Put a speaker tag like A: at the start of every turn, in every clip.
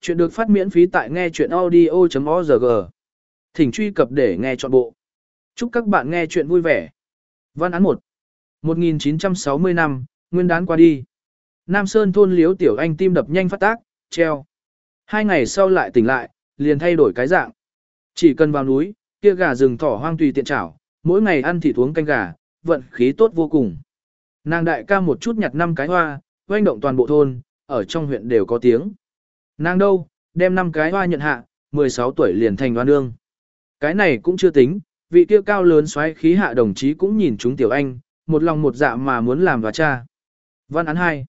A: Chuyện được phát miễn phí tại nghe chuyện audio.org. Thỉnh truy cập để nghe trọn bộ. Chúc các bạn nghe chuyện vui vẻ. Văn án 1. 1960 năm, nguyên đán qua đi. Nam Sơn thôn liếu tiểu anh tim đập nhanh phát tác, treo. Hai ngày sau lại tỉnh lại, liền thay đổi cái dạng. Chỉ cần vào núi, kia gà rừng thỏ hoang tùy tiện chảo, mỗi ngày ăn thịt uống canh gà, vận khí tốt vô cùng. Nàng đại ca một chút nhặt năm cái hoa, oanh động toàn bộ thôn, ở trong huyện đều có tiếng. Nàng đâu, đem năm cái hoa nhận hạ, 16 tuổi liền thành đoan đương. Cái này cũng chưa tính, vị kia cao lớn xoáy khí hạ đồng chí cũng nhìn chúng tiểu anh, một lòng một dạ mà muốn làm và cha. Văn án 2.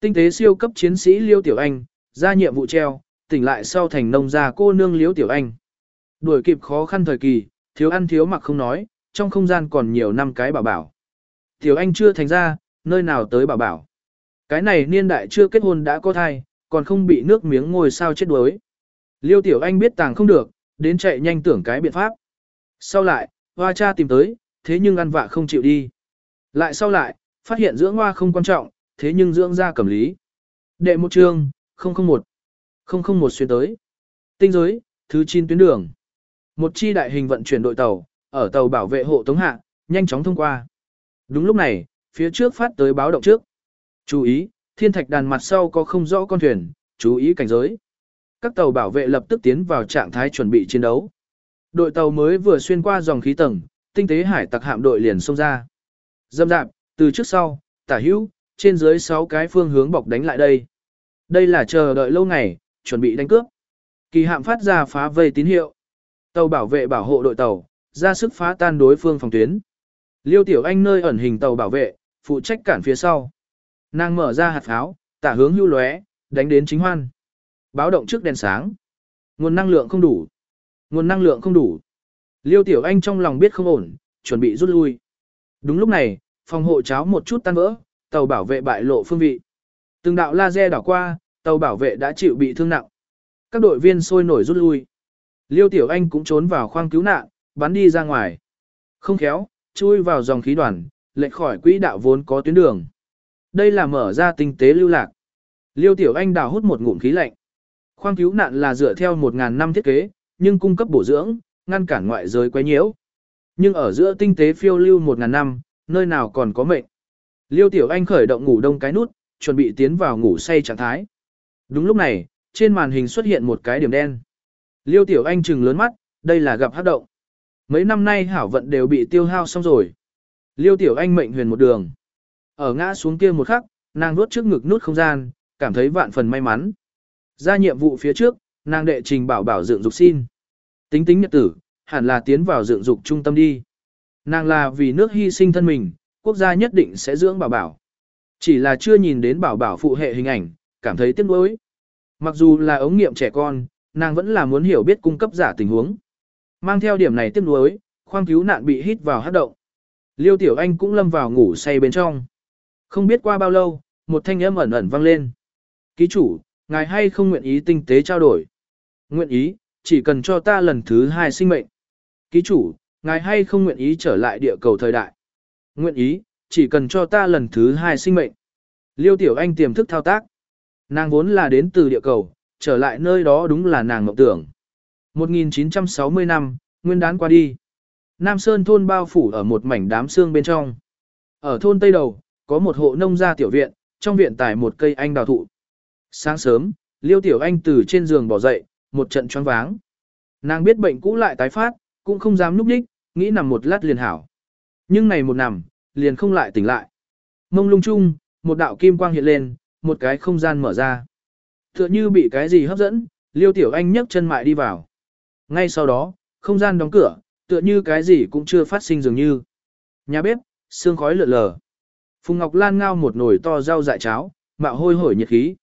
A: Tinh tế siêu cấp chiến sĩ Liêu Tiểu Anh, ra nhiệm vụ treo, tỉnh lại sau thành nông gia cô nương Liêu Tiểu Anh. Đuổi kịp khó khăn thời kỳ, thiếu ăn thiếu mặc không nói, trong không gian còn nhiều năm cái bảo bảo. Tiểu Anh chưa thành ra, nơi nào tới bảo bảo. Cái này niên đại chưa kết hôn đã có thai, còn không bị nước miếng ngồi sao chết đuối. Liêu Tiểu Anh biết tàng không được, đến chạy nhanh tưởng cái biện pháp. Sau lại, hoa cha tìm tới, thế nhưng ăn vạ không chịu đi. Lại sau lại, phát hiện dưỡng hoa không quan trọng, thế nhưng dưỡng ra cầm lý. Đệ một chương, 001. 001 xuyên tới. Tinh giới, thứ 9 tuyến đường. Một chi đại hình vận chuyển đội tàu, ở tàu bảo vệ hộ tống hạ, nhanh chóng thông qua. Đúng lúc này, phía trước phát tới báo động trước. Chú ý, thiên thạch đàn mặt sau có không rõ con thuyền, chú ý cảnh giới. Các tàu bảo vệ lập tức tiến vào trạng thái chuẩn bị chiến đấu. Đội tàu mới vừa xuyên qua dòng khí tầng, tinh tế hải tặc hạm đội liền xông ra. Dâm dạp, từ trước sau, tả hữu, trên dưới 6 cái phương hướng bọc đánh lại đây. Đây là chờ đợi lâu ngày, chuẩn bị đánh cướp. Kỳ hạm phát ra phá vây tín hiệu. Tàu bảo vệ bảo hộ đội tàu, ra sức phá tan đối phương phòng tuyến. Liêu Tiểu Anh nơi ẩn hình tàu bảo vệ, phụ trách cản phía sau. Nàng mở ra hạt pháo, tả hướng hưu lóe, đánh đến chính hoan. Báo động trước đèn sáng. Nguồn năng lượng không đủ. Nguồn năng lượng không đủ. Liêu Tiểu Anh trong lòng biết không ổn, chuẩn bị rút lui. Đúng lúc này, phòng hộ cháo một chút tan vỡ, tàu bảo vệ bại lộ phương vị. Từng đạo laser đảo qua, tàu bảo vệ đã chịu bị thương nặng. Các đội viên sôi nổi rút lui. Liêu Tiểu Anh cũng trốn vào khoang cứu nạn, bắn đi ra ngoài. Không khéo, chui vào dòng khí đoàn, lệch khỏi quỹ đạo vốn có tuyến đường. Đây là mở ra tinh tế lưu lạc. Liêu Tiểu Anh đào hút một ngụm khí lạnh. Khoang cứu nạn là dựa theo 1.000 năm thiết kế, nhưng cung cấp bổ dưỡng, ngăn cản ngoại giới quấy nhiễu. Nhưng ở giữa tinh tế phiêu lưu 1.000 năm, nơi nào còn có mệnh. Liêu Tiểu Anh khởi động ngủ đông cái nút, chuẩn bị tiến vào ngủ say trạng thái. Đúng lúc này, trên màn hình xuất hiện một cái điểm đen. Liêu Tiểu Anh trừng lớn mắt, đây là gặp hát động. Mấy năm nay hảo vận đều bị tiêu hao xong rồi. Liêu Tiểu Anh mệnh huyền một đường. Ở ngã xuống kia một khắc, nàng nuốt trước ngực nút không gian, cảm thấy vạn phần may mắn. Ra nhiệm vụ phía trước, nàng đệ trình bảo bảo dựng dục xin. Tính tính nhật tử, hẳn là tiến vào dựng dục trung tâm đi. Nàng là vì nước hy sinh thân mình, quốc gia nhất định sẽ dưỡng bảo bảo. Chỉ là chưa nhìn đến bảo bảo phụ hệ hình ảnh, cảm thấy tiếc nuối. Mặc dù là ống nghiệm trẻ con, nàng vẫn là muốn hiểu biết cung cấp giả tình huống. Mang theo điểm này tiếc nuối, khoang cứu nạn bị hít vào hát động. Liêu Tiểu Anh cũng lâm vào ngủ say bên trong. Không biết qua bao lâu, một thanh âm ẩn ẩn vang lên. Ký chủ, ngài hay không nguyện ý tinh tế trao đổi? Nguyện ý, chỉ cần cho ta lần thứ hai sinh mệnh. Ký chủ, ngài hay không nguyện ý trở lại địa cầu thời đại? Nguyện ý, chỉ cần cho ta lần thứ hai sinh mệnh. Liêu Tiểu Anh tiềm thức thao tác. Nàng vốn là đến từ địa cầu, trở lại nơi đó đúng là nàng mộng tưởng. 1960 năm, nguyên đán qua đi. Nam Sơn thôn bao phủ ở một mảnh đám xương bên trong. Ở thôn Tây Đầu, có một hộ nông gia tiểu viện, trong viện tải một cây anh đào thụ. Sáng sớm, Liêu Tiểu Anh từ trên giường bỏ dậy, một trận choáng váng. Nàng biết bệnh cũ lại tái phát, cũng không dám núp đích, nghĩ nằm một lát liền hảo. Nhưng này một nằm, liền không lại tỉnh lại. Mông lung chung, một đạo kim quang hiện lên, một cái không gian mở ra. Tựa như bị cái gì hấp dẫn, Liêu Tiểu Anh nhấc chân mại đi vào. Ngay sau đó, không gian đóng cửa, tựa như cái gì cũng chưa phát sinh dường như. Nhà bếp, sương khói lượn lờ. Phùng Ngọc Lan ngao một nồi to rau dại cháo, mạo hôi hổi nhiệt khí.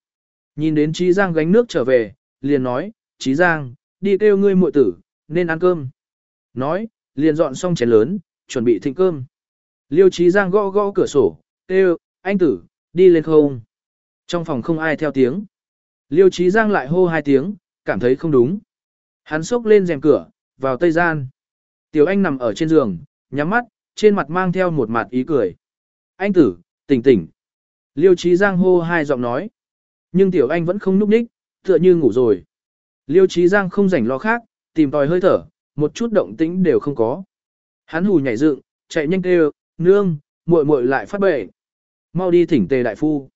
A: Nhìn đến Trí Giang gánh nước trở về, liền nói, Trí Giang, đi kêu ngươi muội tử, nên ăn cơm. Nói, liền dọn xong chén lớn, chuẩn bị thịnh cơm. Liêu Trí Giang gõ gõ cửa sổ, kêu, anh tử, đi lên không. Trong phòng không ai theo tiếng. Liêu Trí Giang lại hô hai tiếng, cảm thấy không đúng. Hắn sốc lên rèm cửa, vào tây gian. Tiểu Anh nằm ở trên giường, nhắm mắt, trên mặt mang theo một mặt ý cười. Anh tử, tỉnh tỉnh. Liêu Trí Giang hô hai giọng nói. Nhưng Tiểu Anh vẫn không núp ních, tựa như ngủ rồi. Liêu Chí Giang không rảnh lo khác, tìm tòi hơi thở, một chút động tĩnh đều không có. Hắn hù nhảy dựng, chạy nhanh kêu, nương, muội muội lại phát bệnh. Mau đi thỉnh tề đại phu.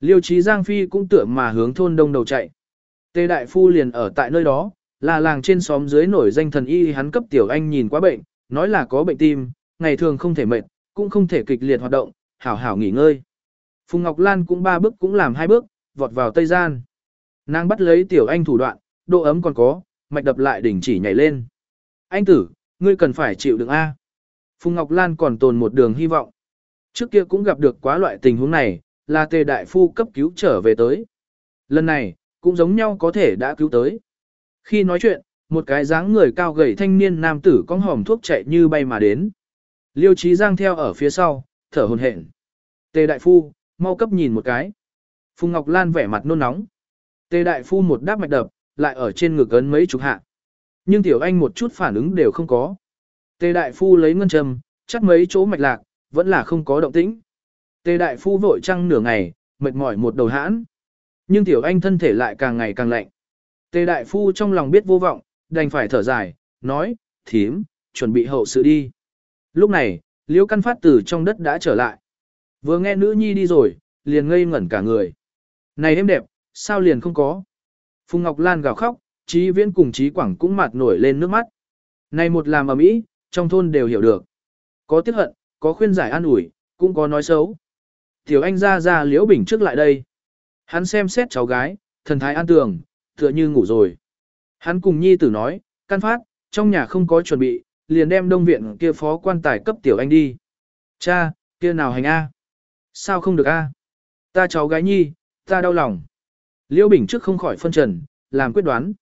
A: Liêu Chí Giang Phi cũng tựa mà hướng thôn đông đầu chạy. Tề đại phu liền ở tại nơi đó, là làng trên xóm dưới nổi danh thần y hắn cấp tiểu anh nhìn quá bệnh, nói là có bệnh tim, ngày thường không thể mệt, cũng không thể kịch liệt hoạt động, hảo hảo nghỉ ngơi. Phùng Ngọc Lan cũng ba bước cũng làm hai bước, vọt vào tây gian. Nàng bắt lấy tiểu anh thủ đoạn, độ ấm còn có, mạch đập lại đỉnh chỉ nhảy lên. Anh tử, ngươi cần phải chịu đựng A. Phùng Ngọc Lan còn tồn một đường hy vọng. Trước kia cũng gặp được quá loại tình huống này, là tề đại phu cấp cứu trở về tới. Lần này, cũng giống nhau có thể đã cứu tới. Khi nói chuyện, một cái dáng người cao gầy thanh niên nam tử con hòm thuốc chạy như bay mà đến. Liêu Chí Giang theo ở phía sau, thở hồn hển. Tề đại phu, mau cấp nhìn một cái. Phùng Ngọc Lan vẻ mặt nôn nóng. Tề đại phu một đáp mạch đập, lại ở trên ngực ấn mấy chục hạ. Nhưng tiểu anh một chút phản ứng đều không có. Tề đại phu lấy ngân châm, chắc mấy chỗ mạch lạc, vẫn là không có động tĩnh. Tề đại phu vội trăng nửa ngày, mệt mỏi một đầu hãn. Nhưng tiểu anh thân thể lại càng ngày càng lạnh. Tề đại phu trong lòng biết vô vọng, đành phải thở dài, nói, thím, chuẩn bị hậu sự đi. Lúc này, liễu căn phát từ trong đất đã trở lại. Vừa nghe nữ nhi đi rồi, liền ngây ngẩn cả người. Này em đẹp, sao liền không có? Phùng Ngọc Lan gào khóc, Trí Viễn cùng Trí Quảng cũng mặt nổi lên nước mắt. Này một làm ầm mỹ, trong thôn đều hiểu được. Có tiếc hận, có khuyên giải an ủi, cũng có nói xấu. Tiểu anh ra ra liễu bình trước lại đây. Hắn xem xét cháu gái, thần thái an tường, tựa như ngủ rồi. Hắn cùng nhi tử nói, căn phát, trong nhà không có chuẩn bị, liền đem đông viện kia phó quan tài cấp tiểu anh đi. Cha, kia nào hành A? Sao không được A? Ta cháu gái nhi, ta đau lòng. Liễu Bình trước không khỏi phân trần, làm quyết đoán.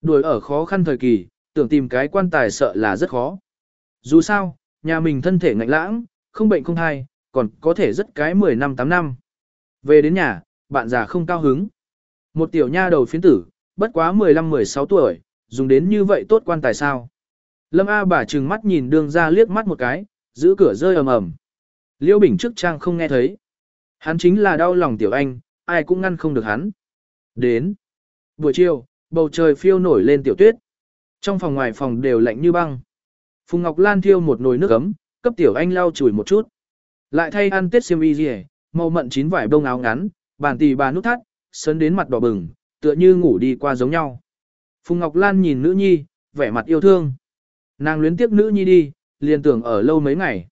A: Đuổi ở khó khăn thời kỳ, tưởng tìm cái quan tài sợ là rất khó. Dù sao, nhà mình thân thể ngạnh lãng, không bệnh không thai, còn có thể rất cái 10 năm 8 năm. Về đến nhà, bạn già không cao hứng. Một tiểu nha đầu phiến tử, bất quá 15-16 tuổi, dùng đến như vậy tốt quan tài sao. Lâm A bà trừng mắt nhìn đường ra liếc mắt một cái, giữ cửa rơi ầm ầm. Liễu Bình trước trang không nghe thấy. Hắn chính là đau lòng tiểu anh, ai cũng ngăn không được hắn. Đến. Buổi chiều, bầu trời phiêu nổi lên tiểu tuyết. Trong phòng ngoài phòng đều lạnh như băng. Phùng Ngọc Lan thiêu một nồi nước ấm, cấp tiểu anh lau chùi một chút. Lại thay ăn tết xiêm y gì màu mận chín vải bông áo ngắn, bàn tì bà nút thắt, sấn đến mặt đỏ bừng, tựa như ngủ đi qua giống nhau. Phùng Ngọc Lan nhìn nữ nhi, vẻ mặt yêu thương. Nàng luyến tiếc nữ nhi đi, liền tưởng ở lâu mấy ngày.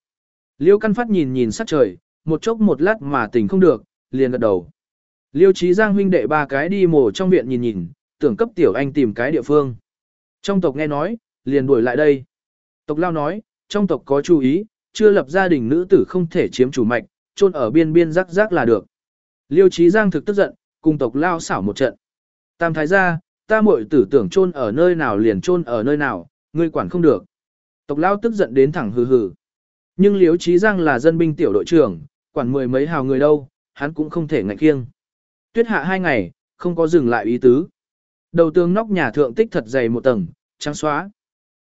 A: Liêu căn phát nhìn nhìn sắc trời, một chốc một lát mà tỉnh không được, liền gật đầu. Liêu trí giang huynh đệ ba cái đi mổ trong viện nhìn nhìn, tưởng cấp tiểu anh tìm cái địa phương. Trong tộc nghe nói, liền đuổi lại đây. Tộc lao nói, trong tộc có chú ý, chưa lập gia đình nữ tử không thể chiếm chủ mạch, chôn ở biên biên rắc rắc là được. Liêu trí giang thực tức giận, cùng tộc lao xảo một trận. Tam thái gia, ta muội tử tưởng chôn ở nơi nào liền chôn ở nơi nào, ngươi quản không được. Tộc lao tức giận đến thẳng hừ hừ. Nhưng Liễu trí giang là dân binh tiểu đội trưởng, quản mười mấy hào người đâu, hắn cũng không thể ngạnh kiêng. Tuyết hạ hai ngày, không có dừng lại ý tứ. Đầu tường nóc nhà thượng tích thật dày một tầng, trắng xóa.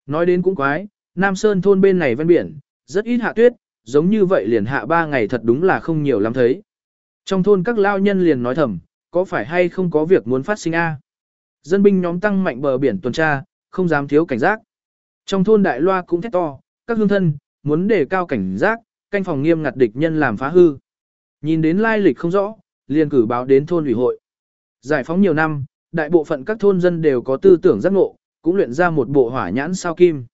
A: Nói đến cũng quái, Nam Sơn thôn bên này ven biển, rất ít hạ tuyết, giống như vậy liền hạ ba ngày thật đúng là không nhiều lắm thấy. Trong thôn các lao nhân liền nói thầm, có phải hay không có việc muốn phát sinh a? Dân binh nhóm tăng mạnh bờ biển tuần tra, không dám thiếu cảnh giác. Trong thôn đại loa cũng thét to, các hương thân, muốn đề cao cảnh giác, canh phòng nghiêm ngặt địch nhân làm phá hư. Nhìn đến lai lịch không rõ, liền cử báo đến thôn ủy hội. Giải phóng nhiều năm, đại bộ phận các thôn dân đều có tư tưởng giác ngộ, cũng luyện ra một bộ hỏa nhãn sao kim.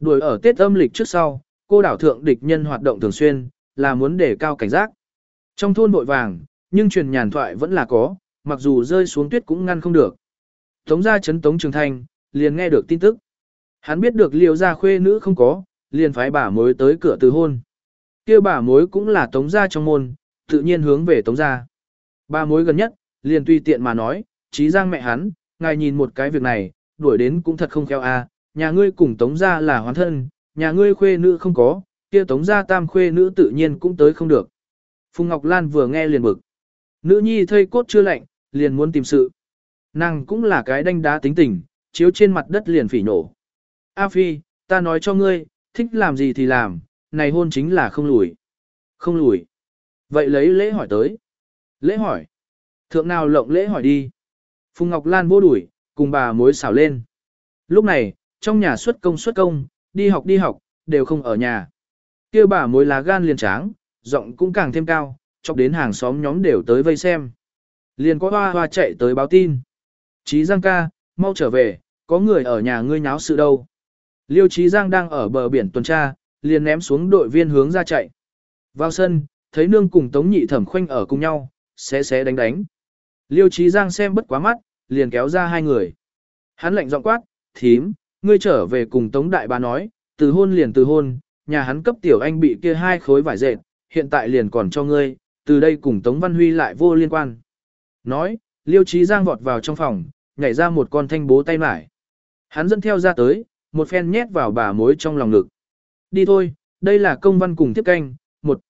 A: Đuổi ở Tết âm lịch trước sau, cô đảo thượng địch nhân hoạt động thường xuyên, là muốn đề cao cảnh giác. Trong thôn bội vàng, nhưng truyền nhàn thoại vẫn là có, mặc dù rơi xuống tuyết cũng ngăn không được. Tống gia chấn Tống Trường Thanh, liền nghe được tin tức. Hắn biết được liều gia khuê nữ không có, liền phái bà mối tới cửa từ hôn. kia bà mối cũng là Tống gia trong môn, tự nhiên hướng về Tống gia. Bà mối gần nhất, liền tùy tiện mà nói, trí giang mẹ hắn, ngài nhìn một cái việc này, đuổi đến cũng thật không khéo a. nhà ngươi cùng Tống gia là hoán thân, nhà ngươi khuê nữ không có, kia Tống gia tam khuê nữ tự nhiên cũng tới không được. Phùng Ngọc Lan vừa nghe liền bực. Nữ nhi thây cốt chưa lạnh, liền muốn tìm sự. Nàng cũng là cái đanh đá tính tình, chiếu trên mặt đất liền phỉ nổ. A Phi, ta nói cho ngươi, thích làm gì thì làm, này hôn chính là không lùi. Không lùi. Vậy lấy lễ hỏi tới. Lễ hỏi. Thượng nào lộng lễ hỏi đi. Phùng Ngọc Lan vô đuổi, cùng bà mối xảo lên. Lúc này, trong nhà xuất công xuất công, đi học đi học, đều không ở nhà. kia bà mối lá gan liền tráng, giọng cũng càng thêm cao, chọc đến hàng xóm nhóm đều tới vây xem. Liền có hoa hoa chạy tới báo tin. Chí Giang ca, mau trở về, có người ở nhà ngươi nháo sự đâu. Liêu Chí Giang đang ở bờ biển tuần tra, liền ném xuống đội viên hướng ra chạy. Vào sân, thấy nương cùng Tống Nhị Thẩm khoanh ở cùng nhau, xé xé đánh đánh. Liêu Chí Giang xem bất quá mắt, liền kéo ra hai người. Hắn lạnh giọng quát, thím, ngươi trở về cùng Tống Đại Bá nói, từ hôn liền từ hôn, nhà hắn cấp tiểu anh bị kia hai khối vải dệt, hiện tại liền còn cho ngươi, từ đây cùng Tống Văn Huy lại vô liên quan. Nói, Liêu Chí Giang vọt vào trong phòng, nhảy ra một con thanh bố tay mải. Hắn dẫn theo ra tới, một phen nhét vào bà mối trong lòng ngực. Đi thôi, đây là công văn cùng tiếp canh, một.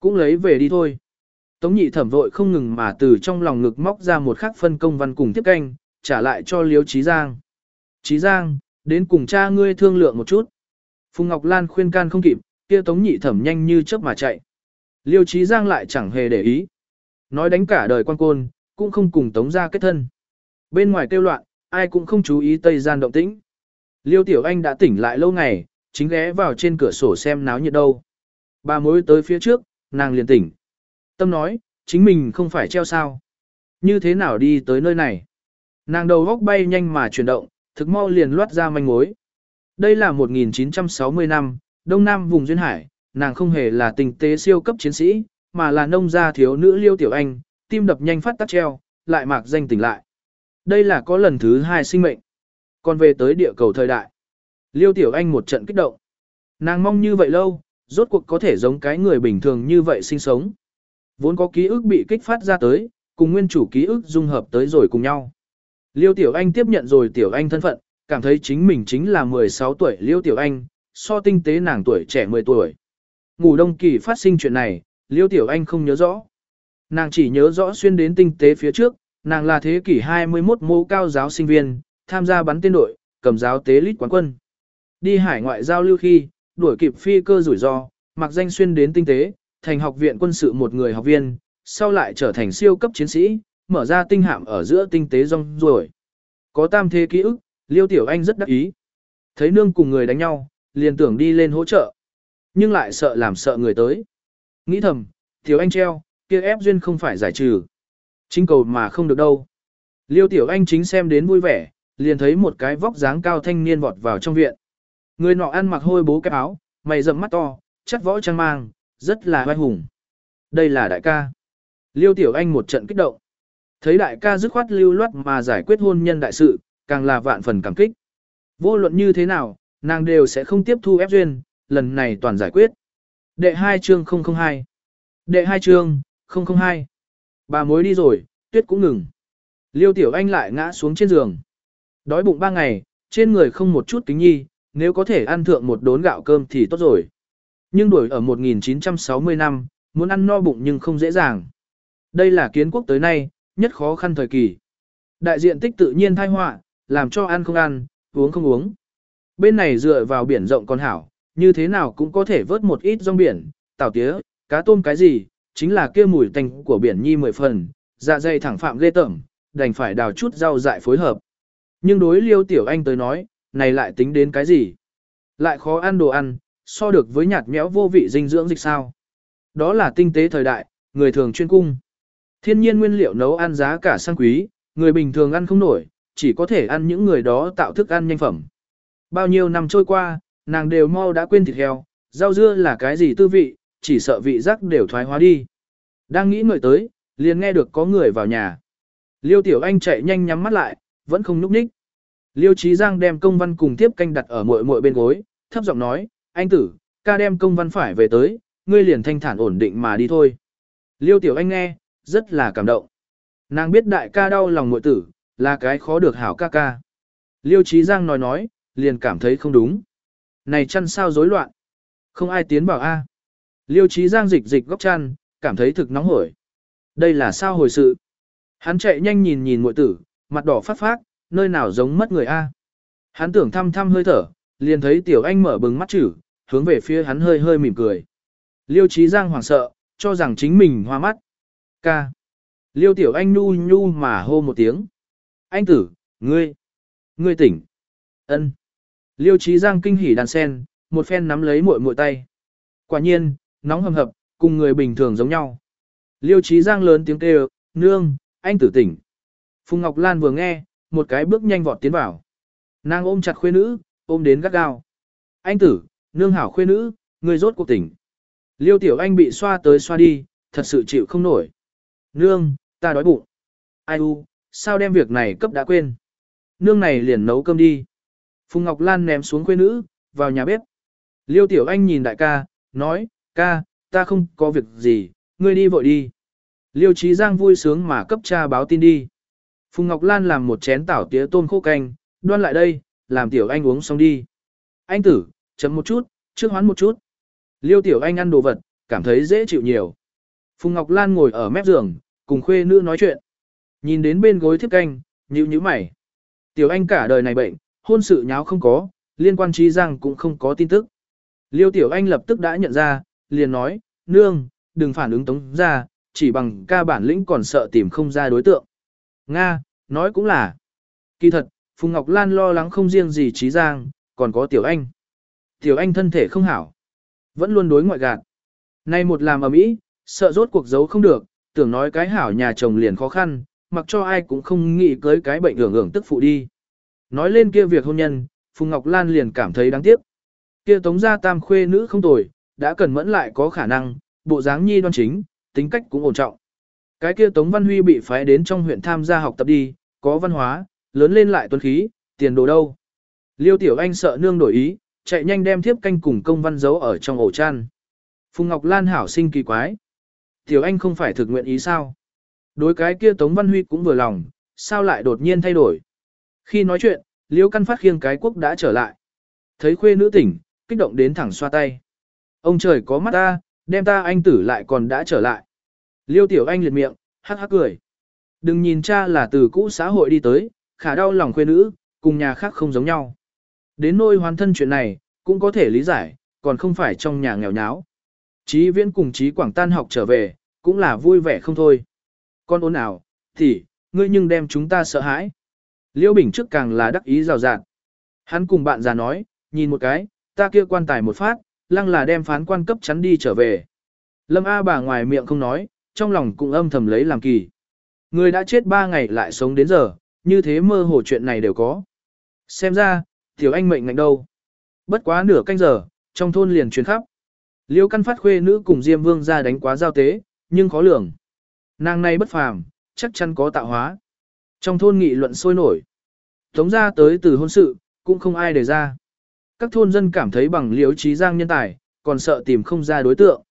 A: Cũng lấy về đi thôi. Tống nhị thẩm vội không ngừng mà từ trong lòng ngực móc ra một khắc phân công văn cùng tiếp canh, trả lại cho Liêu trí Giang. trí Giang, đến cùng cha ngươi thương lượng một chút. Phùng Ngọc Lan khuyên can không kịp, kia Tống nhị thẩm nhanh như chớp mà chạy. Liêu trí Giang lại chẳng hề để ý. Nói đánh cả đời quan côn, cũng không cùng Tống ra kết thân. Bên ngoài kêu loạn, ai cũng không chú ý Tây Gian động tĩnh. Liêu Tiểu Anh đã tỉnh lại lâu ngày, chính ghé vào trên cửa sổ xem náo nhiệt đâu. Bà mối tới phía trước, nàng liền tỉnh. Tâm nói, chính mình không phải treo sao. Như thế nào đi tới nơi này? Nàng đầu góc bay nhanh mà chuyển động, thực mau liền loát ra manh mối. Đây là 1960 năm, Đông Nam vùng Duyên Hải, nàng không hề là tình tế siêu cấp chiến sĩ, mà là nông gia thiếu nữ Liêu Tiểu Anh, tim đập nhanh phát tắt treo, lại mạc danh tỉnh lại. Đây là có lần thứ hai sinh mệnh. Còn về tới địa cầu thời đại. Liêu Tiểu Anh một trận kích động. Nàng mong như vậy lâu, rốt cuộc có thể giống cái người bình thường như vậy sinh sống. Vốn có ký ức bị kích phát ra tới, cùng nguyên chủ ký ức dung hợp tới rồi cùng nhau. Liêu Tiểu Anh tiếp nhận rồi Tiểu Anh thân phận, cảm thấy chính mình chính là 16 tuổi Liêu Tiểu Anh, so tinh tế nàng tuổi trẻ 10 tuổi. Ngủ đông kỳ phát sinh chuyện này, Liêu Tiểu Anh không nhớ rõ. Nàng chỉ nhớ rõ xuyên đến tinh tế phía trước, nàng là thế kỷ 21 mô cao giáo sinh viên, tham gia bắn tên đội, cầm giáo tế lít quán quân. Đi hải ngoại giao lưu khi, đuổi kịp phi cơ rủi ro, mặc danh xuyên đến tinh tế, thành học viện quân sự một người học viên, sau lại trở thành siêu cấp chiến sĩ, mở ra tinh hạm ở giữa tinh tế rong ruổi. Có tam thế ký ức, Liêu Tiểu Anh rất đắc ý. Thấy nương cùng người đánh nhau, liền tưởng đi lên hỗ trợ. Nhưng lại sợ làm sợ người tới. Nghĩ thầm, Tiểu Anh treo, kia ép duyên không phải giải trừ. Chính cầu mà không được đâu. Liêu Tiểu Anh chính xem đến vui vẻ, liền thấy một cái vóc dáng cao thanh niên vọt vào trong viện. Người nọ ăn mặc hôi bố cái áo, mày rậm mắt to, chất võ trang mang, rất là vai hùng. Đây là đại ca. Liêu Tiểu Anh một trận kích động. Thấy đại ca dứt khoát lưu loát mà giải quyết hôn nhân đại sự, càng là vạn phần cảm kích. Vô luận như thế nào, nàng đều sẽ không tiếp thu ép duyên, lần này toàn giải quyết. Đệ 2 chương 002 Đệ 2 chương 002 Bà mối đi rồi, tuyết cũng ngừng. Liêu Tiểu Anh lại ngã xuống trên giường. Đói bụng ba ngày, trên người không một chút kính nhi, nếu có thể ăn thượng một đốn gạo cơm thì tốt rồi. Nhưng đuổi ở 1960 năm, muốn ăn no bụng nhưng không dễ dàng. Đây là kiến quốc tới nay, nhất khó khăn thời kỳ. Đại diện tích tự nhiên thai họa, làm cho ăn không ăn, uống không uống. Bên này dựa vào biển rộng còn hảo, như thế nào cũng có thể vớt một ít rong biển, tảo tía, cá tôm cái gì, chính là kia mùi tanh của biển nhi mười phần, dạ dày thẳng phạm ghê tởm, đành phải đào chút rau dại phối hợp. Nhưng đối liêu tiểu anh tới nói, này lại tính đến cái gì? Lại khó ăn đồ ăn, so được với nhạt nhẽo vô vị dinh dưỡng dịch sao. Đó là tinh tế thời đại, người thường chuyên cung. Thiên nhiên nguyên liệu nấu ăn giá cả sang quý, người bình thường ăn không nổi, chỉ có thể ăn những người đó tạo thức ăn nhanh phẩm. Bao nhiêu năm trôi qua, nàng đều mau đã quên thịt heo, rau dưa là cái gì tư vị, chỉ sợ vị giác đều thoái hóa đi. Đang nghĩ người tới, liền nghe được có người vào nhà. Liêu Tiểu Anh chạy nhanh nhắm mắt lại, vẫn không núp ních. Liêu Chí Giang đem công văn cùng tiếp canh đặt ở muội muội bên gối, thấp giọng nói, anh tử, ca đem công văn phải về tới, ngươi liền thanh thản ổn định mà đi thôi. Liêu Tiểu Anh nghe, rất là cảm động. Nàng biết đại ca đau lòng muội tử, là cái khó được hảo ca ca. Liêu Chí Giang nói nói, liền cảm thấy không đúng. Này chăn sao rối loạn. Không ai tiến bảo A. Liêu Chí Giang dịch dịch góc chăn, cảm thấy thực nóng hổi. Đây là sao hồi sự. Hắn chạy nhanh nhìn nhìn muội tử, mặt đỏ phát phát, nơi nào giống mất người A. Hắn tưởng thăm thăm hơi thở, liền thấy tiểu anh mở bừng mắt chữ, hướng về phía hắn hơi hơi mỉm cười. Liêu Chí Giang hoảng sợ, cho rằng chính mình hoa mắt. Ca. Liêu tiểu anh nhu nhu mà hô một tiếng. Anh tử, ngươi, ngươi tỉnh. ân Liêu trí giang kinh hỉ đàn sen, một phen nắm lấy muội muội tay. Quả nhiên, nóng hầm hập, cùng người bình thường giống nhau. Liêu trí giang lớn tiếng kêu, nương, anh tử tỉnh. Phùng Ngọc Lan vừa nghe, một cái bước nhanh vọt tiến vào. Nàng ôm chặt khuê nữ, ôm đến gắt gao. Anh tử, nương hảo khuê nữ, người rốt cuộc tỉnh. Liêu tiểu anh bị xoa tới xoa đi, thật sự chịu không nổi. Nương, ta đói bụng. Ai u, sao đem việc này cấp đã quên. Nương này liền nấu cơm đi. Phùng Ngọc Lan ném xuống khuê nữ, vào nhà bếp. Liêu tiểu anh nhìn đại ca, nói, ca, ta không có việc gì, ngươi đi vội đi. Liêu Trí Giang vui sướng mà cấp cha báo tin đi. Phùng Ngọc Lan làm một chén tảo tía tôm khô canh, đoan lại đây, làm tiểu anh uống xong đi. Anh tử, chấm một chút, trước hoán một chút. Liêu tiểu anh ăn đồ vật, cảm thấy dễ chịu nhiều. Phùng Ngọc Lan ngồi ở mép giường, cùng khuê nữ nói chuyện. Nhìn đến bên gối thiếp canh, nhíu nhíu mày. Tiểu anh cả đời này bệnh, hôn sự nháo không có, liên quan trí rằng cũng không có tin tức. Liêu tiểu anh lập tức đã nhận ra, liền nói, nương, đừng phản ứng tống ra, chỉ bằng ca bản lĩnh còn sợ tìm không ra đối tượng. Nga, nói cũng là. Kỳ thật, Phùng Ngọc Lan lo lắng không riêng gì trí giang, còn có tiểu anh. Tiểu anh thân thể không hảo. Vẫn luôn đối ngoại gạt. Nay một làm ở mỹ, sợ rốt cuộc giấu không được, tưởng nói cái hảo nhà chồng liền khó khăn, mặc cho ai cũng không nghĩ cưới cái bệnh hưởng hưởng tức phụ đi. Nói lên kia việc hôn nhân, Phùng Ngọc Lan liền cảm thấy đáng tiếc. Kia tống gia tam khuê nữ không tồi, đã cần mẫn lại có khả năng, bộ dáng nhi đoan chính, tính cách cũng ổn trọng. Cái kia Tống Văn Huy bị phái đến trong huyện tham gia học tập đi, có văn hóa, lớn lên lại tuấn khí, tiền đồ đâu. Liêu Tiểu Anh sợ nương đổi ý, chạy nhanh đem thiếp canh cùng công văn giấu ở trong ổ chăn. Phùng Ngọc Lan hảo sinh kỳ quái. Tiểu Anh không phải thực nguyện ý sao? Đối cái kia Tống Văn Huy cũng vừa lòng, sao lại đột nhiên thay đổi? Khi nói chuyện, Liêu Căn Phát khiêng cái quốc đã trở lại. Thấy khuê nữ tỉnh, kích động đến thẳng xoa tay. Ông trời có mắt ta, đem ta anh tử lại còn đã trở lại. Liêu Tiểu Anh liệt miệng, hắc hắc cười. Đừng nhìn cha là từ cũ xã hội đi tới, khả đau lòng khuê nữ, cùng nhà khác không giống nhau. Đến nôi hoàn thân chuyện này, cũng có thể lý giải, còn không phải trong nhà nghèo nháo. Chí viễn cùng chí quảng tan học trở về, cũng là vui vẻ không thôi. Con ôn ảo, thì, ngươi nhưng đem chúng ta sợ hãi. Liêu Bình trước càng là đắc ý rào rạt. Hắn cùng bạn già nói, nhìn một cái, ta kia quan tài một phát, lăng là đem phán quan cấp chắn đi trở về. Lâm A bà ngoài miệng không nói, trong lòng cũng âm thầm lấy làm kỳ. Người đã chết ba ngày lại sống đến giờ, như thế mơ hồ chuyện này đều có. Xem ra, tiểu anh mệnh ngạnh đâu. Bất quá nửa canh giờ, trong thôn liền truyền khắp. Liêu căn phát khuê nữ cùng Diêm Vương ra đánh quá giao tế, nhưng khó lường. Nàng này bất phàm, chắc chắn có tạo hóa. Trong thôn nghị luận sôi nổi. Tống ra tới từ hôn sự, cũng không ai đề ra. Các thôn dân cảm thấy bằng liếu trí giang nhân tài, còn sợ tìm không ra đối tượng.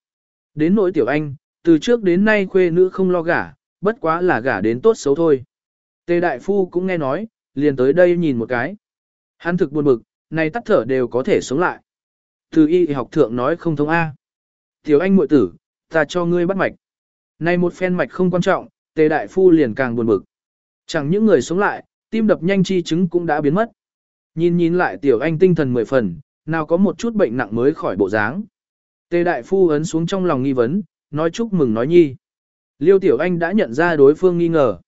A: Đến nỗi tiểu anh, từ trước đến nay khuê nữ không lo gả, bất quá là gả đến tốt xấu thôi. Tề đại phu cũng nghe nói, liền tới đây nhìn một cái. Hắn thực buồn bực, này tắt thở đều có thể sống lại. Từ y học thượng nói không thông A. Tiểu anh muội tử, ta cho ngươi bắt mạch. Này một phen mạch không quan trọng, tề đại phu liền càng buồn bực. Chẳng những người sống lại, tim đập nhanh chi chứng cũng đã biến mất. Nhìn nhìn lại tiểu anh tinh thần mười phần, nào có một chút bệnh nặng mới khỏi bộ dáng. Tề đại phu ấn xuống trong lòng nghi vấn, nói chúc mừng nói nhi. Liêu tiểu anh đã nhận ra đối phương nghi ngờ.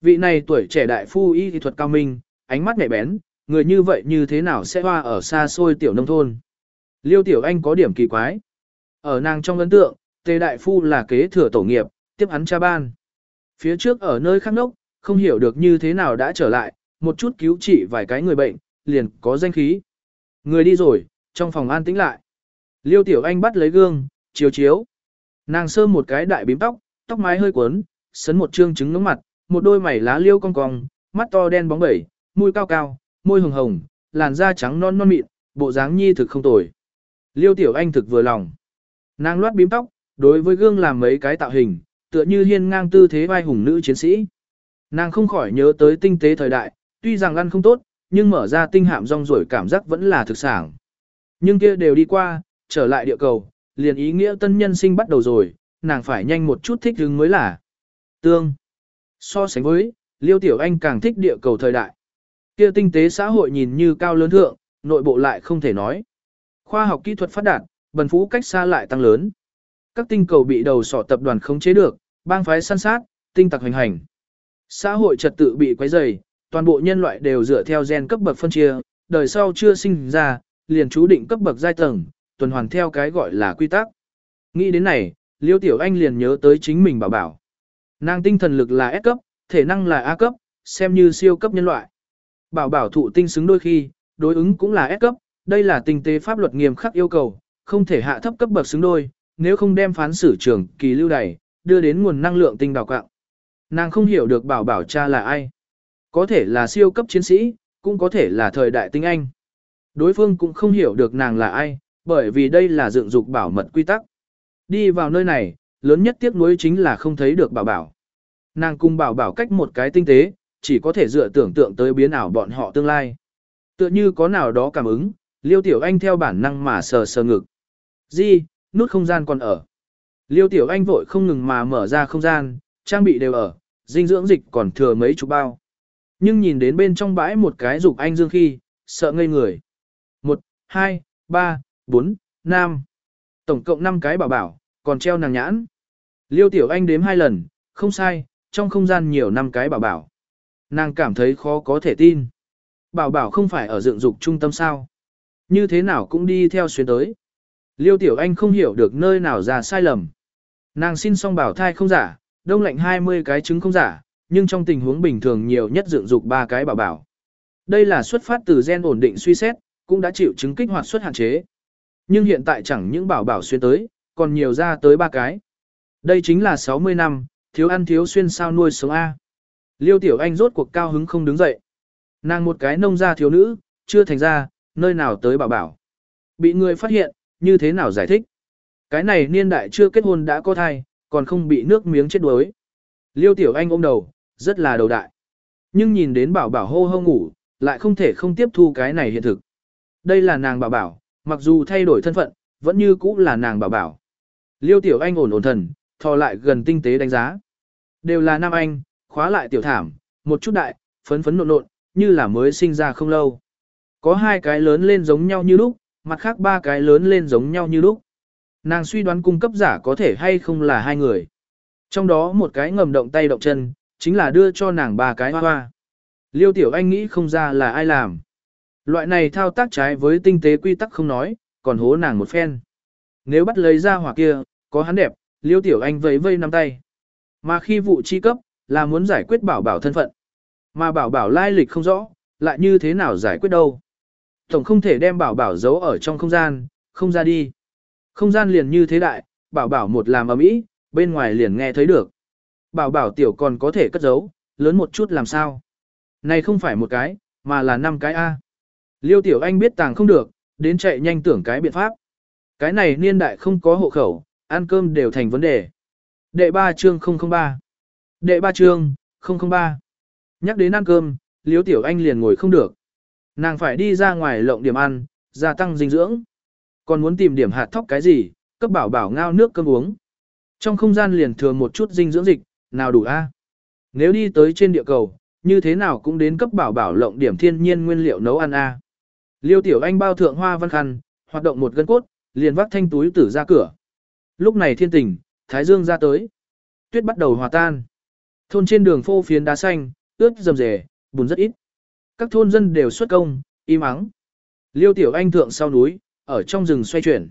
A: Vị này tuổi trẻ đại phu y thị thuật cao minh, ánh mắt nhạy bén, người như vậy như thế nào sẽ hoa ở xa xôi tiểu nông thôn. Liêu tiểu anh có điểm kỳ quái. Ở nàng trong ấn tượng, tề đại phu là kế thừa tổ nghiệp, tiếp hắn cha ban. Phía trước ở nơi khác nốc, không hiểu được như thế nào đã trở lại, một chút cứu trị vài cái người bệnh, liền có danh khí. Người đi rồi, trong phòng an tĩnh lại. Liêu Tiểu Anh bắt lấy gương, chiếu chiếu. Nàng sơ một cái đại bím tóc, tóc mái hơi cuốn, sấn một trương trứng nóng mặt, một đôi mày lá liêu cong cong, mắt to đen bóng bẩy, mũi cao cao, môi hồng hồng, làn da trắng non non mịn, bộ dáng nhi thực không tồi. Liêu Tiểu Anh thực vừa lòng. Nàng loát bím tóc, đối với gương làm mấy cái tạo hình, tựa như hiên ngang tư thế vai hùng nữ chiến sĩ. Nàng không khỏi nhớ tới tinh tế thời đại, tuy rằng ăn không tốt, nhưng mở ra tinh hạm rong rồi cảm giác vẫn là thực sản. Nhưng kia đều đi qua, trở lại địa cầu, liền ý nghĩa tân nhân sinh bắt đầu rồi, nàng phải nhanh một chút thích hứng mới là. Tương. So sánh với, Liêu Tiểu Anh càng thích địa cầu thời đại. Kia tinh tế xã hội nhìn như cao lớn thượng, nội bộ lại không thể nói. Khoa học kỹ thuật phát đạt, bần phú cách xa lại tăng lớn. Các tinh cầu bị đầu sỏ tập đoàn khống chế được, bang phái săn sát, tinh tặc hành hành. Xã hội trật tự bị quấy rầy, toàn bộ nhân loại đều dựa theo gen cấp bậc phân chia, đời sau chưa sinh ra, liền chú định cấp bậc giai tầng, tuần hoàn theo cái gọi là quy tắc. Nghĩ đến này, Liêu Tiểu Anh liền nhớ tới chính mình bảo bảo. Nàng tinh thần lực là S cấp, thể năng là A cấp, xem như siêu cấp nhân loại. Bảo bảo thụ tinh xứng đôi khi, đối ứng cũng là S cấp, đây là tinh tế pháp luật nghiêm khắc yêu cầu, không thể hạ thấp cấp bậc xứng đôi, nếu không đem phán xử trưởng kỳ lưu đày, đưa đến nguồn năng lượng tinh đào quạng. Nàng không hiểu được bảo bảo cha là ai. Có thể là siêu cấp chiến sĩ, cũng có thể là thời đại tinh anh. Đối phương cũng không hiểu được nàng là ai, bởi vì đây là dựng dục bảo mật quy tắc. Đi vào nơi này, lớn nhất tiếc nuối chính là không thấy được bảo bảo. Nàng cùng bảo bảo cách một cái tinh tế, chỉ có thể dựa tưởng tượng tới biến ảo bọn họ tương lai. Tựa như có nào đó cảm ứng, Liêu Tiểu Anh theo bản năng mà sờ sờ ngực. Di, nút không gian còn ở. Liêu Tiểu Anh vội không ngừng mà mở ra không gian, trang bị đều ở, dinh dưỡng dịch còn thừa mấy chục bao. Nhưng nhìn đến bên trong bãi một cái dục anh dương khi, sợ ngây người. Một, hai, ba, bốn, năm. Tổng cộng 5 cái bảo bảo, còn treo nàng nhãn. Liêu Tiểu Anh đếm hai lần, không sai, trong không gian nhiều 5 cái bảo bảo. Nàng cảm thấy khó có thể tin. Bảo bảo không phải ở dựng dục trung tâm sao. Như thế nào cũng đi theo xuyên tới. Liêu Tiểu Anh không hiểu được nơi nào ra sai lầm. Nàng xin xong bảo thai không giả, đông lạnh 20 cái trứng không giả, nhưng trong tình huống bình thường nhiều nhất dựng dục 3 cái bảo bảo. Đây là xuất phát từ gen ổn định suy xét, cũng đã chịu chứng kích hoạt suất hạn chế. Nhưng hiện tại chẳng những bảo bảo xuyên tới, còn nhiều ra tới ba cái. Đây chính là 60 năm, thiếu ăn thiếu xuyên sao nuôi sống A. Liêu Tiểu Anh rốt cuộc cao hứng không đứng dậy. Nàng một cái nông gia thiếu nữ, chưa thành ra, nơi nào tới bảo bảo. Bị người phát hiện, như thế nào giải thích? Cái này niên đại chưa kết hôn đã có thai, còn không bị nước miếng chết đuối. Liêu Tiểu Anh ôm đầu, rất là đầu đại. Nhưng nhìn đến bảo bảo hô hô ngủ, lại không thể không tiếp thu cái này hiện thực. Đây là nàng bảo bảo, mặc dù thay đổi thân phận, vẫn như cũ là nàng bảo bảo. Liêu Tiểu Anh ổn ổn thần, thò lại gần tinh tế đánh giá. Đều là nam anh, khóa lại tiểu thảm, một chút đại, phấn phấn nộn nộn, như là mới sinh ra không lâu. Có hai cái lớn lên giống nhau như lúc, mặt khác ba cái lớn lên giống nhau như lúc. Nàng suy đoán cung cấp giả có thể hay không là hai người. Trong đó một cái ngầm động tay động chân, chính là đưa cho nàng ba cái hoa hoa. Liêu Tiểu Anh nghĩ không ra là ai làm. Loại này thao tác trái với tinh tế quy tắc không nói, còn hố nàng một phen. Nếu bắt lấy ra hỏa kia, có hắn đẹp, Liêu Tiểu Anh vẫy vây nắm tay. Mà khi vụ chi cấp, là muốn giải quyết bảo bảo thân phận. Mà bảo bảo lai lịch không rõ, lại như thế nào giải quyết đâu. Tổng không thể đem bảo bảo giấu ở trong không gian, không ra đi. Không gian liền như thế đại, bảo bảo một làm ầm ĩ, bên ngoài liền nghe thấy được. Bảo bảo tiểu còn có thể cất giấu, lớn một chút làm sao. Này không phải một cái, mà là năm cái A. Liêu tiểu anh biết tàng không được, đến chạy nhanh tưởng cái biện pháp. Cái này niên đại không có hộ khẩu, ăn cơm đều thành vấn đề. Đệ ba chương 003 Đệ ba chương 003 Nhắc đến ăn cơm, Liêu tiểu anh liền ngồi không được. Nàng phải đi ra ngoài lộng điểm ăn, gia tăng dinh dưỡng. Còn muốn tìm điểm hạt thóc cái gì, cấp bảo bảo ngao nước cơm uống. Trong không gian liền thừa một chút dinh dưỡng dịch, nào đủ a? Nếu đi tới trên địa cầu, như thế nào cũng đến cấp bảo bảo lộng điểm thiên nhiên nguyên liệu nấu ăn a. Liêu Tiểu Anh bao thượng hoa văn khăn, hoạt động một gân cốt, liền vác thanh túi tử ra cửa. Lúc này thiên tình, Thái Dương ra tới. Tuyết bắt đầu hòa tan. Thôn trên đường phô phiến đá xanh, ướt rầm rề, bùn rất ít. Các thôn dân đều xuất công, im ắng. Liêu Tiểu Anh thượng sau núi, ở trong rừng xoay chuyển.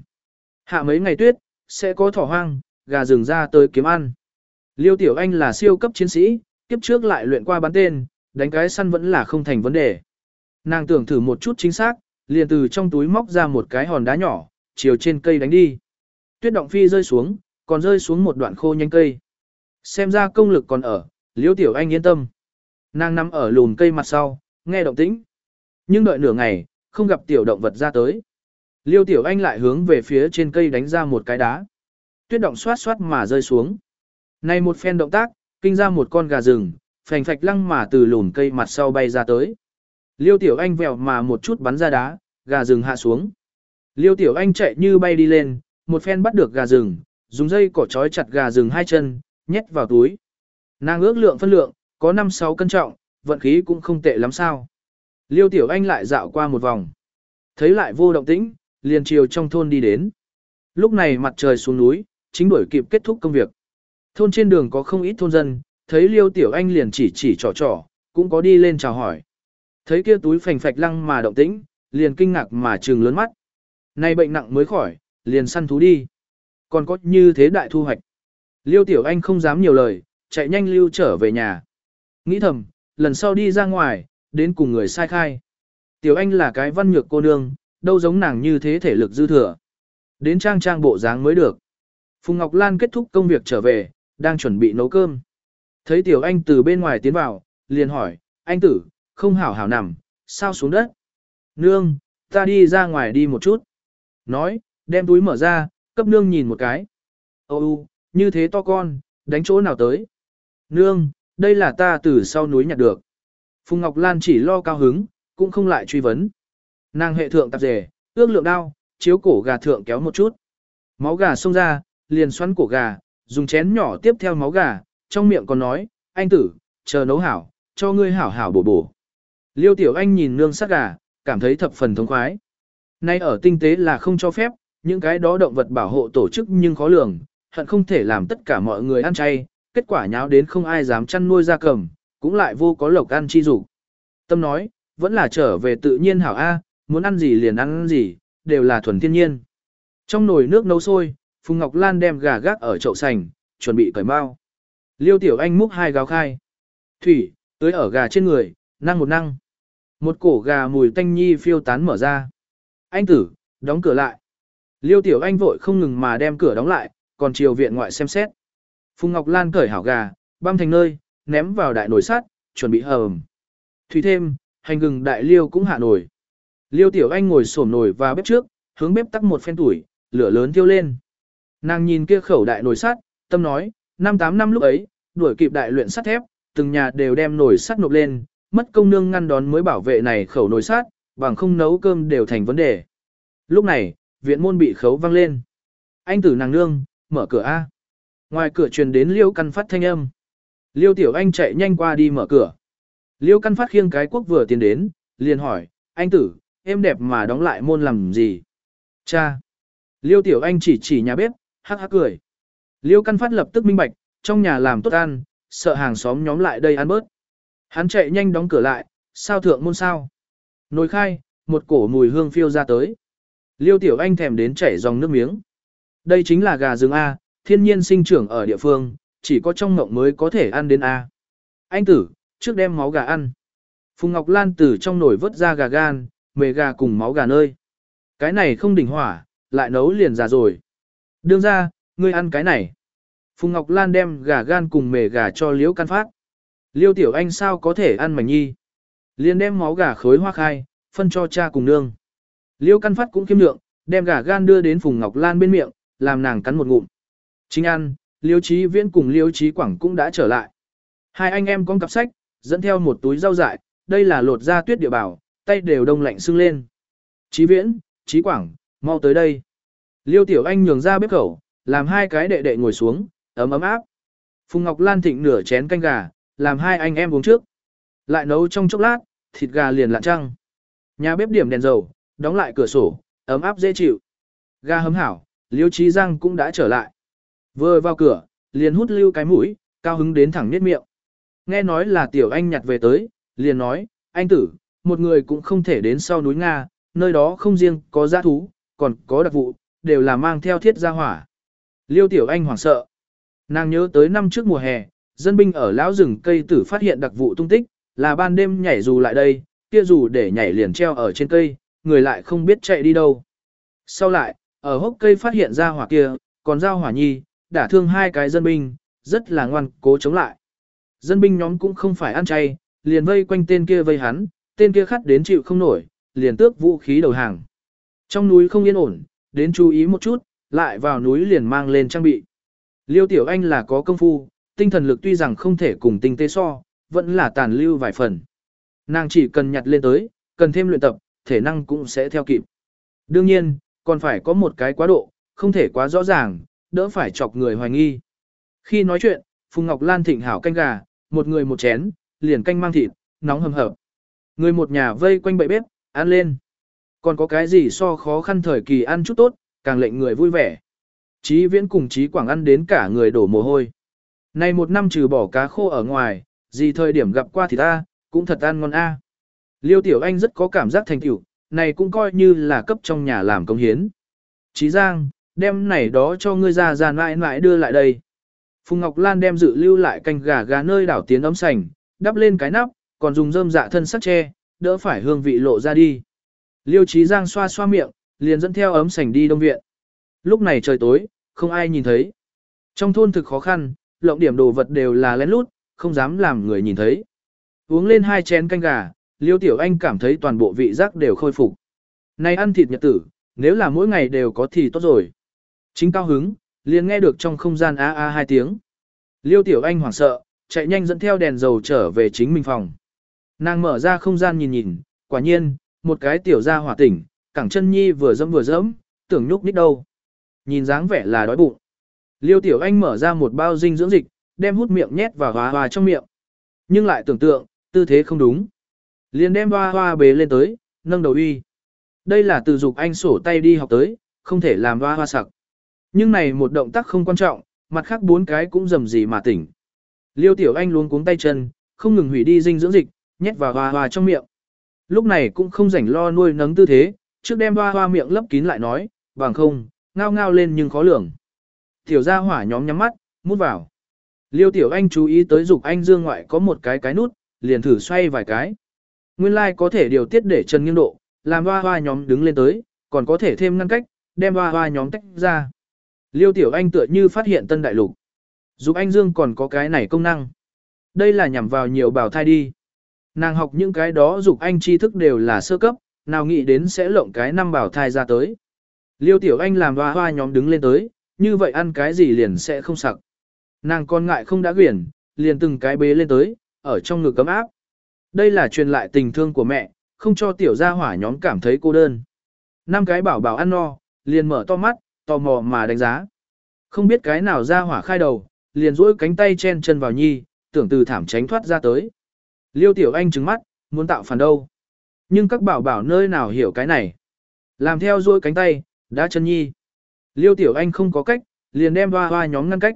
A: Hạ mấy ngày tuyết, sẽ có thỏ hoang, gà rừng ra tới kiếm ăn. Liêu Tiểu Anh là siêu cấp chiến sĩ, kiếp trước lại luyện qua bắn tên, đánh cái săn vẫn là không thành vấn đề. Nàng tưởng thử một chút chính xác, liền từ trong túi móc ra một cái hòn đá nhỏ, chiều trên cây đánh đi. Tuyết động phi rơi xuống, còn rơi xuống một đoạn khô nhanh cây. Xem ra công lực còn ở, Liêu Tiểu Anh yên tâm. Nàng nằm ở lùn cây mặt sau, nghe động tĩnh. Nhưng đợi nửa ngày, không gặp tiểu động vật ra tới. Liêu Tiểu Anh lại hướng về phía trên cây đánh ra một cái đá. Tuyết động xoát xoát mà rơi xuống. Này một phen động tác, kinh ra một con gà rừng, phành phạch lăng mà từ lùn cây mặt sau bay ra tới. Liêu Tiểu Anh vèo mà một chút bắn ra đá, gà rừng hạ xuống. Liêu Tiểu Anh chạy như bay đi lên, một phen bắt được gà rừng, dùng dây cỏ trói chặt gà rừng hai chân, nhét vào túi. Nàng ước lượng phân lượng, có 5-6 cân trọng, vận khí cũng không tệ lắm sao. Liêu Tiểu Anh lại dạo qua một vòng. Thấy lại vô động tĩnh, liền chiều trong thôn đi đến. Lúc này mặt trời xuống núi, chính đuổi kịp kết thúc công việc. Thôn trên đường có không ít thôn dân, thấy Liêu Tiểu Anh liền chỉ chỉ trò trò, cũng có đi lên chào hỏi. Thấy kia túi phành phạch lăng mà động tĩnh, liền kinh ngạc mà trừng lớn mắt. Nay bệnh nặng mới khỏi, liền săn thú đi. Còn có như thế đại thu hoạch. Liêu Tiểu Anh không dám nhiều lời, chạy nhanh lưu trở về nhà. Nghĩ thầm, lần sau đi ra ngoài, đến cùng người sai khai. Tiểu Anh là cái văn nhược cô nương, đâu giống nàng như thế thể lực dư thừa. Đến trang trang bộ dáng mới được. Phùng Ngọc Lan kết thúc công việc trở về, đang chuẩn bị nấu cơm. Thấy Tiểu Anh từ bên ngoài tiến vào, liền hỏi, anh tử, không hảo hảo nằm, sao xuống đất? Nương, ta đi ra ngoài đi một chút. Nói, đem túi mở ra, cấp nương nhìn một cái. Ô như thế to con, đánh chỗ nào tới? Nương, đây là ta từ sau núi nhặt được. Phùng Ngọc Lan chỉ lo cao hứng, cũng không lại truy vấn. Nàng hệ thượng tạp rể, ước lượng đao, chiếu cổ gà thượng kéo một chút. Máu gà xông ra, liền xoắn cổ gà, dùng chén nhỏ tiếp theo máu gà, trong miệng còn nói, anh tử, chờ nấu hảo, cho ngươi hảo hảo bổ bổ. Liêu tiểu anh nhìn nương sắc gà, cảm thấy thập phần thống khoái. Nay ở tinh tế là không cho phép, những cái đó động vật bảo hộ tổ chức nhưng khó lường, hận không thể làm tất cả mọi người ăn chay, kết quả nháo đến không ai dám chăn nuôi gia cầm, cũng lại vô có lộc ăn chi dục. Tâm nói, vẫn là trở về tự nhiên hảo A, muốn ăn gì liền ăn gì, đều là thuần thiên nhiên. Trong nồi nước nấu sôi, Phùng Ngọc Lan đem gà gác ở chậu sành, chuẩn bị cởi bao. Liêu Tiểu Anh múc hai gáo khai. Thủy, tưới ở gà trên người, năng một năng. Một cổ gà mùi tanh nhi phiêu tán mở ra. Anh tử, đóng cửa lại. Liêu Tiểu Anh vội không ngừng mà đem cửa đóng lại, còn chiều viện ngoại xem xét. Phùng Ngọc Lan cởi hảo gà, băm thành nơi, ném vào đại nồi sắt, chuẩn bị hầm. Thủy thêm, hành gừng đại liêu cũng hạ nồi. Liêu Tiểu Anh ngồi xổm nồi và bếp trước, hướng bếp tắt một phen tuổi, lửa lớn thiêu lên. Nàng nhìn kia khẩu đại nồi sắt, tâm nói, năm tám năm lúc ấy, đuổi kịp đại luyện sắt thép, từng nhà đều đem nồi sắt nộp lên, mất công nương ngăn đón mới bảo vệ này khẩu nồi sát, bằng không nấu cơm đều thành vấn đề. Lúc này, viện môn bị khấu vang lên. Anh tử nàng nương, mở cửa A. Ngoài cửa truyền đến liêu căn phát thanh âm. Liêu tiểu anh chạy nhanh qua đi mở cửa. Liêu căn phát khiêng cái quốc vừa tiến đến, liền hỏi, anh tử, em đẹp mà đóng lại môn làm gì? Cha! Liêu tiểu anh chỉ chỉ nhà bếp, hắc hắc cười. Liêu căn phát lập tức minh bạch, trong nhà làm tốt ăn, sợ hàng xóm nhóm lại đây ăn bớt. Hắn chạy nhanh đóng cửa lại, sao thượng môn sao? Nồi khai, một cổ mùi hương phiêu ra tới. Liêu tiểu anh thèm đến chảy dòng nước miếng. Đây chính là gà rừng A, thiên nhiên sinh trưởng ở địa phương, chỉ có trong ngộng mới có thể ăn đến A. Anh tử, trước đem máu gà ăn. Phùng Ngọc Lan từ trong nồi vớt ra gà gan, mề gà cùng máu gà nơi. Cái này không đỉnh hỏa, lại nấu liền già rồi. Đương ra, ngươi ăn cái này. Phùng Ngọc Lan đem gà gan cùng mề gà cho Liễu can Phát. Liêu Tiểu Anh sao có thể ăn mảnh nhi. Liền đem máu gà khối hoa khai, phân cho cha cùng nương. Liêu Căn Phát cũng kiêm lượng, đem gà gan đưa đến Phùng Ngọc Lan bên miệng, làm nàng cắn một ngụm. Chính ăn, Liêu Chí Viễn cùng Liêu Chí Quảng cũng đã trở lại. Hai anh em con cặp sách, dẫn theo một túi rau dại, đây là lột da tuyết địa bảo, tay đều đông lạnh sưng lên. Chí Viễn, Chí Quảng, mau tới đây. Liêu Tiểu Anh nhường ra bếp khẩu, làm hai cái đệ đệ ngồi xuống, ấm ấm áp. Phùng Ngọc Lan thịnh nửa chén canh gà, làm hai anh em uống trước. Lại nấu trong chốc lát, thịt gà liền lạn trăng. Nhà bếp điểm đèn dầu, đóng lại cửa sổ, ấm áp dễ chịu. Gà hấm hảo, Liêu Chí Giang cũng đã trở lại. Vừa vào cửa, liền hút lưu cái mũi, cao hứng đến thẳng niết miệng. Nghe nói là tiểu anh nhặt về tới, liền nói, anh tử, một người cũng không thể đến sau núi Nga, nơi đó không riêng có giã thú, còn có đặc vụ, đều là mang theo thiết gia hỏa. Liêu tiểu anh hoảng sợ. Nàng nhớ tới năm trước mùa hè, dân binh ở lão rừng cây tử phát hiện đặc vụ tung tích, là ban đêm nhảy dù lại đây, kia dù để nhảy liền treo ở trên cây, người lại không biết chạy đi đâu. Sau lại, ở hốc cây phát hiện ra hỏa kia, còn giao hỏa nhi, đả thương hai cái dân binh, rất là ngoan cố chống lại. Dân binh nhóm cũng không phải ăn chay, liền vây quanh tên kia vây hắn, tên kia khắt đến chịu không nổi, liền tước vũ khí đầu hàng. Trong núi không yên ổn, đến chú ý một chút, lại vào núi liền mang lên trang bị. Liêu Tiểu Anh là có công phu, tinh thần lực tuy rằng không thể cùng tinh tế so, vẫn là tàn lưu vài phần. Nàng chỉ cần nhặt lên tới, cần thêm luyện tập, thể năng cũng sẽ theo kịp. Đương nhiên, còn phải có một cái quá độ, không thể quá rõ ràng, đỡ phải chọc người hoài nghi. Khi nói chuyện, Phùng Ngọc Lan thịnh hảo canh gà, một người một chén, liền canh mang thịt, nóng hầm hập. Người một nhà vây quanh bậy bếp, ăn lên. Còn có cái gì so khó khăn thời kỳ ăn chút tốt, càng lệnh người vui vẻ. Chí viễn cùng chí quảng ăn đến cả người đổ mồ hôi. Này một năm trừ bỏ cá khô ở ngoài, gì thời điểm gặp qua thì ta, cũng thật ăn ngon a. Liêu Tiểu Anh rất có cảm giác thành tựu, này cũng coi như là cấp trong nhà làm công hiến. Chí Giang, đem này đó cho ngươi ra ra mãi mãi đưa lại đây. Phùng Ngọc Lan đem dự lưu lại canh gà gà nơi đảo tiến ấm sành, đắp lên cái nắp, còn dùng rơm dạ thân sắc che, đỡ phải hương vị lộ ra đi. Liêu Chí Giang xoa xoa miệng, liền dẫn theo ấm sành đi đông viện. Lúc này trời tối, không ai nhìn thấy. Trong thôn thực khó khăn, lộng điểm đồ vật đều là lén lút, không dám làm người nhìn thấy. Uống lên hai chén canh gà, Liêu Tiểu Anh cảm thấy toàn bộ vị giác đều khôi phục. Này ăn thịt nhật tử, nếu là mỗi ngày đều có thì tốt rồi. Chính cao hứng, liền nghe được trong không gian a a hai tiếng. Liêu Tiểu Anh hoảng sợ, chạy nhanh dẫn theo đèn dầu trở về chính mình phòng. Nàng mở ra không gian nhìn nhìn, quả nhiên, một cái tiểu gia hỏa tỉnh, cẳng chân nhi vừa dẫm vừa dẫm, tưởng nhúc nít đâu. Nhìn dáng vẻ là đói bụng. Liêu Tiểu Anh mở ra một bao dinh dưỡng dịch, đem hút miệng nhét vào hoa hoa trong miệng. Nhưng lại tưởng tượng, tư thế không đúng. Liền đem hoa hoa bế lên tới, nâng đầu uy. Đây là từ dục anh sổ tay đi học tới, không thể làm hoa hoa sặc. Nhưng này một động tác không quan trọng, mặt khác bốn cái cũng dầm gì mà tỉnh. Liêu tiểu anh luôn cuống tay chân, không ngừng hủy đi dinh dưỡng dịch, nhét vào hoa hoa trong miệng. Lúc này cũng không rảnh lo nuôi nấng tư thế, trước đem hoa hoa miệng lấp kín lại nói, bằng không, ngao ngao lên nhưng khó lường. Tiểu gia hỏa nhóm nhắm mắt, mút vào. Liêu tiểu anh chú ý tới dục anh dương ngoại có một cái cái nút, liền thử xoay vài cái. Nguyên lai like có thể điều tiết để chân nghiêng độ, làm hoa hoa nhóm đứng lên tới, còn có thể thêm ngăn cách, đem hoa hoa nhóm tách ra. Liêu Tiểu Anh tựa như phát hiện tân đại lục. Dục anh Dương còn có cái này công năng. Đây là nhằm vào nhiều bảo thai đi. Nàng học những cái đó dục anh tri thức đều là sơ cấp, nào nghĩ đến sẽ lộng cái năm bảo thai ra tới. Liêu Tiểu Anh làm hoa hoa nhóm đứng lên tới, như vậy ăn cái gì liền sẽ không sặc. Nàng con ngại không đã quyển, liền từng cái bế lên tới, ở trong ngực cấm áp. Đây là truyền lại tình thương của mẹ, không cho tiểu gia hỏa nhóm cảm thấy cô đơn. Năm cái bảo bảo ăn no, liền mở to mắt, tò mò mà đánh giá. Không biết cái nào ra hỏa khai đầu, liền duỗi cánh tay chen chân vào nhi, tưởng từ thảm tránh thoát ra tới. Liêu tiểu anh trừng mắt, muốn tạo phản đâu. Nhưng các bảo bảo nơi nào hiểu cái này. Làm theo duỗi cánh tay, đã chân nhi. Liêu tiểu anh không có cách, liền đem hoa hoa nhóm ngăn cách.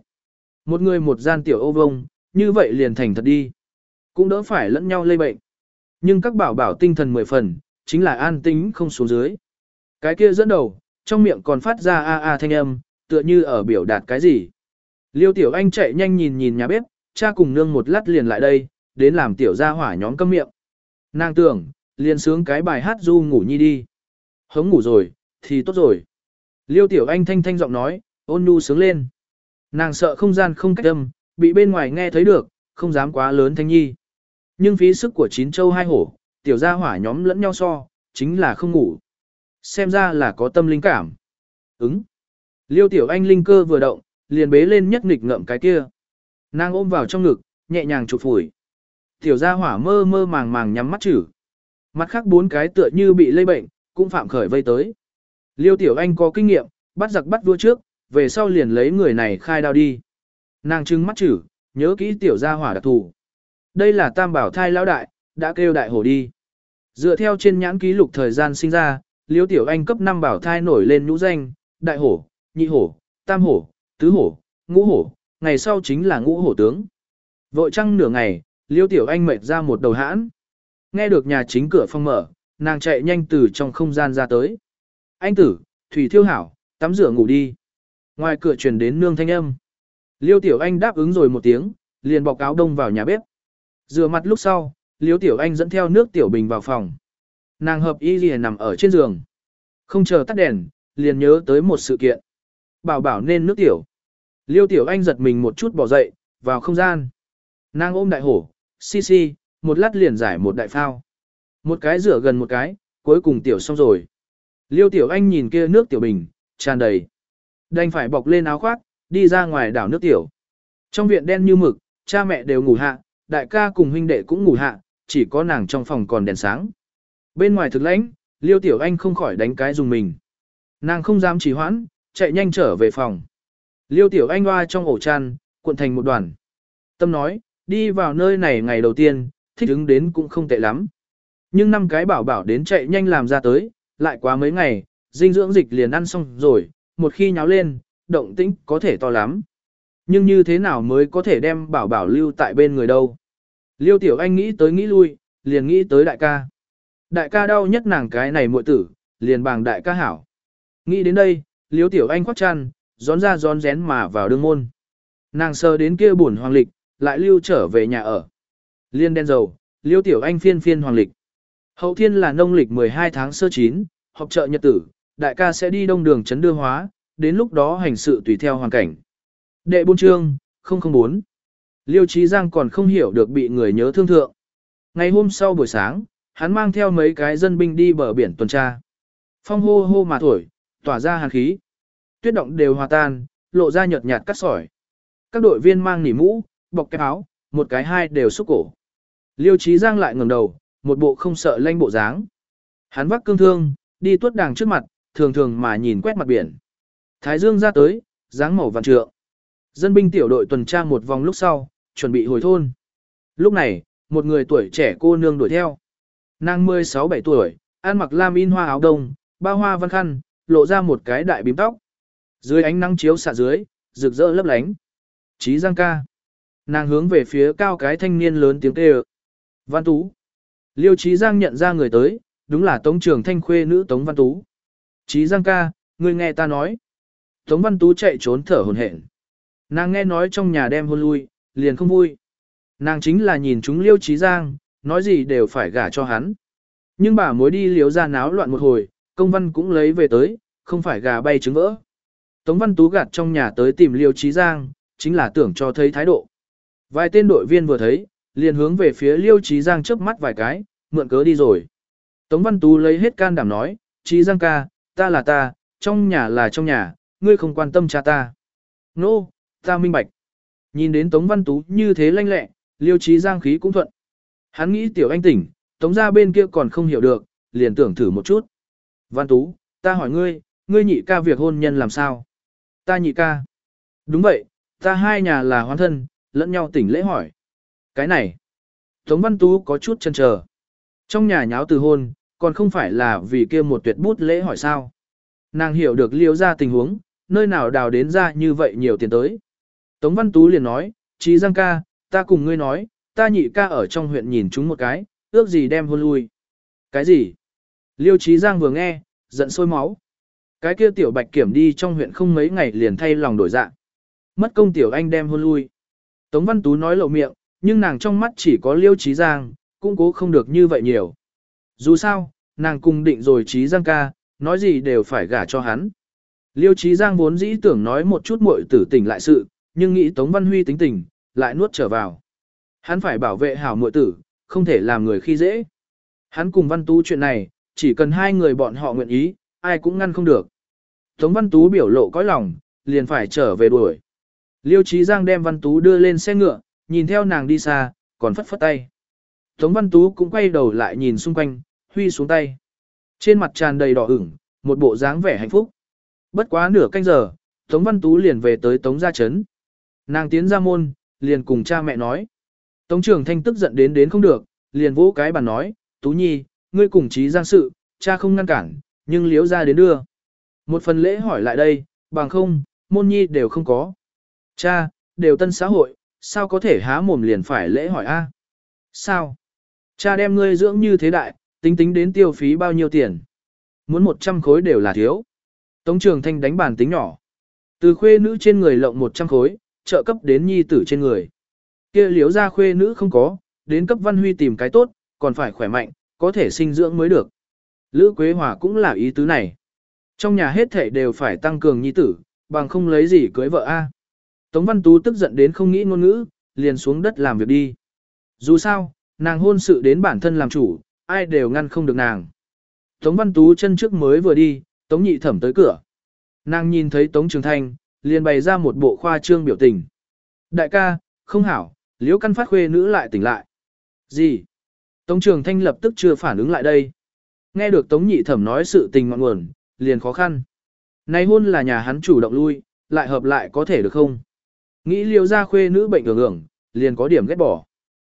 A: Một người một gian tiểu ô vông, như vậy liền thành thật đi. Cũng đỡ phải lẫn nhau lây bệnh. Nhưng các bảo bảo tinh thần mười phần, chính là an tính không xuống dưới. Cái kia dẫn đầu, trong miệng còn phát ra a a thanh âm, tựa như ở biểu đạt cái gì. Liêu tiểu anh chạy nhanh nhìn nhìn nhà bếp, cha cùng nương một lát liền lại đây, đến làm tiểu gia hỏa nhóm câm miệng. Nàng tưởng, liền sướng cái bài hát du ngủ nhi đi. Hống ngủ rồi, thì tốt rồi. Liêu tiểu anh thanh thanh giọng nói, ôn nhu sướng lên. Nàng sợ không gian không cách âm, bị bên ngoài nghe thấy được, không dám quá lớn thanh nhi. Nhưng phí sức của chín châu hai hổ, tiểu gia hỏa nhóm lẫn nhau so, chính là không ngủ. Xem ra là có tâm linh cảm. Ứng. Liêu tiểu anh linh cơ vừa động, liền bế lên nhất nghịch ngậm cái kia. Nàng ôm vào trong ngực, nhẹ nhàng chụp phủi. Tiểu gia hỏa mơ mơ màng màng nhắm mắt chử. Mặt khác bốn cái tựa như bị lây bệnh, cũng phạm khởi vây tới. Liêu tiểu anh có kinh nghiệm, bắt giặc bắt vua trước, về sau liền lấy người này khai đao đi. Nàng trưng mắt chử, nhớ kỹ tiểu gia hỏa đặc thù. Đây là tam bảo thai lão đại, đã kêu đại hổ đi. Dựa theo trên nhãn ký lục thời gian sinh ra, Liêu Tiểu Anh cấp 5 bảo thai nổi lên nhũ danh, đại hổ, nhị hổ, tam hổ, tứ hổ, ngũ hổ, ngày sau chính là ngũ hổ tướng. Vội trăng nửa ngày, Liêu Tiểu Anh mệt ra một đầu hãn. Nghe được nhà chính cửa phong mở, nàng chạy nhanh từ trong không gian ra tới. Anh tử, Thủy Thiêu Hảo, tắm rửa ngủ đi. Ngoài cửa truyền đến nương thanh âm. Liêu Tiểu Anh đáp ứng rồi một tiếng, liền bọc áo đông vào nhà bếp. Rửa mặt lúc sau, Liêu Tiểu Anh dẫn theo nước tiểu bình vào phòng. Nàng hợp y liền nằm ở trên giường. Không chờ tắt đèn, liền nhớ tới một sự kiện. Bảo bảo nên nước tiểu. Liêu Tiểu Anh giật mình một chút bỏ dậy, vào không gian. Nàng ôm đại hổ, xi xi, một lát liền giải một đại phao. Một cái rửa gần một cái, cuối cùng tiểu xong rồi. Liêu Tiểu Anh nhìn kia nước tiểu bình, tràn đầy. Đành phải bọc lên áo khoác, đi ra ngoài đảo nước tiểu. Trong viện đen như mực, cha mẹ đều ngủ hạ, đại ca cùng huynh đệ cũng ngủ hạ, chỉ có nàng trong phòng còn đèn sáng. Bên ngoài thực lãnh, Liêu Tiểu Anh không khỏi đánh cái dùng mình. Nàng không dám trì hoãn, chạy nhanh trở về phòng. Liêu Tiểu Anh hoa trong ổ chăn, cuộn thành một đoàn. Tâm nói, đi vào nơi này ngày đầu tiên, thích ứng đến cũng không tệ lắm. Nhưng năm cái bảo bảo đến chạy nhanh làm ra tới, lại quá mấy ngày, dinh dưỡng dịch liền ăn xong rồi, một khi nháo lên, động tĩnh có thể to lắm. Nhưng như thế nào mới có thể đem bảo bảo lưu tại bên người đâu? Liêu Tiểu Anh nghĩ tới nghĩ lui, liền nghĩ tới đại ca. Đại ca đau nhất nàng cái này muội tử, liền bằng đại ca hảo. Nghĩ đến đây, Liêu tiểu anh khoác chăn, gión ra gión rén mà vào đương môn. Nàng sơ đến kia buồn hoàng lịch, lại lưu trở về nhà ở. Liên đen dầu, liêu tiểu anh phiên phiên hoàng lịch. Hậu thiên là nông lịch 12 tháng sơ chín, họp chợ nhật tử, đại ca sẽ đi đông đường chấn đưa hóa, đến lúc đó hành sự tùy theo hoàn cảnh. Đệ bôn trương, 004. Liêu Trí Giang còn không hiểu được bị người nhớ thương thượng. Ngày hôm sau buổi sáng, hắn mang theo mấy cái dân binh đi bờ biển tuần tra. Phong hô hô mà thổi, tỏa ra hàn khí. Tuyết động đều hòa tan, lộ ra nhợt nhạt cắt sỏi. Các đội viên mang nỉ mũ, bọc cái áo, một cái hai đều xúc cổ. Liêu Trí Giang lại ngẩng đầu, một bộ không sợ lanh bộ dáng. Hắn vác cương thương, đi tuốt đàng trước mặt, thường thường mà nhìn quét mặt biển. Thái Dương ra tới, dáng màu vạn trượng. Dân binh tiểu đội tuần tra một vòng lúc sau, chuẩn bị hồi thôn. Lúc này, một người tuổi trẻ cô nương đuổi theo. Nàng 16-17 tuổi, ăn mặc lam in hoa áo đông, bao hoa văn khăn, lộ ra một cái đại bím tóc. Dưới ánh nắng chiếu xạ dưới, rực rỡ lấp lánh. Chí Giang ca. Nàng hướng về phía cao cái thanh niên lớn tiếng kêu. Văn Tú. Liêu Chí Giang nhận ra người tới, đúng là Tống Trường Thanh khuê nữ Tống Văn Tú. Chí Giang ca, người nghe ta nói. Tống Văn Tú chạy trốn thở hổn hển. Nàng nghe nói trong nhà đem hôn lui, liền không vui. Nàng chính là nhìn chúng Liêu Chí Giang, nói gì đều phải gả cho hắn. Nhưng bà mối đi liếu ra náo loạn một hồi, công văn cũng lấy về tới, không phải gà bay trứng vỡ. Tống Văn Tú gạt trong nhà tới tìm Liêu Chí Giang, chính là tưởng cho thấy thái độ. Vài tên đội viên vừa thấy, liền hướng về phía Liêu Chí Giang chớp mắt vài cái, mượn cớ đi rồi. Tống Văn Tú lấy hết can đảm nói, Chí Giang ca, ta là ta, trong nhà là trong nhà, ngươi không quan tâm cha ta. Nô, no, ta minh bạch. Nhìn đến Tống Văn Tú như thế lanh lẹ, Liêu Chí Giang khí cũng thuận. Hắn nghĩ tiểu anh tỉnh, Tống ra bên kia còn không hiểu được, liền tưởng thử một chút. Văn Tú, ta hỏi ngươi, ngươi nhị ca việc hôn nhân làm sao? Ta nhị ca. Đúng vậy, ta hai nhà là hoán thân, lẫn nhau tỉnh lễ hỏi. Cái này, Tống Văn Tú có chút chần chờ. Trong nhà nháo từ hôn, còn không phải là vì kia một tuyệt bút lễ hỏi sao. Nàng hiểu được liêu ra tình huống, nơi nào đào đến ra như vậy nhiều tiền tới. Tống Văn Tú liền nói, Chí Giang ca, ta cùng ngươi nói, ta nhị ca ở trong huyện nhìn chúng một cái, ước gì đem hôn lui. Cái gì? Liêu Chí Giang vừa nghe, giận sôi máu. Cái kia tiểu bạch kiểm đi trong huyện không mấy ngày liền thay lòng đổi dạng. Mất công tiểu anh đem hôn lui. Tống Văn Tú nói lộ miệng, nhưng nàng trong mắt chỉ có Liêu Chí Giang, cũng cố không được như vậy nhiều. Dù sao, nàng cùng định rồi Chí Giang ca, nói gì đều phải gả cho hắn. Liêu Chí Giang vốn dĩ tưởng nói một chút muội tử tỉnh lại sự, nhưng nghĩ Tống Văn Huy tính tình, lại nuốt trở vào. Hắn phải bảo vệ hảo muội tử, không thể làm người khi dễ. Hắn cùng Văn Tú chuyện này, chỉ cần hai người bọn họ nguyện ý, ai cũng ngăn không được. Tống Văn Tú biểu lộ cõi lòng, liền phải trở về đuổi. Liêu Chí Giang đem Văn Tú đưa lên xe ngựa, nhìn theo nàng đi xa, còn phất phất tay. Tống Văn Tú cũng quay đầu lại nhìn xung quanh, huy xuống tay. Trên mặt tràn đầy đỏ ửng, một bộ dáng vẻ hạnh phúc. Bất quá nửa canh giờ, Tống Văn Tú liền về tới Tống Gia Trấn. Nàng tiến ra môn, liền cùng cha mẹ nói. Tống trưởng thanh tức giận đến đến không được, liền vỗ cái bàn nói, Tú Nhi, ngươi cùng trí giang sự, cha không ngăn cản, nhưng liếu ra đến đưa. Một phần lễ hỏi lại đây, bằng không, môn nhi đều không có. Cha, đều tân xã hội, sao có thể há mồm liền phải lễ hỏi a? Sao? Cha đem ngươi dưỡng như thế đại, tính tính đến tiêu phí bao nhiêu tiền. Muốn 100 khối đều là thiếu. Tống trường thanh đánh bàn tính nhỏ. Từ khuê nữ trên người lộng 100 khối, trợ cấp đến nhi tử trên người. kia liếu ra khuê nữ không có, đến cấp văn huy tìm cái tốt, còn phải khỏe mạnh, có thể sinh dưỡng mới được. Lữ Quế Hòa cũng là ý tứ này. Trong nhà hết thảy đều phải tăng cường nhi tử, bằng không lấy gì cưới vợ a. Tống Văn Tú tức giận đến không nghĩ ngôn ngữ, liền xuống đất làm việc đi. Dù sao, nàng hôn sự đến bản thân làm chủ, ai đều ngăn không được nàng. Tống Văn Tú chân trước mới vừa đi, Tống Nhị Thẩm tới cửa. Nàng nhìn thấy Tống Trường Thanh, liền bày ra một bộ khoa trương biểu tình. Đại ca, không hảo, liễu căn phát khuê nữ lại tỉnh lại. Gì? Tống Trường Thanh lập tức chưa phản ứng lại đây. Nghe được Tống Nhị Thẩm nói sự tình ngọn nguồn, liền khó khăn. Này hôn là nhà hắn chủ động lui, lại hợp lại có thể được không? Nghĩ liêu ra khuê nữ bệnh ưởng ưởng, liền có điểm ghét bỏ.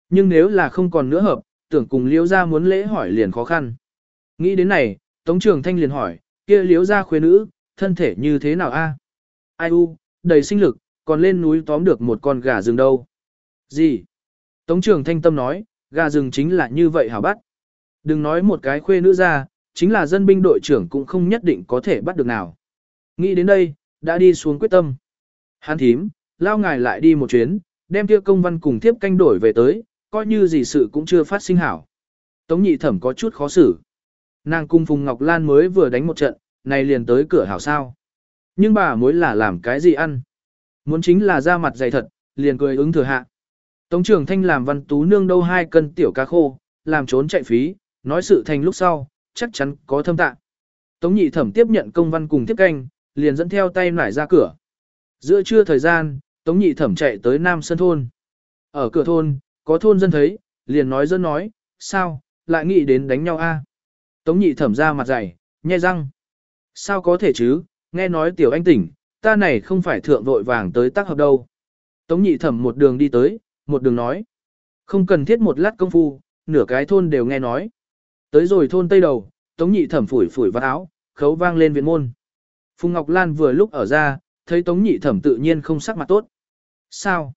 A: Nhưng nếu là không còn nữa hợp, tưởng cùng liêu ra muốn lễ hỏi liền khó khăn. Nghĩ đến này, Tống Trường Thanh liền hỏi, kia liêu ra khuê nữ, thân thể như thế nào a? Ai u, đầy sinh lực, còn lên núi tóm được một con gà rừng đâu. Gì? Tống Trường Thanh tâm nói, gà rừng chính là như vậy hảo bắt. Đừng nói một cái khuê nữ ra, chính là dân binh đội trưởng cũng không nhất định có thể bắt được nào. Nghĩ đến đây, đã đi xuống quyết tâm. Hán thím, lao ngài lại đi một chuyến, đem kia công văn cùng tiếp canh đổi về tới, coi như gì sự cũng chưa phát sinh hảo. Tống nhị thẩm có chút khó xử. Nàng cung Phùng Ngọc Lan mới vừa đánh một trận, này liền tới cửa hảo sao. Nhưng bà mối là làm cái gì ăn? Muốn chính là ra mặt dày thật, liền cười ứng thừa hạ. Tống trưởng thanh làm văn tú nương đâu hai cân tiểu cá khô, làm trốn chạy phí, nói sự thành lúc sau, chắc chắn có thâm tạ. Tống nhị thẩm tiếp nhận công văn cùng tiếp canh, liền dẫn theo tay nải ra cửa. Giữa trưa thời gian, Tống nhị thẩm chạy tới Nam Sơn Thôn. Ở cửa thôn, có thôn dân thấy, liền nói dân nói, sao, lại nghĩ đến đánh nhau a? Tống nhị thẩm ra mặt dày, nhe răng. Sao có thể chứ, nghe nói tiểu anh tỉnh, ta này không phải thượng vội vàng tới tác hợp đâu. Tống nhị thẩm một đường đi tới, một đường nói. Không cần thiết một lát công phu, nửa cái thôn đều nghe nói. Tới rồi thôn tây đầu, Tống nhị thẩm phủi phủi vạt áo, khấu vang lên viện môn. Phùng Ngọc Lan vừa lúc ở ra, thấy Tống nhị thẩm tự nhiên không sắc mặt tốt. Sao?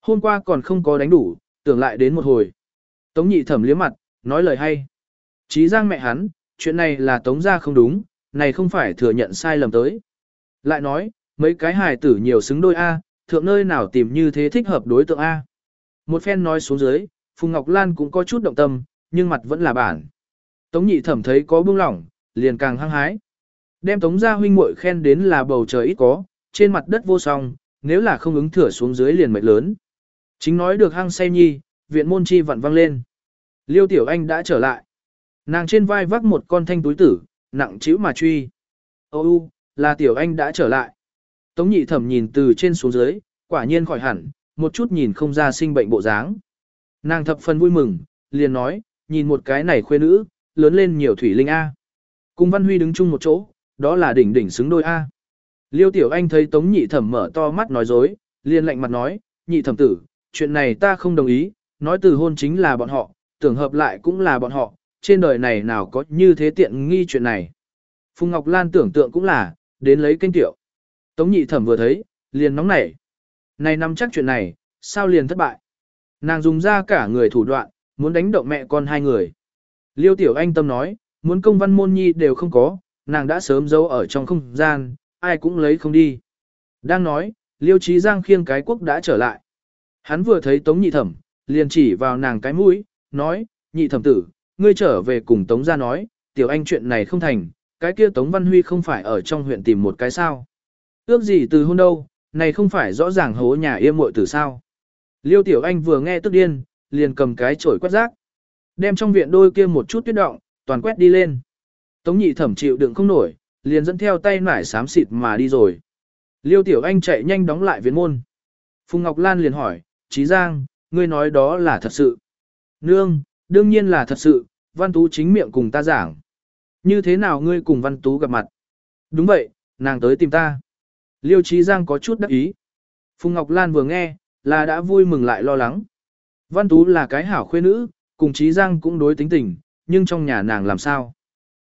A: Hôm qua còn không có đánh đủ, tưởng lại đến một hồi. Tống nhị thẩm liếm mặt, nói lời hay. Chí giang mẹ hắn, chuyện này là tống ra không đúng, này không phải thừa nhận sai lầm tới. Lại nói, mấy cái hài tử nhiều xứng đôi A, thượng nơi nào tìm như thế thích hợp đối tượng A. Một phen nói xuống dưới, Phùng Ngọc Lan cũng có chút động tâm, nhưng mặt vẫn là bản. Tống nhị thẩm thấy có buông lỏng, liền càng hăng hái. Đem tống gia huynh muội khen đến là bầu trời ít có, trên mặt đất vô song, nếu là không ứng thửa xuống dưới liền mệt lớn. Chính nói được hăng say nhi, viện môn chi vặn văng lên. Liêu Tiểu Anh đã trở lại. Nàng trên vai vác một con thanh túi tử, nặng chịu mà truy. Ô u, là Tiểu Anh đã trở lại. Tống nhị thẩm nhìn từ trên xuống dưới, quả nhiên khỏi hẳn, một chút nhìn không ra sinh bệnh bộ dáng. Nàng thập phần vui mừng, liền nói, nhìn một cái này khuê nữ, lớn lên nhiều thủy linh A. Cùng Văn Huy đứng chung một chỗ, đó là đỉnh đỉnh xứng đôi A. Liêu Tiểu Anh thấy Tống nhị thẩm mở to mắt nói dối, liền lạnh mặt nói, nhị thẩm tử, chuyện này ta không đồng ý, nói từ hôn chính là bọn họ, tưởng hợp lại cũng là bọn họ, trên đời này nào có như thế tiện nghi chuyện này. Phùng Ngọc Lan tưởng tượng cũng là, đến lấy kênh tiểu. Tống nhị thẩm vừa thấy, liền nóng nảy. Này nắm chắc chuyện này, sao liền thất bại? Nàng dùng ra cả người thủ đoạn, muốn đánh động mẹ con hai người. Liêu tiểu anh tâm nói, muốn công văn môn nhi đều không có, nàng đã sớm giấu ở trong không gian, ai cũng lấy không đi. Đang nói, Liêu Trí Giang khiêng cái quốc đã trở lại. Hắn vừa thấy Tống nhị thẩm, liền chỉ vào nàng cái mũi, nói, nhị thẩm tử, ngươi trở về cùng Tống ra nói, tiểu anh chuyện này không thành, cái kia Tống Văn Huy không phải ở trong huyện tìm một cái sao. Ước gì từ hôn đâu, này không phải rõ ràng hố nhà yêm muội tử sao. Liêu tiểu anh vừa nghe tức điên, liền cầm cái chổi quét rác. Đem trong viện đôi kia một chút tuyết động, toàn quét đi lên. Tống nhị thẩm chịu đựng không nổi, liền dẫn theo tay nải xám xịt mà đi rồi. Liêu tiểu anh chạy nhanh đóng lại viện môn. Phùng Ngọc Lan liền hỏi, Trí Giang, ngươi nói đó là thật sự. Nương, đương nhiên là thật sự, Văn Tú chính miệng cùng ta giảng. Như thế nào ngươi cùng Văn Tú gặp mặt? Đúng vậy, nàng tới tìm ta. Liêu Trí Giang có chút đắc ý. Phùng Ngọc Lan vừa nghe, là đã vui mừng lại lo lắng. Văn Tú là cái hảo khuê nữ, cùng Trí Giang cũng đối tính tình, nhưng trong nhà nàng làm sao?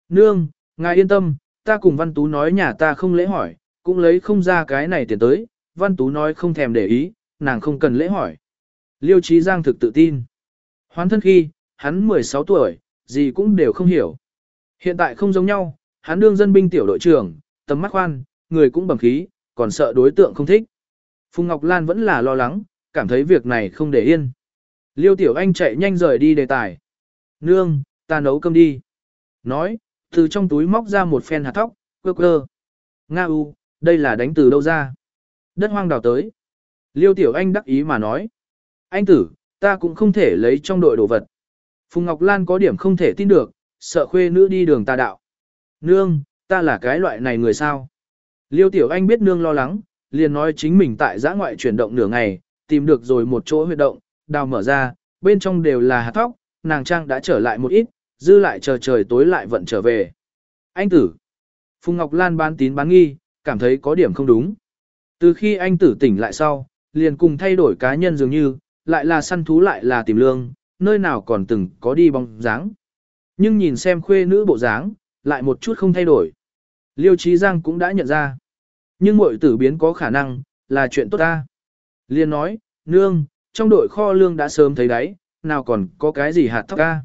A: Nương, ngài yên tâm, ta cùng Văn Tú nói nhà ta không lễ hỏi, cũng lấy không ra cái này tiền tới, Văn Tú nói không thèm để ý, nàng không cần lễ hỏi. Liêu Trí Giang thực tự tin. Hoán thân khi, hắn 16 tuổi, gì cũng đều không hiểu. Hiện tại không giống nhau, hắn đương dân binh tiểu đội trưởng, tầm mắt khoan, người cũng bẩm khí, còn sợ đối tượng không thích. Phùng Ngọc Lan vẫn là lo lắng, cảm thấy việc này không để yên. Liêu Tiểu Anh chạy nhanh rời đi đề tài. Nương, ta nấu cơm đi. Nói, từ trong túi móc ra một phen hạt thóc, quơ quơ. Nga u, đây là đánh từ đâu ra? Đất hoang đào tới. Liêu Tiểu Anh đắc ý mà nói. Anh tử, ta cũng không thể lấy trong đội đồ vật. Phùng Ngọc Lan có điểm không thể tin được, sợ khuê nữ đi đường tà đạo. Nương, ta là cái loại này người sao? Liêu Tiểu Anh biết nương lo lắng, liền nói chính mình tại giã ngoại chuyển động nửa ngày, tìm được rồi một chỗ huyệt động, đào mở ra, bên trong đều là hạt thóc, nàng trang đã trở lại một ít, dư lại chờ trời tối lại vận trở về. Anh tử. Phùng Ngọc Lan bán tín bán nghi, cảm thấy có điểm không đúng. Từ khi anh tử tỉnh lại sau, liền cùng thay đổi cá nhân dường như, lại là săn thú lại là tìm lương, nơi nào còn từng có đi bóng dáng. Nhưng nhìn xem khuê nữ bộ dáng, lại một chút không thay đổi. Liêu Trí Giang cũng đã nhận ra. Nhưng mọi tử biến có khả năng, là chuyện tốt ta. Liên nói, nương, trong đội kho lương đã sớm thấy đấy, nào còn có cái gì hạt thóc ca.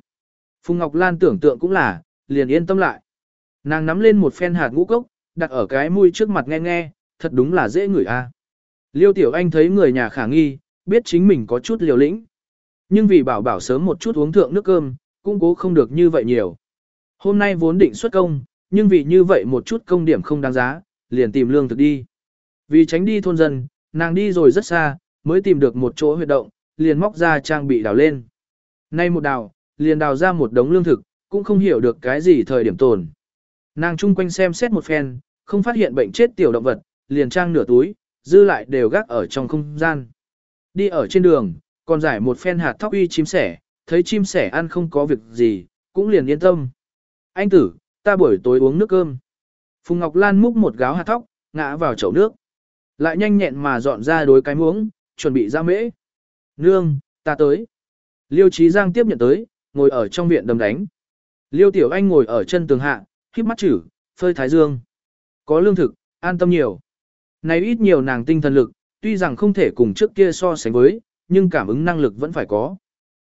A: Phùng Ngọc Lan tưởng tượng cũng là, liền yên tâm lại. Nàng nắm lên một phen hạt ngũ cốc, đặt ở cái mũi trước mặt nghe nghe, thật đúng là dễ ngửi a. À. Liêu Tiểu Anh thấy người nhà khả nghi, biết chính mình có chút liều lĩnh. Nhưng vì bảo bảo sớm một chút uống thượng nước cơm, cũng cố không được như vậy nhiều. Hôm nay vốn định xuất công, nhưng vì như vậy một chút công điểm không đáng giá, liền tìm lương thực đi. Vì tránh đi thôn dân, nàng đi rồi rất xa, mới tìm được một chỗ huyệt động, liền móc ra trang bị đào lên. Nay một đào, liền đào ra một đống lương thực, cũng không hiểu được cái gì thời điểm tồn. Nàng chung quanh xem xét một phen, không phát hiện bệnh chết tiểu động vật, liền trang nửa túi, dư lại đều gác ở trong không gian. Đi ở trên đường, còn giải một phen hạt thóc uy chim sẻ, thấy chim sẻ ăn không có việc gì, cũng liền yên tâm. Anh tử, ta buổi tối uống nước cơm. Phùng Ngọc Lan múc một gáo hạt thóc, ngã vào chậu nước. Lại nhanh nhẹn mà dọn ra đối cái muỗng, chuẩn bị ra mễ. Nương, ta tới. Liêu Trí Giang tiếp nhận tới, ngồi ở trong viện đầm đánh. Liêu Tiểu Anh ngồi ở chân tường hạ, khiếp mắt chử, phơi thái dương. Có lương thực, an tâm nhiều. Này ít nhiều nàng tinh thần lực, tuy rằng không thể cùng trước kia so sánh với, nhưng cảm ứng năng lực vẫn phải có.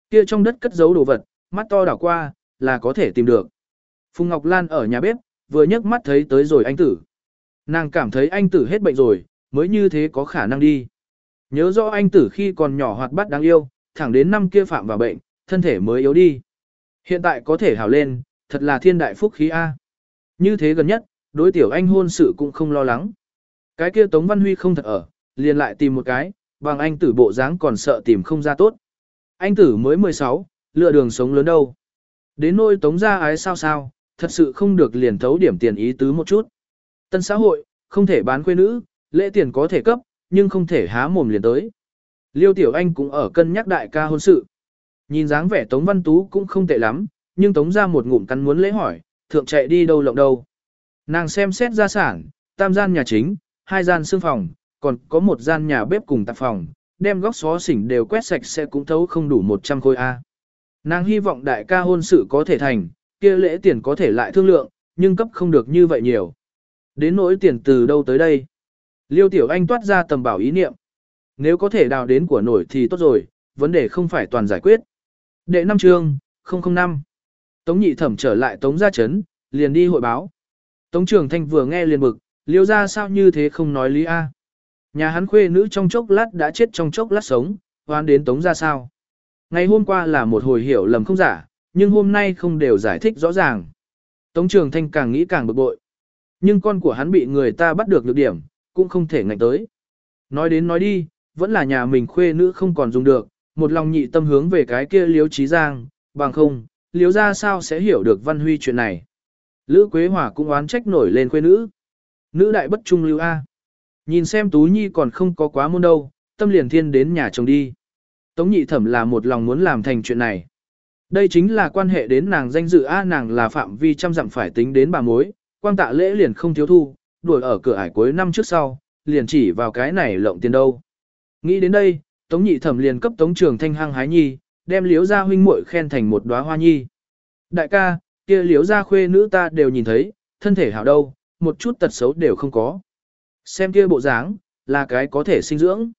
A: Kia trong đất cất giấu đồ vật, mắt to đảo qua, là có thể tìm được. Phùng Ngọc Lan ở nhà bếp, vừa nhấc mắt thấy tới rồi anh tử. Nàng cảm thấy anh tử hết bệnh rồi, mới như thế có khả năng đi. Nhớ rõ anh tử khi còn nhỏ hoạt bát đáng yêu, thẳng đến năm kia phạm vào bệnh, thân thể mới yếu đi. Hiện tại có thể hào lên, thật là thiên đại phúc khí A. Như thế gần nhất, đối tiểu anh hôn sự cũng không lo lắng. Cái kia Tống Văn Huy không thật ở, liền lại tìm một cái, bằng anh tử bộ dáng còn sợ tìm không ra tốt. Anh tử mới 16, lựa đường sống lớn đâu. Đến nôi Tống ra ái sao sao, thật sự không được liền thấu điểm tiền ý tứ một chút. Tân xã hội, không thể bán quê nữ, lễ tiền có thể cấp, nhưng không thể há mồm liền tới. Liêu Tiểu Anh cũng ở cân nhắc đại ca hôn sự. Nhìn dáng vẻ Tống Văn Tú cũng không tệ lắm, nhưng Tống ra một ngụm cắn muốn lễ hỏi, thượng chạy đi đâu lộng đâu. Nàng xem xét gia sản, tam gian nhà chính, hai gian xương phòng, còn có một gian nhà bếp cùng tạp phòng, đem góc xó xỉnh đều quét sạch sẽ cũng thấu không đủ 100 khối A. Nàng hy vọng đại ca hôn sự có thể thành, kia lễ tiền có thể lại thương lượng, nhưng cấp không được như vậy nhiều. Đến nỗi tiền từ đâu tới đây? Liêu Tiểu Anh toát ra tầm bảo ý niệm. Nếu có thể đào đến của nổi thì tốt rồi, vấn đề không phải toàn giải quyết. Đệ năm chương, 005. Tống nhị thẩm trở lại Tống gia chấn, liền đi hội báo. Tống trường thanh vừa nghe liền bực, liêu ra sao như thế không nói lý a? Nhà hắn khuê nữ trong chốc lát đã chết trong chốc lát sống, oan đến Tống gia sao? Ngày hôm qua là một hồi hiểu lầm không giả, nhưng hôm nay không đều giải thích rõ ràng. Tống trường thanh càng nghĩ càng bực bội. Nhưng con của hắn bị người ta bắt được lược điểm, cũng không thể ngạnh tới. Nói đến nói đi, vẫn là nhà mình khuê nữ không còn dùng được, một lòng nhị tâm hướng về cái kia liếu trí giang, bằng không, liếu ra sao sẽ hiểu được văn huy chuyện này. Lữ Quế Hỏa cũng oán trách nổi lên quê nữ. Nữ đại bất trung lưu A. Nhìn xem Tú Nhi còn không có quá môn đâu, tâm liền thiên đến nhà chồng đi. Tống nhị thẩm là một lòng muốn làm thành chuyện này. Đây chính là quan hệ đến nàng danh dự A nàng là phạm vi trăm dặm phải tính đến bà mối, quang tạ lễ liền không thiếu thu, đuổi ở cửa ải cuối năm trước sau, liền chỉ vào cái này lộng tiền đâu. Nghĩ đến đây, Tống nhị thẩm liền cấp Tống trường thanh hăng hái nhi, đem liếu gia huynh muội khen thành một đóa hoa nhi. Đại ca, kia liếu gia khuê nữ ta đều nhìn thấy, thân thể hảo đâu, một chút tật xấu đều không có. Xem kia bộ dáng, là cái có thể sinh dưỡng.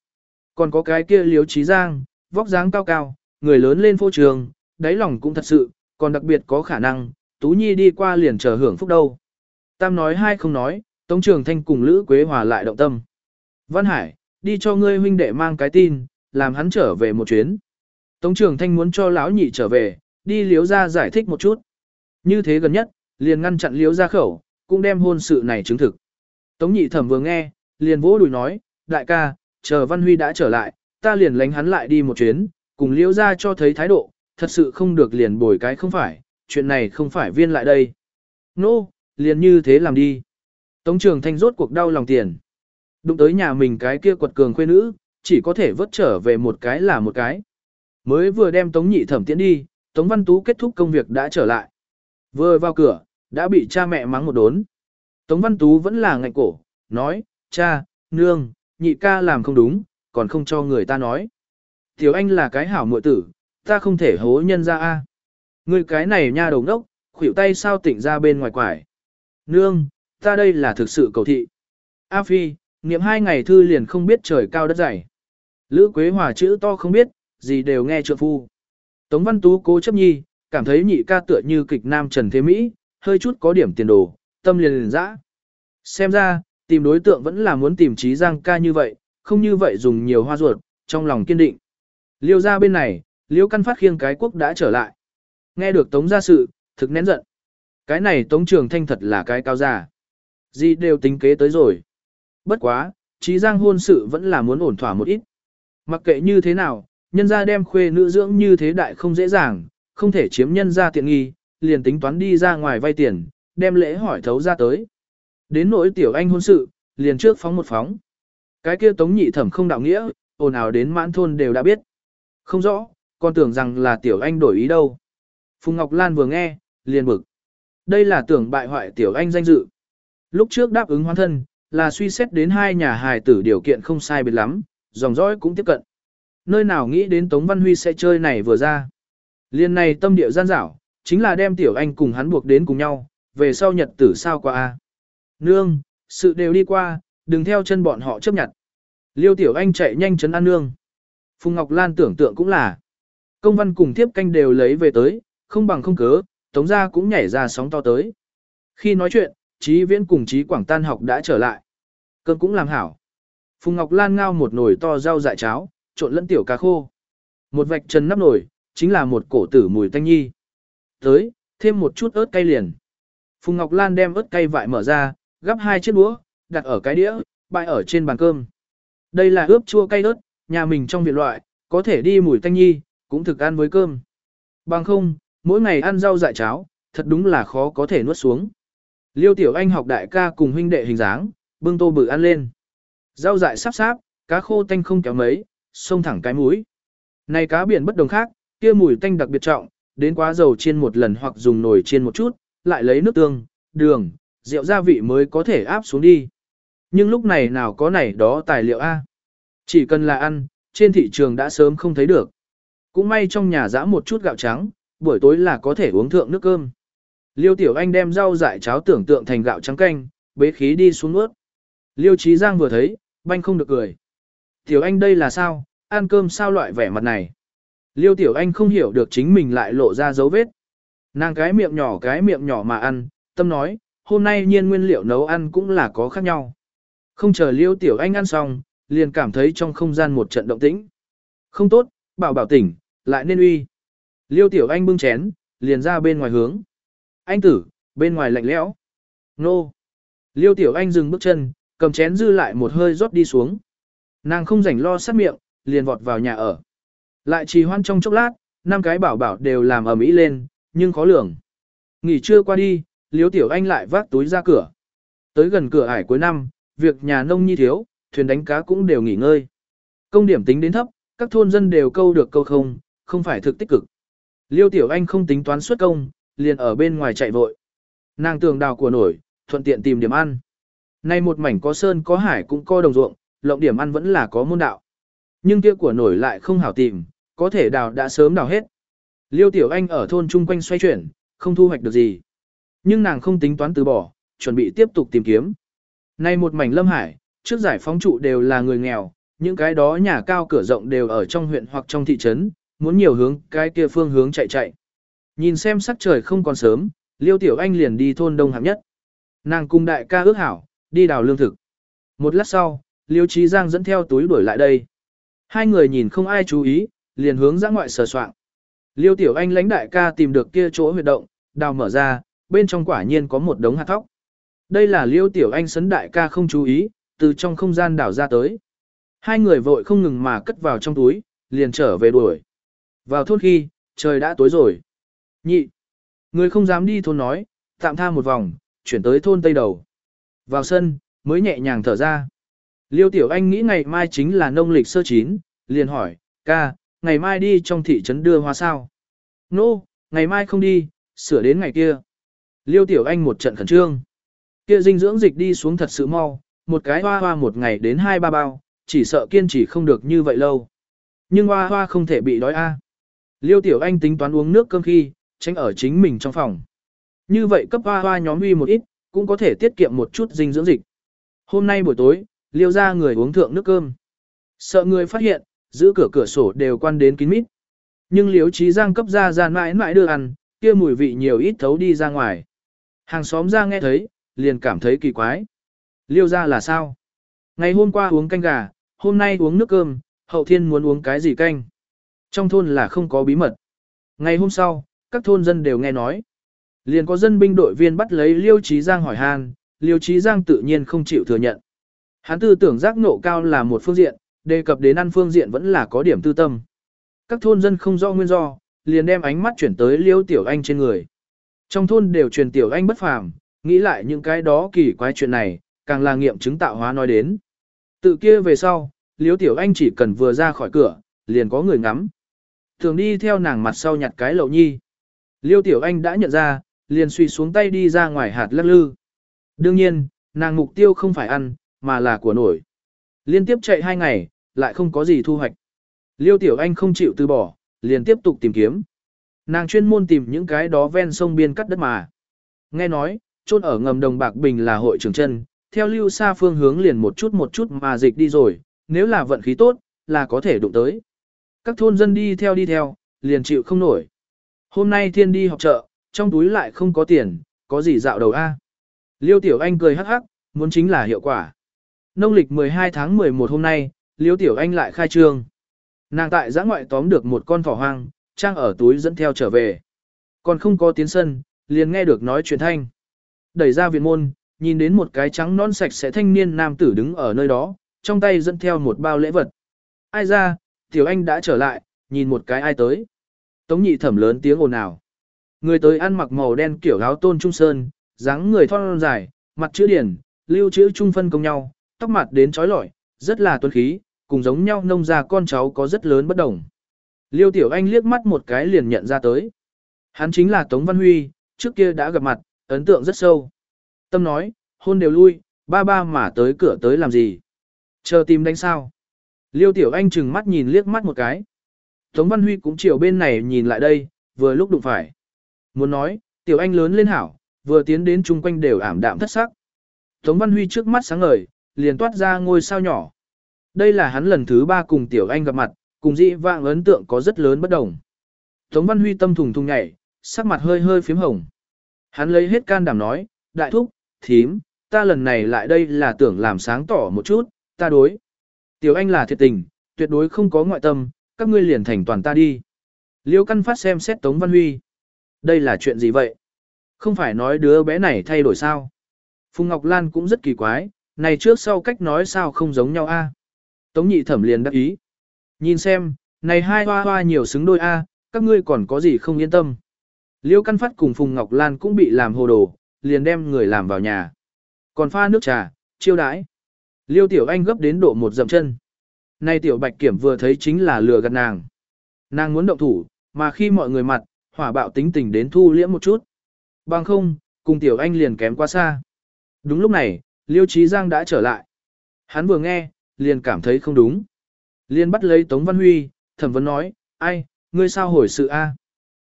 A: Còn có cái kia liếu trí giang, vóc dáng cao cao, người lớn lên phô trường, đáy lòng cũng thật sự, còn đặc biệt có khả năng, Tú Nhi đi qua liền chờ hưởng phúc đâu. Tam nói hai không nói, Tống Trường Thanh cùng Lữ Quế Hòa lại động tâm. Văn Hải, đi cho ngươi huynh đệ mang cái tin, làm hắn trở về một chuyến. Tống Trường Thanh muốn cho lão nhị trở về, đi liếu ra giải thích một chút. Như thế gần nhất, liền ngăn chặn liếu ra khẩu, cũng đem hôn sự này chứng thực. Tống nhị thẩm vừa nghe, liền vỗ đùi nói, đại ca, chờ Văn Huy đã trở lại, ta liền lánh hắn lại đi một chuyến, cùng liễu ra cho thấy thái độ, thật sự không được liền bồi cái không phải, chuyện này không phải viên lại đây. Nô, no, liền như thế làm đi. Tống trường thanh rốt cuộc đau lòng tiền. Đụng tới nhà mình cái kia quật cường khuê nữ, chỉ có thể vớt trở về một cái là một cái. Mới vừa đem Tống nhị thẩm tiễn đi, Tống Văn Tú kết thúc công việc đã trở lại. Vừa vào cửa, đã bị cha mẹ mắng một đốn. Tống Văn Tú vẫn là ngạnh cổ, nói, cha, nương, nhị ca làm không đúng, còn không cho người ta nói. Tiểu anh là cái hảo muội tử, ta không thể hố nhân ra a. Người cái này nha đầu đốc, khuỷu tay sao tỉnh ra bên ngoài quải. Nương, ta đây là thực sự cầu thị. A Phi, niệm hai ngày thư liền không biết trời cao đất dày. Lữ Quế Hòa chữ to không biết, gì đều nghe trượng phu. Tống Văn Tú cố chấp nhi, cảm thấy nhị ca tựa như kịch nam Trần Thế Mỹ, hơi chút có điểm tiền đồ, tâm liền liền dã. Xem ra, tìm đối tượng vẫn là muốn tìm trí giang ca như vậy, không như vậy dùng nhiều hoa ruột, trong lòng kiên định. Liêu ra bên này, liêu căn phát khiêng cái quốc đã trở lại. Nghe được tống ra sự, thực nén giận. Cái này tống trường thanh thật là cái cao già. Gì đều tính kế tới rồi. Bất quá, trí giang hôn sự vẫn là muốn ổn thỏa một ít. Mặc kệ như thế nào, nhân gia đem khuê nữ dưỡng như thế đại không dễ dàng, không thể chiếm nhân gia tiện nghi, liền tính toán đi ra ngoài vay tiền, đem lễ hỏi thấu ra tới. Đến nỗi tiểu anh hôn sự, liền trước phóng một phóng. Cái kia tống nhị thẩm không đạo nghĩa, ồn ào đến mãn thôn đều đã biết. Không rõ, còn tưởng rằng là tiểu anh đổi ý đâu. Phùng Ngọc Lan vừa nghe, liền bực. Đây là tưởng bại hoại tiểu anh danh dự. Lúc trước đáp ứng hoan thân, là suy xét đến hai nhà hài tử điều kiện không sai biệt lắm, dòng dõi cũng tiếp cận. Nơi nào nghĩ đến Tống Văn Huy sẽ chơi này vừa ra. Liên này tâm địa gian dảo, chính là đem tiểu anh cùng hắn buộc đến cùng nhau, về sau nhật tử sao qua a Nương, sự đều đi qua, đừng theo chân bọn họ chấp nhận. Liêu tiểu anh chạy nhanh chấn an nương. Phùng Ngọc Lan tưởng tượng cũng là. Công văn cùng tiếp canh đều lấy về tới, không bằng không cớ, tống gia cũng nhảy ra sóng to tới. Khi nói chuyện, Chí Viễn cùng Chí Quảng tan học đã trở lại. Cơn cũng làm hảo. Phùng Ngọc Lan ngao một nồi to rau dại cháo, trộn lẫn tiểu cá khô. Một vạch trần nắp nồi, chính là một cổ tử mùi tanh nhi. Tới, thêm một chút ớt cay liền. Phùng Ngọc Lan đem ớt cay vại mở ra, gắp hai chiếc đũa, đặt ở cái đĩa, bày ở trên bàn cơm. Đây là ướp chua cay ớt, nhà mình trong viện loại, có thể đi mùi tanh nhi, cũng thực ăn với cơm. Bằng không, mỗi ngày ăn rau dại cháo, thật đúng là khó có thể nuốt xuống. Liêu Tiểu Anh học đại ca cùng huynh đệ hình dáng, bưng tô bự ăn lên. Rau dại sắp sáp, cá khô tanh không kéo mấy, xông thẳng cái mũi. Này cá biển bất đồng khác, kia mùi tanh đặc biệt trọng, đến quá dầu chiên một lần hoặc dùng nồi chiên một chút, lại lấy nước tương, đường, rượu gia vị mới có thể áp xuống đi. Nhưng lúc này nào có này đó tài liệu A. Chỉ cần là ăn, trên thị trường đã sớm không thấy được. Cũng may trong nhà giã một chút gạo trắng, buổi tối là có thể uống thượng nước cơm. Liêu Tiểu Anh đem rau dại cháo tưởng tượng thành gạo trắng canh, bế khí đi xuống nuốt. Liêu Trí Giang vừa thấy, banh không được cười. Tiểu Anh đây là sao, ăn cơm sao loại vẻ mặt này. Liêu Tiểu Anh không hiểu được chính mình lại lộ ra dấu vết. Nàng cái miệng nhỏ cái miệng nhỏ mà ăn, tâm nói, hôm nay nhiên nguyên liệu nấu ăn cũng là có khác nhau. Không chờ Liêu Tiểu Anh ăn xong, liền cảm thấy trong không gian một trận động tĩnh. Không tốt, bảo bảo tỉnh, lại nên uy. Liêu Tiểu Anh bưng chén, liền ra bên ngoài hướng. Anh tử, bên ngoài lạnh lẽo. Nô. Liêu Tiểu Anh dừng bước chân, cầm chén dư lại một hơi rót đi xuống. Nàng không rảnh lo sát miệng, liền vọt vào nhà ở. Lại trì hoan trong chốc lát, năm cái bảo bảo đều làm ở mỹ lên, nhưng khó lường. Nghỉ trưa qua đi, Liêu Tiểu Anh lại vác túi ra cửa. Tới gần cửa ải cuối năm, việc nhà nông nhi thiếu, thuyền đánh cá cũng đều nghỉ ngơi. Công điểm tính đến thấp, các thôn dân đều câu được câu không, không phải thực tích cực. Liêu Tiểu Anh không tính toán xuất công, liền ở bên ngoài chạy vội. Nàng tường đào của nổi, thuận tiện tìm điểm ăn. Nay một mảnh có sơn có hải cũng có đồng ruộng, lộng điểm ăn vẫn là có môn đạo. Nhưng kia của nổi lại không hảo tìm, có thể đào đã sớm đào hết. Liêu Tiểu Anh ở thôn chung quanh xoay chuyển, không thu hoạch được gì. Nhưng nàng không tính toán từ bỏ, chuẩn bị tiếp tục tìm kiếm. Nay một mảnh lâm hải, trước giải phóng trụ đều là người nghèo, những cái đó nhà cao cửa rộng đều ở trong huyện hoặc trong thị trấn, muốn nhiều hướng cái kia phương hướng chạy chạy. Nhìn xem sắc trời không còn sớm, Liêu Tiểu Anh liền đi thôn đông hạng nhất. Nàng cùng đại ca ước hảo, đi đào lương thực. Một lát sau, Liêu Trí Giang dẫn theo túi đuổi lại đây. Hai người nhìn không ai chú ý, liền hướng ra ngoại sờ soạn. Liêu Tiểu Anh lãnh đại ca tìm được kia chỗ huyệt động, đào mở ra, bên trong quả nhiên có một đống hạt thóc. Đây là Liêu Tiểu Anh sấn đại ca không chú ý, từ trong không gian đào ra tới. Hai người vội không ngừng mà cất vào trong túi, liền trở về đuổi. Vào thôn khi, trời đã tối rồi. Nhị. Người không dám đi thôn nói, tạm tha một vòng, chuyển tới thôn tây đầu. Vào sân, mới nhẹ nhàng thở ra. Liêu Tiểu Anh nghĩ ngày mai chính là nông lịch sơ chín, liền hỏi, ca, ngày mai đi trong thị trấn đưa hoa sao? Nô, no, ngày mai không đi, sửa đến ngày kia. Liêu Tiểu Anh một trận khẩn trương. Kia dinh dưỡng dịch đi xuống thật sự mau, một cái hoa hoa một ngày đến hai ba bao, chỉ sợ kiên trì không được như vậy lâu. Nhưng hoa hoa không thể bị đói a. Liêu Tiểu Anh tính toán uống nước cơm khi, tránh ở chính mình trong phòng. Như vậy cấp hoa hoa nhóm uy một ít, cũng có thể tiết kiệm một chút dinh dưỡng dịch. Hôm nay buổi tối, liêu ra người uống thượng nước cơm. Sợ người phát hiện, giữ cửa cửa sổ đều quan đến kín mít. Nhưng liếu trí giang cấp ra ra mãi mãi đưa ăn, kia mùi vị nhiều ít thấu đi ra ngoài. Hàng xóm ra nghe thấy, liền cảm thấy kỳ quái. Liêu ra là sao? Ngày hôm qua uống canh gà, hôm nay uống nước cơm, hậu thiên muốn uống cái gì canh? Trong thôn là không có bí mật. Ngày hôm sau, các thôn dân đều nghe nói. Liền có dân binh đội viên bắt lấy Liêu Trí Giang hỏi han, Liêu Trí Giang tự nhiên không chịu thừa nhận. Hắn tư tưởng giác nộ cao là một phương diện, đề cập đến ăn phương diện vẫn là có điểm tư tâm. Các thôn dân không rõ nguyên do, liền đem ánh mắt chuyển tới Liêu Tiểu Anh trên người. Trong thôn đều truyền Tiểu Anh bất phàm, nghĩ lại những cái đó kỳ quái chuyện này, càng là nghiệm chứng tạo hóa nói đến. Tự kia về sau, Liêu Tiểu Anh chỉ cần vừa ra khỏi cửa, liền có người ngắm. Thường đi theo nàng mặt sau nhặt cái lậu nhi. Liêu Tiểu Anh đã nhận ra, liền suy xuống tay đi ra ngoài hạt lắc lư. Đương nhiên, nàng mục tiêu không phải ăn, mà là của nổi. Liên tiếp chạy hai ngày, lại không có gì thu hoạch. Liêu Tiểu Anh không chịu từ bỏ, liền tiếp tục tìm kiếm. Nàng chuyên môn tìm những cái đó ven sông biên cắt đất mà. Nghe nói, chôn ở ngầm đồng bạc bình là hội trưởng chân, theo lưu xa phương hướng liền một chút một chút mà dịch đi rồi, nếu là vận khí tốt, là có thể đụng tới. Các thôn dân đi theo đi theo, liền chịu không nổi. Hôm nay thiên đi học chợ, trong túi lại không có tiền, có gì dạo đầu a? Liêu Tiểu Anh cười hắc hắc, muốn chính là hiệu quả. Nông lịch 12 tháng 11 hôm nay, Liêu Tiểu Anh lại khai trương. Nàng tại giã ngoại tóm được một con thỏ hoang, trang ở túi dẫn theo trở về. Còn không có tiến sân, liền nghe được nói chuyện thanh. Đẩy ra viện môn, nhìn đến một cái trắng non sạch sẽ thanh niên nam tử đứng ở nơi đó, trong tay dẫn theo một bao lễ vật. Ai ra, Tiểu Anh đã trở lại, nhìn một cái ai tới. Tống nhị thẩm lớn tiếng ồn ào. Người tới ăn mặc màu đen kiểu áo tôn trung sơn, dáng người thon dài, mặt chữ điển, lưu chữ trung phân công nhau, tóc mặt đến trói lọi, rất là tuấn khí, cùng giống nhau nông gia con cháu có rất lớn bất đồng. Liêu Tiểu Anh liếc mắt một cái liền nhận ra tới. Hắn chính là Tống Văn Huy, trước kia đã gặp mặt, ấn tượng rất sâu. Tâm nói, hôn đều lui, ba ba mà tới cửa tới làm gì? Chờ tìm đánh sao? Liêu Tiểu Anh chừng mắt nhìn liếc mắt một cái. Tống Văn Huy cũng chiều bên này nhìn lại đây, vừa lúc đụng phải. Muốn nói, Tiểu Anh lớn lên hảo, vừa tiến đến chung quanh đều ảm đạm thất sắc. Tống Văn Huy trước mắt sáng ngời, liền toát ra ngôi sao nhỏ. Đây là hắn lần thứ ba cùng Tiểu Anh gặp mặt, cùng dị vạng ấn tượng có rất lớn bất đồng. Tống Văn Huy tâm thùng thùng nhảy, sắc mặt hơi hơi phím hồng. Hắn lấy hết can đảm nói, đại thúc, thím, ta lần này lại đây là tưởng làm sáng tỏ một chút, ta đối. Tiểu Anh là thiệt tình, tuyệt đối không có ngoại tâm, các ngươi liền thành toàn ta đi. Liêu căn phát xem xét Tống Văn Huy. Đây là chuyện gì vậy? Không phải nói đứa bé này thay đổi sao? Phùng Ngọc Lan cũng rất kỳ quái, này trước sau cách nói sao không giống nhau a? Tống nhị thẩm liền đắc ý. Nhìn xem, này hai hoa hoa nhiều xứng đôi a, các ngươi còn có gì không yên tâm. Liêu Căn Phát cùng Phùng Ngọc Lan cũng bị làm hồ đồ, liền đem người làm vào nhà. Còn pha nước trà, chiêu đãi. Liêu Tiểu Anh gấp đến độ một dậm chân. Nay Tiểu Bạch Kiểm vừa thấy chính là lừa gạt nàng. Nàng muốn động thủ, mà khi mọi người mặt, hỏa bạo tính tình đến thu liễm một chút. Bằng không, cùng Tiểu Anh liền kém quá xa. Đúng lúc này, Liêu Trí Giang đã trở lại. Hắn vừa nghe, liền cảm thấy không đúng. Liền bắt lấy Tống Văn Huy, thẩm vấn nói, ai, ngươi sao hồi sự a?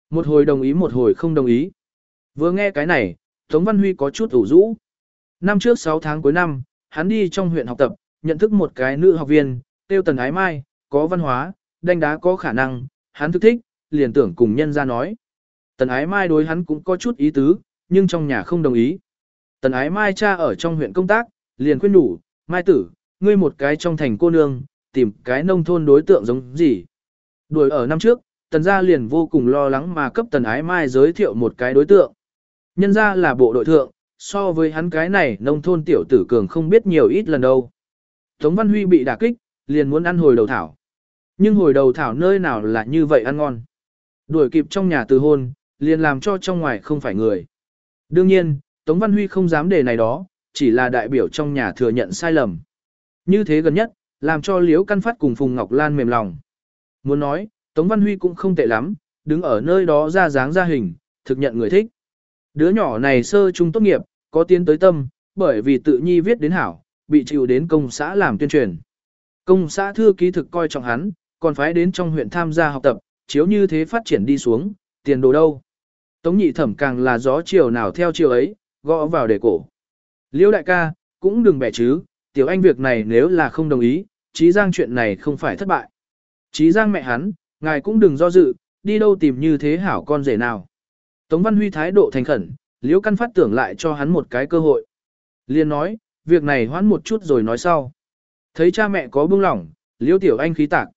A: Một hồi đồng ý một hồi không đồng ý. Vừa nghe cái này, Tống Văn Huy có chút ủ rũ. Năm trước 6 tháng cuối năm, hắn đi trong huyện học tập, nhận thức một cái nữ học viên, tiêu tần ái mai, có văn hóa, đánh đá có khả năng, hắn thức thích, liền tưởng cùng nhân ra nói. Tần ái mai đối hắn cũng có chút ý tứ, nhưng trong nhà không đồng ý. Tần ái mai cha ở trong huyện công tác, liền khuyên đủ, mai tử, ngươi một cái trong thành cô nương, tìm cái nông thôn đối tượng giống gì. Đuổi ở năm trước, tần gia liền vô cùng lo lắng mà cấp tần ái mai giới thiệu một cái đối tượng. Nhân ra là bộ đội thượng, so với hắn cái này nông thôn tiểu tử cường không biết nhiều ít lần đâu. Tống Văn Huy bị đả kích, liền muốn ăn hồi đầu thảo. Nhưng hồi đầu thảo nơi nào là như vậy ăn ngon. Đuổi kịp trong nhà từ hôn, liền làm cho trong ngoài không phải người. Đương nhiên, Tống Văn Huy không dám đề này đó, chỉ là đại biểu trong nhà thừa nhận sai lầm. Như thế gần nhất, làm cho Liễu Căn Phát cùng Phùng Ngọc Lan mềm lòng. Muốn nói, Tống Văn Huy cũng không tệ lắm, đứng ở nơi đó ra dáng ra hình, thực nhận người thích. Đứa nhỏ này sơ trung tốt nghiệp, có tiến tới tâm, bởi vì tự nhi viết đến hảo, bị chịu đến công xã làm tuyên truyền. Công xã thư ký thực coi trọng hắn, còn phải đến trong huyện tham gia học tập, chiếu như thế phát triển đi xuống, tiền đồ đâu. Tống nhị thẩm càng là gió chiều nào theo chiều ấy, gõ vào để cổ. Liêu đại ca, cũng đừng bẻ chứ, tiểu anh việc này nếu là không đồng ý, trí giang chuyện này không phải thất bại. Trí giang mẹ hắn, ngài cũng đừng do dự, đi đâu tìm như thế hảo con rể nào. Tống Văn Huy thái độ thành khẩn, Liễu Căn phát tưởng lại cho hắn một cái cơ hội. Liên nói, việc này hoãn một chút rồi nói sau. Thấy cha mẹ có buông lỏng, Liễu Tiểu Anh khí tạc.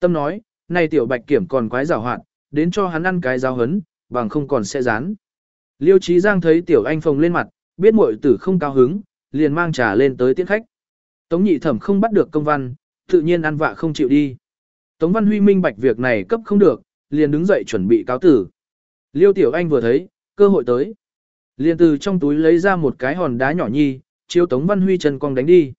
A: Tâm nói, này Tiểu Bạch Kiểm còn quái rào hoạt, đến cho hắn ăn cái giáo hấn, bằng không còn sẽ dán. Liêu Chí Giang thấy Tiểu Anh phồng lên mặt, biết muội tử không cao hứng, liền mang trà lên tới tiễn khách. Tống nhị thẩm không bắt được công văn, tự nhiên ăn vạ không chịu đi. Tống Văn Huy minh bạch việc này cấp không được, liền đứng dậy chuẩn bị cáo tử. Liêu Tiểu Anh vừa thấy, cơ hội tới. Liền từ trong túi lấy ra một cái hòn đá nhỏ nhi, chiếu Tống Văn Huy chân cong đánh đi.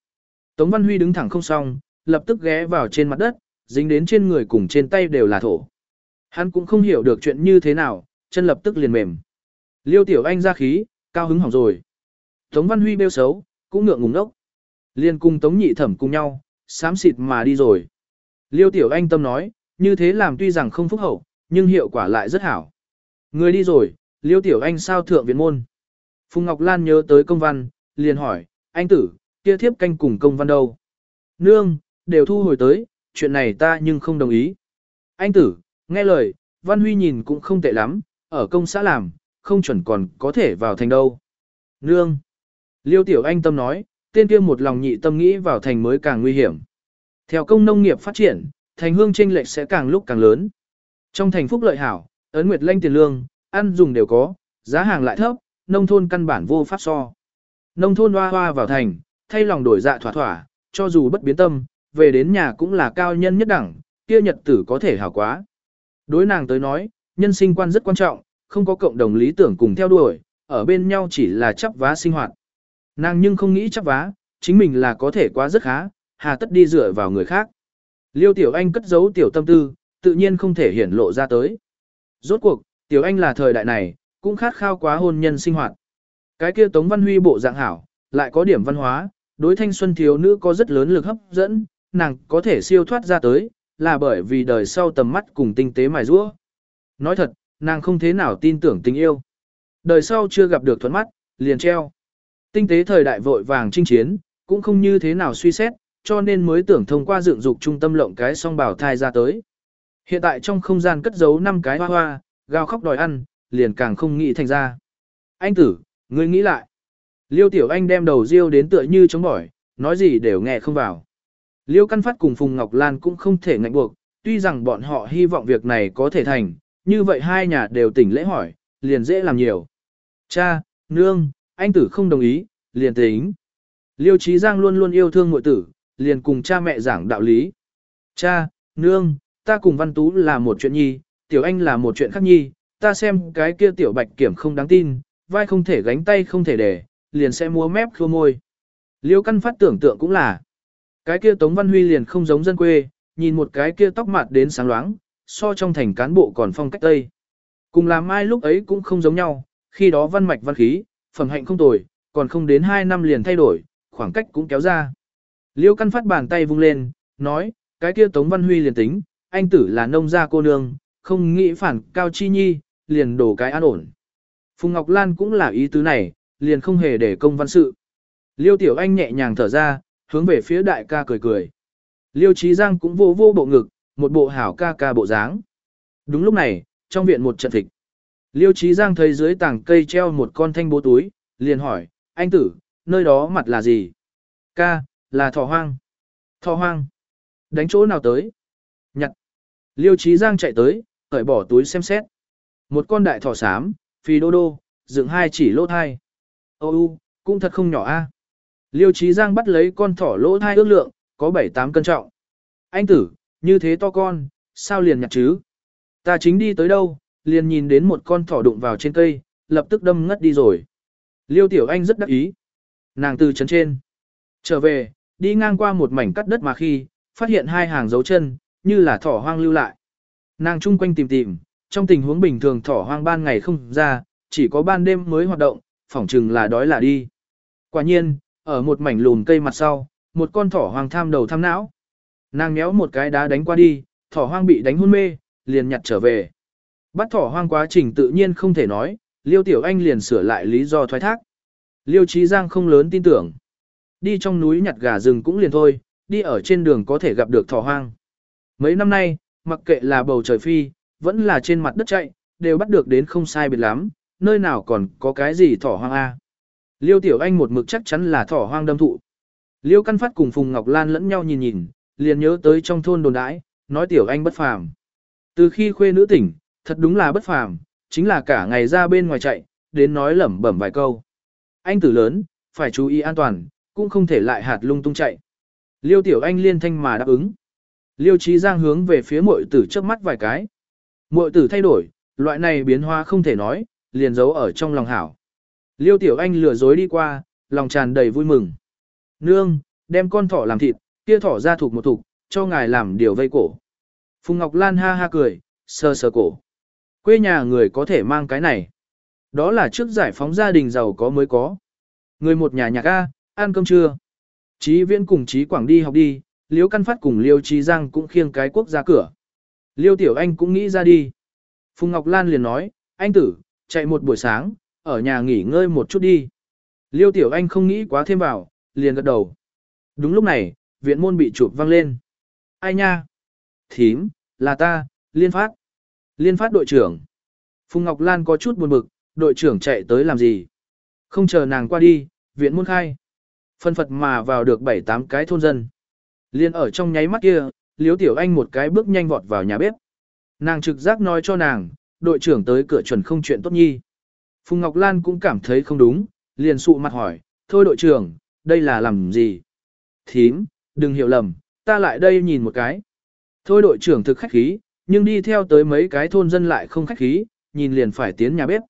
A: Tống Văn Huy đứng thẳng không xong, lập tức ghé vào trên mặt đất, dính đến trên người cùng trên tay đều là thổ. Hắn cũng không hiểu được chuyện như thế nào, chân lập tức liền mềm. Liêu Tiểu Anh ra khí, cao hứng hỏng rồi. Tống Văn Huy bêu xấu, cũng ngượng ngùng đốc. Liên cùng Tống Nhị Thẩm cùng nhau, xám xịt mà đi rồi. Liêu Tiểu Anh tâm nói, như thế làm tuy rằng không phúc hậu, nhưng hiệu quả lại rất hảo. Người đi rồi, Liêu Tiểu Anh sao thượng viện môn. Phùng Ngọc Lan nhớ tới công văn, liền hỏi, anh tử, kia thiếp canh cùng công văn đâu? Nương, đều thu hồi tới, chuyện này ta nhưng không đồng ý. Anh tử, nghe lời, Văn Huy nhìn cũng không tệ lắm, ở công xã làm, không chuẩn còn có thể vào thành đâu. Nương. Liêu Tiểu Anh tâm nói, tên kia một lòng nhị tâm nghĩ vào thành mới càng nguy hiểm. Theo công nông nghiệp phát triển, thành hương chênh lệch sẽ càng lúc càng lớn. Trong thành phúc lợi hảo, ấn nguyệt lanh tiền lương, ăn dùng đều có, giá hàng lại thấp, nông thôn căn bản vô pháp so. Nông thôn hoa hoa vào thành, thay lòng đổi dạ thỏa thỏa, cho dù bất biến tâm, về đến nhà cũng là cao nhân nhất đẳng, kia nhật tử có thể hảo quá. Đối nàng tới nói, nhân sinh quan rất quan trọng, không có cộng đồng lý tưởng cùng theo đuổi, ở bên nhau chỉ là chấp vá sinh hoạt. Nàng nhưng không nghĩ chấp vá, chính mình là có thể quá rất khá, hà tất đi dựa vào người khác. Liêu Tiểu Anh cất giấu tiểu tâm tư, tự nhiên không thể hiển lộ ra tới. Rốt cuộc, Tiểu Anh là thời đại này, cũng khát khao quá hôn nhân sinh hoạt. Cái kia Tống Văn Huy bộ dạng hảo, lại có điểm văn hóa, đối thanh xuân thiếu nữ có rất lớn lực hấp dẫn, nàng có thể siêu thoát ra tới, là bởi vì đời sau tầm mắt cùng tinh tế mài rũa. Nói thật, nàng không thế nào tin tưởng tình yêu. Đời sau chưa gặp được thuẫn mắt, liền treo. Tinh tế thời đại vội vàng chinh chiến, cũng không như thế nào suy xét, cho nên mới tưởng thông qua dựng dục trung tâm lộng cái song bảo thai ra tới. Hiện tại trong không gian cất giấu 5 cái hoa hoa, gào khóc đòi ăn, liền càng không nghĩ thành ra. Anh tử, ngươi nghĩ lại. Liêu Tiểu Anh đem đầu riêu đến tựa như chống bỏi, nói gì đều nghe không vào. Liêu Căn Phát cùng Phùng Ngọc Lan cũng không thể ngạnh buộc, tuy rằng bọn họ hy vọng việc này có thể thành, như vậy hai nhà đều tỉnh lễ hỏi, liền dễ làm nhiều. Cha, nương, anh tử không đồng ý, liền tính. Liêu Chí Giang luôn luôn yêu thương muội tử, liền cùng cha mẹ giảng đạo lý. Cha, nương, ta cùng Văn Tú là một chuyện nhi, Tiểu Anh là một chuyện khác nhi, ta xem cái kia Tiểu Bạch Kiểm không đáng tin, vai không thể gánh tay không thể để, liền sẽ múa mép khua môi. Liêu Căn Phát tưởng tượng cũng là, cái kia Tống Văn Huy liền không giống dân quê, nhìn một cái kia tóc mặt đến sáng loáng, so trong thành cán bộ còn phong cách tây. Cùng làm mai lúc ấy cũng không giống nhau, khi đó văn mạch văn khí, phẩm hạnh không tồi, còn không đến 2 năm liền thay đổi, khoảng cách cũng kéo ra. Liêu căn phát bàn tay vung lên, nói, cái kia Tống Văn Huy liền tính, anh tử là nông gia cô nương, không nghĩ phản cao chi nhi, liền đổ cái an ổn. Phùng Ngọc Lan cũng là ý tứ này, liền không hề để công văn sự. Liêu Tiểu Anh nhẹ nhàng thở ra, hướng về phía đại ca cười cười. Liêu Trí Giang cũng vô vô bộ ngực, một bộ hảo ca ca bộ dáng. Đúng lúc này, trong viện một trận thịt. Liêu Trí Giang thấy dưới tảng cây treo một con thanh bố túi, liền hỏi, anh tử, nơi đó mặt là gì? Ca, là thỏ hoang. Thỏ hoang. Đánh chỗ nào tới? Nhặt. Liêu Trí Giang chạy tới, cởi bỏ túi xem xét. Một con đại thỏ xám, phi đô đô, dựng hai chỉ lốt hai Ô u, cũng thật không nhỏ a. Liêu Chí Giang bắt lấy con thỏ lỗ thai ước lượng, có 7-8 cân trọng. Anh tử, như thế to con, sao liền nhặt chứ? Ta chính đi tới đâu, liền nhìn đến một con thỏ đụng vào trên cây, lập tức đâm ngất đi rồi. Liêu Tiểu Anh rất đắc ý. Nàng từ chấn trên. Trở về, đi ngang qua một mảnh cắt đất mà khi, phát hiện hai hàng dấu chân, như là thỏ hoang lưu lại. Nàng chung quanh tìm tìm, trong tình huống bình thường thỏ hoang ban ngày không ra, chỉ có ban đêm mới hoạt động, phỏng chừng là đói là đi. Quả nhiên, ở một mảnh lùn cây mặt sau, một con thỏ hoang tham đầu tham não. Nàng nhéo một cái đá đánh qua đi, thỏ hoang bị đánh hôn mê, liền nhặt trở về. Bắt thỏ hoang quá trình tự nhiên không thể nói, Liêu Tiểu Anh liền sửa lại lý do thoái thác. Liêu Trí Giang không lớn tin tưởng. Đi trong núi nhặt gà rừng cũng liền thôi, đi ở trên đường có thể gặp được thỏ hoang. Mấy năm nay, mặc kệ là bầu trời phi, vẫn là trên mặt đất chạy, đều bắt được đến không sai biệt lắm, nơi nào còn có cái gì thỏ hoang A. Liêu Tiểu Anh một mực chắc chắn là thỏ hoang đâm thụ. Liêu Căn Phát cùng Phùng Ngọc Lan lẫn nhau nhìn nhìn, liền nhớ tới trong thôn đồn đãi, nói Tiểu Anh bất phàm. Từ khi khuê nữ tỉnh, thật đúng là bất phàm, chính là cả ngày ra bên ngoài chạy, đến nói lẩm bẩm vài câu. Anh tử lớn, phải chú ý an toàn, cũng không thể lại hạt lung tung chạy. Liêu Tiểu Anh liên thanh mà đáp ứng. Liêu Trí Giang hướng về phía muội tử trước mắt vài cái. Muội tử thay đổi, loại này biến hóa không thể nói, liền giấu ở trong lòng hảo. Liêu Tiểu Anh lừa dối đi qua, lòng tràn đầy vui mừng. Nương, đem con thỏ làm thịt, kia thỏ ra thuộc một thục, cho ngài làm điều vây cổ. Phùng Ngọc Lan ha ha cười, sờ sờ cổ. Quê nhà người có thể mang cái này. Đó là trước giải phóng gia đình giàu có mới có. Người một nhà nhạc A, ăn cơm trưa. Chí viễn cùng Chí Quảng đi học đi, Liêu Căn Phát cùng Liêu Chí Giang cũng khiêng cái quốc ra cửa. Liêu Tiểu Anh cũng nghĩ ra đi. Phùng Ngọc Lan liền nói, anh tử, chạy một buổi sáng, ở nhà nghỉ ngơi một chút đi. Liêu Tiểu Anh không nghĩ quá thêm vào, liền gật đầu. Đúng lúc này, viện môn bị chụp văng lên. Ai nha? Thím, là ta, Liên Phát. Liên Phát đội trưởng. Phùng Ngọc Lan có chút buồn bực, đội trưởng chạy tới làm gì? Không chờ nàng qua đi, viện môn khai. Phân phật mà vào được 7-8 cái thôn dân. Liên ở trong nháy mắt kia, Liêu Tiểu Anh một cái bước nhanh vọt vào nhà bếp. Nàng trực giác nói cho nàng, đội trưởng tới cửa chuẩn không chuyện tốt nhi. Phùng Ngọc Lan cũng cảm thấy không đúng, liền sụ mặt hỏi, thôi đội trưởng, đây là làm gì? Thím, đừng hiểu lầm, ta lại đây nhìn một cái. Thôi đội trưởng thực khách khí, nhưng đi theo tới mấy cái thôn dân lại không khách khí, nhìn liền phải tiến nhà bếp.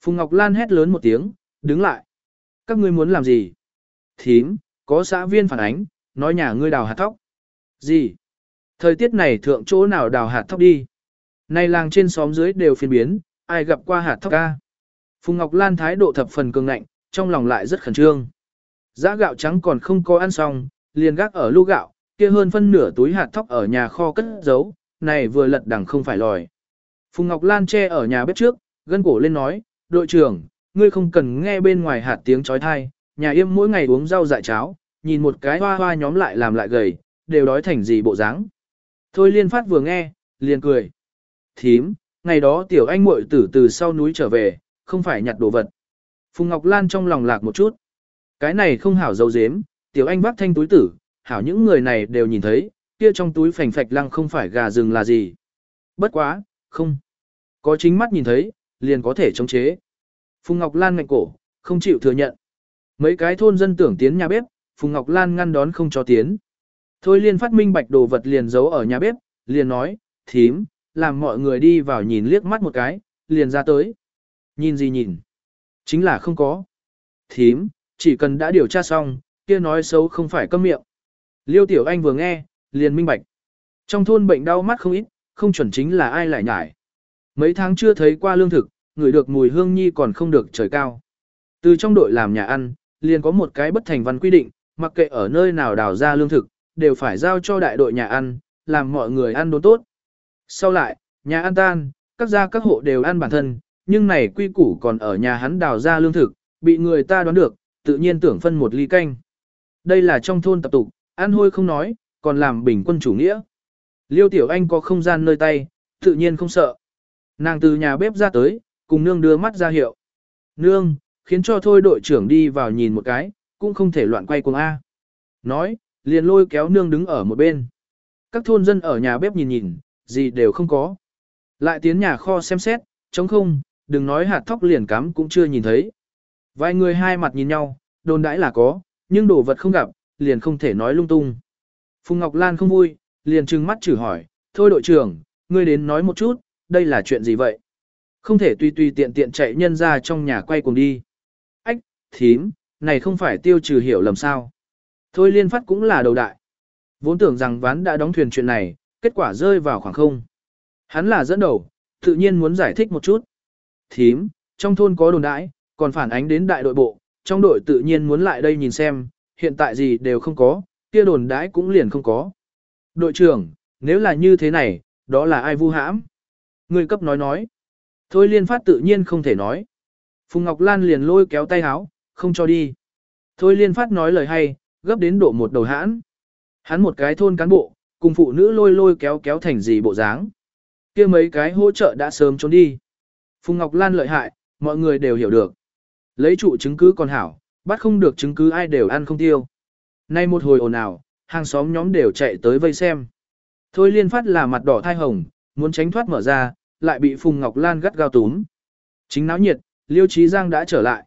A: Phùng Ngọc Lan hét lớn một tiếng, đứng lại. Các ngươi muốn làm gì? Thím, có xã viên phản ánh, nói nhà ngươi đào hạt thóc. Gì? Thời tiết này thượng chỗ nào đào hạt thóc đi? Này làng trên xóm dưới đều phiên biến, ai gặp qua hạt thóc ca? Phùng Ngọc Lan thái độ thập phần cường ngạnh, trong lòng lại rất khẩn trương. Giá gạo trắng còn không có ăn xong, liền gác ở lu gạo, kia hơn phân nửa túi hạt thóc ở nhà kho cất giấu, này vừa lật đằng không phải lòi. Phùng Ngọc Lan che ở nhà bếp trước, gân cổ lên nói, đội trưởng, ngươi không cần nghe bên ngoài hạt tiếng chói tai, nhà yêm mỗi ngày uống rau dại cháo, nhìn một cái hoa hoa nhóm lại làm lại gầy, đều đói thành gì bộ dáng. Thôi liên phát vừa nghe, liền cười. Thím, ngày đó tiểu anh muội tử từ sau núi trở về, không phải nhặt đồ vật. Phùng Ngọc Lan trong lòng lạc một chút. Cái này không hảo dấu dếm, tiểu anh vác thanh túi tử, hảo những người này đều nhìn thấy, kia trong túi phành phạch lăng không phải gà rừng là gì. Bất quá, không. Có chính mắt nhìn thấy, liền có thể chống chế. Phùng Ngọc Lan ngạnh cổ, không chịu thừa nhận. Mấy cái thôn dân tưởng tiến nhà bếp, Phùng Ngọc Lan ngăn đón không cho tiến. Thôi liên phát minh bạch đồ vật liền giấu ở nhà bếp, liền nói, thím, làm mọi người đi vào nhìn liếc mắt một cái, liền ra tới. Nhìn gì nhìn? Chính là không có. Thím, chỉ cần đã điều tra xong, kia nói xấu không phải câm miệng. Liêu Tiểu Anh vừa nghe, liền minh bạch. Trong thôn bệnh đau mắt không ít, không chuẩn chính là ai lại nhải. Mấy tháng chưa thấy qua lương thực, người được mùi hương nhi còn không được trời cao. Từ trong đội làm nhà ăn, liền có một cái bất thành văn quy định, mặc kệ ở nơi nào đào ra lương thực, đều phải giao cho đại đội nhà ăn, làm mọi người ăn đốn tốt. Sau lại, nhà ăn tan, các gia các hộ đều ăn bản thân, nhưng này quy củ còn ở nhà hắn đào ra lương thực, bị người ta đoán được, tự nhiên tưởng phân một ly canh. Đây là trong thôn tập tục, ăn hôi không nói, còn làm bình quân chủ nghĩa. Liêu Tiểu Anh có không gian nơi tay, tự nhiên không sợ. Nàng từ nhà bếp ra tới, cùng nương đưa mắt ra hiệu. Nương, khiến cho thôi đội trưởng đi vào nhìn một cái, cũng không thể loạn quay cuồng A. Nói, liền lôi kéo nương đứng ở một bên. Các thôn dân ở nhà bếp nhìn nhìn, gì đều không có. Lại tiến nhà kho xem xét, trống không, đừng nói hạt thóc liền cắm cũng chưa nhìn thấy. Vài người hai mặt nhìn nhau, đồn đãi là có, nhưng đồ vật không gặp, liền không thể nói lung tung. Phùng Ngọc Lan không vui, liền trừng mắt chử hỏi, thôi đội trưởng, ngươi đến nói một chút, đây là chuyện gì vậy? Không thể tùy tùy tiện tiện chạy nhân ra trong nhà quay cùng đi. Ách, thím, này không phải tiêu trừ hiểu lầm sao. Thôi liên phát cũng là đầu đại. Vốn tưởng rằng ván đã đóng thuyền chuyện này, kết quả rơi vào khoảng không. Hắn là dẫn đầu, tự nhiên muốn giải thích một chút. Thím, trong thôn có đồn đãi, còn phản ánh đến đại đội bộ, trong đội tự nhiên muốn lại đây nhìn xem, hiện tại gì đều không có, kia đồn đãi cũng liền không có. Đội trưởng, nếu là như thế này, đó là ai vu hãm? Người cấp nói nói. Thôi liên phát tự nhiên không thể nói. Phùng Ngọc Lan liền lôi kéo tay háo, không cho đi. Thôi liên phát nói lời hay, gấp đến độ một đầu hãn. Hắn một cái thôn cán bộ, cùng phụ nữ lôi lôi kéo kéo thành gì bộ dáng. kia mấy cái hỗ trợ đã sớm trốn đi. Phùng Ngọc Lan lợi hại, mọi người đều hiểu được. Lấy trụ chứng cứ còn hảo, bắt không được chứng cứ ai đều ăn không tiêu. Nay một hồi ồn ào, hàng xóm nhóm đều chạy tới vây xem. Thôi liên phát là mặt đỏ thai hồng, muốn tránh thoát mở ra, lại bị Phùng Ngọc Lan gắt gao túm. Chính náo nhiệt, Liêu Trí Giang đã trở lại.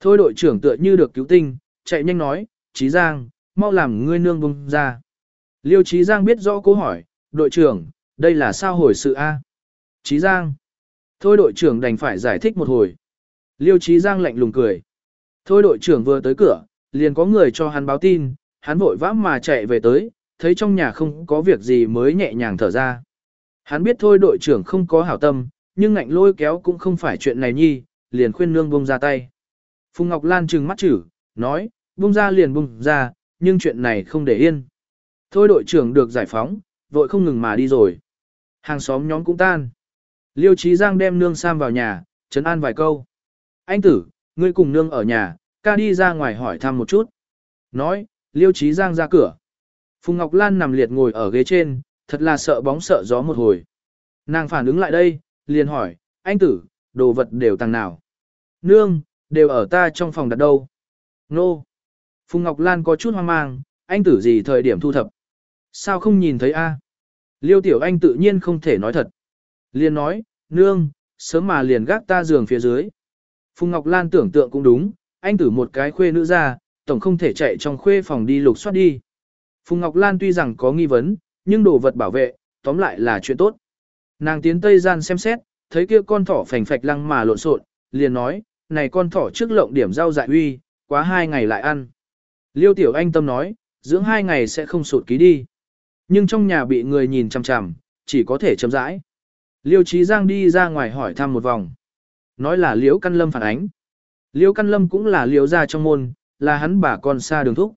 A: Thôi đội trưởng tựa như được cứu tinh, chạy nhanh nói, Trí Giang, mau làm ngươi nương bung ra. Liêu Trí Giang biết rõ câu hỏi, đội trưởng, đây là sao hồi sự A. Trí Giang. Thôi đội trưởng đành phải giải thích một hồi. Liêu Chí Giang lạnh lùng cười. Thôi đội trưởng vừa tới cửa, liền có người cho hắn báo tin, hắn vội vã mà chạy về tới, thấy trong nhà không có việc gì mới nhẹ nhàng thở ra. Hắn biết thôi đội trưởng không có hảo tâm, nhưng ngạnh lôi kéo cũng không phải chuyện này nhi, liền khuyên nương bông ra tay. Phùng Ngọc Lan trừng mắt chử, nói, bông ra liền bông ra, nhưng chuyện này không để yên. Thôi đội trưởng được giải phóng, vội không ngừng mà đi rồi. Hàng xóm nhóm cũng tan. Liêu Trí Giang đem nương Sam vào nhà, chấn an vài câu. Anh tử, ngươi cùng nương ở nhà, ca đi ra ngoài hỏi thăm một chút. Nói, Liêu Trí Giang ra cửa. Phùng Ngọc Lan nằm liệt ngồi ở ghế trên, thật là sợ bóng sợ gió một hồi. Nàng phản ứng lại đây, liền hỏi, anh tử, đồ vật đều tàng nào? Nương, đều ở ta trong phòng đặt đâu? Nô. Phùng Ngọc Lan có chút hoang mang, anh tử gì thời điểm thu thập? Sao không nhìn thấy a? Liêu Tiểu Anh tự nhiên không thể nói thật. Liền nói, nương, sớm mà liền gác ta giường phía dưới. Phùng Ngọc Lan tưởng tượng cũng đúng, anh tử một cái khuê nữ ra, tổng không thể chạy trong khuê phòng đi lục soát đi. Phùng Ngọc Lan tuy rằng có nghi vấn, nhưng đồ vật bảo vệ, tóm lại là chuyện tốt. Nàng tiến Tây Gian xem xét, thấy kia con thỏ phành phạch lăng mà lộn xộn, liền nói, này con thỏ trước lộng điểm rau dại uy, quá hai ngày lại ăn. Liêu Tiểu Anh tâm nói, dưỡng hai ngày sẽ không sụt ký đi. Nhưng trong nhà bị người nhìn chằm chằm, chỉ có thể chấm rãi. Liêu Trí Giang đi ra ngoài hỏi thăm một vòng. Nói là Liễu Căn Lâm phản ánh. Liễu Căn Lâm cũng là Liễu gia trong môn, là hắn bà con xa đường thúc.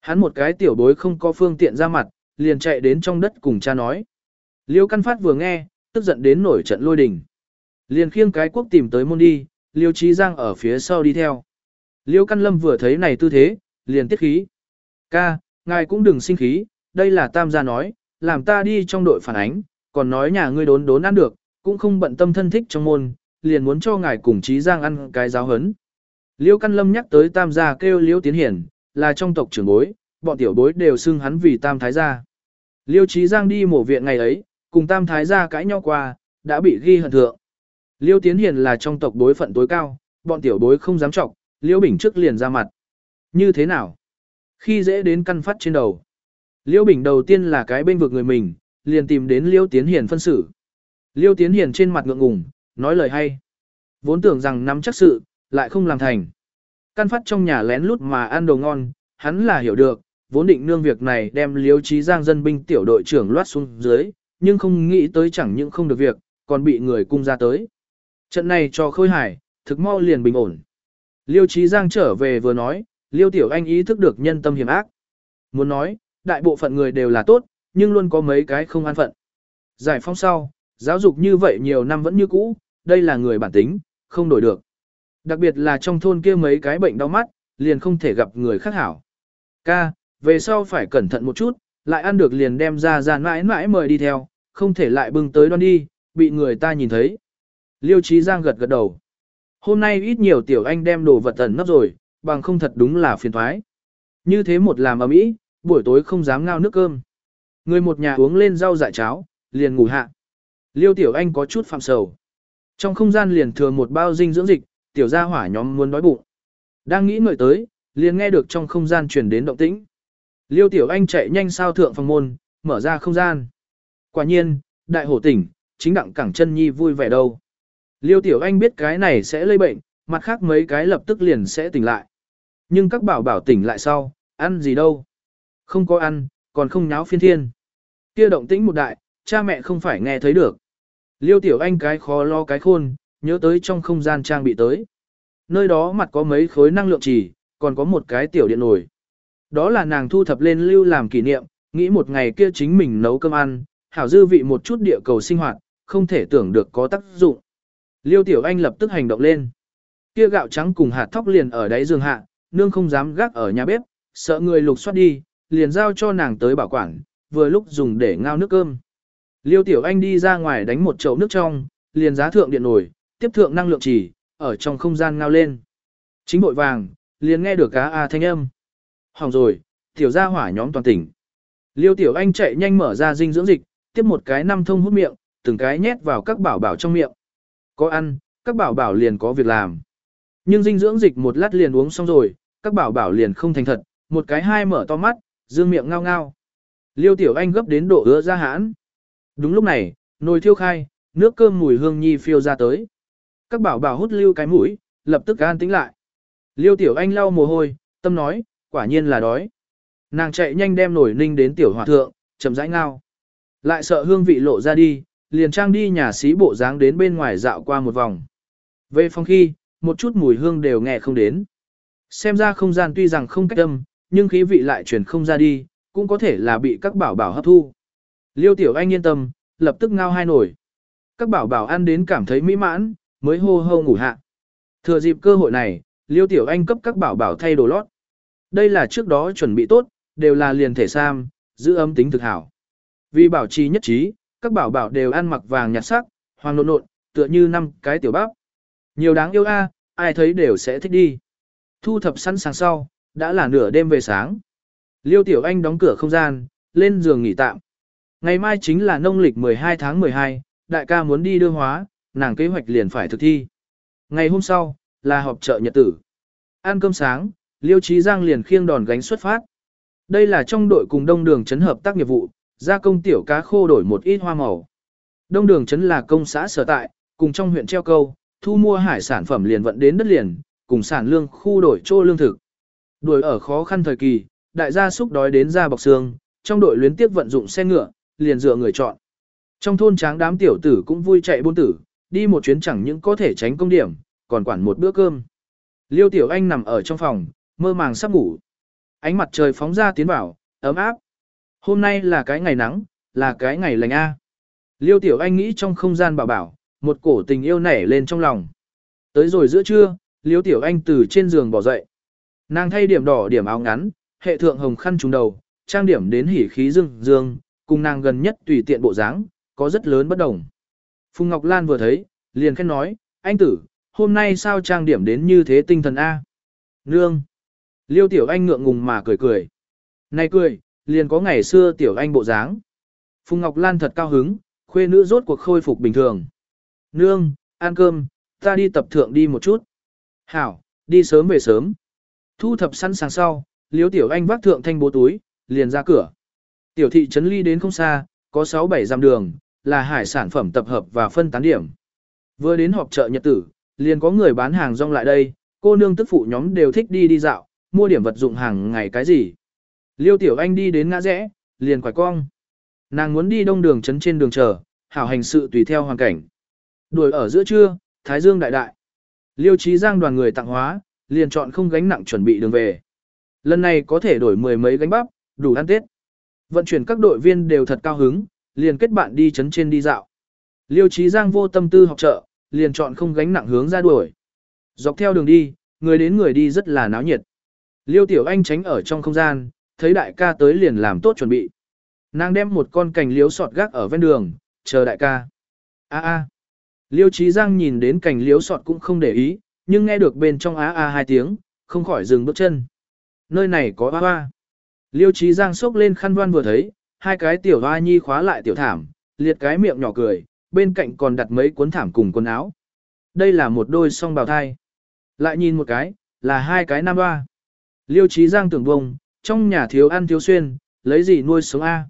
A: Hắn một cái tiểu bối không có phương tiện ra mặt, liền chạy đến trong đất cùng cha nói. Liễu Căn Phát vừa nghe, tức giận đến nổi trận lôi đình. Liền khiêng cái quốc tìm tới môn đi, Liêu Trí Giang ở phía sau đi theo. Liêu Căn Lâm vừa thấy này tư thế, liền tiết khí. Ca, ngài cũng đừng sinh khí, đây là tam gia nói, làm ta đi trong đội phản ánh, còn nói nhà ngươi đốn đốn ăn được, cũng không bận tâm thân thích trong môn, liền muốn cho ngài cùng Trí Giang ăn cái giáo hấn. Liêu Căn Lâm nhắc tới tam gia kêu Liêu Tiến Hiển, là trong tộc trưởng bối, bọn tiểu bối đều xưng hắn vì tam thái gia. Liêu Trí Giang đi mổ viện ngày ấy, cùng tam thái gia cãi nhau qua, đã bị ghi hận thượng. Liêu Tiến Hiền là trong tộc bối phận tối cao, bọn tiểu bối không dám trọng, Liêu Bình trước liền ra mặt. Như thế nào? Khi dễ đến căn phát trên đầu. Liêu Bình đầu tiên là cái bên vực người mình, liền tìm đến Liêu Tiến Hiền phân xử. Liêu Tiến Hiền trên mặt ngượng ngùng, nói lời hay. Vốn tưởng rằng nắm chắc sự, lại không làm thành. Căn phát trong nhà lén lút mà ăn đồ ngon, hắn là hiểu được, vốn định nương việc này đem liêu trí giang dân binh tiểu đội trưởng loát xuống dưới, nhưng không nghĩ tới chẳng những không được việc, còn bị người cung ra tới. Trận này cho khôi hải, thực mau liền bình ổn. Liêu trí giang trở về vừa nói, liêu tiểu anh ý thức được nhân tâm hiểm ác. Muốn nói, đại bộ phận người đều là tốt, nhưng luôn có mấy cái không an phận. Giải phóng sau, giáo dục như vậy nhiều năm vẫn như cũ, đây là người bản tính, không đổi được. Đặc biệt là trong thôn kia mấy cái bệnh đau mắt, liền không thể gặp người khác hảo. Ca, về sau phải cẩn thận một chút, lại ăn được liền đem ra ra mãi mãi mời đi theo, không thể lại bưng tới đoan đi, bị người ta nhìn thấy. Liêu Trí Giang gật gật đầu. Hôm nay ít nhiều tiểu anh đem đồ vật ẩn nấp rồi, bằng không thật đúng là phiền thoái. Như thế một làm ở mỹ, buổi tối không dám ngao nước cơm. Người một nhà uống lên rau dại cháo, liền ngủ hạ. Liêu tiểu anh có chút phạm sầu. Trong không gian liền thừa một bao dinh dưỡng dịch, tiểu gia hỏa nhóm muốn đói bụng. Đang nghĩ ngợi tới, liền nghe được trong không gian truyền đến động tĩnh. Liêu Tiểu Anh chạy nhanh sao thượng phòng môn, mở ra không gian. Quả nhiên, đại hổ tỉnh, chính đặng cẳng chân nhi vui vẻ đâu. Liêu Tiểu Anh biết cái này sẽ lây bệnh, mặt khác mấy cái lập tức liền sẽ tỉnh lại. Nhưng các bảo bảo tỉnh lại sau, ăn gì đâu. Không có ăn, còn không nháo phiên thiên. Kia động tĩnh một đại, cha mẹ không phải nghe thấy được. Liêu Tiểu Anh cái khó lo cái khôn, nhớ tới trong không gian trang bị tới. Nơi đó mặt có mấy khối năng lượng chỉ, còn có một cái tiểu điện nổi, Đó là nàng thu thập lên lưu làm kỷ niệm, nghĩ một ngày kia chính mình nấu cơm ăn, hảo dư vị một chút địa cầu sinh hoạt, không thể tưởng được có tác dụng. Liêu Tiểu Anh lập tức hành động lên. Kia gạo trắng cùng hạt thóc liền ở đáy giường hạ, nương không dám gác ở nhà bếp, sợ người lục soát đi, liền giao cho nàng tới bảo quản, vừa lúc dùng để ngao nước cơm. Liêu Tiểu Anh đi ra ngoài đánh một chậu nước trong, liền giá thượng điện nổi, tiếp thượng năng lượng chỉ, ở trong không gian ngao lên. Chính bội vàng, liền nghe được cá a thanh âm. Hỏng rồi, tiểu gia hỏa nhóm toàn tỉnh. Liêu Tiểu Anh chạy nhanh mở ra dinh dưỡng dịch, tiếp một cái năm thông hút miệng, từng cái nhét vào các bảo bảo trong miệng. Có ăn, các bảo bảo liền có việc làm. Nhưng dinh dưỡng dịch một lát liền uống xong rồi, các bảo bảo liền không thành thật, một cái hai mở to mắt, dương miệng ngao ngao. Liêu Tiểu Anh gấp đến độ ứa ra hãn. Đúng lúc này, nồi thiêu khai, nước cơm mùi hương nhi phiêu ra tới. Các bảo bảo hút lưu cái mũi, lập tức an tĩnh lại. Liêu Tiểu Anh lau mồ hôi, tâm nói, quả nhiên là đói. Nàng chạy nhanh đem nồi ninh đến tiểu hòa thượng, chậm rãi ngao. Lại sợ hương vị lộ ra đi, liền trang đi nhà xí bộ dáng đến bên ngoài dạo qua một vòng. Về phòng khi, một chút mùi hương đều nghe không đến. Xem ra không gian tuy rằng không cách âm, nhưng khí vị lại truyền không ra đi, cũng có thể là bị các bảo bảo hấp thu. Liêu Tiểu Anh yên tâm, lập tức ngao hai nổi. Các bảo bảo ăn đến cảm thấy mỹ mãn, mới hô hô ngủ hạ. Thừa dịp cơ hội này, Liêu Tiểu Anh cấp các bảo bảo thay đồ lót. Đây là trước đó chuẩn bị tốt, đều là liền thể sam, giữ ấm tính thực hảo. Vì bảo trì nhất trí, các bảo bảo đều ăn mặc vàng nhạt sắc, hoàng nộn nộn, tựa như năm cái tiểu bắp. Nhiều đáng yêu a, ai thấy đều sẽ thích đi. Thu thập sẵn sàng sau, đã là nửa đêm về sáng. Liêu Tiểu Anh đóng cửa không gian, lên giường nghỉ tạm. Ngày mai chính là nông lịch 12 tháng 12, đại ca muốn đi đưa hóa, nàng kế hoạch liền phải thực thi. Ngày hôm sau, là họp chợ nhật tử. Ăn cơm sáng, Liêu Trí Giang liền khiêng đòn gánh xuất phát. Đây là trong đội cùng đông đường chấn hợp tác nghiệp vụ, gia công tiểu cá khô đổi một ít hoa màu. Đông đường chấn là công xã sở tại, cùng trong huyện treo câu, thu mua hải sản phẩm liền vận đến đất liền, cùng sản lương khu đổi trô lương thực. Đuổi ở khó khăn thời kỳ, đại gia súc đói đến ra bọc xương, trong đội luyến tiếp vận dụng xe ngựa, liền dựa người chọn. Trong thôn tráng đám tiểu tử cũng vui chạy buôn tử, đi một chuyến chẳng những có thể tránh công điểm, còn quản một bữa cơm. Liêu Tiểu Anh nằm ở trong phòng, mơ màng sắp ngủ. Ánh mặt trời phóng ra tiến vào, ấm áp. Hôm nay là cái ngày nắng, là cái ngày lành A. Liêu Tiểu Anh nghĩ trong không gian bảo bảo, một cổ tình yêu nảy lên trong lòng. Tới rồi giữa trưa, Liêu Tiểu Anh từ trên giường bỏ dậy. Nàng thay điểm đỏ điểm áo ngắn, hệ thượng hồng khăn trùng đầu, trang điểm đến hỉ khí dương dương, cùng nàng gần nhất tùy tiện bộ dáng, có rất lớn bất đồng. Phùng Ngọc Lan vừa thấy, liền khen nói, anh tử, hôm nay sao trang điểm đến như thế tinh thần A. Nương. Liêu Tiểu Anh ngượng ngùng mà cười cười. Này cười, liền có ngày xưa Tiểu Anh bộ dáng. Phùng Ngọc Lan thật cao hứng, khuê nữ rốt cuộc khôi phục bình thường. Nương, ăn cơm, ta đi tập thượng đi một chút. Hảo, đi sớm về sớm. Thu thập sẵn sàng sau, Liêu Tiểu Anh vác thượng thanh bố túi, liền ra cửa. Tiểu thị trấn ly đến không xa, có 6-7 dặm đường, là hải sản phẩm tập hợp và phân tán điểm. Vừa đến họp chợ nhật tử, liền có người bán hàng rong lại đây, cô nương tức phụ nhóm đều thích đi đi dạo, mua điểm vật dụng hàng ngày cái gì. Liêu Tiểu Anh đi đến ngã rẽ, liền quải cong. Nàng muốn đi đông đường trấn trên đường chờ, hảo hành sự tùy theo hoàn cảnh. Đuổi ở giữa trưa, Thái Dương đại đại. Liêu Chí Giang đoàn người tặng hóa, liền chọn không gánh nặng chuẩn bị đường về. Lần này có thể đổi mười mấy gánh bắp, đủ ăn Tết. Vận chuyển các đội viên đều thật cao hứng, liền kết bạn đi chấn trên đi dạo. Liêu Chí Giang vô tâm tư học chợ, liền chọn không gánh nặng hướng ra đuổi. Dọc theo đường đi, người đến người đi rất là náo nhiệt. Liêu Tiểu Anh tránh ở trong không gian, thấy đại ca tới liền làm tốt chuẩn bị. Nàng đem một con cành liếu sọt gác ở ven đường, chờ đại ca. A a. Liêu Chí Giang nhìn đến cành liếu sọt cũng không để ý, nhưng nghe được bên trong á a hai tiếng, không khỏi dừng bước chân. Nơi này có hoa hoa. Liêu Chí Giang sốc lên khăn đoan vừa thấy, hai cái tiểu hoa nhi khóa lại tiểu thảm, liệt cái miệng nhỏ cười, bên cạnh còn đặt mấy cuốn thảm cùng quần áo. Đây là một đôi song bào thai. Lại nhìn một cái, là hai cái nam hoa. Liêu Chí Giang tưởng bông, trong nhà thiếu ăn thiếu xuyên, lấy gì nuôi sống A.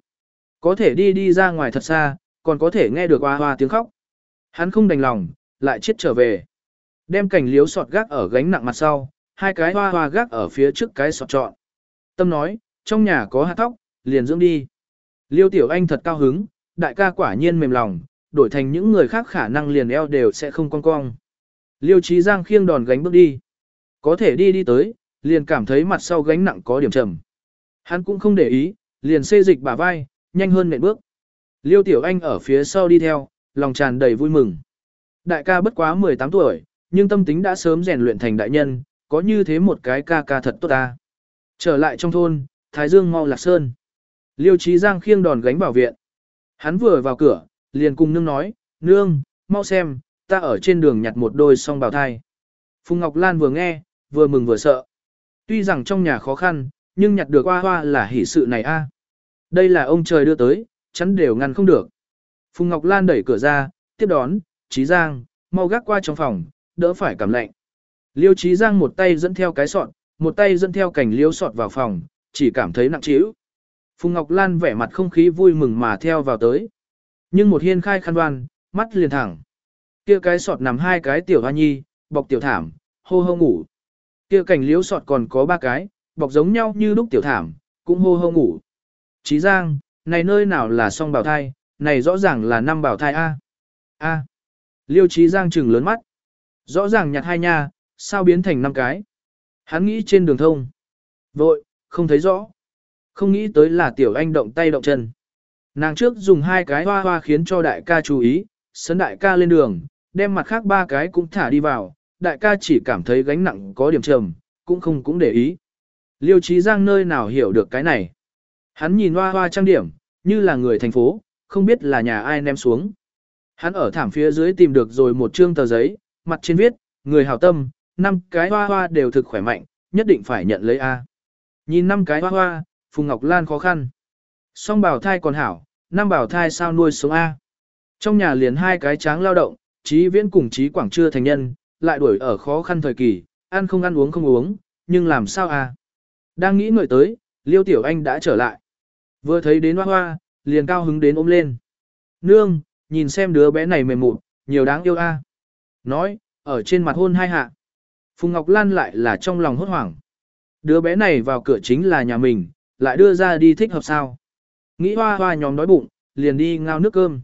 A: Có thể đi đi ra ngoài thật xa, còn có thể nghe được hoa hoa tiếng khóc. Hắn không đành lòng, lại chết trở về. Đem cảnh liếu sọt gác ở gánh nặng mặt sau, hai cái hoa hoa gác ở phía trước cái sọt trọn. Tâm nói, trong nhà có hạt thóc, liền dưỡng đi. Liêu Tiểu Anh thật cao hứng, đại ca quả nhiên mềm lòng, đổi thành những người khác khả năng liền eo đều sẽ không cong cong. Liêu trí Giang khiêng đòn gánh bước đi. Có thể đi đi tới, liền cảm thấy mặt sau gánh nặng có điểm trầm. Hắn cũng không để ý, liền xê dịch bả vai, nhanh hơn nệm bước. Liêu Tiểu Anh ở phía sau đi theo, lòng tràn đầy vui mừng. Đại ca bất quá 18 tuổi, nhưng tâm tính đã sớm rèn luyện thành đại nhân, có như thế một cái ca ca thật tốt ta. Trở lại trong thôn, Thái Dương mau lạc sơn. Liêu Chí Giang khiêng đòn gánh bảo viện. Hắn vừa vào cửa, liền cùng nương nói, nương, mau xem, ta ở trên đường nhặt một đôi song bào thai. Phùng Ngọc Lan vừa nghe, vừa mừng vừa sợ. Tuy rằng trong nhà khó khăn, nhưng nhặt được hoa hoa là hỷ sự này a. Đây là ông trời đưa tới, chắn đều ngăn không được. Phùng Ngọc Lan đẩy cửa ra, tiếp đón, Trí Giang, mau gác qua trong phòng, đỡ phải cảm lạnh. Liêu Chí Giang một tay dẫn theo cái sọt, một tay dẫn theo cảnh liêu sọt vào phòng, chỉ cảm thấy nặng trĩu. Phùng Ngọc Lan vẻ mặt không khí vui mừng mà theo vào tới. Nhưng một hiên khai khăn đoan, mắt liền thẳng. Kia cái sọt nằm hai cái tiểu hoa nhi, bọc tiểu thảm, hô hô ngủ. Kia cảnh liêu sọt còn có ba cái, bọc giống nhau như lúc tiểu thảm, cũng hô hô ngủ. Chí Giang, này nơi nào là song bảo thai, này rõ ràng là năm bảo thai A. A. Liêu Chí Giang trừng lớn mắt. Rõ ràng nhặt hai nha, sao biến thành năm cái. Hắn nghĩ trên đường thông. Vội, không thấy rõ. Không nghĩ tới là tiểu anh động tay động chân. Nàng trước dùng hai cái hoa hoa khiến cho đại ca chú ý, sấn đại ca lên đường, đem mặt khác ba cái cũng thả đi vào, đại ca chỉ cảm thấy gánh nặng có điểm trầm, cũng không cũng để ý. Liêu Trí Giang nơi nào hiểu được cái này. Hắn nhìn hoa hoa trang điểm, như là người thành phố, không biết là nhà ai ném xuống. Hắn ở thảm phía dưới tìm được rồi một chương tờ giấy, mặt trên viết, người hảo tâm, năm cái hoa hoa đều thực khỏe mạnh, nhất định phải nhận lấy A. Nhìn năm cái hoa hoa, Phùng Ngọc Lan khó khăn. Song bảo thai còn hảo, năm bảo thai sao nuôi sống A. Trong nhà liền hai cái tráng lao động, trí viễn cùng trí quảng chưa thành nhân, lại đuổi ở khó khăn thời kỳ, ăn không ăn uống không uống, nhưng làm sao A. Đang nghĩ người tới, Liêu Tiểu Anh đã trở lại. Vừa thấy đến hoa hoa, liền cao hứng đến ôm lên. Nương, nhìn xem đứa bé này mềm mụn, nhiều đáng yêu a. Nói, ở trên mặt hôn hai hạ. Phùng Ngọc Lan lại là trong lòng hốt hoảng. Đứa bé này vào cửa chính là nhà mình, lại đưa ra đi thích hợp sao. Nghĩ hoa hoa nhóm đói bụng, liền đi ngao nước cơm.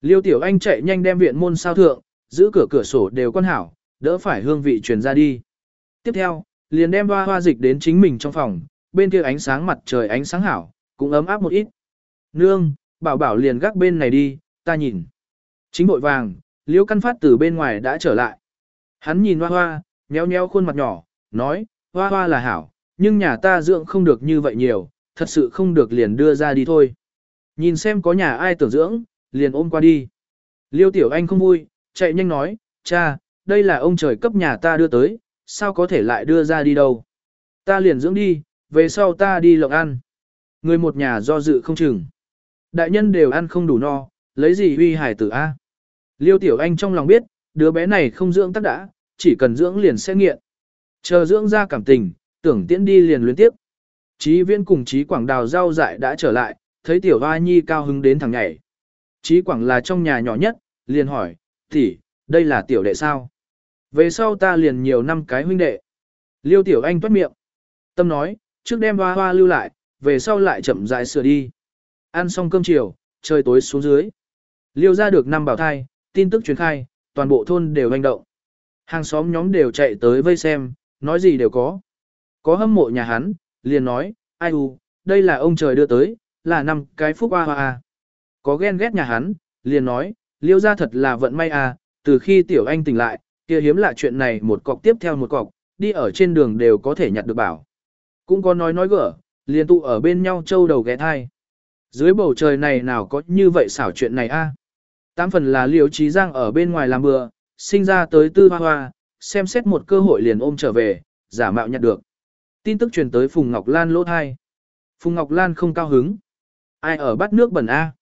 A: Liêu Tiểu Anh chạy nhanh đem viện môn sao thượng, giữ cửa cửa sổ đều quan hảo, đỡ phải hương vị truyền ra đi. Tiếp theo, liền đem hoa hoa dịch đến chính mình trong phòng, bên kia ánh sáng mặt trời ánh sáng hảo, cũng ấm áp một ít. Nương, bảo bảo liền gác bên này đi, ta nhìn. Chính bội vàng, liễu căn phát từ bên ngoài đã trở lại. Hắn nhìn hoa hoa, nheo nheo khuôn mặt nhỏ, nói, hoa hoa là hảo, nhưng nhà ta dưỡng không được như vậy nhiều, thật sự không được liền đưa ra đi thôi. Nhìn xem có nhà ai tưởng dưỡng, liền ôm qua đi. Liêu tiểu anh không vui, chạy nhanh nói, cha, đây là ông trời cấp nhà ta đưa tới, sao có thể lại đưa ra đi đâu. Ta liền dưỡng đi, về sau ta đi lộng ăn. Người một nhà do dự không chừng. Đại nhân đều ăn không đủ no, lấy gì huy hải tử A. Liêu Tiểu Anh trong lòng biết, đứa bé này không dưỡng tắc đã, chỉ cần dưỡng liền sẽ nghiện. Chờ dưỡng ra cảm tình, tưởng tiễn đi liền luyến tiếp. Chí viên cùng Chí Quảng đào rau dại đã trở lại, thấy Tiểu Hoa Nhi cao hứng đến thằng nhảy. Chí Quảng là trong nhà nhỏ nhất, liền hỏi, tỷ, đây là tiểu đệ sao? Về sau ta liền nhiều năm cái huynh đệ. Liêu Tiểu Anh toát miệng. Tâm nói, trước đem hoa hoa lưu lại, về sau lại chậm rãi sửa đi. Ăn xong cơm chiều, trời tối xuống dưới. Liêu ra được năm bảo thai, tin tức truyền khai, toàn bộ thôn đều hành động. Hàng xóm nhóm đều chạy tới vây xem, nói gì đều có. Có hâm mộ nhà hắn, liền nói, ai u, đây là ông trời đưa tới, là năm cái phúc hoa a. À. Có ghen ghét nhà hắn, liền nói, liêu ra thật là vận may à, từ khi tiểu anh tỉnh lại, kia hiếm lạ chuyện này một cọc tiếp theo một cọc, đi ở trên đường đều có thể nhặt được bảo. Cũng có nói nói gỡ, liền tụ ở bên nhau châu đầu ghé thai. Dưới bầu trời này nào có như vậy xảo chuyện này a? Tám phần là liêu trí giang ở bên ngoài làm bừa, sinh ra tới tư hoa hoa, xem xét một cơ hội liền ôm trở về, giả mạo nhặt được. Tin tức truyền tới Phùng Ngọc Lan lỗ thai. Phùng Ngọc Lan không cao hứng. Ai ở bắt nước bẩn A?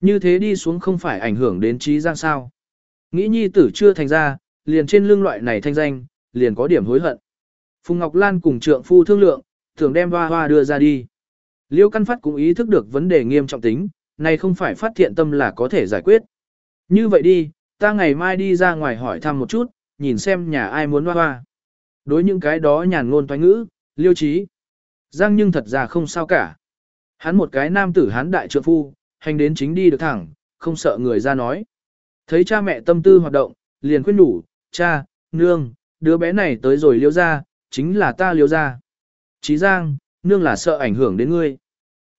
A: Như thế đi xuống không phải ảnh hưởng đến trí giang sao. Nghĩ nhi tử chưa thành ra, liền trên lưng loại này thanh danh, liền có điểm hối hận. Phùng Ngọc Lan cùng trượng phu thương lượng, thường đem hoa hoa đưa ra đi. Liêu Căn Phát cũng ý thức được vấn đề nghiêm trọng tính, này không phải phát thiện tâm là có thể giải quyết. Như vậy đi, ta ngày mai đi ra ngoài hỏi thăm một chút, nhìn xem nhà ai muốn hoa hoa. Đối những cái đó nhàn ngôn toán ngữ, liêu trí. Giang nhưng thật ra không sao cả. Hắn một cái nam tử hắn đại trượng phu, hành đến chính đi được thẳng, không sợ người ra nói. Thấy cha mẹ tâm tư hoạt động, liền khuyên đủ, cha, nương, đứa bé này tới rồi liêu ra, chính là ta liêu ra. Chí Giang, nương là sợ ảnh hưởng đến ngươi.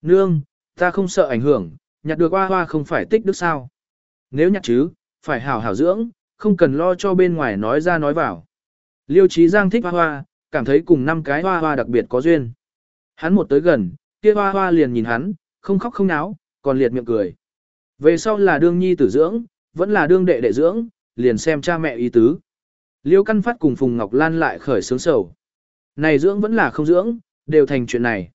A: Nương, ta không sợ ảnh hưởng, nhặt được hoa hoa không phải tích đức sao. Nếu nhặt chứ, phải hảo hảo dưỡng, không cần lo cho bên ngoài nói ra nói vào. Liêu Chí Giang thích hoa hoa, cảm thấy cùng năm cái hoa hoa đặc biệt có duyên. Hắn một tới gần, kia hoa hoa liền nhìn hắn, không khóc không náo, còn liệt miệng cười. Về sau là đương nhi tử dưỡng, vẫn là đương đệ đệ dưỡng, liền xem cha mẹ ý tứ. Liêu Căn Phát cùng Phùng Ngọc Lan lại khởi sướng sầu. Này dưỡng vẫn là không dưỡng, đều thành chuyện này.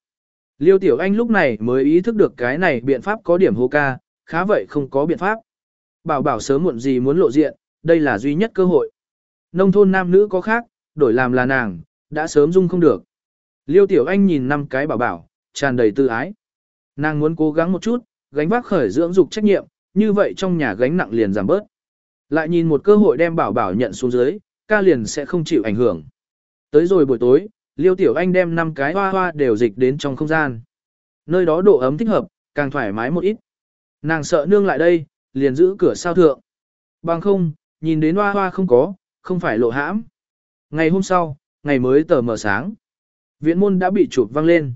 A: Liêu Tiểu Anh lúc này mới ý thức được cái này biện pháp có điểm hô ca, khá vậy không có biện pháp. Bảo bảo sớm muộn gì muốn lộ diện, đây là duy nhất cơ hội. Nông thôn nam nữ có khác, đổi làm là nàng, đã sớm dung không được. Liêu Tiểu Anh nhìn năm cái bảo bảo, tràn đầy tư ái. Nàng muốn cố gắng một chút, gánh vác khởi dưỡng dục trách nhiệm, như vậy trong nhà gánh nặng liền giảm bớt. Lại nhìn một cơ hội đem bảo bảo nhận xuống dưới, ca liền sẽ không chịu ảnh hưởng. Tới rồi buổi tối, Liêu Tiểu Anh đem năm cái hoa hoa đều dịch đến trong không gian. Nơi đó độ ấm thích hợp, càng thoải mái một ít. Nàng sợ nương lại đây, liền giữ cửa sao thượng. Bằng không, nhìn đến hoa hoa không có, không phải lộ hãm. Ngày hôm sau, ngày mới tờ mở sáng. Viện môn đã bị chụp văng lên.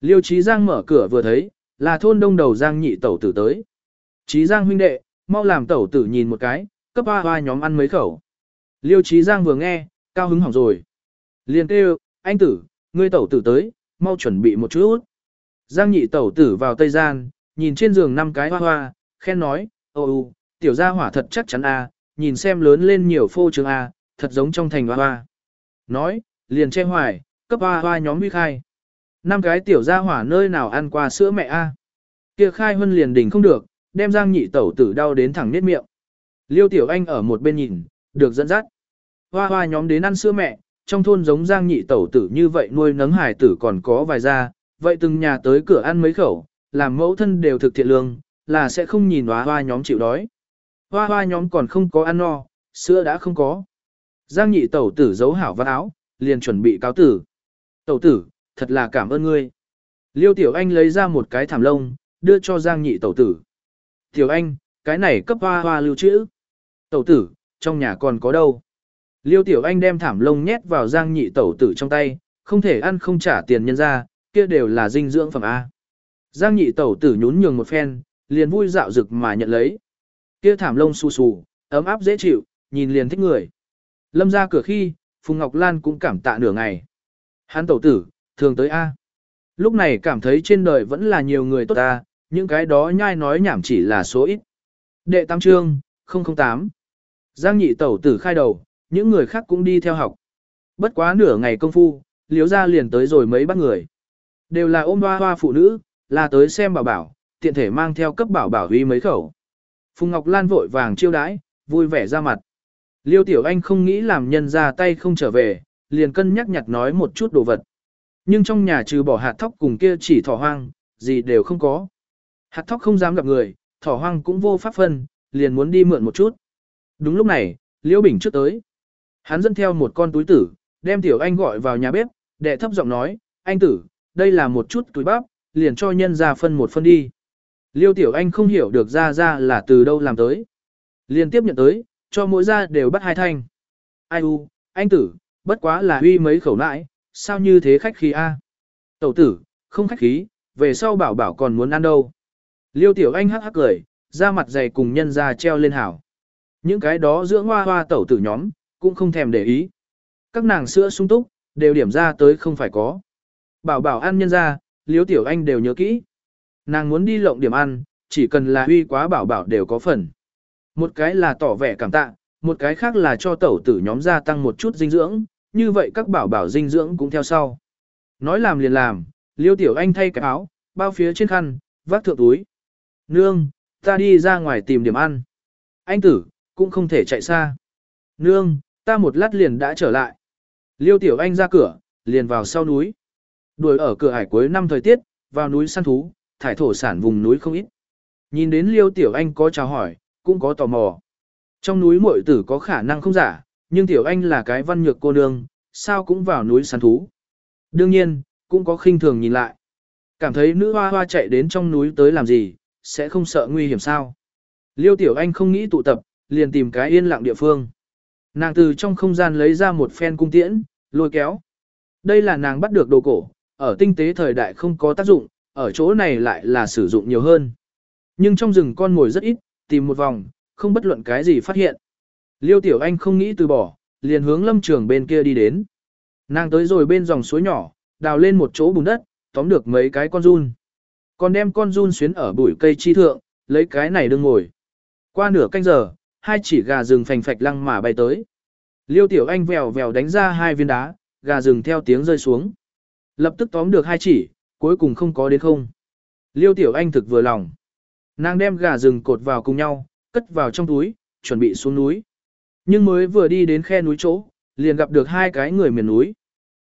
A: Liêu Chí Giang mở cửa vừa thấy, là thôn đông đầu Giang nhị tẩu tử tới. Chí Giang huynh đệ, mau làm tẩu tử nhìn một cái, cấp hoa hoa nhóm ăn mấy khẩu. Liêu Chí Giang vừa nghe, cao hứng hỏng rồi. Liền kêu, anh tử, ngươi tẩu tử tới, mau chuẩn bị một chút. Giang nhị tẩu tử vào tây gian, nhìn trên giường năm cái hoa hoa, khen nói, ô u, tiểu gia hỏa thật chắc chắn a, nhìn xem lớn lên nhiều phô trường a, thật giống trong thành hoa hoa. Nói, liền che hoài, cấp hoa hoa nhóm huy khai. Năm cái tiểu gia hỏa nơi nào ăn qua sữa mẹ a. Kia khai huân liền đỉnh không được, đem giang nhị tẩu tử đau đến thẳng nết miệng. Liêu tiểu anh ở một bên nhìn, được dẫn dắt. Hoa hoa nhóm đến ăn sữa mẹ, trong thôn giống giang nhị tẩu tử như vậy nuôi nấng hải tử còn có vài gia, vậy từng nhà tới cửa ăn mấy khẩu, làm mẫu thân đều thực thiện lương, là sẽ không nhìn hoa hoa nhóm chịu đói. Hoa hoa nhóm còn không có ăn no, sữa đã không có. Giang nhị tẩu tử giấu hảo văn áo, liền chuẩn bị cáo tử. Tẩu tử, thật là cảm ơn ngươi. Liêu tiểu anh lấy ra một cái thảm lông, đưa cho Giang nhị tẩu tử. Tiểu anh, cái này cấp hoa hoa lưu trữ. Tẩu tử, trong nhà còn có đâu. Liêu tiểu anh đem thảm lông nhét vào Giang nhị tẩu tử trong tay, không thể ăn không trả tiền nhân ra, kia đều là dinh dưỡng phẩm A. Giang nhị tẩu tử nhún nhường một phen, liền vui dạo rực mà nhận lấy. Kia thảm lông xù xù, ấm áp dễ chịu, nhìn liền thích người. Lâm ra cửa khi, Phùng Ngọc Lan cũng cảm tạ nửa ngày. Hắn tẩu tử, thường tới A. Lúc này cảm thấy trên đời vẫn là nhiều người tốt ta, những cái đó nhai nói nhảm chỉ là số ít. Đệ tam trương, 008. Giang nhị tẩu tử khai đầu, những người khác cũng đi theo học. Bất quá nửa ngày công phu, liếu ra liền tới rồi mấy bác người. Đều là ôm hoa hoa phụ nữ, là tới xem bảo bảo, tiện thể mang theo cấp bảo bảo huy mấy khẩu. Phùng Ngọc Lan vội vàng chiêu đãi, vui vẻ ra mặt. Liêu Tiểu Anh không nghĩ làm nhân ra tay không trở về, liền cân nhắc nhặt nói một chút đồ vật. Nhưng trong nhà trừ bỏ hạt thóc cùng kia chỉ thỏ hoang, gì đều không có. Hạt thóc không dám gặp người, thỏ hoang cũng vô pháp phân, liền muốn đi mượn một chút. Đúng lúc này, Liễu Bình trước tới. Hắn dẫn theo một con túi tử, đem Tiểu Anh gọi vào nhà bếp, đệ thấp giọng nói, anh tử, đây là một chút túi bắp, liền cho nhân ra phân một phân đi. Liêu Tiểu Anh không hiểu được ra ra là từ đâu làm tới. Liên tiếp nhận tới, cho mỗi ra đều bắt hai thanh. Ai u, anh tử, bất quá là huy mấy khẩu nãi, sao như thế khách khí a? Tẩu tử, không khách khí, về sau bảo bảo còn muốn ăn đâu. Liêu Tiểu Anh hắc hắc cười, ra mặt dày cùng nhân ra treo lên hảo. Những cái đó dưỡng hoa hoa tẩu tử nhóm, cũng không thèm để ý. Các nàng sữa sung túc, đều điểm ra tới không phải có. Bảo bảo ăn nhân ra, Liêu Tiểu Anh đều nhớ kỹ. Nàng muốn đi lộng điểm ăn, chỉ cần là huy quá bảo bảo đều có phần. Một cái là tỏ vẻ cảm tạ, một cái khác là cho tẩu tử nhóm gia tăng một chút dinh dưỡng, như vậy các bảo bảo dinh dưỡng cũng theo sau. Nói làm liền làm, liêu tiểu anh thay cái áo, bao phía trên khăn, vác thượng túi. Nương, ta đi ra ngoài tìm điểm ăn. Anh tử, cũng không thể chạy xa. Nương, ta một lát liền đã trở lại. Liêu tiểu anh ra cửa, liền vào sau núi. Đuổi ở cửa hải cuối năm thời tiết, vào núi săn thú, thải thổ sản vùng núi không ít. Nhìn đến Liêu Tiểu Anh có chào hỏi, cũng có tò mò. Trong núi muội tử có khả năng không giả, nhưng Tiểu Anh là cái văn nhược cô nương, sao cũng vào núi săn thú. Đương nhiên, cũng có khinh thường nhìn lại. Cảm thấy nữ hoa hoa chạy đến trong núi tới làm gì, sẽ không sợ nguy hiểm sao. Liêu Tiểu Anh không nghĩ tụ tập, liền tìm cái yên lặng địa phương. Nàng từ trong không gian lấy ra một phen cung tiễn, lôi kéo. Đây là nàng bắt được đồ cổ, ở tinh tế thời đại không có tác dụng, ở chỗ này lại là sử dụng nhiều hơn. Nhưng trong rừng con ngồi rất ít, tìm một vòng, không bất luận cái gì phát hiện. Liêu Tiểu Anh không nghĩ từ bỏ, liền hướng lâm trường bên kia đi đến. Nàng tới rồi bên dòng suối nhỏ, đào lên một chỗ bùn đất, tóm được mấy cái con run. Còn đem con run xuyến ở bụi cây chi thượng, lấy cái này đương ngồi. Qua nửa canh giờ, hai chỉ gà rừng phành phạch lăng mà bay tới. Liêu Tiểu Anh vèo vèo đánh ra hai viên đá, gà rừng theo tiếng rơi xuống. Lập tức tóm được hai chỉ, cuối cùng không có đến không. Liêu Tiểu Anh thực vừa lòng. Nàng đem gà rừng cột vào cùng nhau, cất vào trong túi, chuẩn bị xuống núi. Nhưng mới vừa đi đến khe núi chỗ, liền gặp được hai cái người miền núi.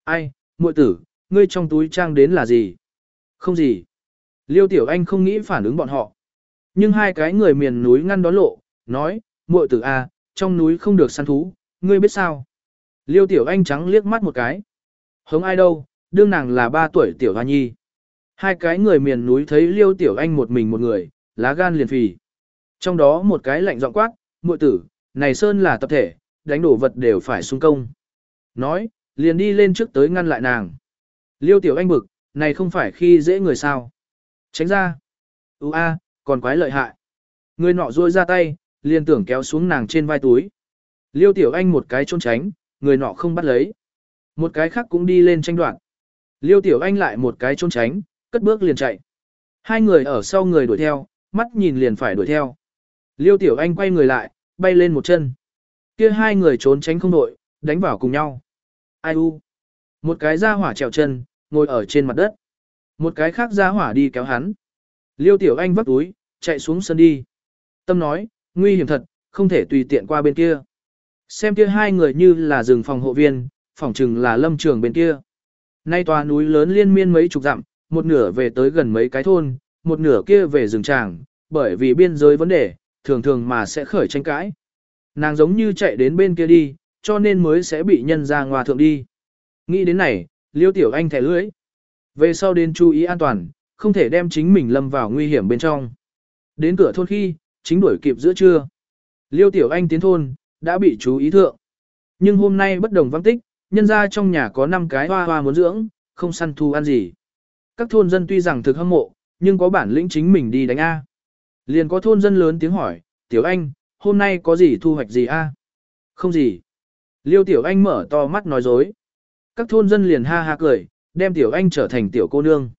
A: Ai, muội tử, ngươi trong túi trang đến là gì? Không gì. Liêu Tiểu Anh không nghĩ phản ứng bọn họ. Nhưng hai cái người miền núi ngăn đón lộ, nói, muội tử a, à, trong núi không được săn thú, ngươi biết sao? Liêu Tiểu Anh trắng liếc mắt một cái. Hống ai đâu, đương nàng là ba tuổi Tiểu Hoa Nhi. Hai cái người miền núi thấy Liêu Tiểu Anh một mình một người, lá gan liền phì. Trong đó một cái lạnh giọng quát, muội tử, này Sơn là tập thể, đánh đổ vật đều phải xung công. Nói, liền đi lên trước tới ngăn lại nàng. Liêu Tiểu Anh bực, này không phải khi dễ người sao. Tránh ra. Ú a, còn quái lợi hại. Người nọ rôi ra tay, liền tưởng kéo xuống nàng trên vai túi. Liêu Tiểu Anh một cái trốn tránh, người nọ không bắt lấy. Một cái khác cũng đi lên tranh đoạn. Liêu Tiểu Anh lại một cái trốn tránh, cất bước liền chạy. Hai người ở sau người đuổi theo, mắt nhìn liền phải đuổi theo. Liêu Tiểu Anh quay người lại, bay lên một chân. Kia hai người trốn tránh không đội, đánh vào cùng nhau. Ai u? Một cái ra hỏa trèo chân, ngồi ở trên mặt đất. Một cái khác ra hỏa đi kéo hắn. Liêu Tiểu Anh vấp túi, chạy xuống sân đi. Tâm nói, nguy hiểm thật, không thể tùy tiện qua bên kia. Xem kia hai người như là rừng phòng hộ viên, phòng trừng là lâm trường bên kia. Nay tòa núi lớn liên miên mấy chục dặm, một nửa về tới gần mấy cái thôn, một nửa kia về rừng tràng, bởi vì biên giới vấn đề, thường thường mà sẽ khởi tranh cãi. Nàng giống như chạy đến bên kia đi, cho nên mới sẽ bị nhân ra ngoa thượng đi. Nghĩ đến này, liêu tiểu anh thẻ lưỡi. Về sau đến chú ý an toàn, không thể đem chính mình lâm vào nguy hiểm bên trong. Đến cửa thôn khi, chính đuổi kịp giữa trưa. Liêu tiểu anh tiến thôn, đã bị chú ý thượng. Nhưng hôm nay bất đồng vắng tích, nhân ra trong nhà có 5 cái hoa hoa muốn dưỡng, không săn thu ăn gì. Các thôn dân tuy rằng thực hâm mộ, nhưng có bản lĩnh chính mình đi đánh A. Liền có thôn dân lớn tiếng hỏi, Tiểu Anh, hôm nay có gì thu hoạch gì A? Không gì. Liêu Tiểu Anh mở to mắt nói dối. Các thôn dân liền ha ha cười, đem Tiểu Anh trở thành Tiểu cô nương.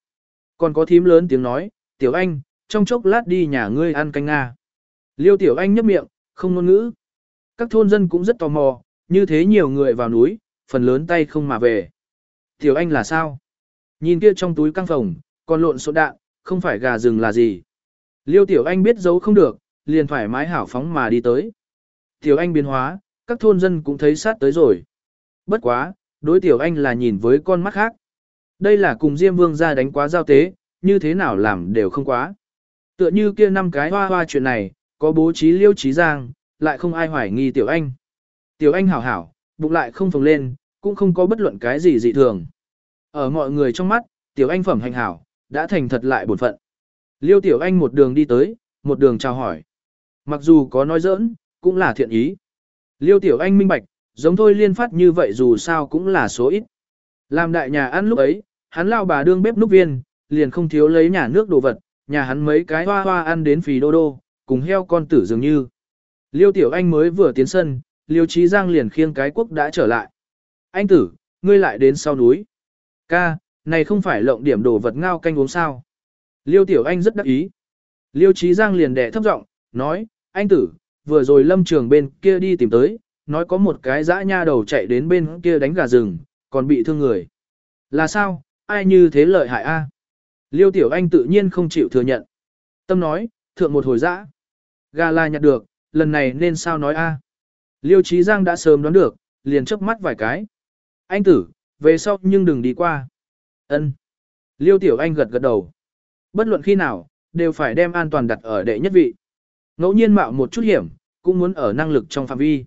A: Còn có thím lớn tiếng nói, Tiểu Anh, trong chốc lát đi nhà ngươi ăn canh Nga. Liêu Tiểu Anh nhấp miệng, không ngôn ngữ. Các thôn dân cũng rất tò mò, như thế nhiều người vào núi, phần lớn tay không mà về. Tiểu Anh là sao? Nhìn kia trong túi căng phòng, còn lộn số đạn, không phải gà rừng là gì. Liêu Tiểu Anh biết giấu không được, liền phải mái hảo phóng mà đi tới. Tiểu Anh biến hóa, các thôn dân cũng thấy sát tới rồi. Bất quá, đối Tiểu Anh là nhìn với con mắt khác. Đây là cùng Diêm Vương ra đánh quá giao tế, như thế nào làm đều không quá. Tựa như kia năm cái hoa hoa chuyện này, có bố trí liêu trí giang, lại không ai hoài nghi Tiểu Anh. Tiểu Anh hảo hảo, bụng lại không phồng lên, cũng không có bất luận cái gì dị thường. Ở mọi người trong mắt, Tiểu Anh phẩm hành hảo, đã thành thật lại bổn phận. Liêu Tiểu Anh một đường đi tới, một đường chào hỏi. Mặc dù có nói giỡn, cũng là thiện ý. Liêu Tiểu Anh minh bạch, giống thôi liên phát như vậy dù sao cũng là số ít. Làm đại nhà ăn lúc ấy, hắn lao bà đương bếp núc viên, liền không thiếu lấy nhà nước đồ vật, nhà hắn mấy cái hoa hoa ăn đến phì đô đô, cùng heo con tử dường như. Liêu Tiểu Anh mới vừa tiến sân, Liêu Trí Giang liền khiêng cái quốc đã trở lại. Anh tử, ngươi lại đến sau núi. Ca, này không phải lộng điểm đồ vật ngao canh uống sao. Liêu Tiểu Anh rất đắc ý. Liêu Trí Giang liền đẻ thấp giọng nói, anh tử, vừa rồi lâm trường bên kia đi tìm tới, nói có một cái dã nha đầu chạy đến bên kia đánh gà rừng, còn bị thương người. Là sao, ai như thế lợi hại a? Liêu Tiểu Anh tự nhiên không chịu thừa nhận. Tâm nói, thượng một hồi dã. Gà là nhặt được, lần này nên sao nói a? Liêu Trí Giang đã sớm đoán được, liền chớp mắt vài cái. Anh tử, về sau nhưng đừng đi qua. Ân. Liêu Tiểu Anh gật gật đầu. Bất luận khi nào, đều phải đem an toàn đặt ở đệ nhất vị. Ngẫu nhiên mạo một chút hiểm, cũng muốn ở năng lực trong phạm vi.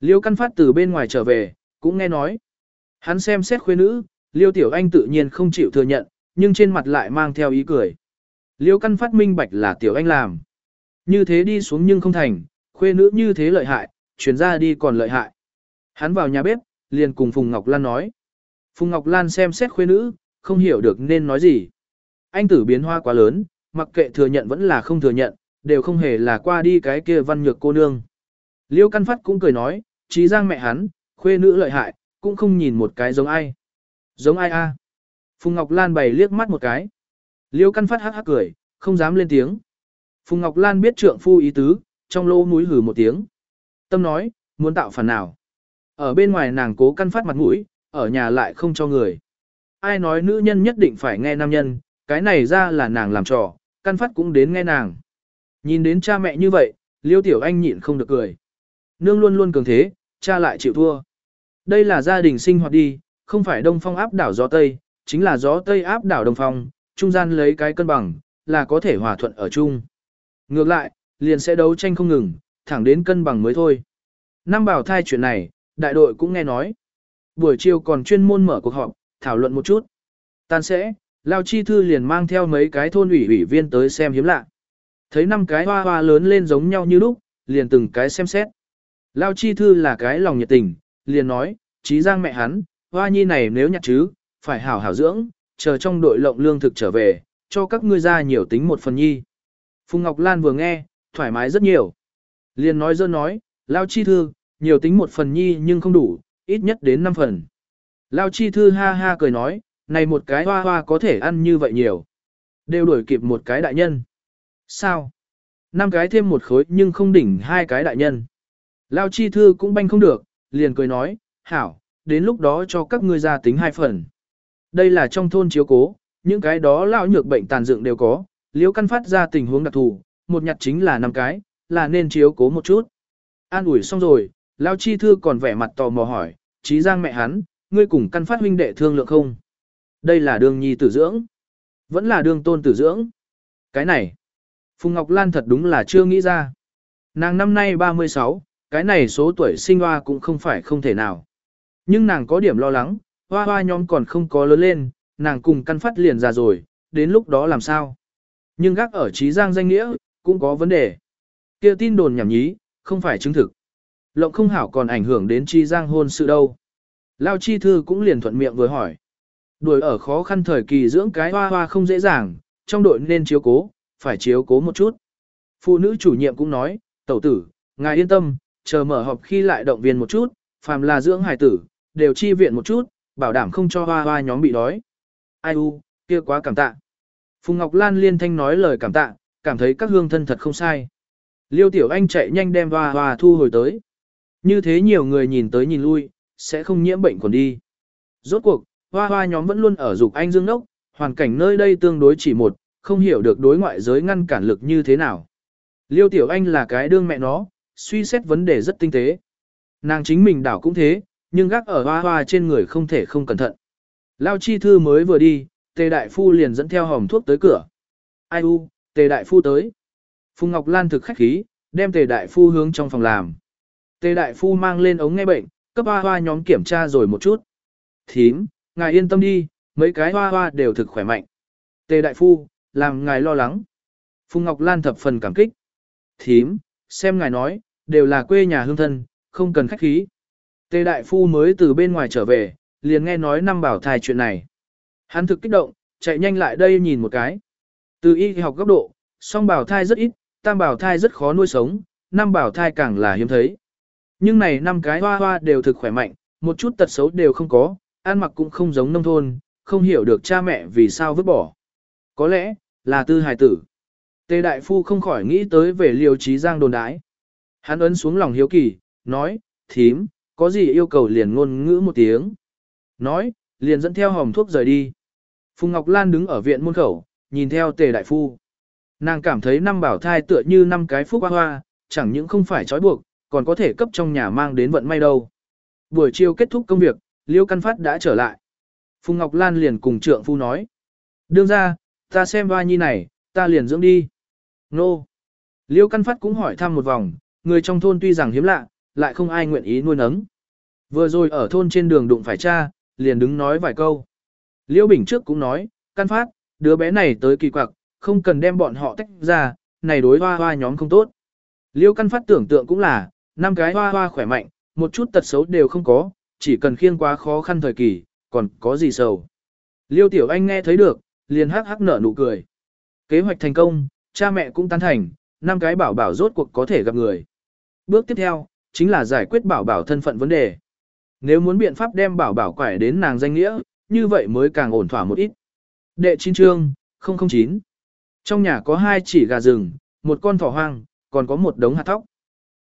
A: Liêu Căn Phát từ bên ngoài trở về, cũng nghe nói. Hắn xem xét khuê nữ, Liêu Tiểu Anh tự nhiên không chịu thừa nhận, nhưng trên mặt lại mang theo ý cười. Liêu Căn Phát minh bạch là Tiểu Anh làm. Như thế đi xuống nhưng không thành, khuê nữ như thế lợi hại, chuyển ra đi còn lợi hại. Hắn vào nhà bếp, liền cùng Phùng Ngọc Lan nói. Phùng Ngọc Lan xem xét khuê nữ, không hiểu được nên nói gì. Anh tử biến hoa quá lớn, mặc kệ thừa nhận vẫn là không thừa nhận, đều không hề là qua đi cái kia văn nhược cô nương. Liêu Căn Phát cũng cười nói, trí giang mẹ hắn, khuê nữ lợi hại, cũng không nhìn một cái giống ai. Giống ai a? Phùng Ngọc Lan bày liếc mắt một cái. Liêu Căn Phát hắc hắc cười, không dám lên tiếng. Phùng Ngọc Lan biết trượng phu ý tứ, trong lỗ mũi hử một tiếng. Tâm nói, muốn tạo phần nào. Ở bên ngoài nàng cố căn phát mặt mũi, ở nhà lại không cho người. Ai nói nữ nhân nhất định phải nghe nam nhân, cái này ra là nàng làm trò, căn phát cũng đến nghe nàng. Nhìn đến cha mẹ như vậy, Liêu Tiểu Anh nhịn không được cười. Nương luôn luôn cường thế, cha lại chịu thua. Đây là gia đình sinh hoạt đi, không phải đông phong áp đảo gió Tây, chính là gió Tây áp đảo đông phong, trung gian lấy cái cân bằng, là có thể hòa thuận ở chung. Ngược lại, liền sẽ đấu tranh không ngừng, thẳng đến cân bằng mới thôi. Năm bảo thai chuyện này, đại đội cũng nghe nói. Buổi chiều còn chuyên môn mở cuộc họp, thảo luận một chút. Tan sẽ, Lao Chi Thư liền mang theo mấy cái thôn ủy ủy viên tới xem hiếm lạ. Thấy năm cái hoa hoa lớn lên giống nhau như lúc, liền từng cái xem xét. Lao Chi Thư là cái lòng nhiệt tình, liền nói, trí giang mẹ hắn, hoa nhi này nếu nhặt chứ, phải hảo hảo dưỡng, chờ trong đội lộng lương thực trở về, cho các ngươi ra nhiều tính một phần nhi. Phùng Ngọc Lan vừa nghe, thoải mái rất nhiều. Liền nói dơ nói, Lao Chi Thư, nhiều tính một phần nhi nhưng không đủ, ít nhất đến năm phần. Lao Chi Thư ha ha cười nói, này một cái hoa hoa có thể ăn như vậy nhiều. Đều đuổi kịp một cái đại nhân. Sao? Năm cái thêm một khối nhưng không đỉnh hai cái đại nhân. Lao Chi Thư cũng banh không được, liền cười nói, hảo, đến lúc đó cho các ngươi ra tính hai phần. Đây là trong thôn chiếu cố, những cái đó lão nhược bệnh tàn dựng đều có, liễu căn phát ra tình huống đặc thù, một nhặt chính là năm cái, là nên chiếu cố một chút. An ủi xong rồi, Lao Chi Thư còn vẻ mặt tò mò hỏi, trí giang mẹ hắn, ngươi cùng căn phát huynh đệ thương lượng không? Đây là đường nhi tử dưỡng. Vẫn là đường tôn tử dưỡng. Cái này, Phùng Ngọc Lan thật đúng là chưa nghĩ ra. Nàng năm nay 36, cái này số tuổi sinh hoa cũng không phải không thể nào. Nhưng nàng có điểm lo lắng, hoa hoa nhóm còn không có lớn lên, nàng cùng căn phát liền già rồi, đến lúc đó làm sao? Nhưng gác ở trí giang danh nghĩa, cũng có vấn đề kia tin đồn nhảm nhí, không phải chứng thực. Lộng không hảo còn ảnh hưởng đến chi giang hôn sự đâu. Lao chi thư cũng liền thuận miệng vừa hỏi. Đuổi ở khó khăn thời kỳ dưỡng cái hoa hoa không dễ dàng, trong đội nên chiếu cố, phải chiếu cố một chút. Phụ nữ chủ nhiệm cũng nói, tẩu tử, ngài yên tâm, chờ mở họp khi lại động viên một chút, phàm là dưỡng hài tử, đều chi viện một chút, bảo đảm không cho hoa hoa nhóm bị đói. Ai u, kia quá cảm tạ. Phùng Ngọc Lan liên thanh nói lời cảm tạ, cảm thấy các hương thân thật không sai. Liêu Tiểu Anh chạy nhanh đem hoa hoa thu hồi tới. Như thế nhiều người nhìn tới nhìn lui, sẽ không nhiễm bệnh còn đi. Rốt cuộc, hoa hoa nhóm vẫn luôn ở dục anh dương nốc, hoàn cảnh nơi đây tương đối chỉ một, không hiểu được đối ngoại giới ngăn cản lực như thế nào. Liêu Tiểu Anh là cái đương mẹ nó, suy xét vấn đề rất tinh tế. Nàng chính mình đảo cũng thế, nhưng gác ở hoa hoa trên người không thể không cẩn thận. Lao chi thư mới vừa đi, tề đại phu liền dẫn theo hòm thuốc tới cửa. Ai u, tề đại phu tới. Phùng Ngọc Lan thực khách khí, đem tề đại phu hướng trong phòng làm. Tề đại phu mang lên ống nghe bệnh, cấp hoa hoa nhóm kiểm tra rồi một chút. Thím, ngài yên tâm đi, mấy cái hoa hoa đều thực khỏe mạnh. Tề đại phu, làm ngài lo lắng. Phùng Ngọc Lan thập phần cảm kích. Thím, xem ngài nói, đều là quê nhà hương thân, không cần khách khí. Tề đại phu mới từ bên ngoài trở về, liền nghe nói năm bảo thai chuyện này. Hắn thực kích động, chạy nhanh lại đây nhìn một cái. Từ y học góc độ, song bảo thai rất ít, tam bảo thai rất khó nuôi sống, năm bảo thai càng là hiếm thấy. Nhưng này năm cái hoa hoa đều thực khỏe mạnh, một chút tật xấu đều không có, ăn mặc cũng không giống nông thôn, không hiểu được cha mẹ vì sao vứt bỏ. Có lẽ, là tư hài tử. Tề đại phu không khỏi nghĩ tới về liều trí giang đồn đái. Hắn ấn xuống lòng hiếu kỳ, nói, thím, có gì yêu cầu liền ngôn ngữ một tiếng. Nói, liền dẫn theo hòm thuốc rời đi. Phùng Ngọc Lan đứng ở viện môn khẩu, nhìn theo tề đại phu. Nàng cảm thấy năm bảo thai tựa như năm cái phúc hoa hoa, chẳng những không phải trói buộc, còn có thể cấp trong nhà mang đến vận may đâu. Buổi chiều kết thúc công việc, Liêu Căn Phát đã trở lại. Phùng Ngọc Lan liền cùng trượng phu nói. Đương ra, ta xem hoa nhi này, ta liền dưỡng đi. Nô. Liêu Căn Phát cũng hỏi thăm một vòng, người trong thôn tuy rằng hiếm lạ, lại không ai nguyện ý nuôi nấng. Vừa rồi ở thôn trên đường đụng phải cha, liền đứng nói vài câu. Liêu Bình trước cũng nói, Căn Phát, đứa bé này tới kỳ quặc, không cần đem bọn họ tách ra, này đối hoa hoa nhóm không tốt. Liêu Căn Phát tưởng tượng cũng là, năm cái hoa hoa khỏe mạnh, một chút tật xấu đều không có, chỉ cần khiêng quá khó khăn thời kỳ, còn có gì sầu. Liêu Tiểu Anh nghe thấy được, liền hắc hắc nở nụ cười. Kế hoạch thành công, cha mẹ cũng tán thành, năm cái bảo bảo rốt cuộc có thể gặp người. Bước tiếp theo, chính là giải quyết bảo bảo thân phận vấn đề. Nếu muốn biện pháp đem bảo bảo quải đến nàng danh nghĩa, như vậy mới càng ổn thỏa một ít. Đệ chín chương, 009. Trong nhà có hai chỉ gà rừng, một con thỏ hoang, còn có một đống hạt thóc.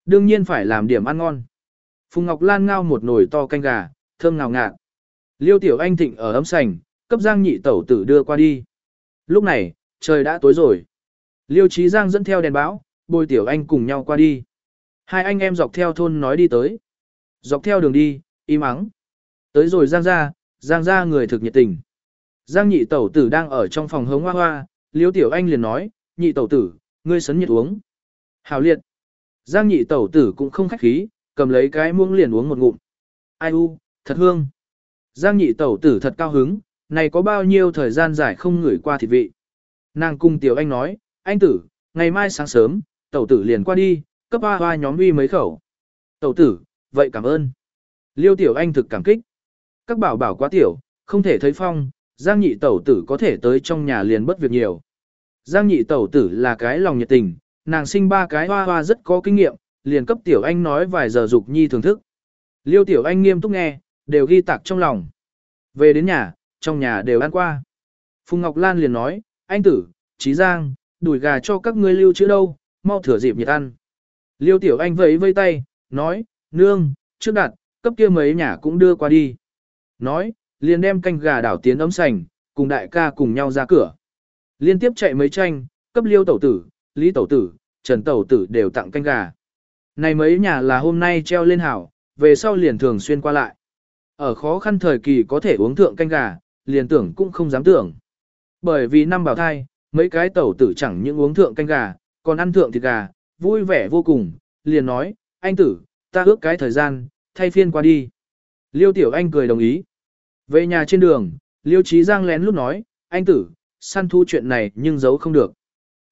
A: Đương nhiên phải làm điểm ăn ngon. Phùng Ngọc Lan ngao một nồi to canh gà, thơm ngào ngạt. Liêu Tiểu Anh thịnh ở ấm sành, cấp Giang nhị tẩu tử đưa qua đi. Lúc này, trời đã tối rồi. Liêu Chí Giang dẫn theo đèn báo, bồi Tiểu Anh cùng nhau qua đi. Hai anh em dọc theo thôn nói đi tới. Dọc theo đường đi, im ắng. Tới rồi Giang ra, Giang ra người thực nhiệt tình. Giang nhị tẩu tử đang ở trong phòng hống hoa hoa, Liêu Tiểu Anh liền nói, nhị tẩu tử, ngươi sấn nhiệt uống. Hào liệt. Giang nhị tẩu tử cũng không khách khí, cầm lấy cái muỗng liền uống một ngụm. Ai u, thật hương. Giang nhị tẩu tử thật cao hứng, này có bao nhiêu thời gian dài không ngửi qua thịt vị. Nàng cung tiểu anh nói, anh tử, ngày mai sáng sớm, tẩu tử liền qua đi, cấp hoa hoa nhóm uy mấy khẩu. Tẩu tử, vậy cảm ơn. Liêu tiểu anh thực cảm kích. Các bảo bảo quá tiểu, không thể thấy phong, Giang nhị tẩu tử có thể tới trong nhà liền bất việc nhiều. Giang nhị tẩu tử là cái lòng nhiệt tình, nàng sinh ba cái hoa hoa rất có kinh nghiệm, liền cấp tiểu anh nói vài giờ dục nhi thưởng thức. Liêu tiểu anh nghiêm túc nghe, đều ghi tạc trong lòng. Về đến nhà, trong nhà đều ăn qua. Phùng Ngọc Lan liền nói, anh tử, trí giang, đùi gà cho các ngươi lưu chữ đâu, mau thửa dịp nhiệt ăn. Liêu tiểu anh vẫy vây tay, nói, nương, trước đặt, cấp kia mấy nhà cũng đưa qua đi. Nói, liền đem canh gà đảo tiến ấm sành, cùng đại ca cùng nhau ra cửa. Liên tiếp chạy mấy tranh, cấp liêu tẩu tử, lý tẩu tử, trần tẩu tử đều tặng canh gà. Này mấy nhà là hôm nay treo lên hảo, về sau liền thường xuyên qua lại. Ở khó khăn thời kỳ có thể uống thượng canh gà, liền tưởng cũng không dám tưởng. Bởi vì năm bảo thai, mấy cái tẩu tử chẳng những uống thượng canh gà, còn ăn thượng thịt gà, vui vẻ vô cùng, liền nói, anh tử, ta ước cái thời gian, thay phiên qua đi. Liêu tiểu anh cười đồng ý. Về nhà trên đường, Liêu Trí Giang lén lúc nói, anh tử, săn thu chuyện này nhưng giấu không được.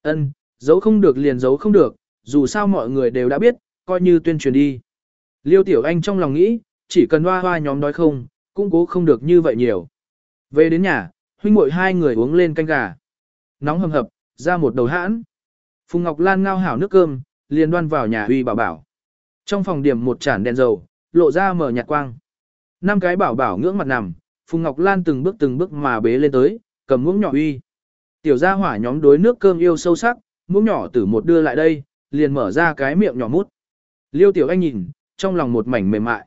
A: Ân, giấu không được liền giấu không được, dù sao mọi người đều đã biết, coi như tuyên truyền đi. Liêu Tiểu Anh trong lòng nghĩ, chỉ cần hoa hoa nhóm đói không, cũng cố không được như vậy nhiều. Về đến nhà, huynh muội hai người uống lên canh gà. Nóng hầm hập, ra một đầu hãn. Phùng Ngọc Lan ngao hảo nước cơm, liền đoan vào nhà huy bảo bảo. Trong phòng điểm một chản đèn dầu, lộ ra mở nhạt quang. Năm cái bảo bảo ngưỡng mặt nằm, Phùng Ngọc Lan từng bước từng bước mà bế lên tới, cầm muỗng nhỏ uy. Tiểu gia hỏa nhóm đối nước cơm yêu sâu sắc, muỗng nhỏ từ một đưa lại đây, liền mở ra cái miệng nhỏ mút. Liêu Tiểu Anh nhìn, trong lòng một mảnh mềm mại.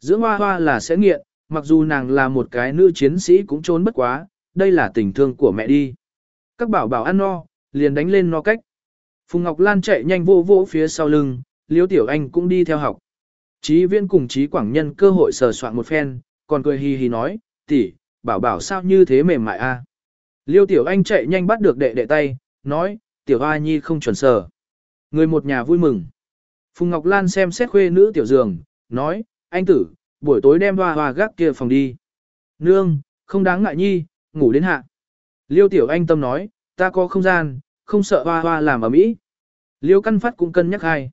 A: Dưỡng hoa hoa là sẽ nghiện, mặc dù nàng là một cái nữ chiến sĩ cũng trốn bất quá, đây là tình thương của mẹ đi. Các bảo bảo ăn no, liền đánh lên no cách. Phùng Ngọc Lan chạy nhanh vô vô phía sau lưng, Liêu Tiểu Anh cũng đi theo học. Chí viên cùng Chí Quảng Nhân cơ hội sờ soạn một phen, còn cười hì hì nói, tỷ, bảo bảo sao như thế mềm mại a? Liêu Tiểu Anh chạy nhanh bắt được đệ đệ tay, nói, Tiểu A Nhi không chuẩn sở, Người một nhà vui mừng. Phùng Ngọc Lan xem xét khuê nữ tiểu giường, nói, anh tử, buổi tối đem hoa hoa gác kia phòng đi. Nương, không đáng ngại nhi, ngủ đến hạ. Liêu tiểu anh tâm nói, ta có không gian, không sợ hoa hoa làm ở mỹ. Liêu căn phát cũng cân nhắc hai.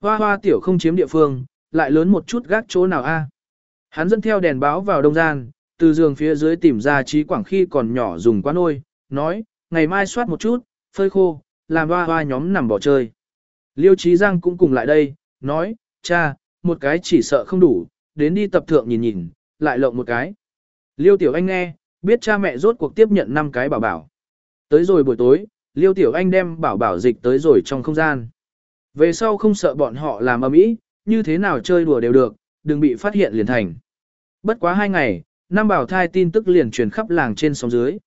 A: Hoa hoa tiểu không chiếm địa phương, lại lớn một chút gác chỗ nào a? Hắn dẫn theo đèn báo vào đông gian, từ giường phía dưới tìm ra trí quảng khi còn nhỏ dùng quá nôi, nói, ngày mai soát một chút, phơi khô, làm hoa hoa nhóm nằm bỏ chơi. Liêu Trí Giang cũng cùng lại đây, nói, cha, một cái chỉ sợ không đủ, đến đi tập thượng nhìn nhìn, lại lộng một cái. Liêu Tiểu Anh nghe, biết cha mẹ rốt cuộc tiếp nhận 5 cái bảo bảo. Tới rồi buổi tối, Liêu Tiểu Anh đem bảo bảo dịch tới rồi trong không gian. Về sau không sợ bọn họ làm ầm ĩ, như thế nào chơi đùa đều được, đừng bị phát hiện liền thành. Bất quá hai ngày, năm bảo thai tin tức liền truyền khắp làng trên sóng dưới.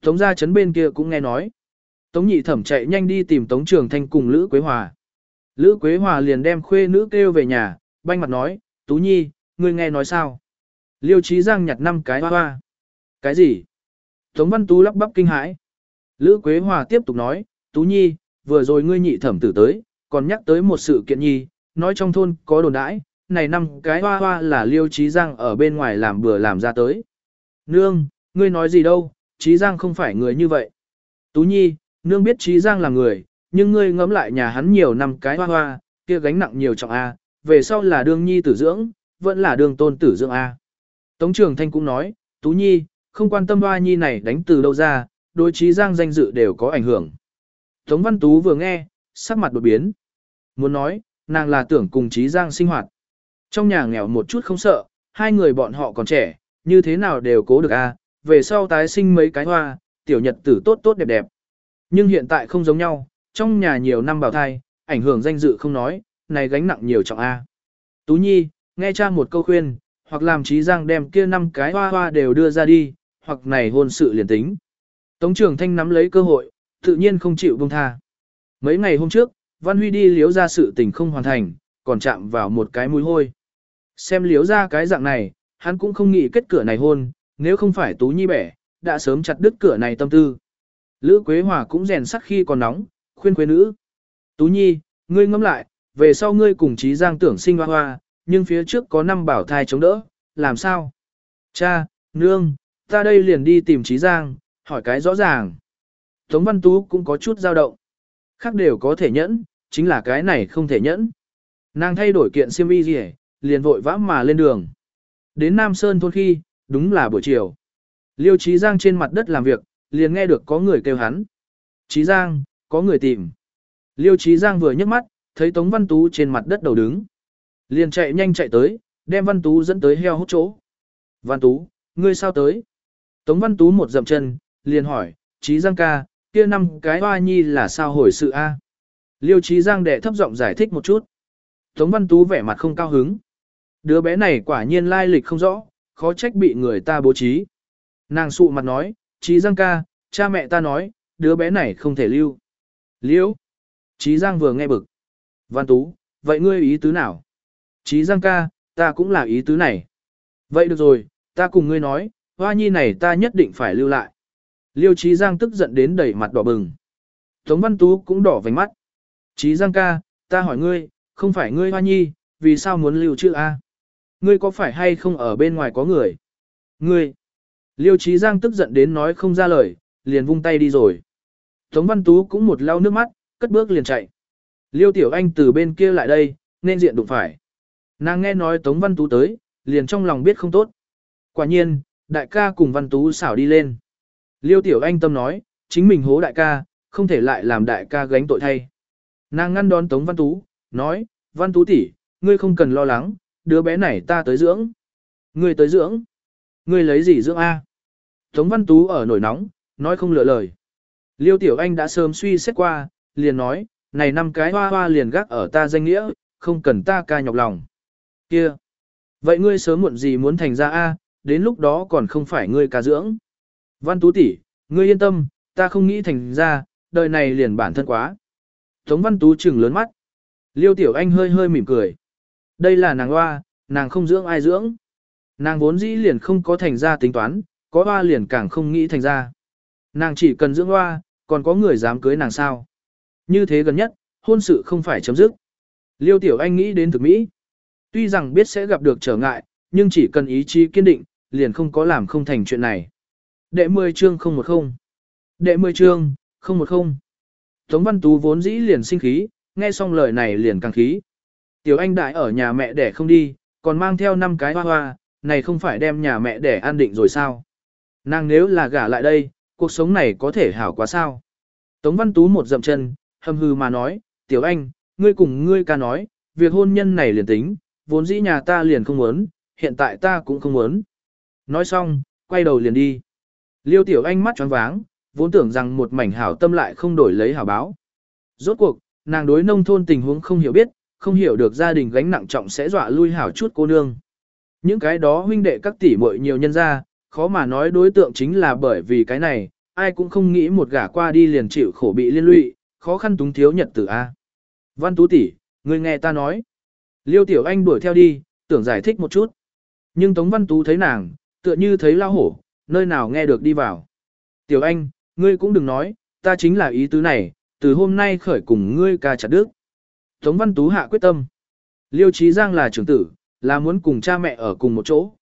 A: Tống gia chấn bên kia cũng nghe nói. Tống nhị thẩm chạy nhanh đi tìm Tống Trường Thanh cùng Lữ Quế Hòa. Lữ Quế Hòa liền đem khuê nữ kêu về nhà, banh mặt nói, Tú Nhi, ngươi nghe nói sao? Liêu Chí Giang nhặt năm cái hoa hoa. Cái gì? Tống Văn Tú lắp bắp kinh hãi. Lữ Quế Hòa tiếp tục nói, Tú Nhi, vừa rồi ngươi nhị thẩm tử tới, còn nhắc tới một sự kiện nhi, nói trong thôn có đồn đãi, này năm cái hoa hoa là Liêu Trí Giang ở bên ngoài làm bừa làm ra tới. Nương, ngươi nói gì đâu, Trí Giang không phải người như vậy. Tú Nhi, nương biết Trí Giang là người, nhưng ngươi ngẫm lại nhà hắn nhiều năm cái hoa hoa, kia gánh nặng nhiều trọng A, về sau là đương nhi tử dưỡng, vẫn là đương tôn tử dưỡng A. Tống Trường Thanh cũng nói, Tú Nhi, không quan tâm hoa nhi này đánh từ đâu ra, đối trí giang danh dự đều có ảnh hưởng. Tống Văn Tú vừa nghe, sắc mặt đột biến. Muốn nói, nàng là tưởng cùng trí giang sinh hoạt. Trong nhà nghèo một chút không sợ, hai người bọn họ còn trẻ, như thế nào đều cố được a à? về sau tái sinh mấy cái hoa, tiểu nhật tử tốt tốt đẹp đẹp. Nhưng hiện tại không giống nhau, trong nhà nhiều năm bào thai, ảnh hưởng danh dự không nói, này gánh nặng nhiều trọng A. Tú Nhi, nghe cha một câu khuyên, hoặc làm trí giang đem kia năm cái hoa hoa đều đưa ra đi, hoặc này hôn sự liền tính. Tống trưởng thanh nắm lấy cơ hội, tự nhiên không chịu buông tha. Mấy ngày hôm trước, Văn Huy đi liếu ra sự tình không hoàn thành, còn chạm vào một cái mũi hôi. Xem liếu ra cái dạng này, hắn cũng không nghĩ kết cửa này hôn, nếu không phải Tú Nhi bẻ, đã sớm chặt đứt cửa này tâm tư. Lữ Quế Hòa cũng rèn sắc khi còn nóng, khuyên quế nữ. Tú Nhi, ngươi ngẫm lại, về sau ngươi cùng trí giang tưởng sinh hoa hoa, nhưng phía trước có năm bảo thai chống đỡ, làm sao? Cha, nương, ta đây liền đi tìm trí giang, hỏi cái rõ ràng. Tống Văn Tú cũng có chút dao động. Khác đều có thể nhẫn, chính là cái này không thể nhẫn. Nàng thay đổi kiện siêm y gì liền vội vã mà lên đường. Đến Nam Sơn thôn khi, đúng là buổi chiều. Liêu Trí Giang trên mặt đất làm việc, liền nghe được có người kêu hắn. Trí Giang, có người tìm. Liêu Trí Giang vừa nhấc mắt, thấy Tống Văn Tú trên mặt đất đầu đứng. Liền chạy nhanh chạy tới, đem Văn Tú dẫn tới heo hút chỗ. Văn Tú, ngươi sao tới? Tống Văn Tú một dậm chân, liền hỏi, Trí Giang ca, kia năm cái hoa nhi là sao hồi sự a? Liêu Trí Giang đệ thấp giọng giải thích một chút. Tống Văn Tú vẻ mặt không cao hứng. Đứa bé này quả nhiên lai lịch không rõ, khó trách bị người ta bố trí. Nàng sụ mặt nói, Trí Giang ca, cha mẹ ta nói, đứa bé này không thể lưu. Liễu. Trí Giang vừa nghe bực. Văn Tú, vậy ngươi ý tứ nào? Trí Giang ca, ta cũng là ý tứ này. Vậy được rồi, ta cùng ngươi nói, hoa nhi này ta nhất định phải lưu lại. Liêu Trí Giang tức giận đến đẩy mặt đỏ bừng. Tống Văn Tú cũng đỏ vành mắt. Trí Giang ca, ta hỏi ngươi, không phải ngươi hoa nhi, vì sao muốn lưu chữ A? Ngươi có phải hay không ở bên ngoài có người? Ngươi! Liêu Trí Giang tức giận đến nói không ra lời, liền vung tay đi rồi. Tống Văn Tú cũng một lau nước mắt, cất bước liền chạy. Liêu Tiểu Anh từ bên kia lại đây, nên diện đụng phải. Nàng nghe nói Tống Văn Tú tới, liền trong lòng biết không tốt. Quả nhiên, đại ca cùng Văn Tú xảo đi lên. Liêu Tiểu Anh tâm nói, chính mình hố đại ca, không thể lại làm đại ca gánh tội thay. Nàng ngăn đón Tống Văn Tú, nói, Văn Tú tỷ, ngươi không cần lo lắng, đứa bé này ta tới dưỡng. Ngươi tới dưỡng? Ngươi lấy gì dưỡng A? Tống Văn Tú ở nổi nóng, nói không lựa lời. Liêu Tiểu Anh đã sớm suy xét qua, liền nói, này năm cái hoa hoa liền gác ở ta danh nghĩa, không cần ta ca nhọc lòng. Kia! Vậy ngươi sớm muộn gì muốn thành ra A, đến lúc đó còn không phải ngươi ca dưỡng. Văn Tú tỷ, ngươi yên tâm, ta không nghĩ thành ra, đời này liền bản thân quá. Tống Văn Tú trừng lớn mắt. Liêu Tiểu Anh hơi hơi mỉm cười. Đây là nàng hoa, nàng không dưỡng ai dưỡng. Nàng vốn dĩ liền không có thành ra tính toán, có hoa liền càng không nghĩ thành ra. Nàng chỉ cần dưỡng hoa, còn có người dám cưới nàng sao. Như thế gần nhất, hôn sự không phải chấm dứt. Liêu Tiểu Anh nghĩ đến thực Mỹ. Tuy rằng biết sẽ gặp được trở ngại, nhưng chỉ cần ý chí kiên định, liền không có làm không thành chuyện này. Đệ 10 chương 010. Đệ 10 chương 010. Tống Văn Tú vốn dĩ liền sinh khí, nghe xong lời này liền càng khí. Tiểu Anh đại ở nhà mẹ đẻ không đi, còn mang theo năm cái hoa hoa, này không phải đem nhà mẹ đẻ an định rồi sao? Nàng nếu là gả lại đây, cuộc sống này có thể hảo quá sao? Tống Văn Tú một dậm chân, hầm hư mà nói, Tiểu Anh, ngươi cùng ngươi ca nói, việc hôn nhân này liền tính, vốn dĩ nhà ta liền không muốn, hiện tại ta cũng không muốn. Nói xong, quay đầu liền đi. Liêu Tiểu Anh mắt tròn váng, vốn tưởng rằng một mảnh hảo tâm lại không đổi lấy hảo báo. Rốt cuộc, nàng đối nông thôn tình huống không hiểu biết, không hiểu được gia đình gánh nặng trọng sẽ dọa lui hảo chút cô nương. Những cái đó huynh đệ các tỷ muội nhiều nhân ra, khó mà nói đối tượng chính là bởi vì cái này, ai cũng không nghĩ một gả qua đi liền chịu khổ bị liên lụy, khó khăn túng thiếu nhật tử A. Văn Tú tỷ, người nghe ta nói. Liêu Tiểu Anh đuổi theo đi, tưởng giải thích một chút. Nhưng Tống Văn Tú thấy nàng, tựa như thấy lao hổ, nơi nào nghe được đi vào. Tiểu Anh, ngươi cũng đừng nói, ta chính là ý tứ này, từ hôm nay khởi cùng ngươi ca chặt đức. Tống Văn Tú hạ quyết tâm. Liêu Trí Giang là trưởng tử, là muốn cùng cha mẹ ở cùng một chỗ.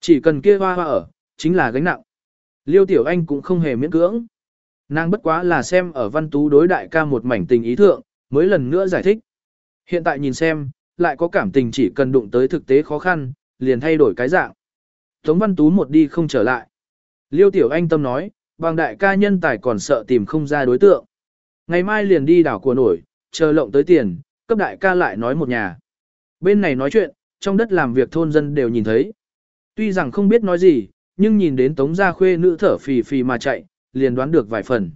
A: Chỉ cần kia hoa hoa ở, chính là gánh nặng. Liêu Tiểu Anh cũng không hề miễn cưỡng. Nàng bất quá là xem ở Văn Tú đối đại ca một mảnh tình ý thượng, mới lần nữa giải thích. Hiện tại nhìn xem, lại có cảm tình chỉ cần đụng tới thực tế khó khăn, liền thay đổi cái dạng. Tống Văn Tú một đi không trở lại. Liêu Tiểu Anh tâm nói, bằng đại ca nhân tài còn sợ tìm không ra đối tượng. Ngày mai liền đi đảo của nổi, chờ lộng tới tiền, cấp đại ca lại nói một nhà. Bên này nói chuyện, trong đất làm việc thôn dân đều nhìn thấy. Tuy rằng không biết nói gì, nhưng nhìn đến tống gia khuê nữ thở phì phì mà chạy, liền đoán được vài phần.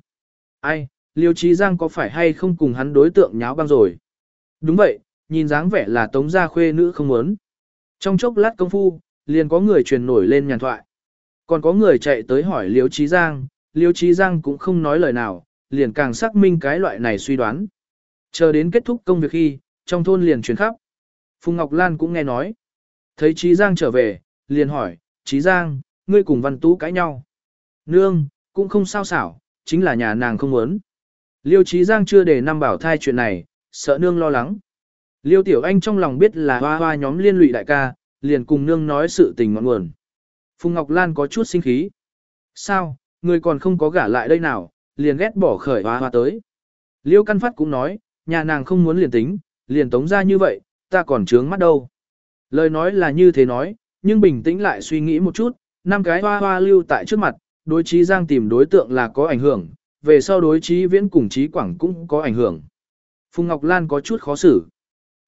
A: Ai, Liêu Trí Giang có phải hay không cùng hắn đối tượng nháo băng rồi? Đúng vậy, nhìn dáng vẻ là tống gia khuê nữ không muốn. Trong chốc lát công phu, liền có người truyền nổi lên nhàn thoại. Còn có người chạy tới hỏi Liêu Trí Giang, Liêu Trí Giang cũng không nói lời nào, liền càng xác minh cái loại này suy đoán. Chờ đến kết thúc công việc khi, trong thôn liền truyền khắp. Phùng Ngọc Lan cũng nghe nói. Thấy Trí Giang trở về, liền hỏi, Trí Giang, ngươi cùng Văn Tú cãi nhau. Nương, cũng không sao xảo, chính là nhà nàng không muốn. Liêu Trí Giang chưa để năm bảo thai chuyện này, sợ nương lo lắng. Liêu Tiểu Anh trong lòng biết là hoa hoa nhóm liên lụy đại ca, liền cùng nương nói sự tình ngọn nguồn. Phùng Ngọc Lan có chút sinh khí. Sao, người còn không có gả lại đây nào, liền ghét bỏ khởi hoa hoa tới. Liêu Căn Phát cũng nói, nhà nàng không muốn liền tính, liền tống ra như vậy, ta còn trướng mắt đâu. Lời nói là như thế nói, nhưng bình tĩnh lại suy nghĩ một chút, năm cái hoa hoa lưu tại trước mặt, đối trí giang tìm đối tượng là có ảnh hưởng, về sau đối trí viễn cùng trí quảng cũng có ảnh hưởng. Phùng Ngọc Lan có chút khó xử.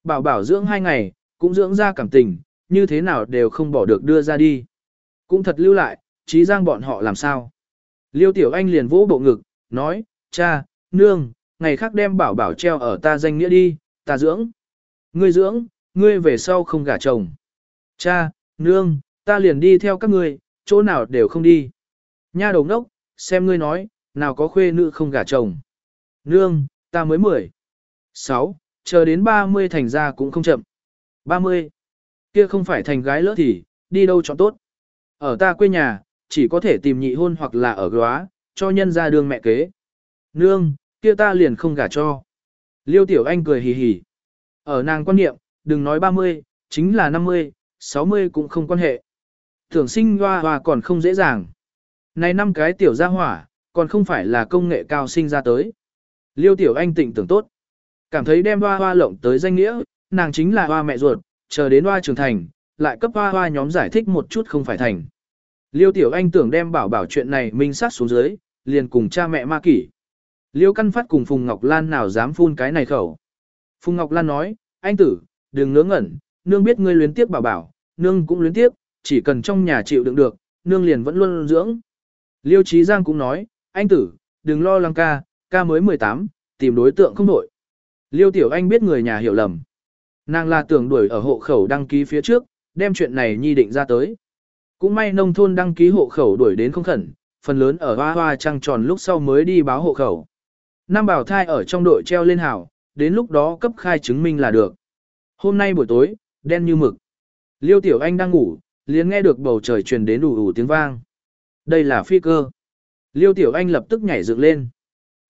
A: Bảo bảo dưỡng hai ngày, cũng dưỡng ra cảm tình, như thế nào đều không bỏ được đưa ra đi. Cũng thật lưu lại, trí giang bọn họ làm sao. Liêu Tiểu Anh liền vỗ bộ ngực, nói, cha, nương, ngày khác đem bảo bảo treo ở ta danh nghĩa đi, ta dưỡng. Ngươi dưỡng, ngươi về sau không gả chồng. Cha, nương, ta liền đi theo các ngươi, chỗ nào đều không đi. Nha đầu đốc, xem ngươi nói, nào có khuê nữ không gả chồng. Nương, ta mới 10. 6. Chờ đến 30 thành ra cũng không chậm. 30. Kia không phải thành gái lỡ thì, đi đâu chọn tốt. Ở ta quê nhà, chỉ có thể tìm nhị hôn hoặc là ở góa, cho nhân ra đường mẹ kế. Nương, kia ta liền không gả cho. Liêu Tiểu Anh cười hì hì. Ở nàng quan niệm, đừng nói 30, chính là 50, 60 cũng không quan hệ. Thưởng sinh hoa hoa còn không dễ dàng. Này năm cái tiểu gia hỏa, còn không phải là công nghệ cao sinh ra tới. Liêu Tiểu Anh tỉnh tưởng tốt. Cảm thấy đem hoa hoa lộng tới danh nghĩa, nàng chính là hoa mẹ ruột, chờ đến hoa trưởng thành, lại cấp hoa hoa nhóm giải thích một chút không phải thành. Liêu Tiểu Anh tưởng đem bảo bảo chuyện này minh sát xuống dưới, liền cùng cha mẹ ma kỷ. Liêu Căn Phát cùng Phùng Ngọc Lan nào dám phun cái này khẩu. Phùng Ngọc Lan nói, anh tử, đừng ngớ ngẩn, nương biết ngươi luyến tiếc bảo bảo, nương cũng luyến tiếc, chỉ cần trong nhà chịu đựng được, nương liền vẫn luôn dưỡng. Liêu Trí Giang cũng nói, anh tử, đừng lo lắng ca, ca mới 18, tìm đối tượng không đổi. Liêu Tiểu Anh biết người nhà hiểu lầm. Nàng là tưởng đuổi ở hộ khẩu đăng ký phía trước, đem chuyện này nhi định ra tới. Cũng may nông thôn đăng ký hộ khẩu đuổi đến không khẩn, phần lớn ở hoa hoa trăng tròn lúc sau mới đi báo hộ khẩu. Nam bảo thai ở trong đội treo lên hảo, đến lúc đó cấp khai chứng minh là được. Hôm nay buổi tối, đen như mực. Liêu Tiểu Anh đang ngủ, liền nghe được bầu trời truyền đến đủ đủ tiếng vang. Đây là phi cơ. Liêu Tiểu Anh lập tức nhảy dựng lên.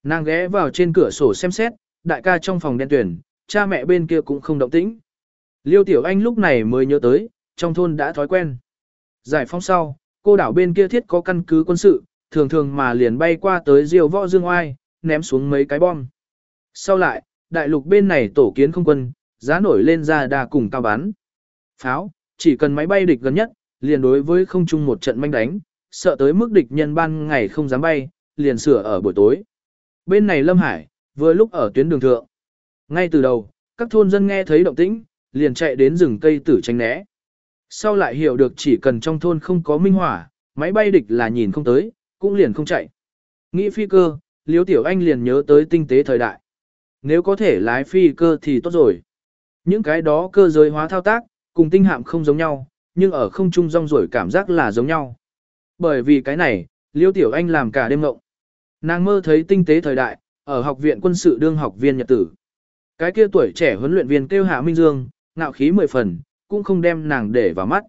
A: Nàng ghé vào trên cửa sổ xem xét, đại ca trong phòng đen tuyển, cha mẹ bên kia cũng không động tĩnh. Liêu Tiểu Anh lúc này mới nhớ tới, trong thôn đã thói quen. Giải phóng sau, cô đảo bên kia thiết có căn cứ quân sự, thường thường mà liền bay qua tới diều võ dương oai, ném xuống mấy cái bom. Sau lại, đại lục bên này tổ kiến không quân, giá nổi lên ra đà cùng cao bắn. Pháo, chỉ cần máy bay địch gần nhất, liền đối với không chung một trận manh đánh, sợ tới mức địch nhân ban ngày không dám bay, liền sửa ở buổi tối. Bên này Lâm Hải, vừa lúc ở tuyến đường thượng. Ngay từ đầu, các thôn dân nghe thấy động tĩnh, liền chạy đến rừng cây tử tránh né. Sau lại hiểu được chỉ cần trong thôn không có minh hỏa, máy bay địch là nhìn không tới, cũng liền không chạy. Nghĩ phi cơ, Liêu Tiểu Anh liền nhớ tới tinh tế thời đại. Nếu có thể lái phi cơ thì tốt rồi. Những cái đó cơ giới hóa thao tác, cùng tinh hạm không giống nhau, nhưng ở không trung rong rổi cảm giác là giống nhau. Bởi vì cái này, Liêu Tiểu Anh làm cả đêm ngộng. Nàng mơ thấy tinh tế thời đại, ở học viện quân sự đương học viên nhật tử. Cái kia tuổi trẻ huấn luyện viên kêu Hạ Minh Dương, ngạo khí mười phần, cũng không đem nàng để vào mắt.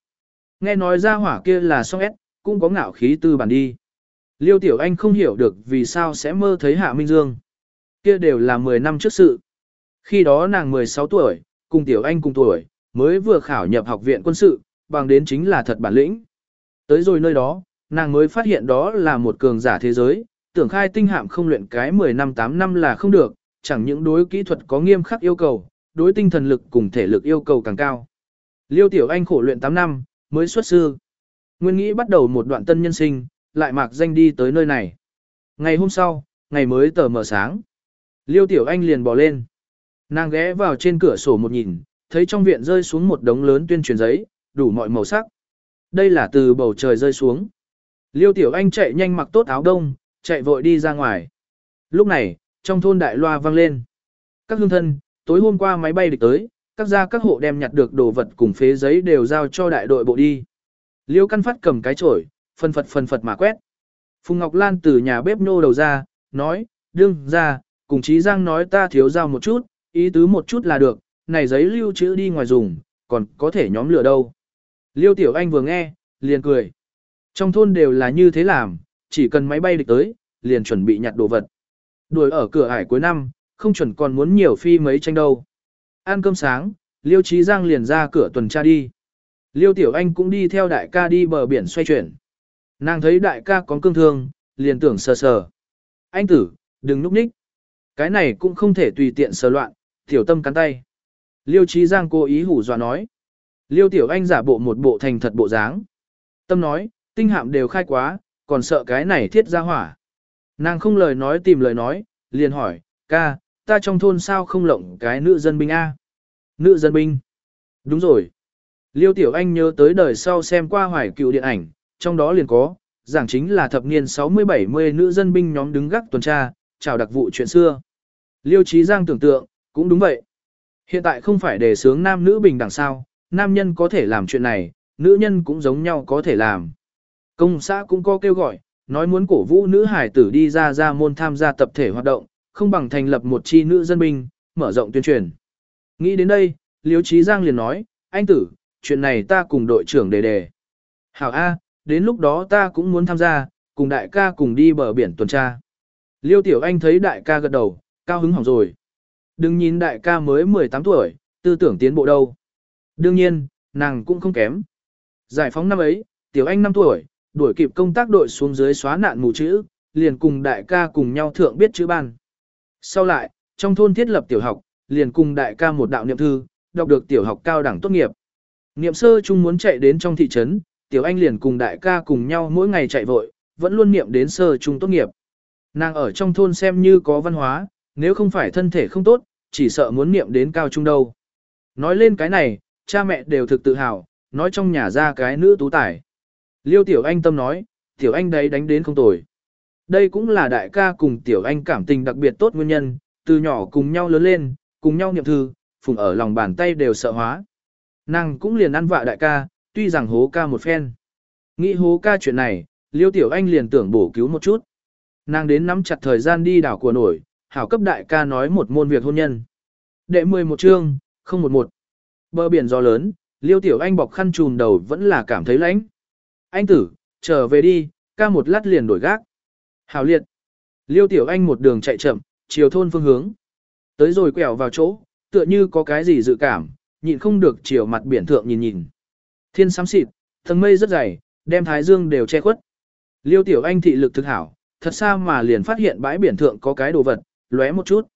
A: Nghe nói ra hỏa kia là song S, cũng có ngạo khí tư bản đi. Liêu Tiểu Anh không hiểu được vì sao sẽ mơ thấy Hạ Minh Dương. Kia đều là 10 năm trước sự. Khi đó nàng 16 tuổi, cùng Tiểu Anh cùng tuổi, mới vừa khảo nhập học viện quân sự, bằng đến chính là thật bản lĩnh. Tới rồi nơi đó, nàng mới phát hiện đó là một cường giả thế giới, tưởng khai tinh hạm không luyện cái 10 năm 8 năm là không được, chẳng những đối kỹ thuật có nghiêm khắc yêu cầu, đối tinh thần lực cùng thể lực yêu cầu càng cao. Liêu Tiểu Anh khổ luyện 8 năm, mới xuất sư. Nguyên nghĩ bắt đầu một đoạn tân nhân sinh, lại mạc danh đi tới nơi này. Ngày hôm sau, ngày mới tờ mở sáng. Liêu Tiểu Anh liền bỏ lên. Nàng ghé vào trên cửa sổ một nhìn, thấy trong viện rơi xuống một đống lớn tuyên truyền giấy, đủ mọi màu sắc. Đây là từ bầu trời rơi xuống. Liêu Tiểu Anh chạy nhanh mặc tốt áo đông, chạy vội đi ra ngoài. Lúc này, trong thôn đại loa vang lên. Các hương thân, tối hôm qua máy bay địch tới, các gia các hộ đem nhặt được đồ vật cùng phế giấy đều giao cho đại đội bộ đi. Liêu căn phát cầm cái chổi, phân phật phân phật mà quét. Phùng Ngọc Lan từ nhà bếp nô đầu ra, nói, đương ra, cùng Chí Giang nói ta thiếu giao một chút, ý tứ một chút là được, này giấy lưu trữ đi ngoài dùng, còn có thể nhóm lửa đâu. Liêu Tiểu Anh vừa nghe, liền cười. Trong thôn đều là như thế làm, chỉ cần máy bay địch tới, liền chuẩn bị nhặt đồ vật. Đuổi ở cửa hải cuối năm, không chuẩn còn muốn nhiều phi mấy tranh đâu. Ăn cơm sáng, Liêu Chí Giang liền ra cửa tuần tra đi. Liêu Tiểu Anh cũng đi theo đại ca đi bờ biển xoay chuyển. Nàng thấy đại ca có cương thương, liền tưởng sờ sờ. Anh tử, đừng núp ních. Cái này cũng không thể tùy tiện sờ loạn, tiểu tâm cắn tay. Liêu Chí Giang cố ý hủ dọa nói. Liêu Tiểu Anh giả bộ một bộ thành thật bộ dáng. Tâm nói, tinh hạm đều khai quá, còn sợ cái này thiết ra hỏa. Nàng không lời nói tìm lời nói, liền hỏi, ca, ta trong thôn sao không lộng cái nữ dân binh A? Nữ dân binh. Đúng rồi. Liêu Tiểu Anh nhớ tới đời sau xem qua hoài cựu điện ảnh, trong đó liền có, giảng chính là thập niên 60-70 nữ dân binh nhóm đứng gác tuần tra, chào đặc vụ chuyện xưa. Liêu Trí Giang tưởng tượng, cũng đúng vậy. Hiện tại không phải đề sướng nam nữ bình đẳng sao, nam nhân có thể làm chuyện này, nữ nhân cũng giống nhau có thể làm. Công xã cũng có kêu gọi, nói muốn cổ vũ nữ hải tử đi ra ra môn tham gia tập thể hoạt động, không bằng thành lập một chi nữ dân binh, mở rộng tuyên truyền. Nghĩ đến đây, Liêu Trí Giang liền nói, anh tử, chuyện này ta cùng đội trưởng đề đề. Hảo A, đến lúc đó ta cũng muốn tham gia, cùng đại ca cùng đi bờ biển tuần tra. Liêu Tiểu Anh thấy đại ca gật đầu, cao hứng hỏng rồi. Đừng nhìn đại ca mới 18 tuổi, tư tưởng tiến bộ đâu. Đương nhiên, nàng cũng không kém. Giải phóng năm ấy, Tiểu Anh 5 tuổi, đuổi kịp công tác đội xuống dưới xóa nạn mù chữ, liền cùng đại ca cùng nhau thượng biết chữ ban. Sau lại, trong thôn thiết lập tiểu học, liền cùng đại ca một đạo niệm thư, đọc được tiểu học cao đẳng tốt nghiệp. Niệm sơ chung muốn chạy đến trong thị trấn, tiểu anh liền cùng đại ca cùng nhau mỗi ngày chạy vội, vẫn luôn niệm đến sơ trung tốt nghiệp. Nàng ở trong thôn xem như có văn hóa, nếu không phải thân thể không tốt, chỉ sợ muốn niệm đến cao trung đâu. Nói lên cái này, cha mẹ đều thực tự hào, nói trong nhà ra cái nữ tú tài. Liêu tiểu anh tâm nói, tiểu anh đấy đánh đến không tồi. Đây cũng là đại ca cùng tiểu anh cảm tình đặc biệt tốt nguyên nhân, từ nhỏ cùng nhau lớn lên, cùng nhau niệm thư, phùng ở lòng bàn tay đều sợ hóa. Nàng cũng liền ăn vạ đại ca, tuy rằng hố ca một phen. Nghĩ hố ca chuyện này, liêu tiểu anh liền tưởng bổ cứu một chút. Nàng đến nắm chặt thời gian đi đảo của nổi, hảo cấp đại ca nói một môn việc hôn nhân. Đệ 11 chương, 011. Bờ biển gió lớn, liêu tiểu anh bọc khăn trùm đầu vẫn là cảm thấy lạnh. Anh tử, trở về đi, ca một lát liền đổi gác. Hảo liệt. Liêu tiểu anh một đường chạy chậm, chiều thôn phương hướng. Tới rồi quẹo vào chỗ, tựa như có cái gì dự cảm, nhịn không được chiều mặt biển thượng nhìn nhìn. Thiên xám xịt, tầng mây rất dày, đem thái dương đều che khuất. Liêu tiểu anh thị lực thực hảo, thật xa mà liền phát hiện bãi biển thượng có cái đồ vật, lóe một chút.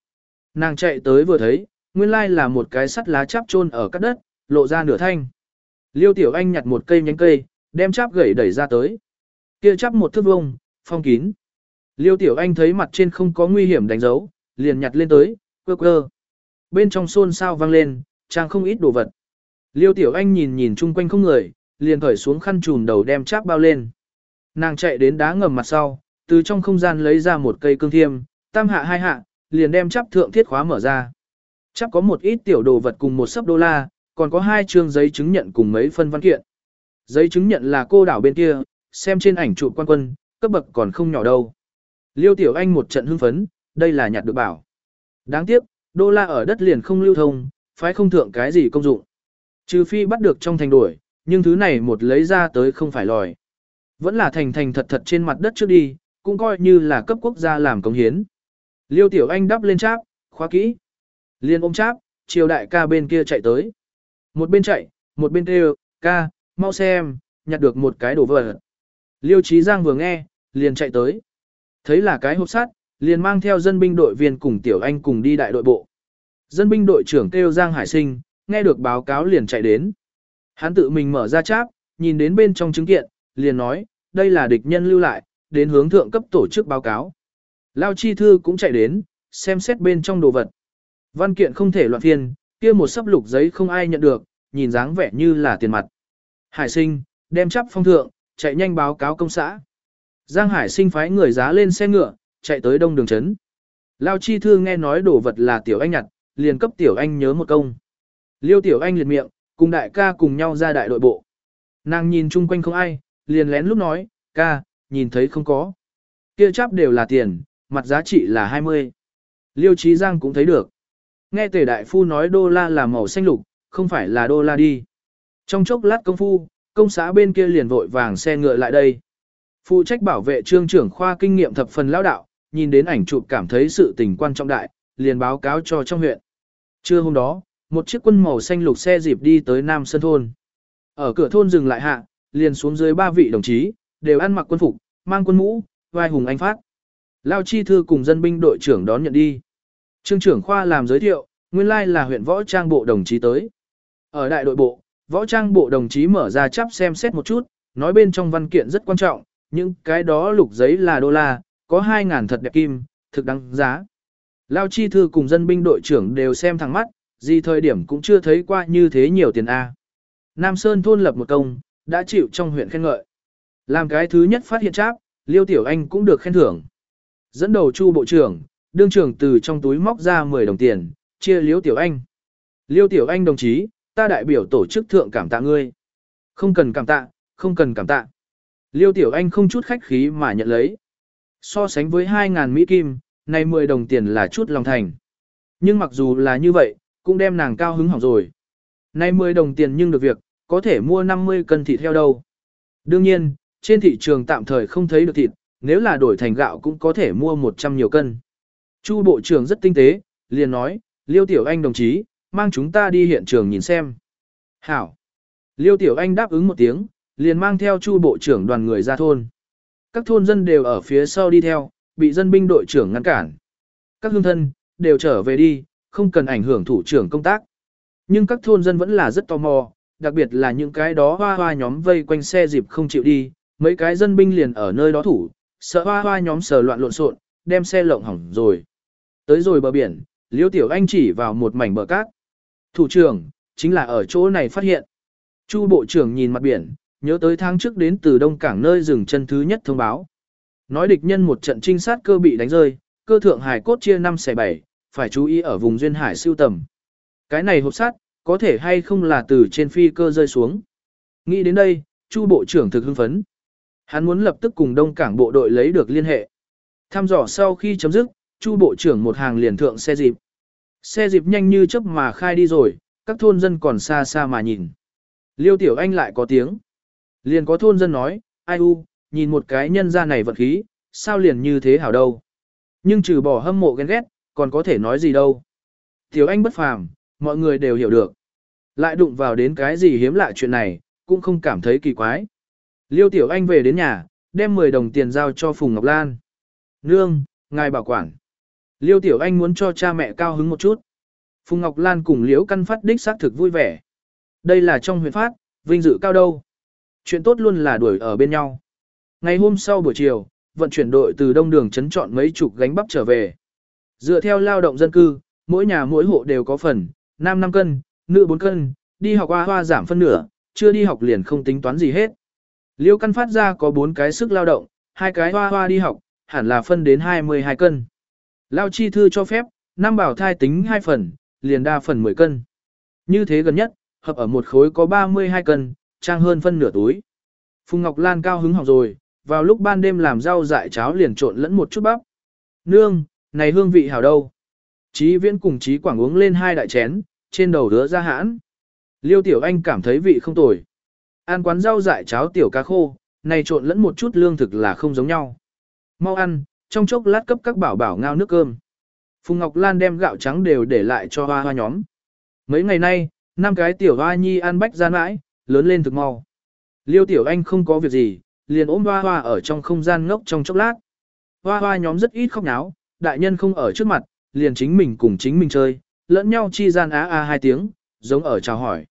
A: Nàng chạy tới vừa thấy, nguyên lai là một cái sắt lá chắp chôn ở các đất, lộ ra nửa thanh. Liêu tiểu anh nhặt một cây nhánh cây, đem chắp gậy đẩy ra tới. Kia chắp một thước vông, phong kín. Liêu tiểu anh thấy mặt trên không có nguy hiểm đánh dấu, liền nhặt lên tới, quơ quơ. Bên trong xôn xao vang lên, trang không ít đồ vật. Liêu tiểu anh nhìn nhìn chung quanh không người, liền khởi xuống khăn trùm đầu đem cháp bao lên. Nàng chạy đến đá ngầm mặt sau, từ trong không gian lấy ra một cây cương thiêm, tam hạ hai hạ, liền đem chắp thượng thiết khóa mở ra. Chắp có một ít tiểu đồ vật cùng một sấp đô la, còn có hai chương giấy chứng nhận cùng mấy phân văn kiện. Giấy chứng nhận là cô đảo bên kia, xem trên ảnh chụp quan quân, cấp bậc còn không nhỏ đâu. Liêu tiểu anh một trận hưng phấn, đây là nhặt được bảo. Đáng tiếc, đô la ở đất liền không lưu thông, phái không thượng cái gì công dụng. Trừ phi bắt được trong thành đuổi, nhưng thứ này một lấy ra tới không phải lòi. Vẫn là thành thành thật thật trên mặt đất trước đi, cũng coi như là cấp quốc gia làm công hiến. Liêu tiểu anh đắp lên cháp, khóa kỹ. Liên ôm cháp, chiều đại ca bên kia chạy tới. Một bên chạy, một bên kêu, ca, mau xem, nhặt được một cái đồ vật. Liêu Trí Giang vừa nghe, liền chạy tới. Thấy là cái hộp sắt, liền mang theo dân binh đội viên cùng Tiểu Anh cùng đi đại đội bộ. Dân binh đội trưởng kêu Giang Hải Sinh, nghe được báo cáo liền chạy đến. Hắn tự mình mở ra cháp, nhìn đến bên trong chứng kiện, liền nói, đây là địch nhân lưu lại, đến hướng thượng cấp tổ chức báo cáo. Lao Chi Thư cũng chạy đến, xem xét bên trong đồ vật. Văn kiện không thể loạn thiên, kia một sắp lục giấy không ai nhận được, nhìn dáng vẻ như là tiền mặt. Hải sinh, đem chắp phong thượng, chạy nhanh báo cáo công xã. Giang Hải sinh phái người giá lên xe ngựa, chạy tới đông đường trấn. Lao chi thư nghe nói đồ vật là tiểu anh nhặt, liền cấp tiểu anh nhớ một công. Liêu tiểu anh liệt miệng, cùng đại ca cùng nhau ra đại đội bộ. Nàng nhìn chung quanh không ai, liền lén lúc nói, ca, nhìn thấy không có. Kia chắp đều là tiền, mặt giá trị là 20. Liêu Trí Giang cũng thấy được. Nghe tề đại phu nói đô la là màu xanh lục, không phải là đô la đi. Trong chốc lát công phu, công xã bên kia liền vội vàng xe ngựa lại đây. Phụ trách bảo vệ trương trưởng khoa kinh nghiệm thập phần lão đạo, nhìn đến ảnh chụp cảm thấy sự tình quan trọng đại, liền báo cáo cho trong huyện. Trưa hôm đó, một chiếc quân màu xanh lục xe dịp đi tới Nam Sơn Thôn. Ở cửa thôn dừng lại hạ, liền xuống dưới ba vị đồng chí, đều ăn mặc quân phục, mang quân mũ, vai hùng anh phát. Lao Chi Thư cùng dân binh đội trưởng đón nhận đi. Trương trưởng khoa làm giới thiệu, nguyên lai là huyện võ trang bộ đồng chí tới. Ở đại đội bộ, võ trang bộ đồng chí mở ra chắp xem xét một chút, nói bên trong văn kiện rất quan trọng, nhưng cái đó lục giấy là đô la, có 2.000 thật đẹp kim, thực đáng giá. Lao Chi Thư cùng dân binh đội trưởng đều xem thẳng mắt, gì thời điểm cũng chưa thấy qua như thế nhiều tiền A. Nam Sơn thôn lập một công, đã chịu trong huyện khen ngợi. Làm cái thứ nhất phát hiện tráp, Liêu Tiểu Anh cũng được khen thưởng. Dẫn đầu Chu Bộ trưởng, đương trưởng từ trong túi móc ra 10 đồng tiền, chia Liêu Tiểu Anh. Liêu Tiểu Anh đồng chí, ta đại biểu tổ chức thượng cảm tạ ngươi. Không cần cảm tạ, không cần cảm tạ. Liêu Tiểu Anh không chút khách khí mà nhận lấy. So sánh với 2.000 Mỹ Kim, này 10 đồng tiền là chút lòng thành. Nhưng mặc dù là như vậy, cũng đem nàng cao hứng hỏng rồi. nay 10 đồng tiền nhưng được việc, có thể mua 50 cân thịt heo đâu. Đương nhiên, trên thị trường tạm thời không thấy được thịt, nếu là đổi thành gạo cũng có thể mua 100 nhiều cân. Chu Bộ trưởng rất tinh tế, liền nói, Liêu Tiểu Anh đồng chí, mang chúng ta đi hiện trường nhìn xem. Hảo. Liêu Tiểu Anh đáp ứng một tiếng, liền mang theo Chu Bộ trưởng đoàn người ra thôn. Các thôn dân đều ở phía sau đi theo, bị dân binh đội trưởng ngăn cản. Các hương thân, đều trở về đi, không cần ảnh hưởng thủ trưởng công tác. Nhưng các thôn dân vẫn là rất tò mò, đặc biệt là những cái đó hoa hoa nhóm vây quanh xe dịp không chịu đi, mấy cái dân binh liền ở nơi đó thủ, sợ hoa hoa nhóm sờ loạn lộn xộn, đem xe lộng hỏng rồi. Tới rồi bờ biển, Liêu Tiểu Anh chỉ vào một mảnh bờ cát. Thủ trưởng, chính là ở chỗ này phát hiện. Chu Bộ trưởng nhìn mặt biển, nhớ tới tháng trước đến từ Đông Cảng nơi dừng chân thứ nhất thông báo. Nói địch nhân một trận trinh sát cơ bị đánh rơi, cơ thượng hải cốt chia 5 xẻ 7, phải chú ý ở vùng duyên hải siêu tầm. Cái này hộp sát, có thể hay không là từ trên phi cơ rơi xuống. Nghĩ đến đây, Chu Bộ trưởng thực hưng phấn. Hắn muốn lập tức cùng Đông Cảng bộ đội lấy được liên hệ. Thăm dò sau khi chấm dứt, Chu Bộ trưởng một hàng liền thượng xe dịp. Xe dịp nhanh như chớp mà khai đi rồi, các thôn dân còn xa xa mà nhìn. Liêu Tiểu Anh lại có tiếng. Liền có thôn dân nói, ai u, nhìn một cái nhân ra này vật khí, sao liền như thế hảo đâu. Nhưng trừ bỏ hâm mộ ghen ghét, còn có thể nói gì đâu. Tiểu Anh bất phàm, mọi người đều hiểu được. Lại đụng vào đến cái gì hiếm lạ chuyện này, cũng không cảm thấy kỳ quái. Liêu Tiểu Anh về đến nhà, đem 10 đồng tiền giao cho Phùng Ngọc Lan. Nương, ngài bảo quản. Liêu Tiểu Anh muốn cho cha mẹ cao hứng một chút. Phùng Ngọc Lan cùng Liễu Căn Phát đích xác thực vui vẻ. Đây là trong huyện phát, vinh dự cao đâu. Chuyện tốt luôn là đuổi ở bên nhau. Ngày hôm sau buổi chiều, vận chuyển đội từ đông đường chấn chọn mấy chục gánh bắp trở về. Dựa theo lao động dân cư, mỗi nhà mỗi hộ đều có phần, nam 5 cân, nữ 4 cân, đi học hoa hoa giảm phân nửa, chưa đi học liền không tính toán gì hết. Liêu căn phát ra có 4 cái sức lao động, hai cái hoa hoa đi học, hẳn là phân đến 22 cân. Lao chi thư cho phép, năm bảo thai tính 2 phần, liền đa phần 10 cân. Như thế gần nhất, hợp ở một khối có 32 cân, trang hơn phân nửa túi. Phùng Ngọc Lan cao hứng học rồi, vào lúc ban đêm làm rau dại cháo liền trộn lẫn một chút bắp. Nương, này hương vị hảo đâu. Chí viễn cùng chí quảng uống lên hai đại chén, trên đầu đứa ra hãn. Liêu tiểu anh cảm thấy vị không tồi. Ăn quán rau dại cháo tiểu cá khô, này trộn lẫn một chút lương thực là không giống nhau. Mau ăn, trong chốc lát cấp các bảo bảo ngao nước cơm. Phùng Ngọc Lan đem gạo trắng đều để lại cho hoa hoa nhóm. Mấy ngày nay, năm cái tiểu hoa nhi ăn bách gian mãi, lớn lên thực mau. Liêu tiểu anh không có việc gì, liền ôm hoa hoa ở trong không gian ngốc trong chốc lát. Hoa hoa nhóm rất ít khóc náo, đại nhân không ở trước mặt, liền chính mình cùng chính mình chơi, lẫn nhau chi gian á a hai tiếng, giống ở chào hỏi.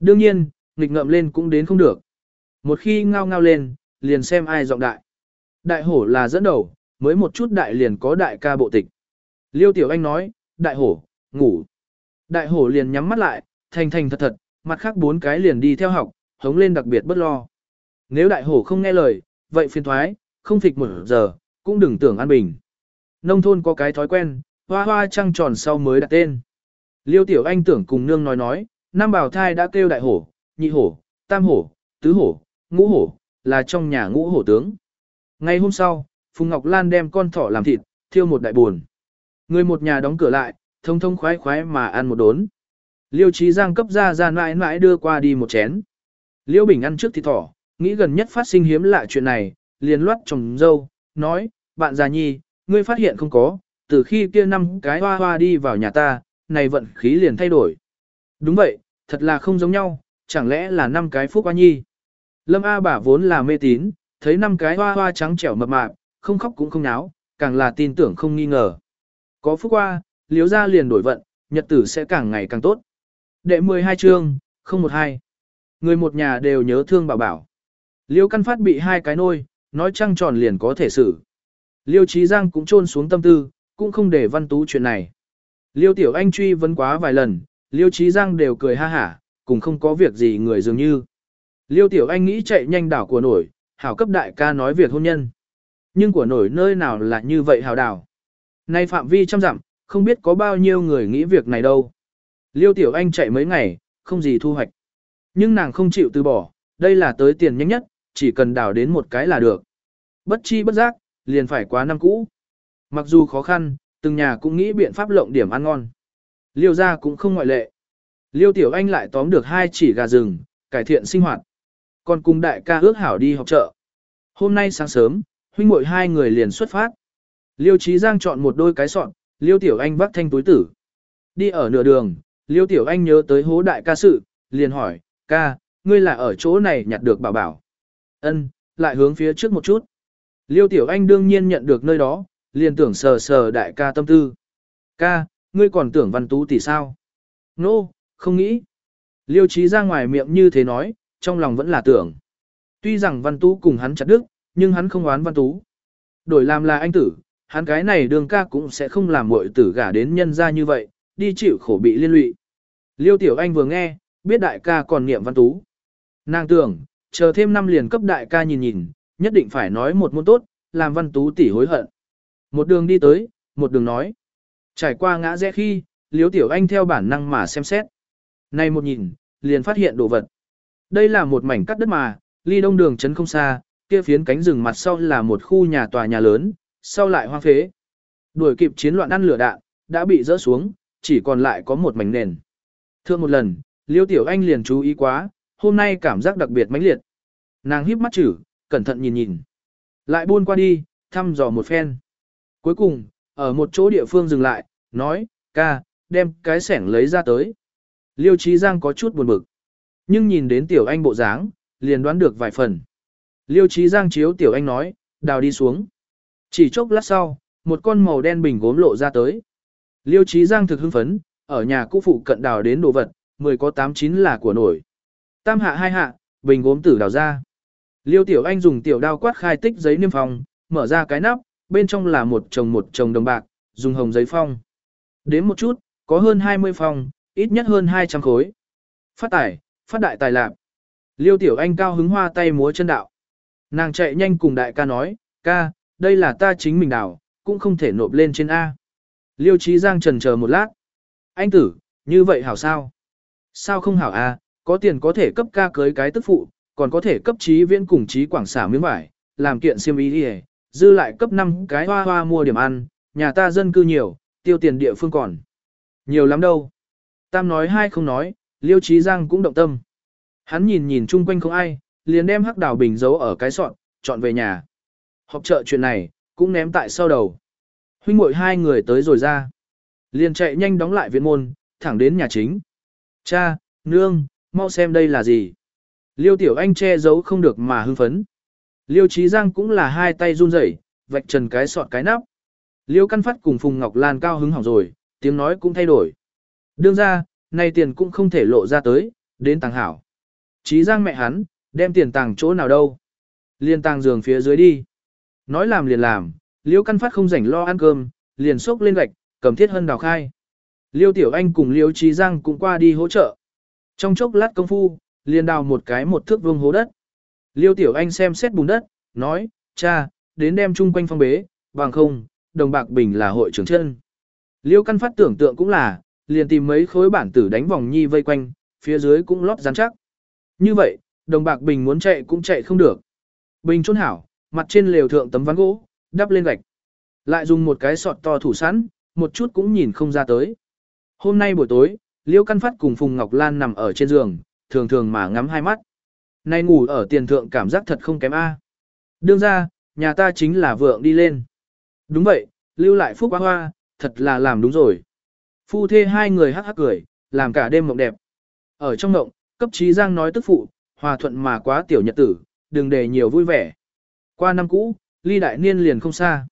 A: Đương nhiên, nghịch ngợm lên cũng đến không được. Một khi ngao ngao lên, liền xem ai giọng đại. Đại hổ là dẫn đầu, mới một chút đại liền có đại ca bộ tịch. Liêu Tiểu Anh nói, đại hổ, ngủ. Đại hổ liền nhắm mắt lại, thành thành thật thật, mặt khác bốn cái liền đi theo học, hống lên đặc biệt bất lo. Nếu đại hổ không nghe lời, vậy phiền thoái, không phịch một giờ, cũng đừng tưởng an bình nông thôn có cái thói quen, hoa hoa trăng tròn sau mới đặt tên. Liêu Tiểu Anh tưởng cùng nương nói nói, năm bảo thai đã kêu đại hổ, nhị hổ, tam hổ, tứ hổ, ngũ hổ, là trong nhà ngũ hổ tướng. Ngày hôm sau, Phùng Ngọc Lan đem con thỏ làm thịt, thiêu một đại buồn. Người một nhà đóng cửa lại, thông thông khoái khoái mà ăn một đốn. Liêu Trí Giang cấp ra ra mãi mãi đưa qua đi một chén. Liêu Bình ăn trước thịt thỏ, nghĩ gần nhất phát sinh hiếm lạ chuyện này, liền loát chồng dâu, nói, bạn già nhi, ngươi phát hiện không có, từ khi kia năm cái hoa hoa đi vào nhà ta, này vận khí liền thay đổi. Đúng vậy, thật là không giống nhau, chẳng lẽ là năm cái phúc hoa nhi. Lâm A bà vốn là mê tín, thấy năm cái hoa hoa trắng trẻo mập mạp, không khóc cũng không náo, càng là tin tưởng không nghi ngờ. Có phúc hoa, liếu ra liền đổi vận, nhật tử sẽ càng ngày càng tốt. Đệ 12 chương, 012. Người một nhà đều nhớ thương bảo bảo. Liêu căn phát bị hai cái nôi, nói trăng tròn liền có thể xử. Liêu Trí Giang cũng trôn xuống tâm tư, cũng không để văn tú chuyện này. Liêu Tiểu Anh truy vấn quá vài lần, Liêu Trí Giang đều cười ha hả, cùng không có việc gì người dường như. Liêu Tiểu Anh nghĩ chạy nhanh đảo của nổi, hảo cấp đại ca nói việc hôn nhân. Nhưng của nổi nơi nào là như vậy hảo đảo. Nay phạm vi trăm dặm, không biết có bao nhiêu người nghĩ việc này đâu. Liêu Tiểu Anh chạy mấy ngày, không gì thu hoạch. Nhưng nàng không chịu từ bỏ, đây là tới tiền nhanh nhất, chỉ cần đảo đến một cái là được. Bất chi bất giác, liền phải quá năm cũ. Mặc dù khó khăn, từng nhà cũng nghĩ biện pháp lộng điểm ăn ngon. Liêu gia cũng không ngoại lệ. Liêu Tiểu Anh lại tóm được hai chỉ gà rừng, cải thiện sinh hoạt. Còn cùng đại ca ước hảo đi học chợ. Hôm nay sáng sớm, huynh muội hai người liền xuất phát. Liêu Chí Giang chọn một đôi cái sọn, Liêu Tiểu Anh vác thanh túi tử. Đi ở nửa đường, Liêu Tiểu Anh nhớ tới hố đại ca sự, liền hỏi, ca, ngươi là ở chỗ này nhặt được bảo bảo. Ân, lại hướng phía trước một chút. Liêu Tiểu Anh đương nhiên nhận được nơi đó, liền tưởng sờ sờ đại ca tâm tư. Ca, ngươi còn tưởng văn tú tỷ sao? Nô, no, không nghĩ. Liêu Chí ra ngoài miệng như thế nói, trong lòng vẫn là tưởng. Tuy rằng văn tú cùng hắn chặt đức, nhưng hắn không oán văn tú. Đổi làm là anh tử, hắn cái này đường ca cũng sẽ không làm muội tử gả đến nhân ra như vậy, đi chịu khổ bị liên lụy. Liêu Tiểu Anh vừa nghe, biết đại ca còn niệm văn tú. Nàng tưởng, chờ thêm năm liền cấp đại ca nhìn nhìn, nhất định phải nói một môn tốt, làm văn tú tỷ hối hận. Một đường đi tới, một đường nói. Trải qua ngã rẽ khi, Liêu Tiểu Anh theo bản năng mà xem xét. Này một nhìn, liền phát hiện đồ vật. Đây là một mảnh cắt đất mà, ly đông đường chấn không xa, kia phiến cánh rừng mặt sau là một khu nhà tòa nhà lớn, sau lại hoang phế. Đuổi kịp chiến loạn ăn lửa đạn, đã bị rỡ xuống, chỉ còn lại có một mảnh nền. Thưa một lần, Liêu Tiểu Anh liền chú ý quá, hôm nay cảm giác đặc biệt mãnh liệt. Nàng híp mắt chử, cẩn thận nhìn nhìn. Lại buôn qua đi, thăm dò một phen. Cuối cùng, ở một chỗ địa phương dừng lại, nói, ca, đem cái sẻng lấy ra tới. Liêu Trí Giang có chút buồn bực. Nhưng nhìn đến Tiểu Anh bộ dáng, liền đoán được vài phần. Liêu Trí Giang chiếu Tiểu Anh nói, đào đi xuống. Chỉ chốc lát sau, một con màu đen bình gốm lộ ra tới. Liêu Trí Giang thực hưng phấn, ở nhà cũ phụ cận đào đến đồ vật, mười có tám chín là của nổi. Tam hạ hai hạ, bình gốm tử đào ra. Liêu Tiểu Anh dùng tiểu đao quát khai tích giấy niêm phong, mở ra cái nắp, bên trong là một chồng một chồng đồng bạc, dùng hồng giấy phong. Đến một chút, có hơn 20 phong, ít nhất hơn 200 khối. Phát tải, phát đại tài lạc. Liêu Tiểu Anh cao hứng hoa tay múa chân đạo. Nàng chạy nhanh cùng đại ca nói, ca, đây là ta chính mình đảo, cũng không thể nộp lên trên A. Liêu Trí Giang trần chờ một lát. Anh tử, như vậy hảo sao? Sao không hảo A, có tiền có thể cấp ca cưới cái tức phụ, còn có thể cấp trí viễn cùng trí quảng xả miếng vải, làm kiện siêm ý đi dư lại cấp 5 cái hoa hoa mua điểm ăn, nhà ta dân cư nhiều, tiêu tiền địa phương còn. Nhiều lắm đâu. Tam nói hai không nói, Liêu Trí Giang cũng động tâm. Hắn nhìn nhìn chung quanh không ai, liền đem hắc đào bình giấu ở cái sọn, chọn về nhà. Họp chợ chuyện này, cũng ném tại sau đầu. Huynh muội hai người tới rồi ra. Liền chạy nhanh đóng lại viện môn, thẳng đến nhà chính. Cha, nương, mau xem đây là gì. Liêu Tiểu Anh che giấu không được mà hưng phấn. Liêu Trí Giang cũng là hai tay run rẩy, vạch trần cái sọt cái nắp. Liêu Căn Phát cùng Phùng Ngọc Lan cao hứng hỏng rồi, tiếng nói cũng thay đổi. Đương ra, nay tiền cũng không thể lộ ra tới, đến tàng hảo. Trí Giang mẹ hắn, đem tiền tàng chỗ nào đâu. Liên tàng giường phía dưới đi. Nói làm liền làm, Liêu Căn Phát không rảnh lo ăn cơm, liền xốc lên gạch, cầm thiết hân đào khai. Liêu Tiểu Anh cùng Liêu Trí Giang cũng qua đi hỗ trợ. Trong chốc lát công phu, liền đào một cái một thước vuông hố đất. Liêu Tiểu Anh xem xét bùn đất, nói, cha, đến đem chung quanh phong bế, bằng không, đồng bạc bình là hội trưởng chân. Liêu căn phát tưởng tượng cũng là, liền tìm mấy khối bản tử đánh vòng nhi vây quanh, phía dưới cũng lót rắn chắc. Như vậy, đồng bạc bình muốn chạy cũng chạy không được. Bình trôn hảo, mặt trên lều thượng tấm ván gỗ, đắp lên gạch. Lại dùng một cái sọt to thủ sẵn, một chút cũng nhìn không ra tới. Hôm nay buổi tối, Liêu Căn Phát cùng Phùng Ngọc Lan nằm ở trên giường, thường thường mà ngắm hai mắt. Nay ngủ ở tiền thượng cảm giác thật không kém A. Đương ra, nhà ta chính là vượng đi lên. Đúng vậy, lưu lại phúc hoa hoa, thật là làm đúng rồi. Phu thê hai người hắc hắc cười, làm cả đêm mộng đẹp. Ở trong mộng, cấp trí giang nói tức phụ, hòa thuận mà quá tiểu nhật tử, đừng để nhiều vui vẻ. Qua năm cũ, ly đại niên liền không xa.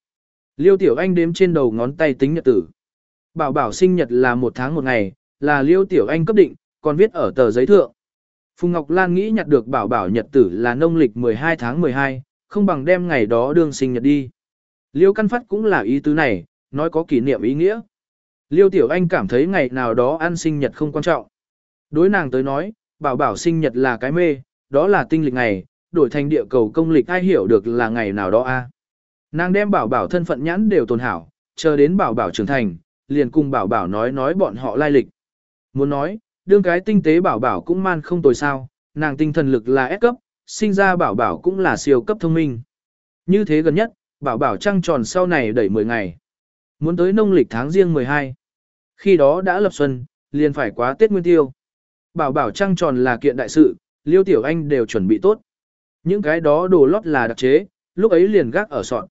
A: Liêu tiểu anh đếm trên đầu ngón tay tính nhật tử. Bảo bảo sinh nhật là một tháng một ngày, là liêu tiểu anh cấp định, còn viết ở tờ giấy thượng. Phùng Ngọc Lan nghĩ nhặt được bảo bảo nhật tử là nông lịch 12 tháng 12, không bằng đem ngày đó đương sinh nhật đi. Liêu căn phát cũng là ý tứ này, nói có kỷ niệm ý nghĩa. Liêu Tiểu Anh cảm thấy ngày nào đó ăn sinh nhật không quan trọng. Đối nàng tới nói, bảo bảo sinh nhật là cái mê, đó là tinh lịch ngày, đổi thành địa cầu công lịch ai hiểu được là ngày nào đó a. Nàng đem bảo bảo thân phận nhãn đều tồn hảo, chờ đến bảo bảo trưởng thành, liền cùng bảo bảo nói nói bọn họ lai lịch. Muốn nói, đương cái tinh tế bảo bảo cũng man không tồi sao, nàng tinh thần lực là S cấp, sinh ra bảo bảo cũng là siêu cấp thông minh. Như thế gần nhất, bảo bảo trăng tròn sau này đẩy 10 ngày. Muốn tới nông lịch tháng riêng 12. Khi đó đã lập xuân, liền phải quá Tết Nguyên Tiêu. Bảo bảo trăng tròn là kiện đại sự, Liêu Tiểu Anh đều chuẩn bị tốt. Những cái đó đồ lót là đặc chế, lúc ấy liền gác ở sọn.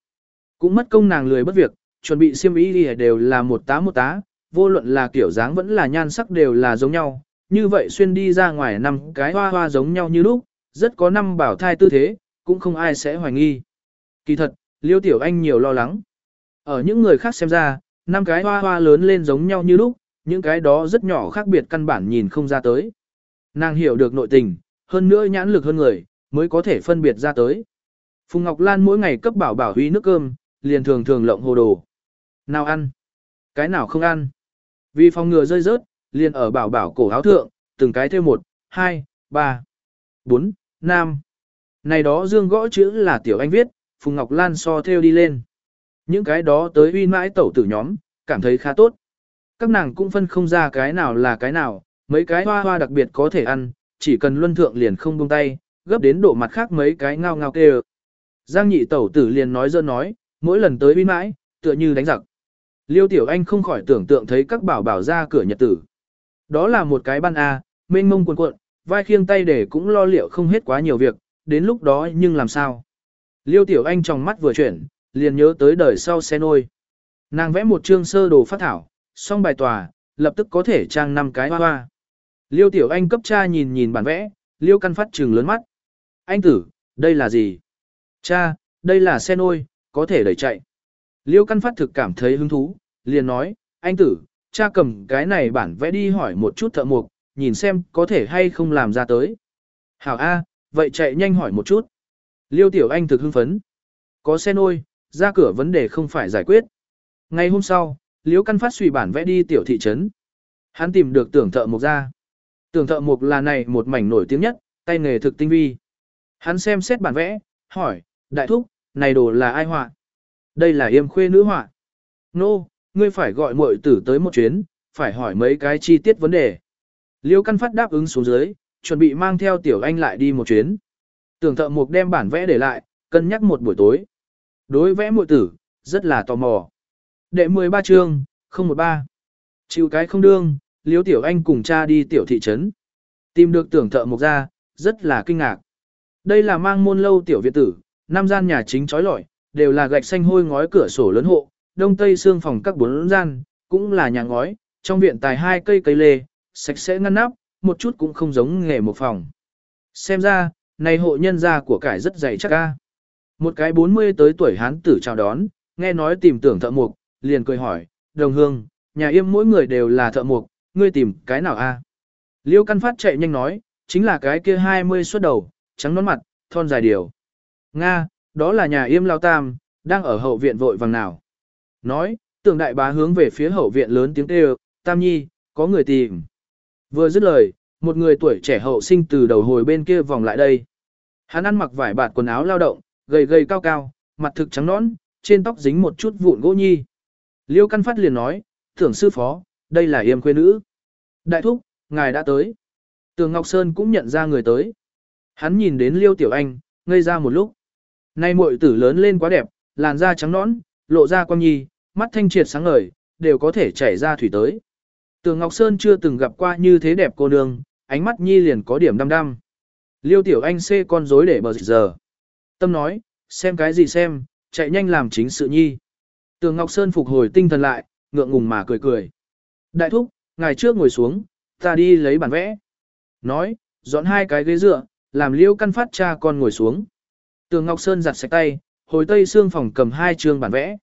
A: Cũng mất công nàng lười bất việc, chuẩn bị xiêm y đều là một tá một tá, vô luận là kiểu dáng vẫn là nhan sắc đều là giống nhau. Như vậy xuyên đi ra ngoài năm cái hoa hoa giống nhau như lúc, rất có năm bảo thai tư thế, cũng không ai sẽ hoài nghi. Kỳ thật, Liêu Tiểu Anh nhiều lo lắng. Ở những người khác xem ra, năm cái hoa hoa lớn lên giống nhau như lúc, những cái đó rất nhỏ khác biệt căn bản nhìn không ra tới. Nàng hiểu được nội tình, hơn nữa nhãn lực hơn người, mới có thể phân biệt ra tới. Phùng Ngọc Lan mỗi ngày cấp bảo bảo huy nước cơm, liền thường thường lộng hồ đồ. Nào ăn? Cái nào không ăn? Vì phòng ngừa rơi rớt, liền ở bảo bảo cổ áo thượng, từng cái theo một, hai, ba, bốn, năm. Này đó dương gõ chữ là tiểu anh viết, Phùng Ngọc Lan so theo đi lên. Những cái đó tới uy mãi tẩu tử nhóm, cảm thấy khá tốt. Các nàng cũng phân không ra cái nào là cái nào, mấy cái hoa hoa đặc biệt có thể ăn, chỉ cần luân thượng liền không buông tay, gấp đến độ mặt khác mấy cái ngao ngao kêu. Giang nhị tẩu tử liền nói dơ nói, mỗi lần tới uy mãi, tựa như đánh giặc. Liêu tiểu anh không khỏi tưởng tượng thấy các bảo bảo ra cửa nhật tử. Đó là một cái ban A, mênh mông cuộn cuộn, vai khiêng tay để cũng lo liệu không hết quá nhiều việc, đến lúc đó nhưng làm sao. Liêu tiểu anh trong mắt vừa chuyển, liền nhớ tới đời sau xe nôi. Nàng vẽ một chương sơ đồ phát thảo, xong bài tòa, lập tức có thể trang năm cái hoa hoa. Liêu tiểu anh cấp cha nhìn nhìn bản vẽ, liêu căn phát trừng lớn mắt. Anh tử, đây là gì? Cha, đây là xe nôi, có thể đẩy chạy. Liêu căn phát thực cảm thấy hứng thú, liền nói, anh tử, cha cầm cái này bản vẽ đi hỏi một chút thợ mộc, nhìn xem có thể hay không làm ra tới. Hảo A, vậy chạy nhanh hỏi một chút. Liêu tiểu anh thực hưng phấn. Có xe nôi, ra cửa vấn đề không phải giải quyết. Ngày hôm sau, Liễu Căn phát suy bản vẽ đi tiểu thị trấn. Hắn tìm được tưởng thợ mộc ra. Tưởng thợ mộc là này một mảnh nổi tiếng nhất, tay nghề thực tinh vi. Hắn xem xét bản vẽ, hỏi, đại thúc, này đồ là ai họa? Đây là yêm khuê nữ họa. Nô, no, ngươi phải gọi muội tử tới một chuyến, phải hỏi mấy cái chi tiết vấn đề. Liêu căn phát đáp ứng xuống dưới, chuẩn bị mang theo tiểu anh lại đi một chuyến. Tưởng thợ mộc đem bản vẽ để lại, cân nhắc một buổi tối. Đối vẽ muội tử, rất là tò mò. Đệ 13 chương, 013. Chịu cái không đương, Liêu Tiểu Anh cùng cha đi tiểu thị trấn. Tìm được tưởng thợ mộc ra, rất là kinh ngạc. Đây là mang môn lâu tiểu viện tử, năm gian nhà chính trói lọi, đều là gạch xanh hôi ngói cửa sổ lớn hộ, đông tây xương phòng các bốn gian, cũng là nhà ngói, trong viện tài hai cây cây lê, sạch sẽ ngăn nắp, một chút cũng không giống nghề một phòng. Xem ra, này hộ nhân gia của cải rất dày chắc ca. Một cái 40 tới tuổi hán tử chào đón, nghe nói tìm tưởng thợ mộc, liền cười hỏi, đồng hương, nhà yêm mỗi người đều là thợ mộc, ngươi tìm cái nào a? Liêu căn phát chạy nhanh nói, chính là cái kia 20 xuất đầu, trắng nón mặt, thon dài điều. Nga, đó là nhà yêm lao tam, đang ở hậu viện vội vàng nào. Nói, tưởng đại bá hướng về phía hậu viện lớn tiếng kêu, tam nhi, có người tìm. Vừa dứt lời, một người tuổi trẻ hậu sinh từ đầu hồi bên kia vòng lại đây. Hắn ăn mặc vải bạt quần áo lao động, gầy gầy cao cao, mặt thực trắng nõn, trên tóc dính một chút vụn gỗ nhi. Liêu Căn Phát liền nói, tưởng sư phó, đây là yêm quê nữ. Đại thúc, ngài đã tới. Tường Ngọc Sơn cũng nhận ra người tới. Hắn nhìn đến Liêu Tiểu Anh, ngây ra một lúc. Nay muội tử lớn lên quá đẹp, làn da trắng nõn, lộ ra quang nhi, mắt thanh triệt sáng ngời, đều có thể chảy ra thủy tới. Tường Ngọc Sơn chưa từng gặp qua như thế đẹp cô nương, ánh mắt nhi liền có điểm đăm đăm. Liêu Tiểu Anh xê con rối để bờ giờ. Tâm nói, xem cái gì xem, chạy nhanh làm chính sự nhi. Tường Ngọc Sơn phục hồi tinh thần lại, ngượng ngùng mà cười cười. Đại thúc, ngày trước ngồi xuống, ta đi lấy bản vẽ. Nói, dọn hai cái ghế dựa, làm liêu căn phát cha con ngồi xuống. Tường Ngọc Sơn giặt sạch tay, hồi tây xương phòng cầm hai chương bản vẽ.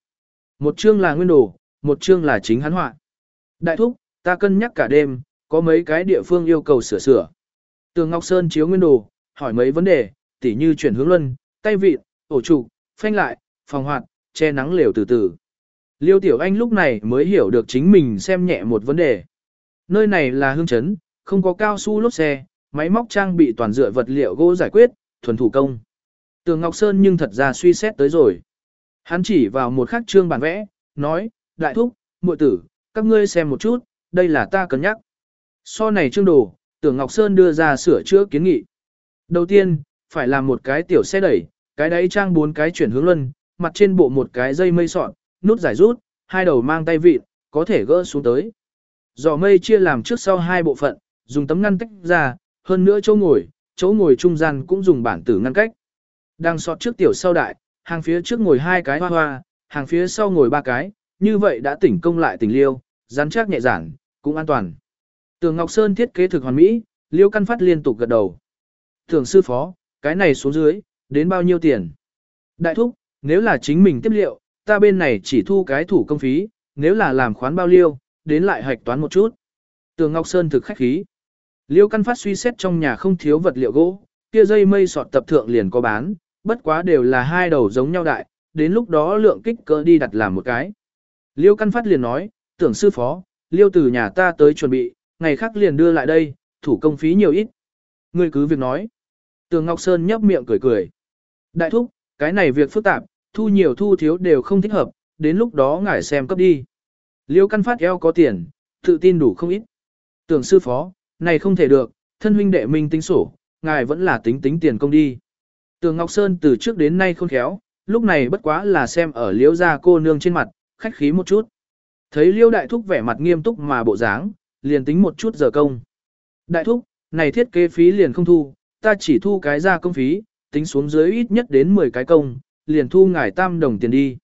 A: Một chương là nguyên đồ, một chương là chính hắn họa. Đại thúc, ta cân nhắc cả đêm, có mấy cái địa phương yêu cầu sửa sửa. Tường Ngọc Sơn chiếu nguyên đồ, hỏi mấy vấn đề, tỉ như chuyển hướng luân, tay vịt, ổ trụ, phanh lại, phòng hoạt, che nắng lều từ từ. Liêu Tiểu Anh lúc này mới hiểu được chính mình xem nhẹ một vấn đề. Nơi này là hương chấn, không có cao su lốp xe, máy móc trang bị toàn dựa vật liệu gỗ giải quyết, thuần thủ công. Tường Ngọc Sơn nhưng thật ra suy xét tới rồi. Hắn chỉ vào một khắc trương bản vẽ, nói, đại thúc, muội tử, các ngươi xem một chút, đây là ta cân nhắc. So này trương đồ, tưởng Ngọc Sơn đưa ra sửa chữa kiến nghị. Đầu tiên, phải làm một cái tiểu xe đẩy, cái đáy trang bốn cái chuyển hướng luân, mặt trên bộ một cái dây mây sọn, nút giải rút, hai đầu mang tay vịt, có thể gỡ xuống tới. Giỏ mây chia làm trước sau hai bộ phận, dùng tấm ngăn tách ra, hơn nữa chỗ ngồi, chỗ ngồi trung gian cũng dùng bản tử ngăn cách. Đang sọt trước tiểu sau đại, hàng phía trước ngồi hai cái hoa hoa, hàng phía sau ngồi ba cái, như vậy đã tỉnh công lại tỉnh liêu, rắn chắc nhẹ giản, cũng an toàn. Tường Ngọc Sơn thiết kế thực hoàn mỹ, liêu căn phát liên tục gật đầu. Thường sư phó, cái này xuống dưới, đến bao nhiêu tiền? Đại thúc, nếu là chính mình tiếp liệu, ta bên này chỉ thu cái thủ công phí, nếu là làm khoán bao liêu, đến lại hạch toán một chút. Tường Ngọc Sơn thực khách khí. Liêu căn phát suy xét trong nhà không thiếu vật liệu gỗ, kia dây mây sọt tập thượng liền có bán, bất quá đều là hai đầu giống nhau đại, đến lúc đó lượng kích cỡ đi đặt làm một cái. Liêu căn phát liền nói, tưởng sư phó, liêu từ nhà ta tới chuẩn bị, ngày khác liền đưa lại đây, thủ công phí nhiều ít. Ngươi cứ việc nói. Tường Ngọc Sơn nhấp miệng cười cười. Đại thúc, cái này việc phức tạp, thu nhiều thu thiếu đều không thích hợp, đến lúc đó ngài xem cấp đi. Liêu căn phát eo có tiền, tự tin đủ không ít. Tưởng sư phó, này không thể được, thân huynh đệ minh tính sổ, ngài vẫn là tính tính tiền công đi. Tường Ngọc Sơn từ trước đến nay khôn khéo, lúc này bất quá là xem ở liễu gia cô nương trên mặt, khách khí một chút. Thấy liễu đại thúc vẻ mặt nghiêm túc mà bộ dáng, liền tính một chút giờ công. Đại thúc, này thiết kế phí liền không thu, ta chỉ thu cái ra công phí, tính xuống dưới ít nhất đến 10 cái công, liền thu ngài tam đồng tiền đi.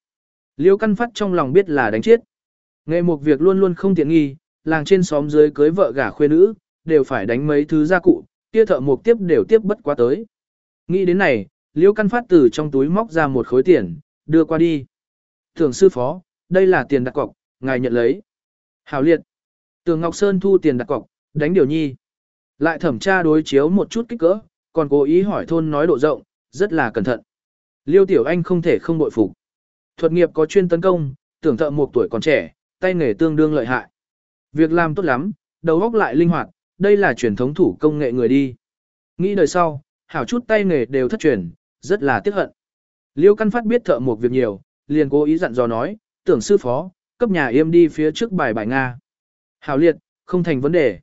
A: Liễu căn phát trong lòng biết là đánh chết. Nghệ một việc luôn luôn không tiện nghi, làng trên xóm dưới cưới vợ gả khuê nữ, đều phải đánh mấy thứ gia cụ, kia thợ mộc tiếp đều tiếp bất quá tới. Nghĩ đến này, Liễu Căn Phát từ trong túi móc ra một khối tiền, đưa qua đi. Thường sư phó, đây là tiền đặt cọc, ngài nhận lấy. Hảo liệt. tường Ngọc Sơn thu tiền đặt cọc, đánh điều nhi. Lại thẩm tra đối chiếu một chút kích cỡ, còn cố ý hỏi thôn nói độ rộng, rất là cẩn thận. Liêu Tiểu Anh không thể không bội phục. Thuật nghiệp có chuyên tấn công, tưởng thợ một tuổi còn trẻ, tay nghề tương đương lợi hại. Việc làm tốt lắm, đầu óc lại linh hoạt, đây là truyền thống thủ công nghệ người đi. Nghĩ đời sau, hảo chút tay nghề đều thất truyền, rất là tiếc hận. Liêu Căn Phát biết thợ một việc nhiều, liền cố ý dặn dò nói, tưởng sư phó, cấp nhà yêm đi phía trước bài bài Nga. Hảo liệt, không thành vấn đề.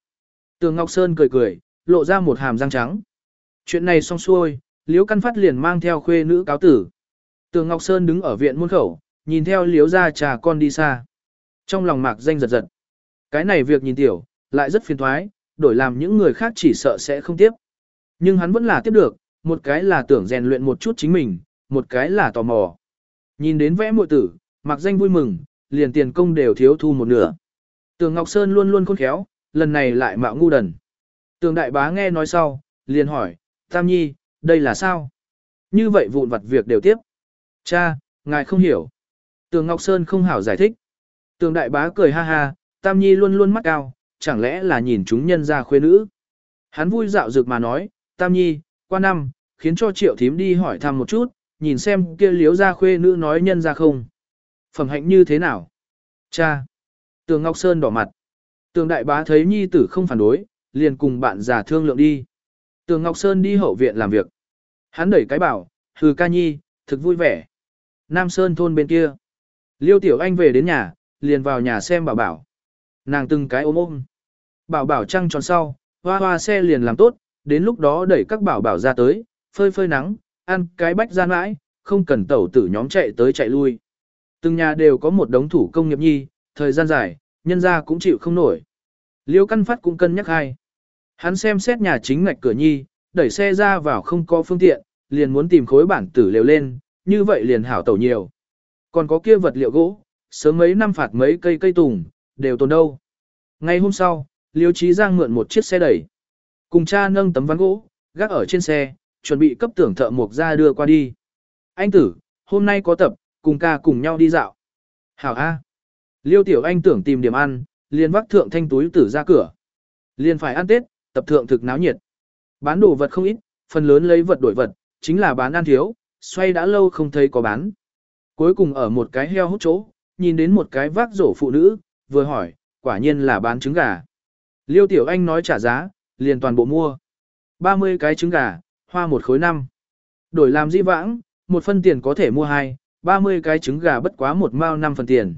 A: Tường Ngọc Sơn cười cười, lộ ra một hàm răng trắng. Chuyện này xong xuôi, Liêu Căn Phát liền mang theo khuê nữ cáo tử. Tường Ngọc Sơn đứng ở viện muôn khẩu, nhìn theo Liêu ra trà con đi xa. Trong lòng mạc danh giật giật. Cái này việc nhìn tiểu, lại rất phiền thoái, đổi làm những người khác chỉ sợ sẽ không tiếp. Nhưng hắn vẫn là tiếp được, một cái là tưởng rèn luyện một chút chính mình, một cái là tò mò. Nhìn đến vẽ muội tử, mặc danh vui mừng, liền tiền công đều thiếu thu một nửa. Tường Ngọc Sơn luôn luôn khôn khéo, lần này lại mạo ngu đần. Tường Đại Bá nghe nói sau, liền hỏi, Tam Nhi, đây là sao? Như vậy vụn vặt việc đều tiếp. Cha, ngài không hiểu. Tường Ngọc Sơn không hảo giải thích. Tường Đại Bá cười ha ha, Tam Nhi luôn luôn mắt cao, chẳng lẽ là nhìn chúng nhân ra khuê nữ. Hắn vui dạo dược mà nói, Tam Nhi, qua năm, khiến cho triệu thím đi hỏi thăm một chút, nhìn xem kia liếu ra khuê nữ nói nhân ra không. Phẩm hạnh như thế nào? Cha! Tường Ngọc Sơn đỏ mặt. Tường Đại Bá thấy Nhi tử không phản đối, liền cùng bạn già thương lượng đi. Tường Ngọc Sơn đi hậu viện làm việc. Hắn đẩy cái bảo, hừ ca nhi, thực vui vẻ. Nam Sơn thôn bên kia. Liêu Tiểu Anh về đến nhà, liền vào nhà xem bảo bảo. Nàng từng cái ôm ôm. Bảo bảo trăng tròn sau, hoa hoa xe liền làm tốt, đến lúc đó đẩy các bảo bảo ra tới, phơi phơi nắng, ăn cái bách gian mãi, không cần tẩu tử nhóm chạy tới chạy lui. Từng nhà đều có một đống thủ công nghiệp nhi, thời gian dài, nhân ra cũng chịu không nổi. Liêu căn phát cũng cân nhắc hai. Hắn xem xét nhà chính ngạch cửa nhi, đẩy xe ra vào không có phương tiện, liền muốn tìm khối bản tử lều lên, như vậy liền hảo tẩu nhiều. Còn có kia vật liệu gỗ, sớm mấy năm phạt mấy cây cây tùng, đều tồn đâu. Ngày hôm sau, Liêu Chí Giang mượn một chiếc xe đẩy. Cùng cha nâng tấm ván gỗ, gác ở trên xe, chuẩn bị cấp tưởng thợ mộc ra đưa qua đi. Anh tử, hôm nay có tập, cùng ca cùng nhau đi dạo. Hảo A. Liêu Tiểu Anh tưởng tìm điểm ăn, liền vác thượng thanh túi tử ra cửa. Liền phải ăn Tết, tập thượng thực náo nhiệt. Bán đồ vật không ít, phần lớn lấy vật đổi vật, chính là bán ăn thiếu, xoay đã lâu không thấy có bán. Cuối cùng ở một cái heo hút chỗ, nhìn đến một cái vác rổ phụ nữ, vừa hỏi, quả nhiên là bán trứng gà. Liêu Tiểu Anh nói trả giá, liền toàn bộ mua. 30 cái trứng gà, hoa một khối năm. Đổi làm di vãng, một phân tiền có thể mua hai, 30 cái trứng gà bất quá một mao năm phần tiền.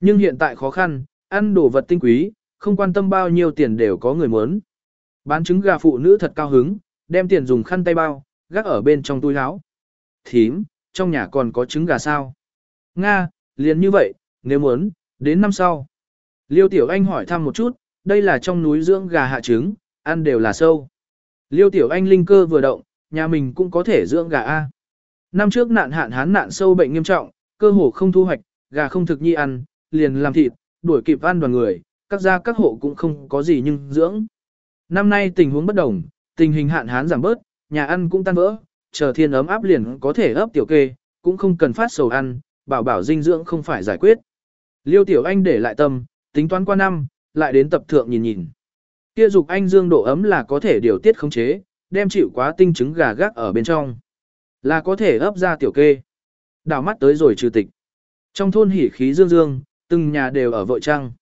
A: Nhưng hiện tại khó khăn, ăn đồ vật tinh quý, không quan tâm bao nhiêu tiền đều có người muốn. Bán trứng gà phụ nữ thật cao hứng, đem tiền dùng khăn tay bao, gác ở bên trong túi áo. Thím, trong nhà còn có trứng gà sao? Nga, liền như vậy, nếu muốn, đến năm sau. Liêu Tiểu Anh hỏi thăm một chút, đây là trong núi dưỡng gà hạ trứng, ăn đều là sâu. Liêu Tiểu Anh linh cơ vừa động, nhà mình cũng có thể dưỡng gà A. Năm trước nạn hạn hán nạn sâu bệnh nghiêm trọng, cơ hồ không thu hoạch, gà không thực nhi ăn, liền làm thịt, đuổi kịp ăn đoàn người, các gia các hộ cũng không có gì nhưng dưỡng. Năm nay tình huống bất đồng, tình hình hạn hán giảm bớt, nhà ăn cũng tan vỡ, chờ thiên ấm áp liền có thể ấp tiểu kê, cũng không cần phát sầu ăn, bảo bảo dinh dưỡng không phải giải quyết. Liêu Tiểu Anh để lại tâm, tính toán qua năm, lại đến tập thượng nhìn nhìn. Kia dục anh dương độ ấm là có thể điều tiết khống chế, đem chịu quá tinh trứng gà gác ở bên trong. Là có thể ấp ra tiểu kê. Đảo mắt tới rồi trừ tịch. Trong thôn hỉ khí dương dương, từng nhà đều ở vội trăng.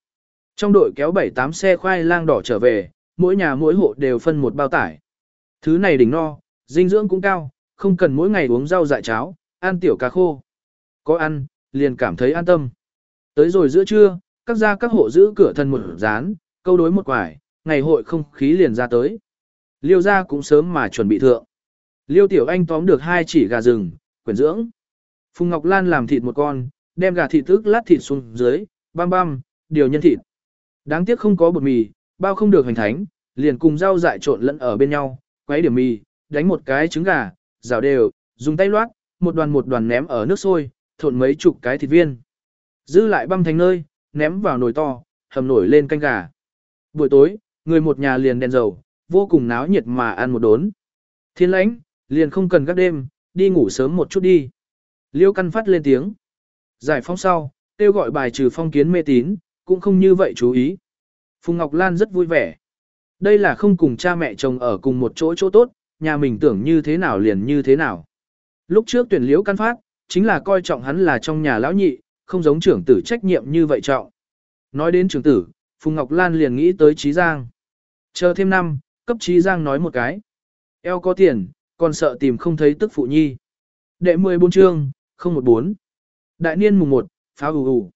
A: Trong đội kéo 7-8 xe khoai lang đỏ trở về, mỗi nhà mỗi hộ đều phân một bao tải. Thứ này đỉnh no, dinh dưỡng cũng cao, không cần mỗi ngày uống rau dại cháo, ăn tiểu cá khô. Có ăn, liền cảm thấy an tâm. Tới rồi giữa trưa, các gia các hộ giữ cửa thân một dán, câu đối một quải, ngày hội không khí liền ra tới. Liêu gia cũng sớm mà chuẩn bị thượng. Liêu Tiểu Anh tóm được hai chỉ gà rừng, quyển dưỡng. Phùng Ngọc Lan làm thịt một con, đem gà thịt tức lát thịt xuống dưới, băm băm, điều nhân thịt. Đáng tiếc không có bột mì, bao không được hành thánh, liền cùng rau dại trộn lẫn ở bên nhau, quấy điểm mì, đánh một cái trứng gà, rào đều, dùng tay loát, một đoàn một đoàn ném ở nước sôi, thộn mấy chục cái thịt viên. Dư lại băm thành nơi, ném vào nồi to, hầm nổi lên canh gà. Buổi tối, người một nhà liền đèn dầu, vô cùng náo nhiệt mà ăn một đốn. Thiên lãnh, liền không cần gác đêm, đi ngủ sớm một chút đi. Liêu căn phát lên tiếng. Giải phóng sau, kêu gọi bài trừ phong kiến mê tín, cũng không như vậy chú ý. Phùng Ngọc Lan rất vui vẻ. Đây là không cùng cha mẹ chồng ở cùng một chỗ chỗ tốt, nhà mình tưởng như thế nào liền như thế nào. Lúc trước tuyển liễu căn phát, chính là coi trọng hắn là trong nhà lão nhị, không giống trưởng tử trách nhiệm như vậy trọng. Nói đến trưởng tử, Phùng Ngọc Lan liền nghĩ tới Trí Giang. Chờ thêm năm, cấp Trí Giang nói một cái. Eo có tiền, còn sợ tìm không thấy tức phụ nhi. Đệ 14 chương, 014. Đại niên mùng 1, pháo hù hù.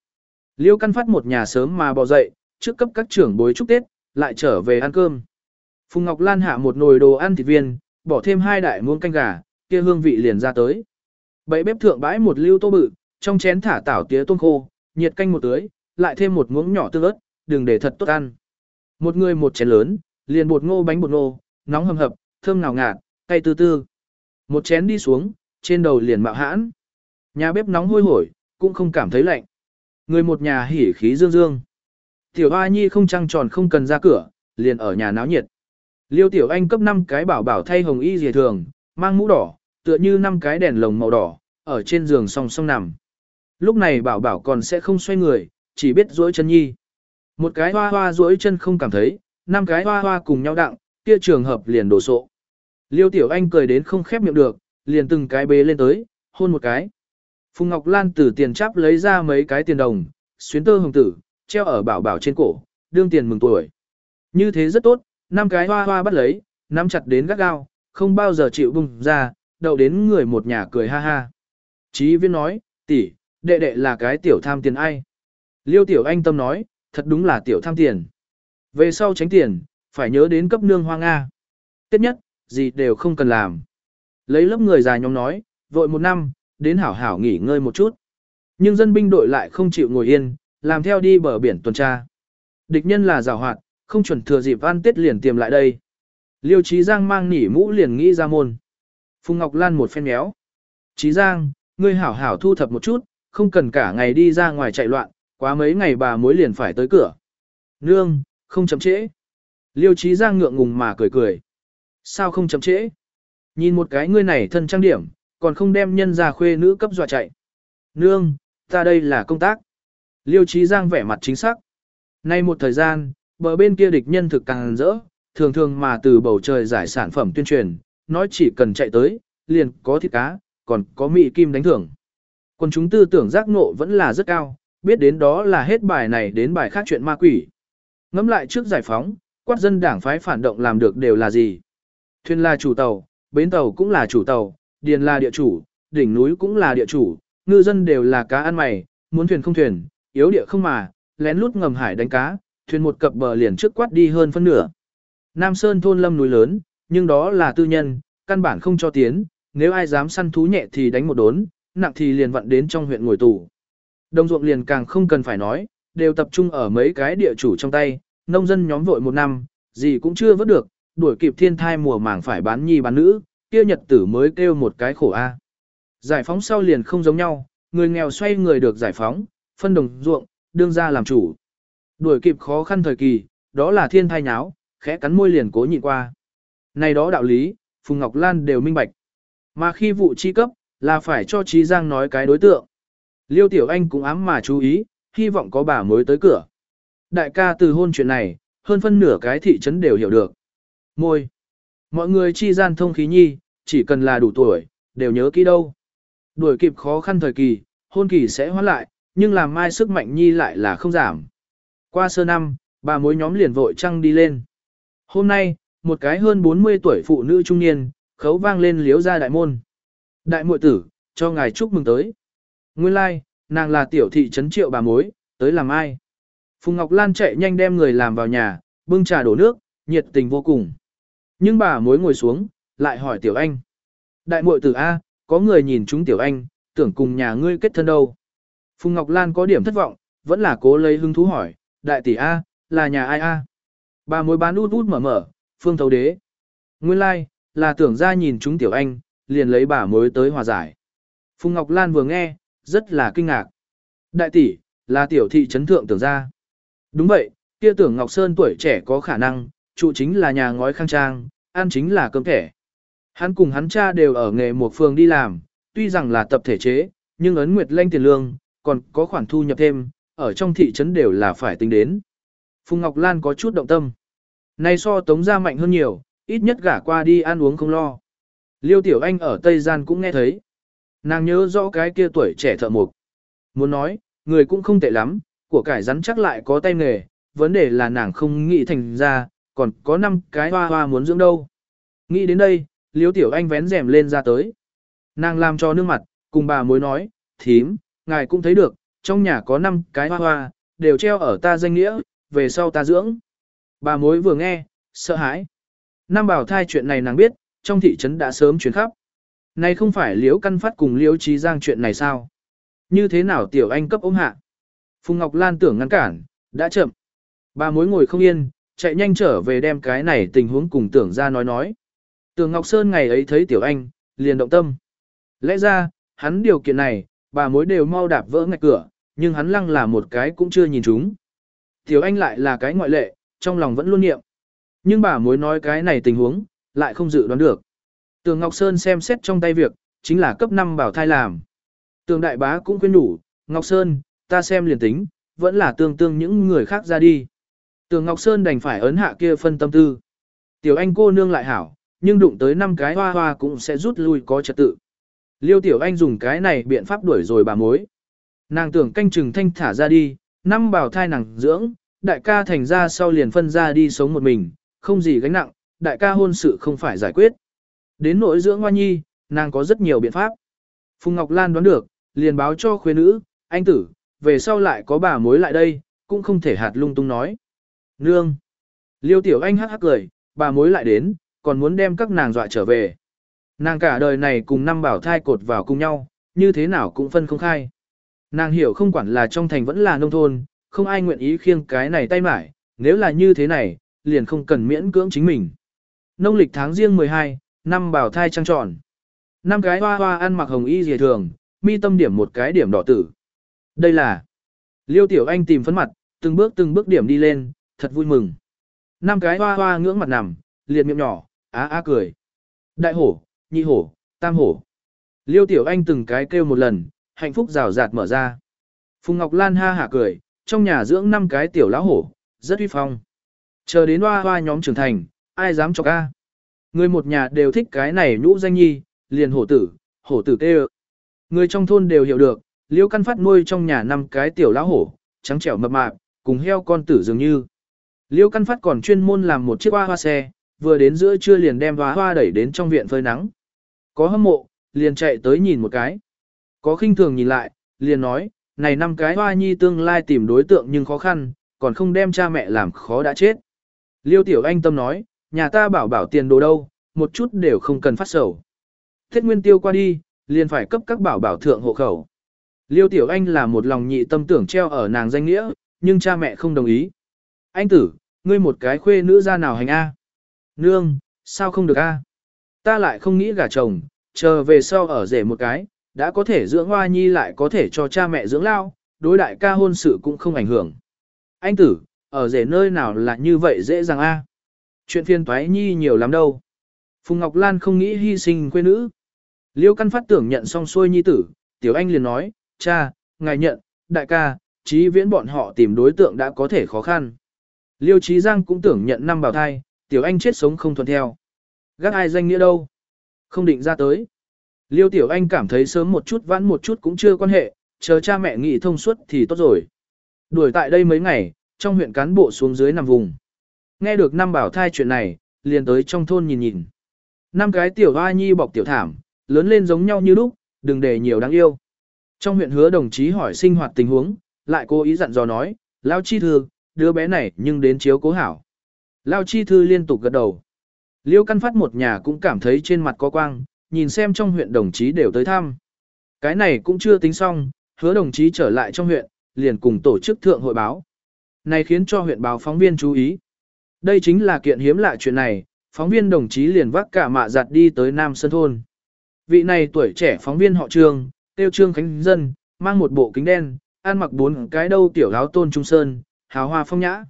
A: Liêu căn phát một nhà sớm mà bò dậy, trước cấp các trưởng bối chúc Tết, lại trở về ăn cơm. Phùng Ngọc Lan hạ một nồi đồ ăn thịt viên, bỏ thêm hai đại muỗng canh gà, kia hương vị liền ra tới. Bậy bếp thượng bãi một lưu tô bự, trong chén thả tảo tía tôm khô, nhiệt canh một tưới, lại thêm một muỗng nhỏ tương ớt, đừng để thật tốt ăn. Một người một chén lớn, liền bột ngô bánh bột ngô, nóng hầm hập, thơm ngào ngạt, cay tư tư. Một chén đi xuống, trên đầu liền mạo hãn. Nhà bếp nóng hôi hổi, cũng không cảm thấy lạnh. Người một nhà hỉ khí dương dương. Tiểu Hoa Nhi không trăng tròn không cần ra cửa, liền ở nhà náo nhiệt. Liêu Tiểu Anh cấp 5 cái bảo bảo thay hồng y dề thường, mang mũ đỏ, tựa như 5 cái đèn lồng màu đỏ, ở trên giường song song nằm. Lúc này bảo bảo còn sẽ không xoay người, chỉ biết duỗi chân nhi. Một cái hoa hoa duỗi chân không cảm thấy, năm cái hoa hoa cùng nhau đặng, kia trường hợp liền đổ sộ. Liêu Tiểu Anh cười đến không khép miệng được, liền từng cái bế lên tới, hôn một cái. Phùng Ngọc Lan từ tiền chắp lấy ra mấy cái tiền đồng, xuyến tơ hồng tử, treo ở bảo bảo trên cổ, đương tiền mừng tuổi. Như thế rất tốt, năm cái hoa hoa bắt lấy, nắm chặt đến gắt gao, không bao giờ chịu bùng ra, đậu đến người một nhà cười ha ha. Chí viên nói, tỷ, đệ đệ là cái tiểu tham tiền ai. Liêu tiểu anh tâm nói, thật đúng là tiểu tham tiền. Về sau tránh tiền, phải nhớ đến cấp nương hoa Nga. Tiếp nhất, gì đều không cần làm. Lấy lớp người già nhóm nói, vội một năm, đến hảo hảo nghỉ ngơi một chút. Nhưng dân binh đội lại không chịu ngồi yên, làm theo đi bờ biển tuần tra. Địch nhân là rào hoạt, không chuẩn thừa dịp ăn tết liền tiềm lại đây. Liêu Trí Giang mang nỉ mũ liền nghĩ ra môn. Phùng Ngọc Lan một phen méo. Trí Giang, ngươi hảo hảo thu thập một chút, không cần cả ngày đi ra ngoài chạy loạn, quá mấy ngày bà mối liền phải tới cửa. Nương, không chậm trễ. Liêu Chí Giang ngượng ngùng mà cười cười. Sao không chậm trễ? Nhìn một cái ngươi này thân trang điểm, còn không đem nhân ra khuê nữ cấp dọa chạy. Nương, ta đây là công tác. Liêu Chí Giang vẻ mặt chính xác. Nay một thời gian, bờ bên kia địch nhân thực càng rỡ, thường thường mà từ bầu trời giải sản phẩm tuyên truyền, nói chỉ cần chạy tới, liền có thịt cá, còn có mị kim đánh thưởng. Còn chúng tư tưởng giác ngộ vẫn là rất cao, biết đến đó là hết bài này đến bài khác chuyện ma quỷ ngẫm lại trước giải phóng, quát dân đảng phái phản động làm được đều là gì? Thuyền là chủ tàu, bến tàu cũng là chủ tàu, điền là địa chủ, đỉnh núi cũng là địa chủ, ngư dân đều là cá ăn mày, muốn thuyền không thuyền, yếu địa không mà, lén lút ngầm hải đánh cá, thuyền một cập bờ liền trước quát đi hơn phân nửa. Nam Sơn thôn lâm núi lớn, nhưng đó là tư nhân, căn bản không cho tiến, nếu ai dám săn thú nhẹ thì đánh một đốn, nặng thì liền vận đến trong huyện ngồi tù. Đồng ruộng liền càng không cần phải nói, đều tập trung ở mấy cái địa chủ trong tay, nông dân nhóm vội một năm, gì cũng chưa vớt được, đuổi kịp thiên thai mùa màng phải bán nhi bán nữ, kia nhật tử mới kêu một cái khổ a. Giải phóng sau liền không giống nhau, người nghèo xoay người được giải phóng, phân đồng ruộng, đương ra làm chủ. Đuổi kịp khó khăn thời kỳ, đó là thiên thai nháo, khẽ cắn môi liền cố nhịn qua. Này đó đạo lý, Phùng Ngọc Lan đều minh bạch. Mà khi vụ chi cấp, là phải cho Trí Giang nói cái đối tượng. Liêu Tiểu Anh cũng ám mà chú ý, hy vọng có bà mới tới cửa. Đại ca từ hôn chuyện này, hơn phân nửa cái thị trấn đều hiểu được. Môi. Mọi người chi gian thông khí nhi, chỉ cần là đủ tuổi, đều nhớ kỹ đâu. Đuổi kịp khó khăn thời kỳ, hôn kỳ sẽ hoãn lại, nhưng làm mai sức mạnh nhi lại là không giảm. Qua sơ năm, bà mối nhóm liền vội trăng đi lên. Hôm nay, một cái hơn 40 tuổi phụ nữ trung niên, khấu vang lên liếu ra đại môn. Đại muội tử, cho ngài chúc mừng tới. Nguyên lai, like, nàng là tiểu thị trấn triệu bà mối, tới làm ai. Phùng Ngọc Lan chạy nhanh đem người làm vào nhà, bưng trà đổ nước, nhiệt tình vô cùng. Nhưng bà mối ngồi xuống, lại hỏi tiểu anh. Đại muội tử A, có người nhìn chúng tiểu anh, tưởng cùng nhà ngươi kết thân đâu. Phùng Ngọc Lan có điểm thất vọng, vẫn là cố lấy hứng thú hỏi, đại tỷ A, là nhà ai A? Bà mối bán út út mở mở, phương thấu đế. Nguyên lai, like, là tưởng ra nhìn chúng tiểu anh, liền lấy bà mối tới hòa giải. Phùng Ngọc Lan vừa nghe, rất là kinh ngạc. Đại tỷ, là tiểu thị trấn thượng tưởng ra. Đúng vậy, kia tưởng Ngọc Sơn tuổi trẻ có khả năng, trụ chính là nhà ngói khang trang, ăn chính là cơm thẻ. Hắn cùng hắn cha đều ở nghề một phường đi làm, tuy rằng là tập thể chế, nhưng ấn nguyệt lanh tiền lương, còn có khoản thu nhập thêm, ở trong thị trấn đều là phải tính đến. Phùng Ngọc Lan có chút động tâm. Này so tống ra mạnh hơn nhiều, ít nhất gả qua đi ăn uống không lo. Liêu Tiểu Anh ở Tây Gian cũng nghe thấy. Nàng nhớ rõ cái kia tuổi trẻ thợ mộc. Muốn nói, người cũng không tệ lắm, của cải rắn chắc lại có tay nghề, vấn đề là nàng không nghĩ thành ra, còn có năm cái hoa hoa muốn dưỡng đâu. Nghĩ đến đây, liếu Tiểu Anh vén rèm lên ra tới. Nàng làm cho nước mặt, cùng bà mối nói, thím, ngài cũng thấy được, trong nhà có năm cái hoa hoa, đều treo ở ta danh nghĩa, về sau ta dưỡng. Bà mối vừa nghe, sợ hãi. Năm bảo thai chuyện này nàng biết, trong thị trấn đã sớm chuyển khắp. Này không phải liễu căn phát cùng liễu trí giang chuyện này sao? Như thế nào tiểu anh cấp ôm hạ? Phùng Ngọc Lan tưởng ngăn cản, đã chậm. Bà mối ngồi không yên, chạy nhanh trở về đem cái này tình huống cùng tưởng ra nói nói. Tưởng Ngọc Sơn ngày ấy thấy tiểu anh, liền động tâm. Lẽ ra, hắn điều kiện này, bà mối đều mau đạp vỡ ngạch cửa, nhưng hắn lăng là một cái cũng chưa nhìn chúng. Tiểu anh lại là cái ngoại lệ, trong lòng vẫn luôn niệm. Nhưng bà mối nói cái này tình huống, lại không dự đoán được. Tường Ngọc Sơn xem xét trong tay việc, chính là cấp 5 bảo thai làm. Tường Đại Bá cũng khuyên đủ, Ngọc Sơn, ta xem liền tính, vẫn là tương tương những người khác ra đi. Tường Ngọc Sơn đành phải ấn hạ kia phân tâm tư. Tiểu anh cô nương lại hảo, nhưng đụng tới năm cái hoa hoa cũng sẽ rút lui có trật tự. Liêu Tiểu Anh dùng cái này biện pháp đuổi rồi bà mối. Nàng tưởng canh chừng thanh thả ra đi, năm bảo thai nàng dưỡng, đại ca thành ra sau liền phân ra đi sống một mình, không gì gánh nặng, đại ca hôn sự không phải giải quyết. Đến nỗi dưỡng hoa nhi, nàng có rất nhiều biện pháp. Phùng Ngọc Lan đoán được, liền báo cho khuê nữ, anh tử, về sau lại có bà mối lại đây, cũng không thể hạt lung tung nói. Nương! Liêu tiểu anh hắc hắc cười, bà mối lại đến, còn muốn đem các nàng dọa trở về. Nàng cả đời này cùng năm bảo thai cột vào cùng nhau, như thế nào cũng phân không khai. Nàng hiểu không quản là trong thành vẫn là nông thôn, không ai nguyện ý khiêng cái này tay mải, nếu là như thế này, liền không cần miễn cưỡng chính mình. Nông lịch tháng riêng 12, năm bảo thai trăng tròn. Năm cái hoa hoa ăn mặc hồng y dề thường, mi tâm điểm một cái điểm đỏ tử. Đây là Liêu Tiểu Anh tìm phấn mặt, từng bước từng bước điểm đi lên, thật vui mừng. Năm cái hoa hoa ngưỡng mặt nằm, liệt miệng nhỏ, á á cười. Đại hổ, nhị hổ, tam hổ. Liêu Tiểu Anh từng cái kêu một lần, hạnh phúc rào rạt mở ra. Phùng Ngọc Lan ha hả cười, trong nhà dưỡng năm cái tiểu lão hổ, rất uy phong. Chờ đến hoa hoa nhóm trưởng thành, ai dám cho ca. Người một nhà đều thích cái này nhũ danh nhi, liền hổ tử, hổ tử tê Người trong thôn đều hiểu được, liêu căn phát nuôi trong nhà năm cái tiểu lão hổ, trắng trẻo mập mạp, cùng heo con tử dường như. Liêu căn phát còn chuyên môn làm một chiếc hoa hoa xe, vừa đến giữa trưa liền đem hoa hoa đẩy đến trong viện phơi nắng. Có hâm mộ, liền chạy tới nhìn một cái. Có khinh thường nhìn lại, liền nói, này năm cái hoa nhi tương lai tìm đối tượng nhưng khó khăn, còn không đem cha mẹ làm khó đã chết. Liêu tiểu anh tâm nói, nhà ta bảo bảo tiền đồ đâu, một chút đều không cần phát sầu. Thiết nguyên tiêu qua đi, liền phải cấp các bảo bảo thượng hộ khẩu. Liêu tiểu anh là một lòng nhị tâm tưởng treo ở nàng danh nghĩa, nhưng cha mẹ không đồng ý. Anh tử, ngươi một cái khuê nữ ra nào hành A. Nương, sao không được A. Ta lại không nghĩ gả chồng, chờ về sau ở rể một cái, đã có thể dưỡng hoa nhi lại có thể cho cha mẹ dưỡng lao, đối đại ca hôn sự cũng không ảnh hưởng. Anh tử, ở rể nơi nào là như vậy dễ dàng a? Chuyện phiên toái nhi nhiều lắm đâu. Phùng Ngọc Lan không nghĩ hy sinh quê nữ. Liêu căn phát tưởng nhận xong xuôi nhi tử, tiểu anh liền nói, cha, ngài nhận, đại ca, trí viễn bọn họ tìm đối tượng đã có thể khó khăn. Liêu Trí Giang cũng tưởng nhận năm bào thai, tiểu anh chết sống không thuận theo. Gác ai danh nghĩa đâu? Không định ra tới. Liêu tiểu anh cảm thấy sớm một chút vãn một chút cũng chưa quan hệ, chờ cha mẹ nghỉ thông suốt thì tốt rồi. Đuổi tại đây mấy ngày, trong huyện cán bộ xuống dưới nằm vùng. Nghe được năm bảo thai chuyện này, liền tới trong thôn nhìn nhìn. Năm cái tiểu hoa nhi bọc tiểu thảm, lớn lên giống nhau như lúc, đừng để nhiều đáng yêu. Trong huyện hứa đồng chí hỏi sinh hoạt tình huống, lại cố ý dặn dò nói, Lao Chi Thư, đứa bé này nhưng đến chiếu cố hảo. Lao Chi Thư liên tục gật đầu. Liêu căn phát một nhà cũng cảm thấy trên mặt có quang, nhìn xem trong huyện đồng chí đều tới thăm. Cái này cũng chưa tính xong, hứa đồng chí trở lại trong huyện, liền cùng tổ chức thượng hội báo. Này khiến cho huyện báo phóng viên chú ý. Đây chính là kiện hiếm lạ chuyện này, phóng viên đồng chí liền vác cả mạ giặt đi tới Nam Sơn Thôn. Vị này tuổi trẻ phóng viên họ Trương, tiêu Trương Khánh Dân, mang một bộ kính đen, ăn mặc bốn cái đâu tiểu áo tôn trung sơn, hào hoa phong nhã.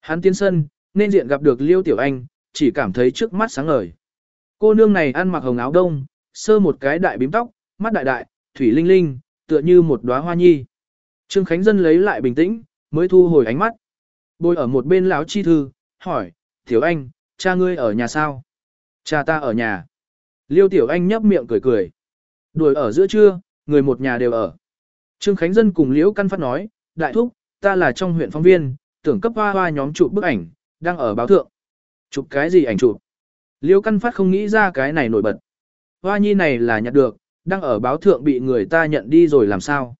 A: Hắn tiến sân, nên diện gặp được Liêu Tiểu Anh, chỉ cảm thấy trước mắt sáng ngời. Cô nương này ăn mặc hồng áo đông, sơ một cái đại bím tóc, mắt đại đại, thủy linh linh, tựa như một đóa hoa nhi. Trương Khánh Dân lấy lại bình tĩnh, mới thu hồi ánh mắt. Bôi ở một bên lão chi thư, hỏi, Tiểu Anh, cha ngươi ở nhà sao? Cha ta ở nhà. Liêu Tiểu Anh nhấp miệng cười cười. Đuổi ở giữa trưa, người một nhà đều ở. Trương Khánh Dân cùng Liễu Căn Phát nói, đại thúc, ta là trong huyện phóng viên, tưởng cấp hoa hoa nhóm chụp bức ảnh, đang ở báo thượng. Chụp cái gì ảnh chụp? Liễu Căn Phát không nghĩ ra cái này nổi bật. Hoa nhi này là nhặt được, đang ở báo thượng bị người ta nhận đi rồi làm sao?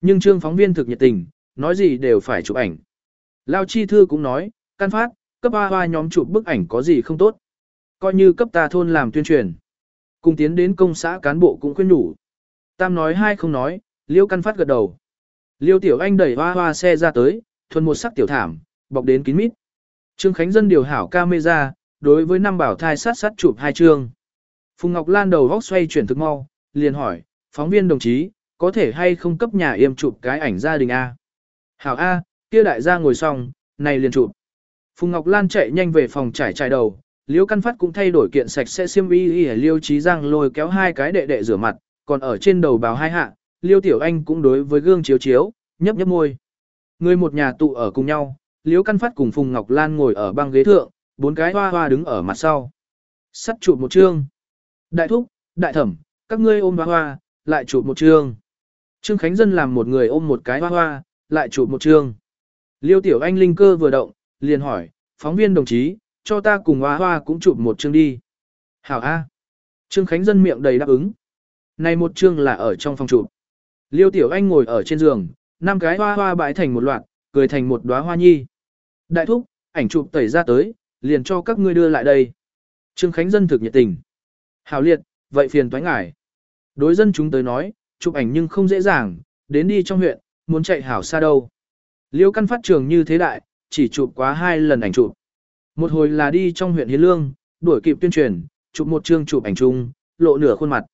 A: Nhưng trương phóng viên thực nhiệt tình, nói gì đều phải chụp ảnh. Lao Chi Thư cũng nói, Căn Phát, cấp hoa hoa nhóm chụp bức ảnh có gì không tốt. Coi như cấp ta thôn làm tuyên truyền. Cùng tiến đến công xã cán bộ cũng khuyên nhủ. Tam nói hai không nói, Liêu Căn Phát gật đầu. Liêu Tiểu Anh đẩy hoa hoa xe ra tới, thuần một sắc tiểu thảm, bọc đến kín mít. Trương Khánh Dân điều hảo camera, đối với năm bảo thai sát sát chụp hai chương. Phùng Ngọc Lan đầu góc xoay chuyển thực mau, liền hỏi, phóng viên đồng chí, có thể hay không cấp nhà yêm chụp cái ảnh gia đình A. Hảo A, kia đại gia ngồi xong, này liền chụp. Phùng Ngọc Lan chạy nhanh về phòng trải trải đầu, Liêu Căn Phát cũng thay đổi kiện sạch sẽ xiêm y y Liêu Chí Giang lôi kéo hai cái đệ đệ rửa mặt, còn ở trên đầu bào hai hạ, Liêu Tiểu Anh cũng đối với gương chiếu chiếu, nhấp nhấp môi. Người một nhà tụ ở cùng nhau, Liêu Căn Phát cùng Phùng Ngọc Lan ngồi ở băng ghế thượng, bốn cái hoa hoa đứng ở mặt sau. Sắt chụp một chương. Đại thúc, đại thẩm, các ngươi ôm hoa hoa, lại chụp một chương. Trương Khánh Dân làm một người ôm một cái hoa hoa, lại chụp một chương. Liêu Tiểu Anh linh cơ vừa động, liền hỏi, phóng viên đồng chí, cho ta cùng hoa hoa cũng chụp một chương đi. Hảo A. Trương Khánh Dân miệng đầy đáp ứng. Này một chương là ở trong phòng chụp. Liêu Tiểu Anh ngồi ở trên giường, năm cái hoa hoa bãi thành một loạt, cười thành một đóa hoa nhi. Đại thúc, ảnh chụp tẩy ra tới, liền cho các ngươi đưa lại đây. Trương Khánh dân thực nhiệt tình. Hảo liệt, vậy phiền toái ngải. Đối dân chúng tới nói, chụp ảnh nhưng không dễ dàng, đến đi trong huyện, muốn chạy hảo xa đâu. Liêu căn phát trường như thế đại, chỉ chụp quá hai lần ảnh chụp. Một hồi là đi trong huyện Hiến Lương, đuổi kịp tuyên truyền, chụp một chương chụp ảnh chung, lộ nửa khuôn mặt.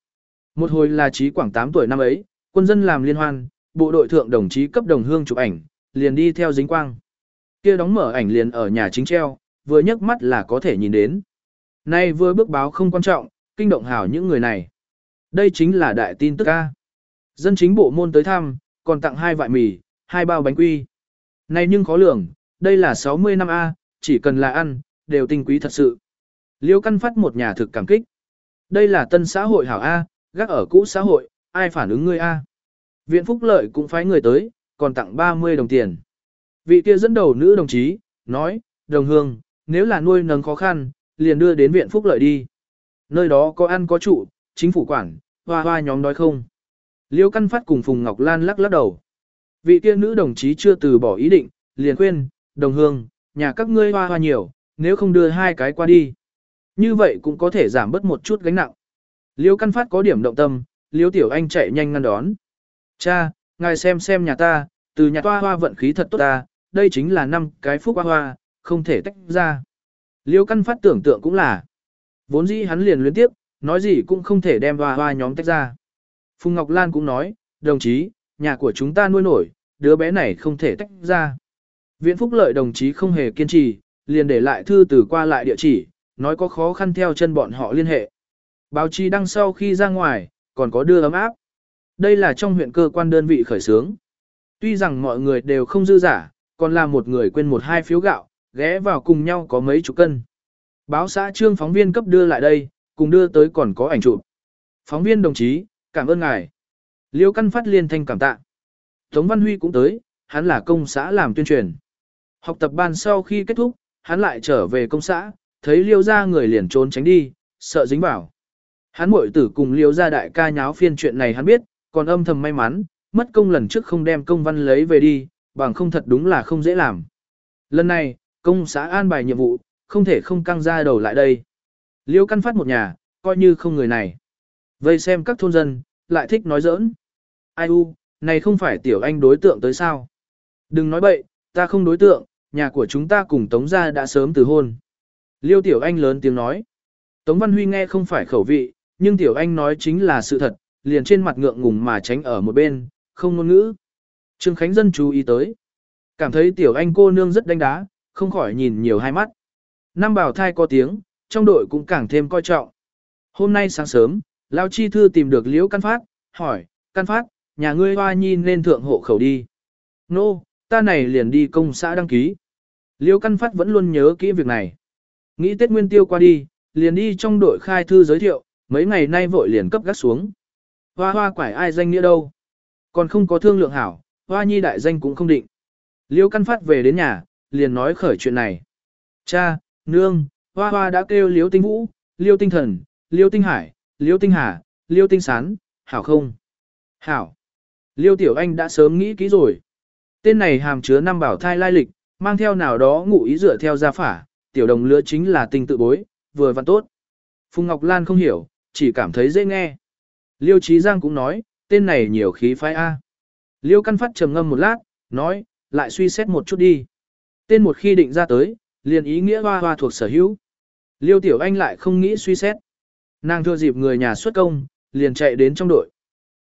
A: Một hồi là trí quảng 8 tuổi năm ấy, quân dân làm liên hoan, bộ đội thượng đồng chí cấp đồng hương chụp ảnh, liền đi theo dính quang. Kia đóng mở ảnh liền ở nhà chính treo, vừa nhấc mắt là có thể nhìn đến. Nay vừa bước báo không quan trọng, kinh động hảo những người này. Đây chính là đại tin tức ca Dân chính bộ môn tới thăm, còn tặng hai vại mì, hai bao bánh quy. nay nhưng khó lường, đây là 60 năm A, chỉ cần là ăn, đều tinh quý thật sự. Liêu căn phát một nhà thực cảm kích. Đây là tân xã hội hảo A, gác ở cũ xã hội, ai phản ứng ngươi A. Viện Phúc Lợi cũng phái người tới, còn tặng 30 đồng tiền. Vị kia dẫn đầu nữ đồng chí, nói, đồng hương, nếu là nuôi nấng khó khăn, liền đưa đến Viện Phúc Lợi đi. Nơi đó có ăn có trụ, chính phủ quản, hoa hoa nhóm đói không. Liêu Căn Phát cùng Phùng Ngọc Lan lắc lắc đầu. Vị kia nữ đồng chí chưa từ bỏ ý định, liền khuyên, đồng hương, nhà các ngươi hoa hoa nhiều, nếu không đưa hai cái qua đi. Như vậy cũng có thể giảm bớt một chút gánh nặng. Liêu Căn Phát có điểm động tâm, Liêu Tiểu Anh chạy nhanh ngăn đón. Cha, ngài xem xem nhà ta, từ nhà toa hoa vận khí thật tốt ta, đây chính là năm cái phúc hoa hoa, không thể tách ra. Liêu Căn Phát tưởng tượng cũng là, vốn dĩ hắn liền luyến tiếp, nói gì cũng không thể đem hoa hoa nhóm tách ra. Phùng Ngọc Lan cũng nói, đồng chí, nhà của chúng ta nuôi nổi, đứa bé này không thể tách ra. Viện Phúc Lợi đồng chí không hề kiên trì, liền để lại thư từ qua lại địa chỉ, nói có khó khăn theo chân bọn họ liên hệ. Báo chí đăng sau khi ra ngoài, còn có đưa ấm áp. Đây là trong huyện cơ quan đơn vị khởi xướng. Tuy rằng mọi người đều không dư giả, còn là một người quên một hai phiếu gạo, ghé vào cùng nhau có mấy chục cân. Báo xã trương phóng viên cấp đưa lại đây, cùng đưa tới còn có ảnh chụp. Phóng viên đồng chí, cảm ơn ngài. Liêu Căn Phát liên thanh cảm tạ. Tống Văn Huy cũng tới, hắn là công xã làm tuyên truyền. Học tập ban sau khi kết thúc, hắn lại trở về công xã, thấy Liêu ra người liền trốn tránh đi, sợ dính vào. Hắn muội tử cùng Liêu ra đại ca nháo phiên chuyện này hắn biết, còn âm thầm may mắn, mất công lần trước không đem công văn lấy về đi, bằng không thật đúng là không dễ làm. Lần này, công xã an bài nhiệm vụ, không thể không căng ra đầu lại đây. Liêu căn phát một nhà, coi như không người này. Vây xem các thôn dân, lại thích nói giỡn. Ai u, này không phải tiểu anh đối tượng tới sao? Đừng nói bậy, ta không đối tượng, nhà của chúng ta cùng Tống gia đã sớm từ hôn. Liêu tiểu anh lớn tiếng nói. Tống Văn Huy nghe không phải khẩu vị, nhưng tiểu anh nói chính là sự thật, liền trên mặt ngượng ngùng mà tránh ở một bên, không ngôn ngữ. Trương Khánh Dân chú ý tới. Cảm thấy tiểu anh cô nương rất đánh đá, không khỏi nhìn nhiều hai mắt. Năm bảo thai có tiếng, trong đội cũng càng thêm coi trọng. Hôm nay sáng sớm, Lao Chi Thư tìm được Liễu Căn Phát, hỏi, Căn Phát, nhà ngươi hoa nhi nên thượng hộ khẩu đi. Nô, no, ta này liền đi công xã đăng ký. Liêu Căn Phát vẫn luôn nhớ kỹ việc này. Nghĩ Tết Nguyên Tiêu qua đi, liền đi trong đội khai thư giới thiệu, mấy ngày nay vội liền cấp gắt xuống. Hoa hoa quải ai danh nghĩa đâu. Còn không có thương lượng hảo, hoa nhi đại danh cũng không định. Liêu căn phát về đến nhà, liền nói khởi chuyện này. Cha, nương, hoa hoa đã kêu liêu tinh vũ, liêu tinh thần, liêu tinh hải, liêu tinh hà, liêu tinh sán, hảo không? Hảo. Liêu tiểu anh đã sớm nghĩ kỹ rồi. Tên này hàm chứa năm bảo thai lai lịch, mang theo nào đó ngụ ý dựa theo gia phả, tiểu đồng lứa chính là tinh tự bối, vừa văn tốt. Phùng Ngọc Lan không hiểu, chỉ cảm thấy dễ nghe. Liêu Trí Giang cũng nói, tên này nhiều khí phái A. Liêu Căn Phát trầm ngâm một lát, nói, lại suy xét một chút đi. Tên một khi định ra tới, liền ý nghĩa hoa hoa thuộc sở hữu. Liêu Tiểu Anh lại không nghĩ suy xét. Nàng thưa dịp người nhà xuất công, liền chạy đến trong đội.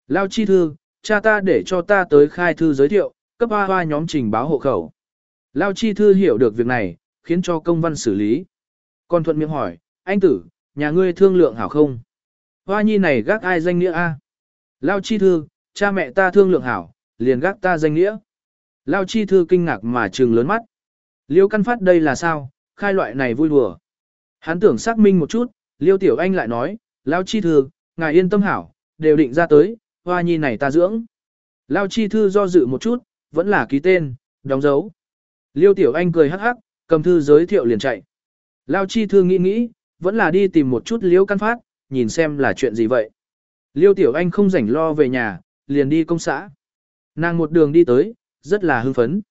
A: Lao chi thư, cha ta để cho ta tới khai thư giới thiệu, cấp hoa hoa nhóm trình báo hộ khẩu. Lao chi thư hiểu được việc này, khiến cho công văn xử lý. Còn thuận miệng hỏi, anh tử, nhà ngươi thương lượng hảo không? Hoa nhi này gác ai danh nghĩa a? Lao chi thư, cha mẹ ta thương lượng hảo, liền gác ta danh nghĩa. Lao chi thư kinh ngạc mà trừng lớn mắt. Liêu căn phát đây là sao, khai loại này vui đùa. Hắn tưởng xác minh một chút, Liêu tiểu anh lại nói, Lao chi thư, ngài yên tâm hảo, đều định ra tới, hoa nhi này ta dưỡng. Lao chi thư do dự một chút, vẫn là ký tên, đóng dấu. Liêu tiểu anh cười hắc hắc, cầm thư giới thiệu liền chạy. Lao chi thư nghĩ nghĩ, vẫn là đi tìm một chút liêu căn phát, nhìn xem là chuyện gì vậy. Liêu Tiểu Anh không rảnh lo về nhà, liền đi công xã. Nàng một đường đi tới, rất là hưng phấn.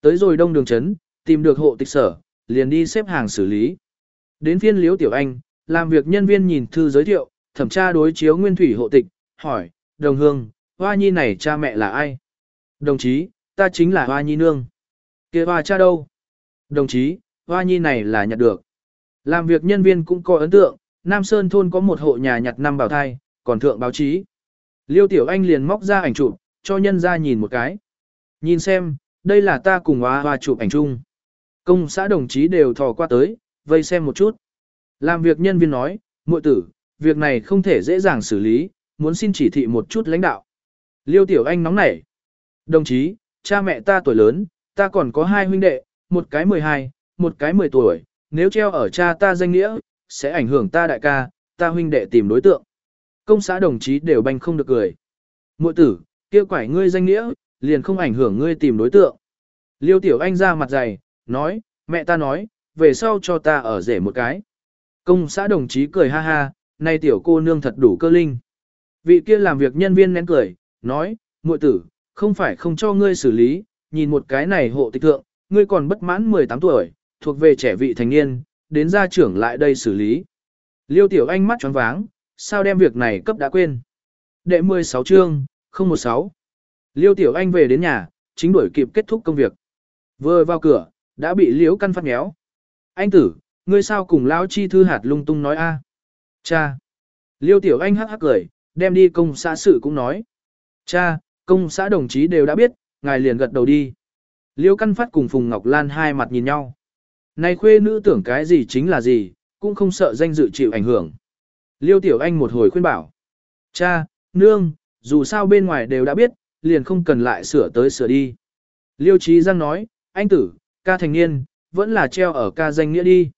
A: Tới rồi đông đường trấn, tìm được hộ tịch sở, liền đi xếp hàng xử lý. Đến phiên Liêu tiểu anh, làm việc nhân viên nhìn thư giới thiệu, thẩm tra đối chiếu nguyên thủy hộ tịch, hỏi, đồng hương, hoa nhi này cha mẹ là ai? Đồng chí, ta chính là hoa nhi nương kia hoa cha đâu? Đồng chí, hoa nhi này là nhặt được. Làm việc nhân viên cũng có ấn tượng, Nam Sơn thôn có một hộ nhà nhặt năm bảo thai, còn thượng báo chí. Liêu Tiểu Anh liền móc ra ảnh chụp, cho nhân ra nhìn một cái. Nhìn xem, đây là ta cùng hoa hoa chụp ảnh chung. Công xã đồng chí đều thò qua tới, vây xem một chút. Làm việc nhân viên nói, muội tử, việc này không thể dễ dàng xử lý, muốn xin chỉ thị một chút lãnh đạo. Liêu Tiểu Anh nóng nảy. Đồng chí, cha mẹ ta tuổi lớn, ta còn có hai huynh đệ, một cái 12, một cái 10 tuổi, nếu treo ở cha ta danh nghĩa, sẽ ảnh hưởng ta đại ca, ta huynh đệ tìm đối tượng. Công xã đồng chí đều banh không được cười. Muội tử, kia quải ngươi danh nghĩa, liền không ảnh hưởng ngươi tìm đối tượng. Liêu Tiểu Anh ra mặt dày, nói, mẹ ta nói, về sau cho ta ở rể một cái. Công xã đồng chí cười ha ha, nay tiểu cô nương thật đủ cơ linh. Vị kia làm việc nhân viên nén cười, nói, muội tử, không phải không cho ngươi xử lý, nhìn một cái này hộ tịch thượng, ngươi còn bất mãn 18 tuổi, thuộc về trẻ vị thành niên, đến gia trưởng lại đây xử lý. Liêu tiểu anh mắt tròn váng, sao đem việc này cấp đã quên. Đệ 16 chương, 016. Liêu tiểu anh về đến nhà, chính đuổi kịp kết thúc công việc. Vừa vào cửa, đã bị liếu căn phát méo. Anh tử, ngươi sao cùng lão chi thư hạt lung tung nói a? Cha. Liêu tiểu anh hắc hắc cười, đem đi công xã sự cũng nói. Cha, công xã đồng chí đều đã biết, ngài liền gật đầu đi. Liêu căn phát cùng Phùng Ngọc Lan hai mặt nhìn nhau. Này khuê nữ tưởng cái gì chính là gì, cũng không sợ danh dự chịu ảnh hưởng. Liêu tiểu anh một hồi khuyên bảo. Cha, nương, dù sao bên ngoài đều đã biết, liền không cần lại sửa tới sửa đi. Liêu trí giang nói, anh tử, ca thành niên, vẫn là treo ở ca danh nghĩa đi.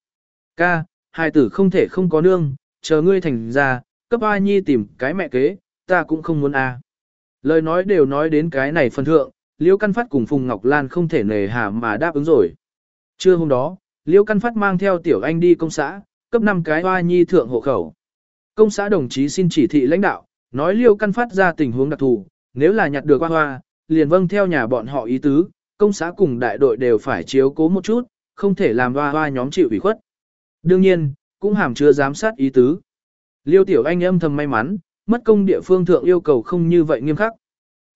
A: Ca, hai tử không thể không có nương, chờ ngươi thành ra, cấp A Nhi tìm cái mẹ kế, ta cũng không muốn A. Lời nói đều nói đến cái này phân thượng, Liêu Căn Phát cùng Phùng Ngọc Lan không thể nề hà mà đáp ứng rồi. Trưa hôm đó, Liêu Căn Phát mang theo Tiểu Anh đi công xã, cấp 5 cái hoa nhi thượng hộ khẩu. Công xã đồng chí xin chỉ thị lãnh đạo, nói Liêu Căn Phát ra tình huống đặc thù, nếu là nhặt được hoa hoa, liền vâng theo nhà bọn họ ý tứ, công xã cùng đại đội đều phải chiếu cố một chút, không thể làm hoa hoa nhóm chịu ủy khuất. Đương nhiên, cũng hàm chứa giám sát ý tứ. Liêu Tiểu Anh âm thầm may mắn, mất công địa phương thượng yêu cầu không như vậy nghiêm khắc.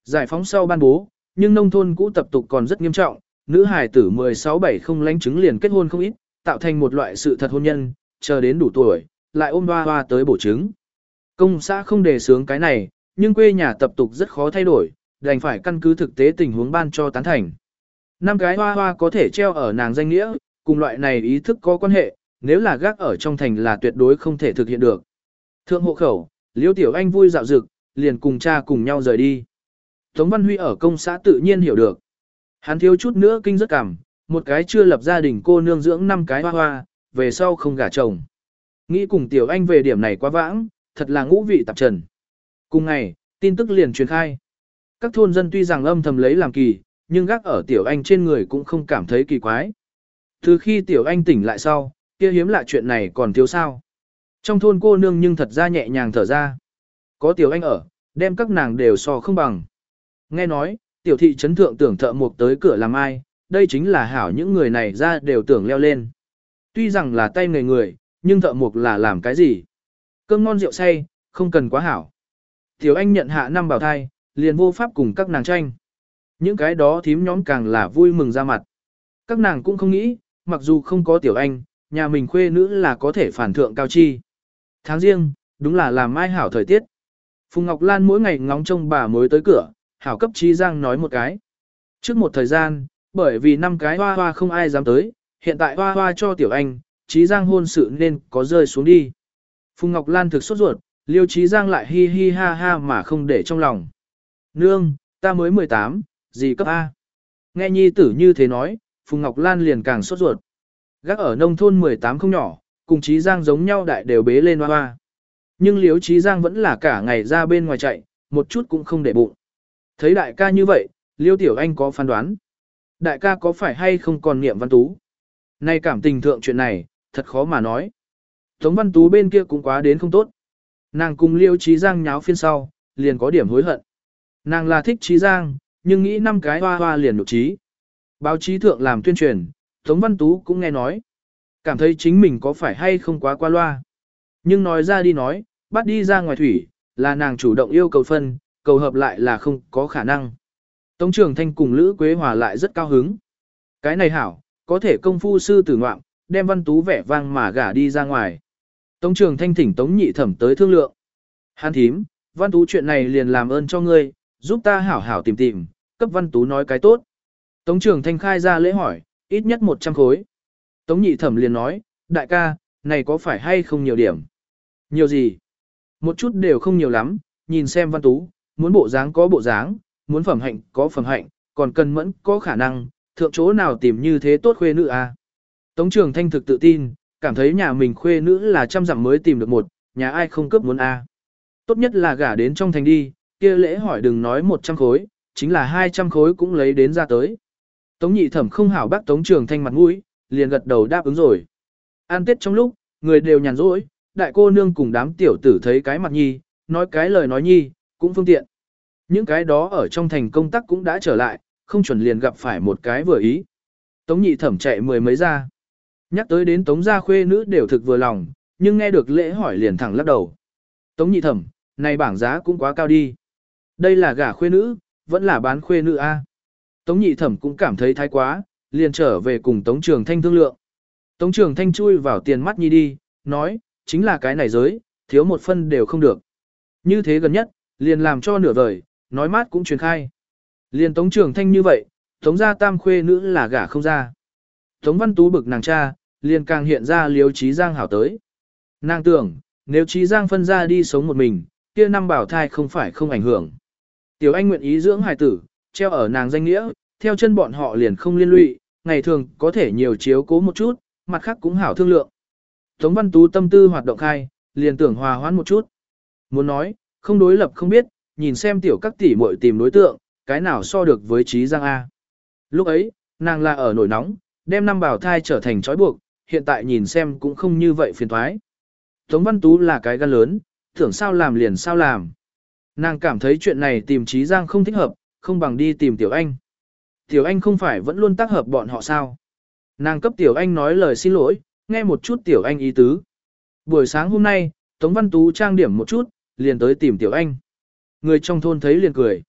A: Giải phóng sau ban bố, nhưng nông thôn cũ tập tục còn rất nghiêm trọng, nữ hài tử 16-7 không lánh chứng liền kết hôn không ít, tạo thành một loại sự thật hôn nhân, chờ đến đủ tuổi, lại ôm hoa hoa tới bổ chứng. Công xã không đề sướng cái này, nhưng quê nhà tập tục rất khó thay đổi, đành phải căn cứ thực tế tình huống ban cho tán thành. Năm cái hoa hoa có thể treo ở nàng danh nghĩa, cùng loại này ý thức có quan hệ, nếu là gác ở trong thành là tuyệt đối không thể thực hiện được. Thượng hộ khẩu, Liêu Tiểu Anh vui dạo dực, liền cùng cha cùng nhau rời đi. Tống Văn Huy ở công xã tự nhiên hiểu được. Hắn thiếu chút nữa kinh rất cảm, một cái chưa lập gia đình cô nương dưỡng năm cái hoa hoa, về sau không gả chồng. Nghĩ cùng Tiểu Anh về điểm này quá vãng, thật là ngũ vị tạp trần. Cùng ngày, tin tức liền truyền khai. Các thôn dân tuy rằng âm thầm lấy làm kỳ, nhưng gác ở Tiểu Anh trên người cũng không cảm thấy kỳ quái. Từ khi Tiểu Anh tỉnh lại sau, kia hiếm lạ chuyện này còn thiếu sao. Trong thôn cô nương nhưng thật ra nhẹ nhàng thở ra. Có Tiểu Anh ở, đem các nàng đều so không bằng. Nghe nói, tiểu thị trấn thượng tưởng thợ mộc tới cửa làm ai, đây chính là hảo những người này ra đều tưởng leo lên. Tuy rằng là tay người người, nhưng thợ mộc là làm cái gì? Cơm ngon rượu say, không cần quá hảo. Tiểu Anh nhận hạ năm bảo thai, liền vô pháp cùng các nàng tranh. Những cái đó thím nhóm càng là vui mừng ra mặt. Các nàng cũng không nghĩ, mặc dù không có Tiểu Anh, nhà mình khuê nữ là có thể phản thượng cao chi. Tháng riêng, đúng là làm mai hảo thời tiết. Phùng Ngọc Lan mỗi ngày ngóng trông bà mới tới cửa, hảo cấp trí giang nói một cái. Trước một thời gian, bởi vì năm cái hoa hoa không ai dám tới, hiện tại hoa hoa cho tiểu anh, trí giang hôn sự nên có rơi xuống đi. Phùng Ngọc Lan thực sốt ruột, liêu trí giang lại hi hi ha ha mà không để trong lòng. Nương, ta mới 18, gì cấp A. Nghe nhi tử như thế nói, Phùng Ngọc Lan liền càng sốt ruột. Gác ở nông thôn 18 không nhỏ, cùng trí giang giống nhau đại đều bế lên hoa hoa. Nhưng liếu trí giang vẫn là cả ngày ra bên ngoài chạy, một chút cũng không để bụng. Thấy đại ca như vậy, Liêu Tiểu Anh có phán đoán. Đại ca có phải hay không còn niệm văn tú? Nay cảm tình thượng chuyện này, thật khó mà nói. Tống văn tú bên kia cũng quá đến không tốt. Nàng cùng Liêu Trí Giang nháo phiên sau, liền có điểm hối hận. Nàng là thích trí giang, nhưng nghĩ năm cái hoa hoa liền nụ trí. Báo chí thượng làm tuyên truyền, Tống Văn Tú cũng nghe nói. Cảm thấy chính mình có phải hay không quá qua loa. Nhưng nói ra đi nói, bắt đi ra ngoài thủy, là nàng chủ động yêu cầu phân, cầu hợp lại là không có khả năng. Tống Trường Thanh cùng Lữ Quế Hòa lại rất cao hứng. Cái này hảo, có thể công phu sư tử ngoạm, đem văn tú vẻ vang mà gả đi ra ngoài. Tống Trường Thanh thỉnh Tống Nhị Thẩm tới thương lượng. Hàn thím, văn tú chuyện này liền làm ơn cho ngươi, giúp ta hảo hảo tìm tìm, cấp văn tú nói cái tốt. Tống Trường Thanh khai ra lễ hỏi, ít nhất 100 khối. Tống Nhị Thẩm liền nói, đại ca, này có phải hay không nhiều điểm? Nhiều gì? Một chút đều không nhiều lắm, nhìn xem văn tú, muốn bộ dáng có bộ dáng, muốn phẩm hạnh có phẩm hạnh, còn cần mẫn có khả năng, thượng chỗ nào tìm như thế tốt khuê nữ à. Tống trường thanh thực tự tin, cảm thấy nhà mình khuê nữ là trăm dặm mới tìm được một, nhà ai không cướp muốn a à. Tốt nhất là gả đến trong thành đi, kia lễ hỏi đừng nói 100 khối, chính là 200 khối cũng lấy đến ra tới. Tống nhị thẩm không hảo bác tống trường thanh mặt mũi, liền gật đầu đáp ứng rồi. An tết trong lúc, người đều nhàn rỗi, đại cô nương cùng đám tiểu tử thấy cái mặt nhi, nói cái lời nói nhi, cũng phương tiện. Những cái đó ở trong thành công tác cũng đã trở lại, không chuẩn liền gặp phải một cái vừa ý. Tống nhị thẩm chạy mười mấy ra. Nhắc tới đến tống gia khuê nữ đều thực vừa lòng, nhưng nghe được lễ hỏi liền thẳng lắc đầu. Tống nhị thẩm, này bảng giá cũng quá cao đi. Đây là gả khuê nữ, vẫn là bán khuê nữ a. Tống nhị thẩm cũng cảm thấy thái quá, liền trở về cùng Tống Trường Thanh thương lượng. Tống Trường Thanh chui vào tiền mắt nhi đi, nói, chính là cái này giới, thiếu một phân đều không được. Như thế gần nhất, liền làm cho nửa vời, nói mát cũng truyền khai. Liền Tống Trường Thanh như vậy, Tống gia tam khuê nữ là gả không ra. Tống Văn Tú bực nàng cha, liền càng hiện ra liếu trí giang hảo tới. Nàng tưởng, nếu trí giang phân ra đi sống một mình, kia năm bảo thai không phải không ảnh hưởng. Tiểu Anh nguyện ý dưỡng hài tử, treo ở nàng danh nghĩa, theo chân bọn họ liền không liên lụy, ngày thường có thể nhiều chiếu cố một chút, mặt khác cũng hảo thương lượng. Tống Văn Tú tâm tư hoạt động khai, liền tưởng hòa hoãn một chút. Muốn nói, không đối lập không biết, nhìn xem tiểu các tỷ muội tìm đối tượng, cái nào so được với trí giang A. Lúc ấy, nàng là ở nổi nóng, đem năm bảo thai trở thành trói buộc, hiện tại nhìn xem cũng không như vậy phiền thoái. Tống Văn Tú là cái gan lớn, tưởng sao làm liền sao làm. Nàng cảm thấy chuyện này tìm trí giang không thích hợp, không bằng đi tìm tiểu anh. Tiểu anh không phải vẫn luôn tác hợp bọn họ sao. Nàng cấp tiểu anh nói lời xin lỗi, nghe một chút tiểu anh ý tứ. Buổi sáng hôm nay, Tống Văn Tú trang điểm một chút, liền tới tìm tiểu anh. Người trong thôn thấy liền cười.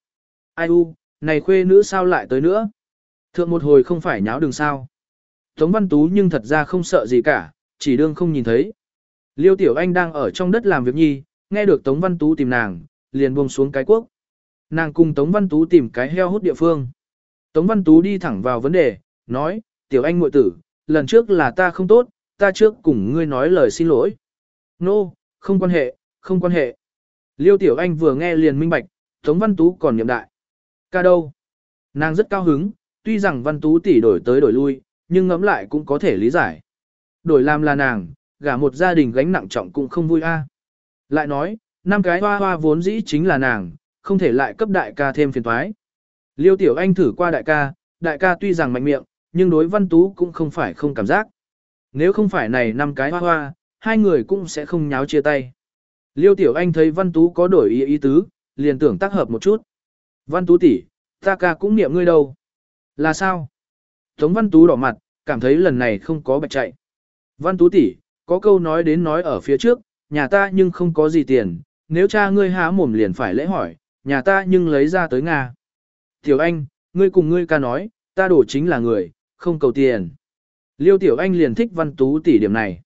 A: Ai u, này khuê nữ sao lại tới nữa? Thượng một hồi không phải nháo đường sao. Tống Văn Tú nhưng thật ra không sợ gì cả, chỉ đương không nhìn thấy. Liêu Tiểu Anh đang ở trong đất làm việc nhi, nghe được Tống Văn Tú tìm nàng, liền buông xuống cái quốc. Nàng cùng Tống Văn Tú tìm cái heo hút địa phương. Tống Văn Tú đi thẳng vào vấn đề, nói, Tiểu Anh muội tử, lần trước là ta không tốt, ta trước cùng ngươi nói lời xin lỗi. Nô, no, không quan hệ, không quan hệ. Liêu Tiểu Anh vừa nghe liền minh bạch, Tống Văn Tú còn nhậm đại. Ca đâu? Nàng rất cao hứng, tuy rằng Văn Tú tỷ đổi tới đổi lui, nhưng ngẫm lại cũng có thể lý giải. Đổi làm là nàng, gả một gia đình gánh nặng trọng cũng không vui a. Lại nói, năm cái hoa hoa vốn dĩ chính là nàng, không thể lại cấp đại ca thêm phiền toái. Liêu Tiểu Anh thử qua đại ca, đại ca tuy rằng mạnh miệng, nhưng đối Văn Tú cũng không phải không cảm giác. Nếu không phải này năm cái hoa hoa, hai người cũng sẽ không nháo chia tay. Liêu Tiểu Anh thấy Văn Tú có đổi ý ý tứ, liền tưởng tác hợp một chút. Văn Tú tỷ, ta ca cũng niệm ngươi đâu. Là sao? Tống Văn Tú đỏ mặt, cảm thấy lần này không có bạch chạy. Văn Tú tỷ, có câu nói đến nói ở phía trước, nhà ta nhưng không có gì tiền, nếu cha ngươi há mồm liền phải lễ hỏi, nhà ta nhưng lấy ra tới Nga. Tiểu Anh, ngươi cùng ngươi ca nói, ta đổ chính là người, không cầu tiền. Liêu Tiểu Anh liền thích Văn Tú tỷ điểm này.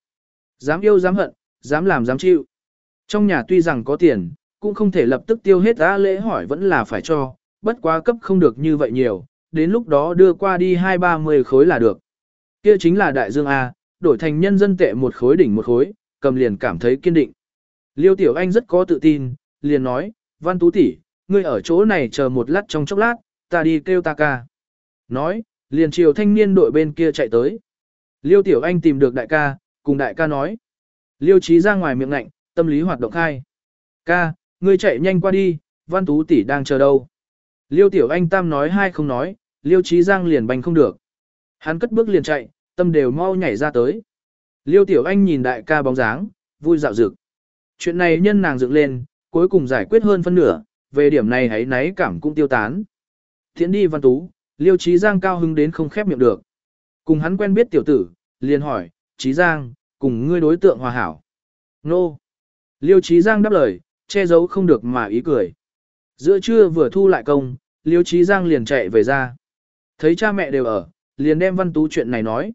A: Dám yêu dám hận, dám làm dám chịu. Trong nhà tuy rằng có tiền, cũng không thể lập tức tiêu hết á lễ hỏi vẫn là phải cho, bất quá cấp không được như vậy nhiều, đến lúc đó đưa qua đi hai ba mươi khối là được. Kia chính là đại dương A, đổi thành nhân dân tệ một khối đỉnh một khối, cầm liền cảm thấy kiên định. Liêu Tiểu Anh rất có tự tin, liền nói, Văn Tú tỷ, ngươi ở chỗ này chờ một lát trong chốc lát, ta đi kêu ta ca. Nói, liền chiều thanh niên đội bên kia chạy tới. Liêu Tiểu Anh tìm được đại ca, cùng đại ca nói. Liêu Chí ra ngoài miệng lạnh, tâm lý hoạt động khai. Ca, ngươi chạy nhanh qua đi, Văn Tú tỷ đang chờ đâu. Liêu Tiểu Anh Tam nói hai không nói, Liêu Chí Giang liền bành không được. Hắn cất bước liền chạy, tâm đều mau nhảy ra tới. Liêu Tiểu Anh nhìn đại ca bóng dáng, vui dạo dực. Chuyện này nhân nàng dựng lên, cuối cùng giải quyết hơn phân nửa, về điểm này hãy náy cảm cũng tiêu tán. Thiện đi văn tú, Liêu Trí Giang cao hứng đến không khép miệng được. Cùng hắn quen biết tiểu tử, liền hỏi, Trí Giang, cùng ngươi đối tượng hòa hảo. Nô. Liêu Trí Giang đáp lời, che giấu không được mà ý cười. Giữa trưa vừa thu lại công, Liêu Trí Giang liền chạy về ra. Thấy cha mẹ đều ở, liền đem văn tú chuyện này nói.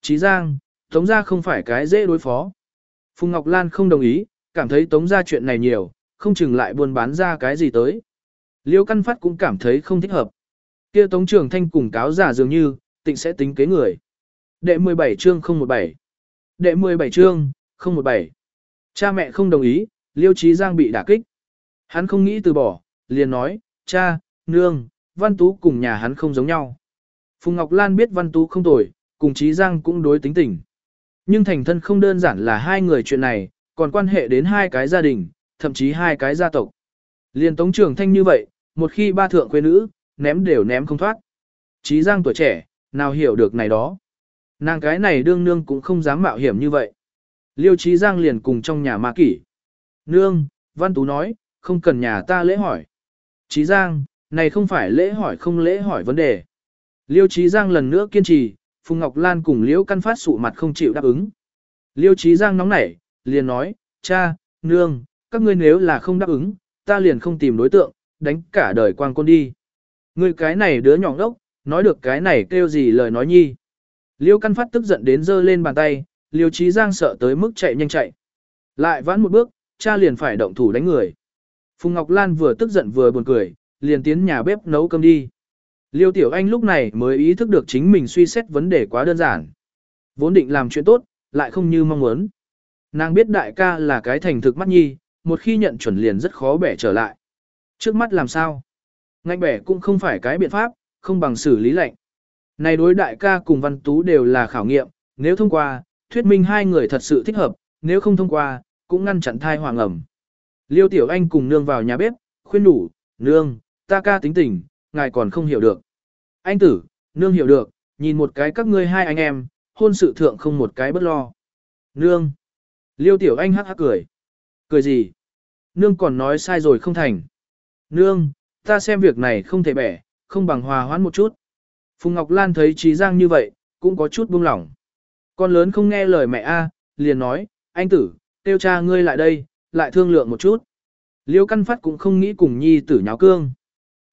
A: Trí Giang, Tống gia không phải cái dễ đối phó. Phùng Ngọc Lan không đồng ý, cảm thấy Tống gia chuyện này nhiều, không chừng lại buôn bán ra cái gì tới. Liêu Căn Phát cũng cảm thấy không thích hợp. Kia Tống Trường Thanh cùng cáo giả dường như, tịnh sẽ tính kế người. Đệ 17 chương 017 Đệ 17 chương 017 Cha mẹ không đồng ý, Liêu Trí Giang bị đả kích. Hắn không nghĩ từ bỏ, liền nói, cha, nương, Văn Tú cùng nhà hắn không giống nhau. Phùng Ngọc Lan biết Văn Tú không tồi, cùng Trí Giang cũng đối tính tình. Nhưng thành thân không đơn giản là hai người chuyện này, còn quan hệ đến hai cái gia đình, thậm chí hai cái gia tộc. Liên Tống Trường Thanh như vậy, một khi ba thượng quê nữ, ném đều ném không thoát. Trí Giang tuổi trẻ, nào hiểu được này đó. Nàng cái này đương nương cũng không dám mạo hiểm như vậy. Liêu Trí Giang liền cùng trong nhà ma kỷ. Nương, Văn Tú nói, không cần nhà ta lễ hỏi. Trí Giang, này không phải lễ hỏi không lễ hỏi vấn đề. Liêu Trí Giang lần nữa kiên trì, Phùng Ngọc Lan cùng Liễu Căn Phát sụ mặt không chịu đáp ứng. Liêu Trí Giang nóng nảy, liền nói, cha, nương, các ngươi nếu là không đáp ứng, ta liền không tìm đối tượng, đánh cả đời quang côn đi. Ngươi cái này đứa nhỏ ngốc, nói được cái này kêu gì lời nói nhi. Liêu Căn Phát tức giận đến giơ lên bàn tay, Liêu Chí Giang sợ tới mức chạy nhanh chạy. Lại vãn một bước, cha liền phải động thủ đánh người. Phùng Ngọc Lan vừa tức giận vừa buồn cười, liền tiến nhà bếp nấu cơm đi. Liêu Tiểu Anh lúc này mới ý thức được chính mình suy xét vấn đề quá đơn giản. Vốn định làm chuyện tốt, lại không như mong muốn. Nàng biết đại ca là cái thành thực mắt nhi, một khi nhận chuẩn liền rất khó bẻ trở lại. Trước mắt làm sao? Ngạnh bẻ cũng không phải cái biện pháp, không bằng xử lý lệnh. Này đối đại ca cùng văn tú đều là khảo nghiệm, nếu thông qua, thuyết minh hai người thật sự thích hợp, nếu không thông qua, cũng ngăn chặn thai hoàng ẩm. Liêu Tiểu Anh cùng nương vào nhà bếp, khuyên đủ, nương, ta ca tính tình, ngài còn không hiểu được. Anh tử, nương hiểu được, nhìn một cái các ngươi hai anh em, hôn sự thượng không một cái bất lo. Nương. Liêu Tiểu Anh hắc hắc cười. Cười gì? Nương còn nói sai rồi không thành. Nương, ta xem việc này không thể bẻ, không bằng hòa hoãn một chút. Phùng Ngọc Lan thấy Trí Giang như vậy, cũng có chút buông lỏng. Con lớn không nghe lời mẹ A, liền nói, anh tử, tiêu cha ngươi lại đây, lại thương lượng một chút. Liêu Căn Phát cũng không nghĩ cùng nhi tử nháo cương.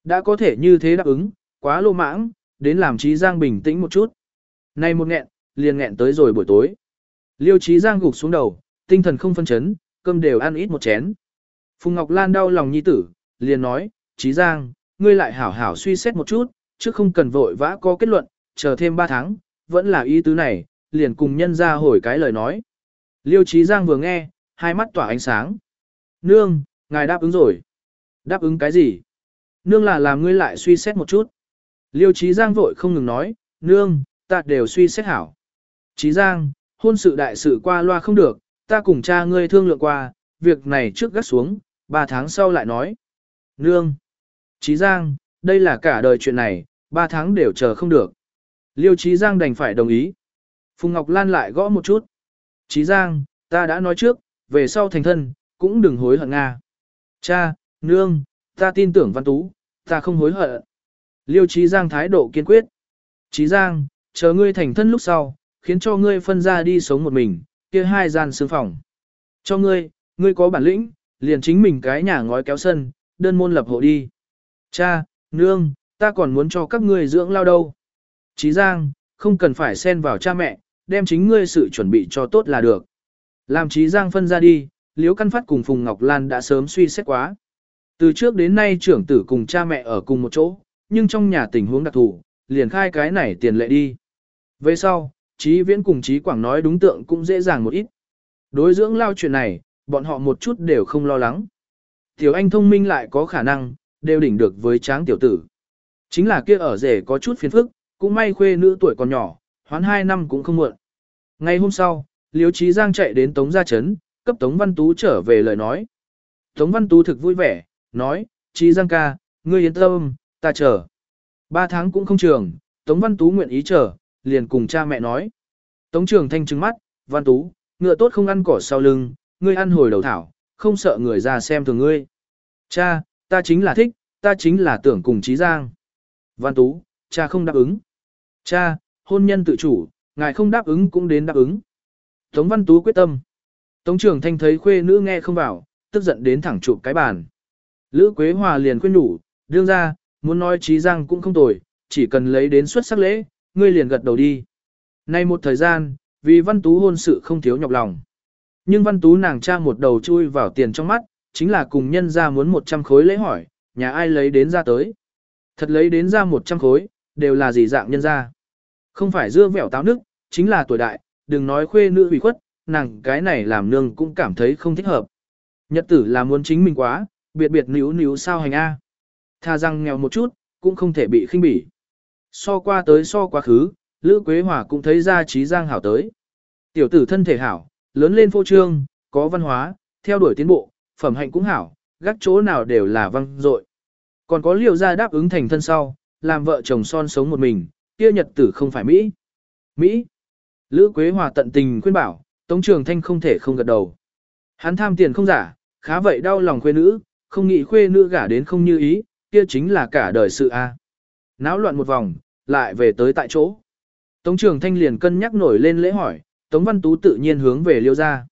A: Đã có thể như thế đáp ứng, quá lô mãng, đến làm Trí Giang bình tĩnh một chút. nay một nghẹn, liền nghẹn tới rồi buổi tối. Liêu Trí Giang gục xuống đầu, tinh thần không phân chấn, cơm đều ăn ít một chén. Phùng Ngọc Lan đau lòng nhi tử, liền nói, Trí Giang, ngươi lại hảo hảo suy xét một chút, chứ không cần vội vã có kết luận, chờ thêm 3 tháng, vẫn là ý tứ này, liền cùng nhân ra hồi cái lời nói. Liêu Trí Giang vừa nghe, hai mắt tỏa ánh sáng. Nương, ngài đáp ứng rồi. Đáp ứng cái gì? Nương là làm ngươi lại suy xét một chút. Liêu Trí Giang vội không ngừng nói, nương, ta đều suy xét hảo. Trí Giang, hôn sự đại sự qua loa không được, ta cùng cha ngươi thương lượng qua, việc này trước gắt xuống, ba tháng sau lại nói. Nương, Trí Giang, đây là cả đời chuyện này, ba tháng đều chờ không được. Liêu Trí Giang đành phải đồng ý. Phùng Ngọc Lan lại gõ một chút. Chí Giang, ta đã nói trước, về sau thành thân, cũng đừng hối hận Nga. Cha, nương, ta tin tưởng Văn Tú, ta không hối hận. Liêu Chí Giang thái độ kiên quyết. Chí Giang, chờ ngươi thành thân lúc sau, khiến cho ngươi phân ra đi sống một mình, kia hai gian sương phòng. Cho ngươi, ngươi có bản lĩnh, liền chính mình cái nhà ngói kéo sân, đơn môn lập hộ đi. Cha, nương, ta còn muốn cho các ngươi dưỡng lao đâu. Chí Giang, không cần phải xen vào cha mẹ, đem chính ngươi sự chuẩn bị cho tốt là được. Làm Trí Giang phân ra đi, Liễu Căn Phát cùng Phùng Ngọc Lan đã sớm suy xét quá. Từ trước đến nay trưởng tử cùng cha mẹ ở cùng một chỗ, nhưng trong nhà tình huống đặc thù, liền khai cái này tiền lệ đi. Về sau, Trí Viễn cùng Trí Quảng nói đúng tượng cũng dễ dàng một ít. Đối dưỡng lao chuyện này, bọn họ một chút đều không lo lắng. Tiểu anh thông minh lại có khả năng, đều đỉnh được với tráng tiểu tử. Chính là kia ở rể có chút phiền phức, cũng may khuê nữ tuổi còn nhỏ, hoán hai năm cũng không muộn. Ngày hôm sau, Liêu Trí Giang chạy đến Tống Gia Trấn, cấp Tống Văn Tú trở về lời nói. Tống Văn Tú thực vui vẻ, nói, Trí Giang ca, ngươi yên tâm, ta chờ. Ba tháng cũng không trường, Tống Văn Tú nguyện ý chờ, liền cùng cha mẹ nói. Tống Trường Thanh trừng mắt, Văn Tú, ngựa tốt không ăn cỏ sau lưng, ngươi ăn hồi đầu thảo, không sợ người ra xem thường ngươi. Cha, Ta chính là thích, ta chính là tưởng cùng Trí Giang. Văn Tú, cha không đáp ứng. Cha, hôn nhân tự chủ, ngài không đáp ứng cũng đến đáp ứng. Tống Văn Tú quyết tâm. Tống trưởng thanh thấy khuê nữ nghe không vào, tức giận đến thẳng chụp cái bàn. Lữ Quế Hòa liền khuyên nhủ, đương ra, muốn nói trí giang cũng không tồi, chỉ cần lấy đến xuất sắc lễ, ngươi liền gật đầu đi. Nay một thời gian, vì Văn Tú hôn sự không thiếu nhọc lòng. Nhưng Văn Tú nàng cha một đầu chui vào tiền trong mắt, chính là cùng nhân ra muốn 100 khối lễ hỏi, nhà ai lấy đến ra tới. Thật lấy đến ra 100 khối, đều là gì dạng nhân ra. Không phải dưa vẻo táo nước, chính là tuổi đại, đừng nói khuê nữ hủy khuất, nàng cái này làm nương cũng cảm thấy không thích hợp. Nhật tử là muốn chính mình quá, biệt biệt níu níu sao hành A. Tha rằng nghèo một chút, cũng không thể bị khinh bỉ. So qua tới so quá khứ, Lữ Quế Hòa cũng thấy ra trí giang hảo tới. Tiểu tử thân thể hảo, lớn lên phô trương, có văn hóa, theo đuổi tiến bộ, phẩm hạnh cũng hảo, gác chỗ nào đều là văng dội. Còn có liều ra đáp ứng thành thân sau, làm vợ chồng son sống một mình, kia nhật tử không phải Mỹ. Mỹ. Lữ Quế Hòa tận tình khuyên bảo, Tống Trường Thanh không thể không gật đầu. Hắn tham tiền không giả, khá vậy đau lòng khuê nữ, không nghĩ khuê nữ gả đến không như ý, kia chính là cả đời sự a. Náo loạn một vòng, lại về tới tại chỗ. Tống Trường Thanh liền cân nhắc nổi lên lễ hỏi, Tống Văn Tú tự nhiên hướng về liêu ra.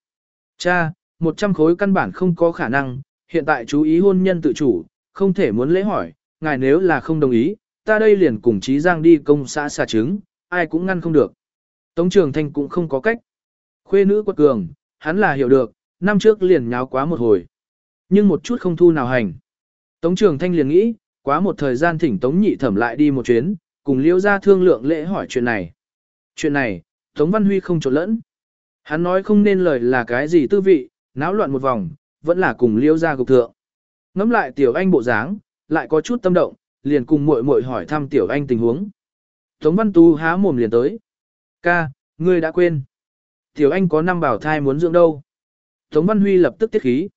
A: Cha, một trăm khối căn bản không có khả năng, hiện tại chú ý hôn nhân tự chủ, không thể muốn lễ hỏi, ngài nếu là không đồng ý, ta đây liền cùng Trí Giang đi công xã xà trứng, ai cũng ngăn không được. Tống Trường Thanh cũng không có cách. Khuê nữ quật cường, hắn là hiểu được, năm trước liền nháo quá một hồi. Nhưng một chút không thu nào hành. Tống Trường Thanh liền nghĩ, quá một thời gian thỉnh Tống Nhị Thẩm lại đi một chuyến, cùng liêu ra thương lượng lễ hỏi chuyện này. Chuyện này, Tống Văn Huy không trộn lẫn. Hắn nói không nên lời là cái gì tư vị, náo loạn một vòng, vẫn là cùng liêu ra cục thượng. Ngắm lại tiểu anh bộ dáng, lại có chút tâm động, liền cùng muội muội hỏi thăm tiểu anh tình huống. Tống Văn Tu há mồm liền tới. Ca, ngươi đã quên. Tiểu anh có năm bảo thai muốn dưỡng đâu. Tống Văn Huy lập tức tiết khí.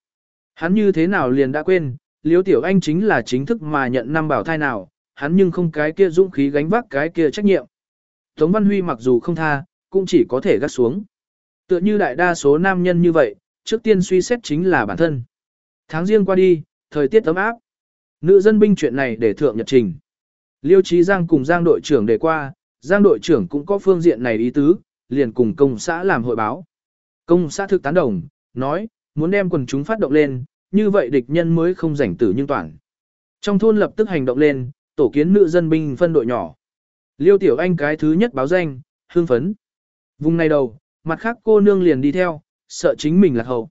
A: Hắn như thế nào liền đã quên, liếu tiểu anh chính là chính thức mà nhận năm bảo thai nào, hắn nhưng không cái kia dũng khí gánh vác cái kia trách nhiệm. Tống Văn Huy mặc dù không tha, cũng chỉ có thể gắt xuống. Tựa như đại đa số nam nhân như vậy, trước tiên suy xét chính là bản thân. Tháng riêng qua đi, thời tiết ấm áp. Nữ dân binh chuyện này để thượng nhật trình. Liêu Trí Giang cùng Giang đội trưởng đề qua, Giang đội trưởng cũng có phương diện này ý tứ, liền cùng công xã làm hội báo. Công xã thực tán đồng, nói, muốn đem quần chúng phát động lên, như vậy địch nhân mới không rảnh tử nhưng toàn. Trong thôn lập tức hành động lên, tổ kiến nữ dân binh phân đội nhỏ. Liêu Tiểu Anh cái thứ nhất báo danh, hương phấn. Vùng này đầu, mặt khác cô nương liền đi theo, sợ chính mình là hậu.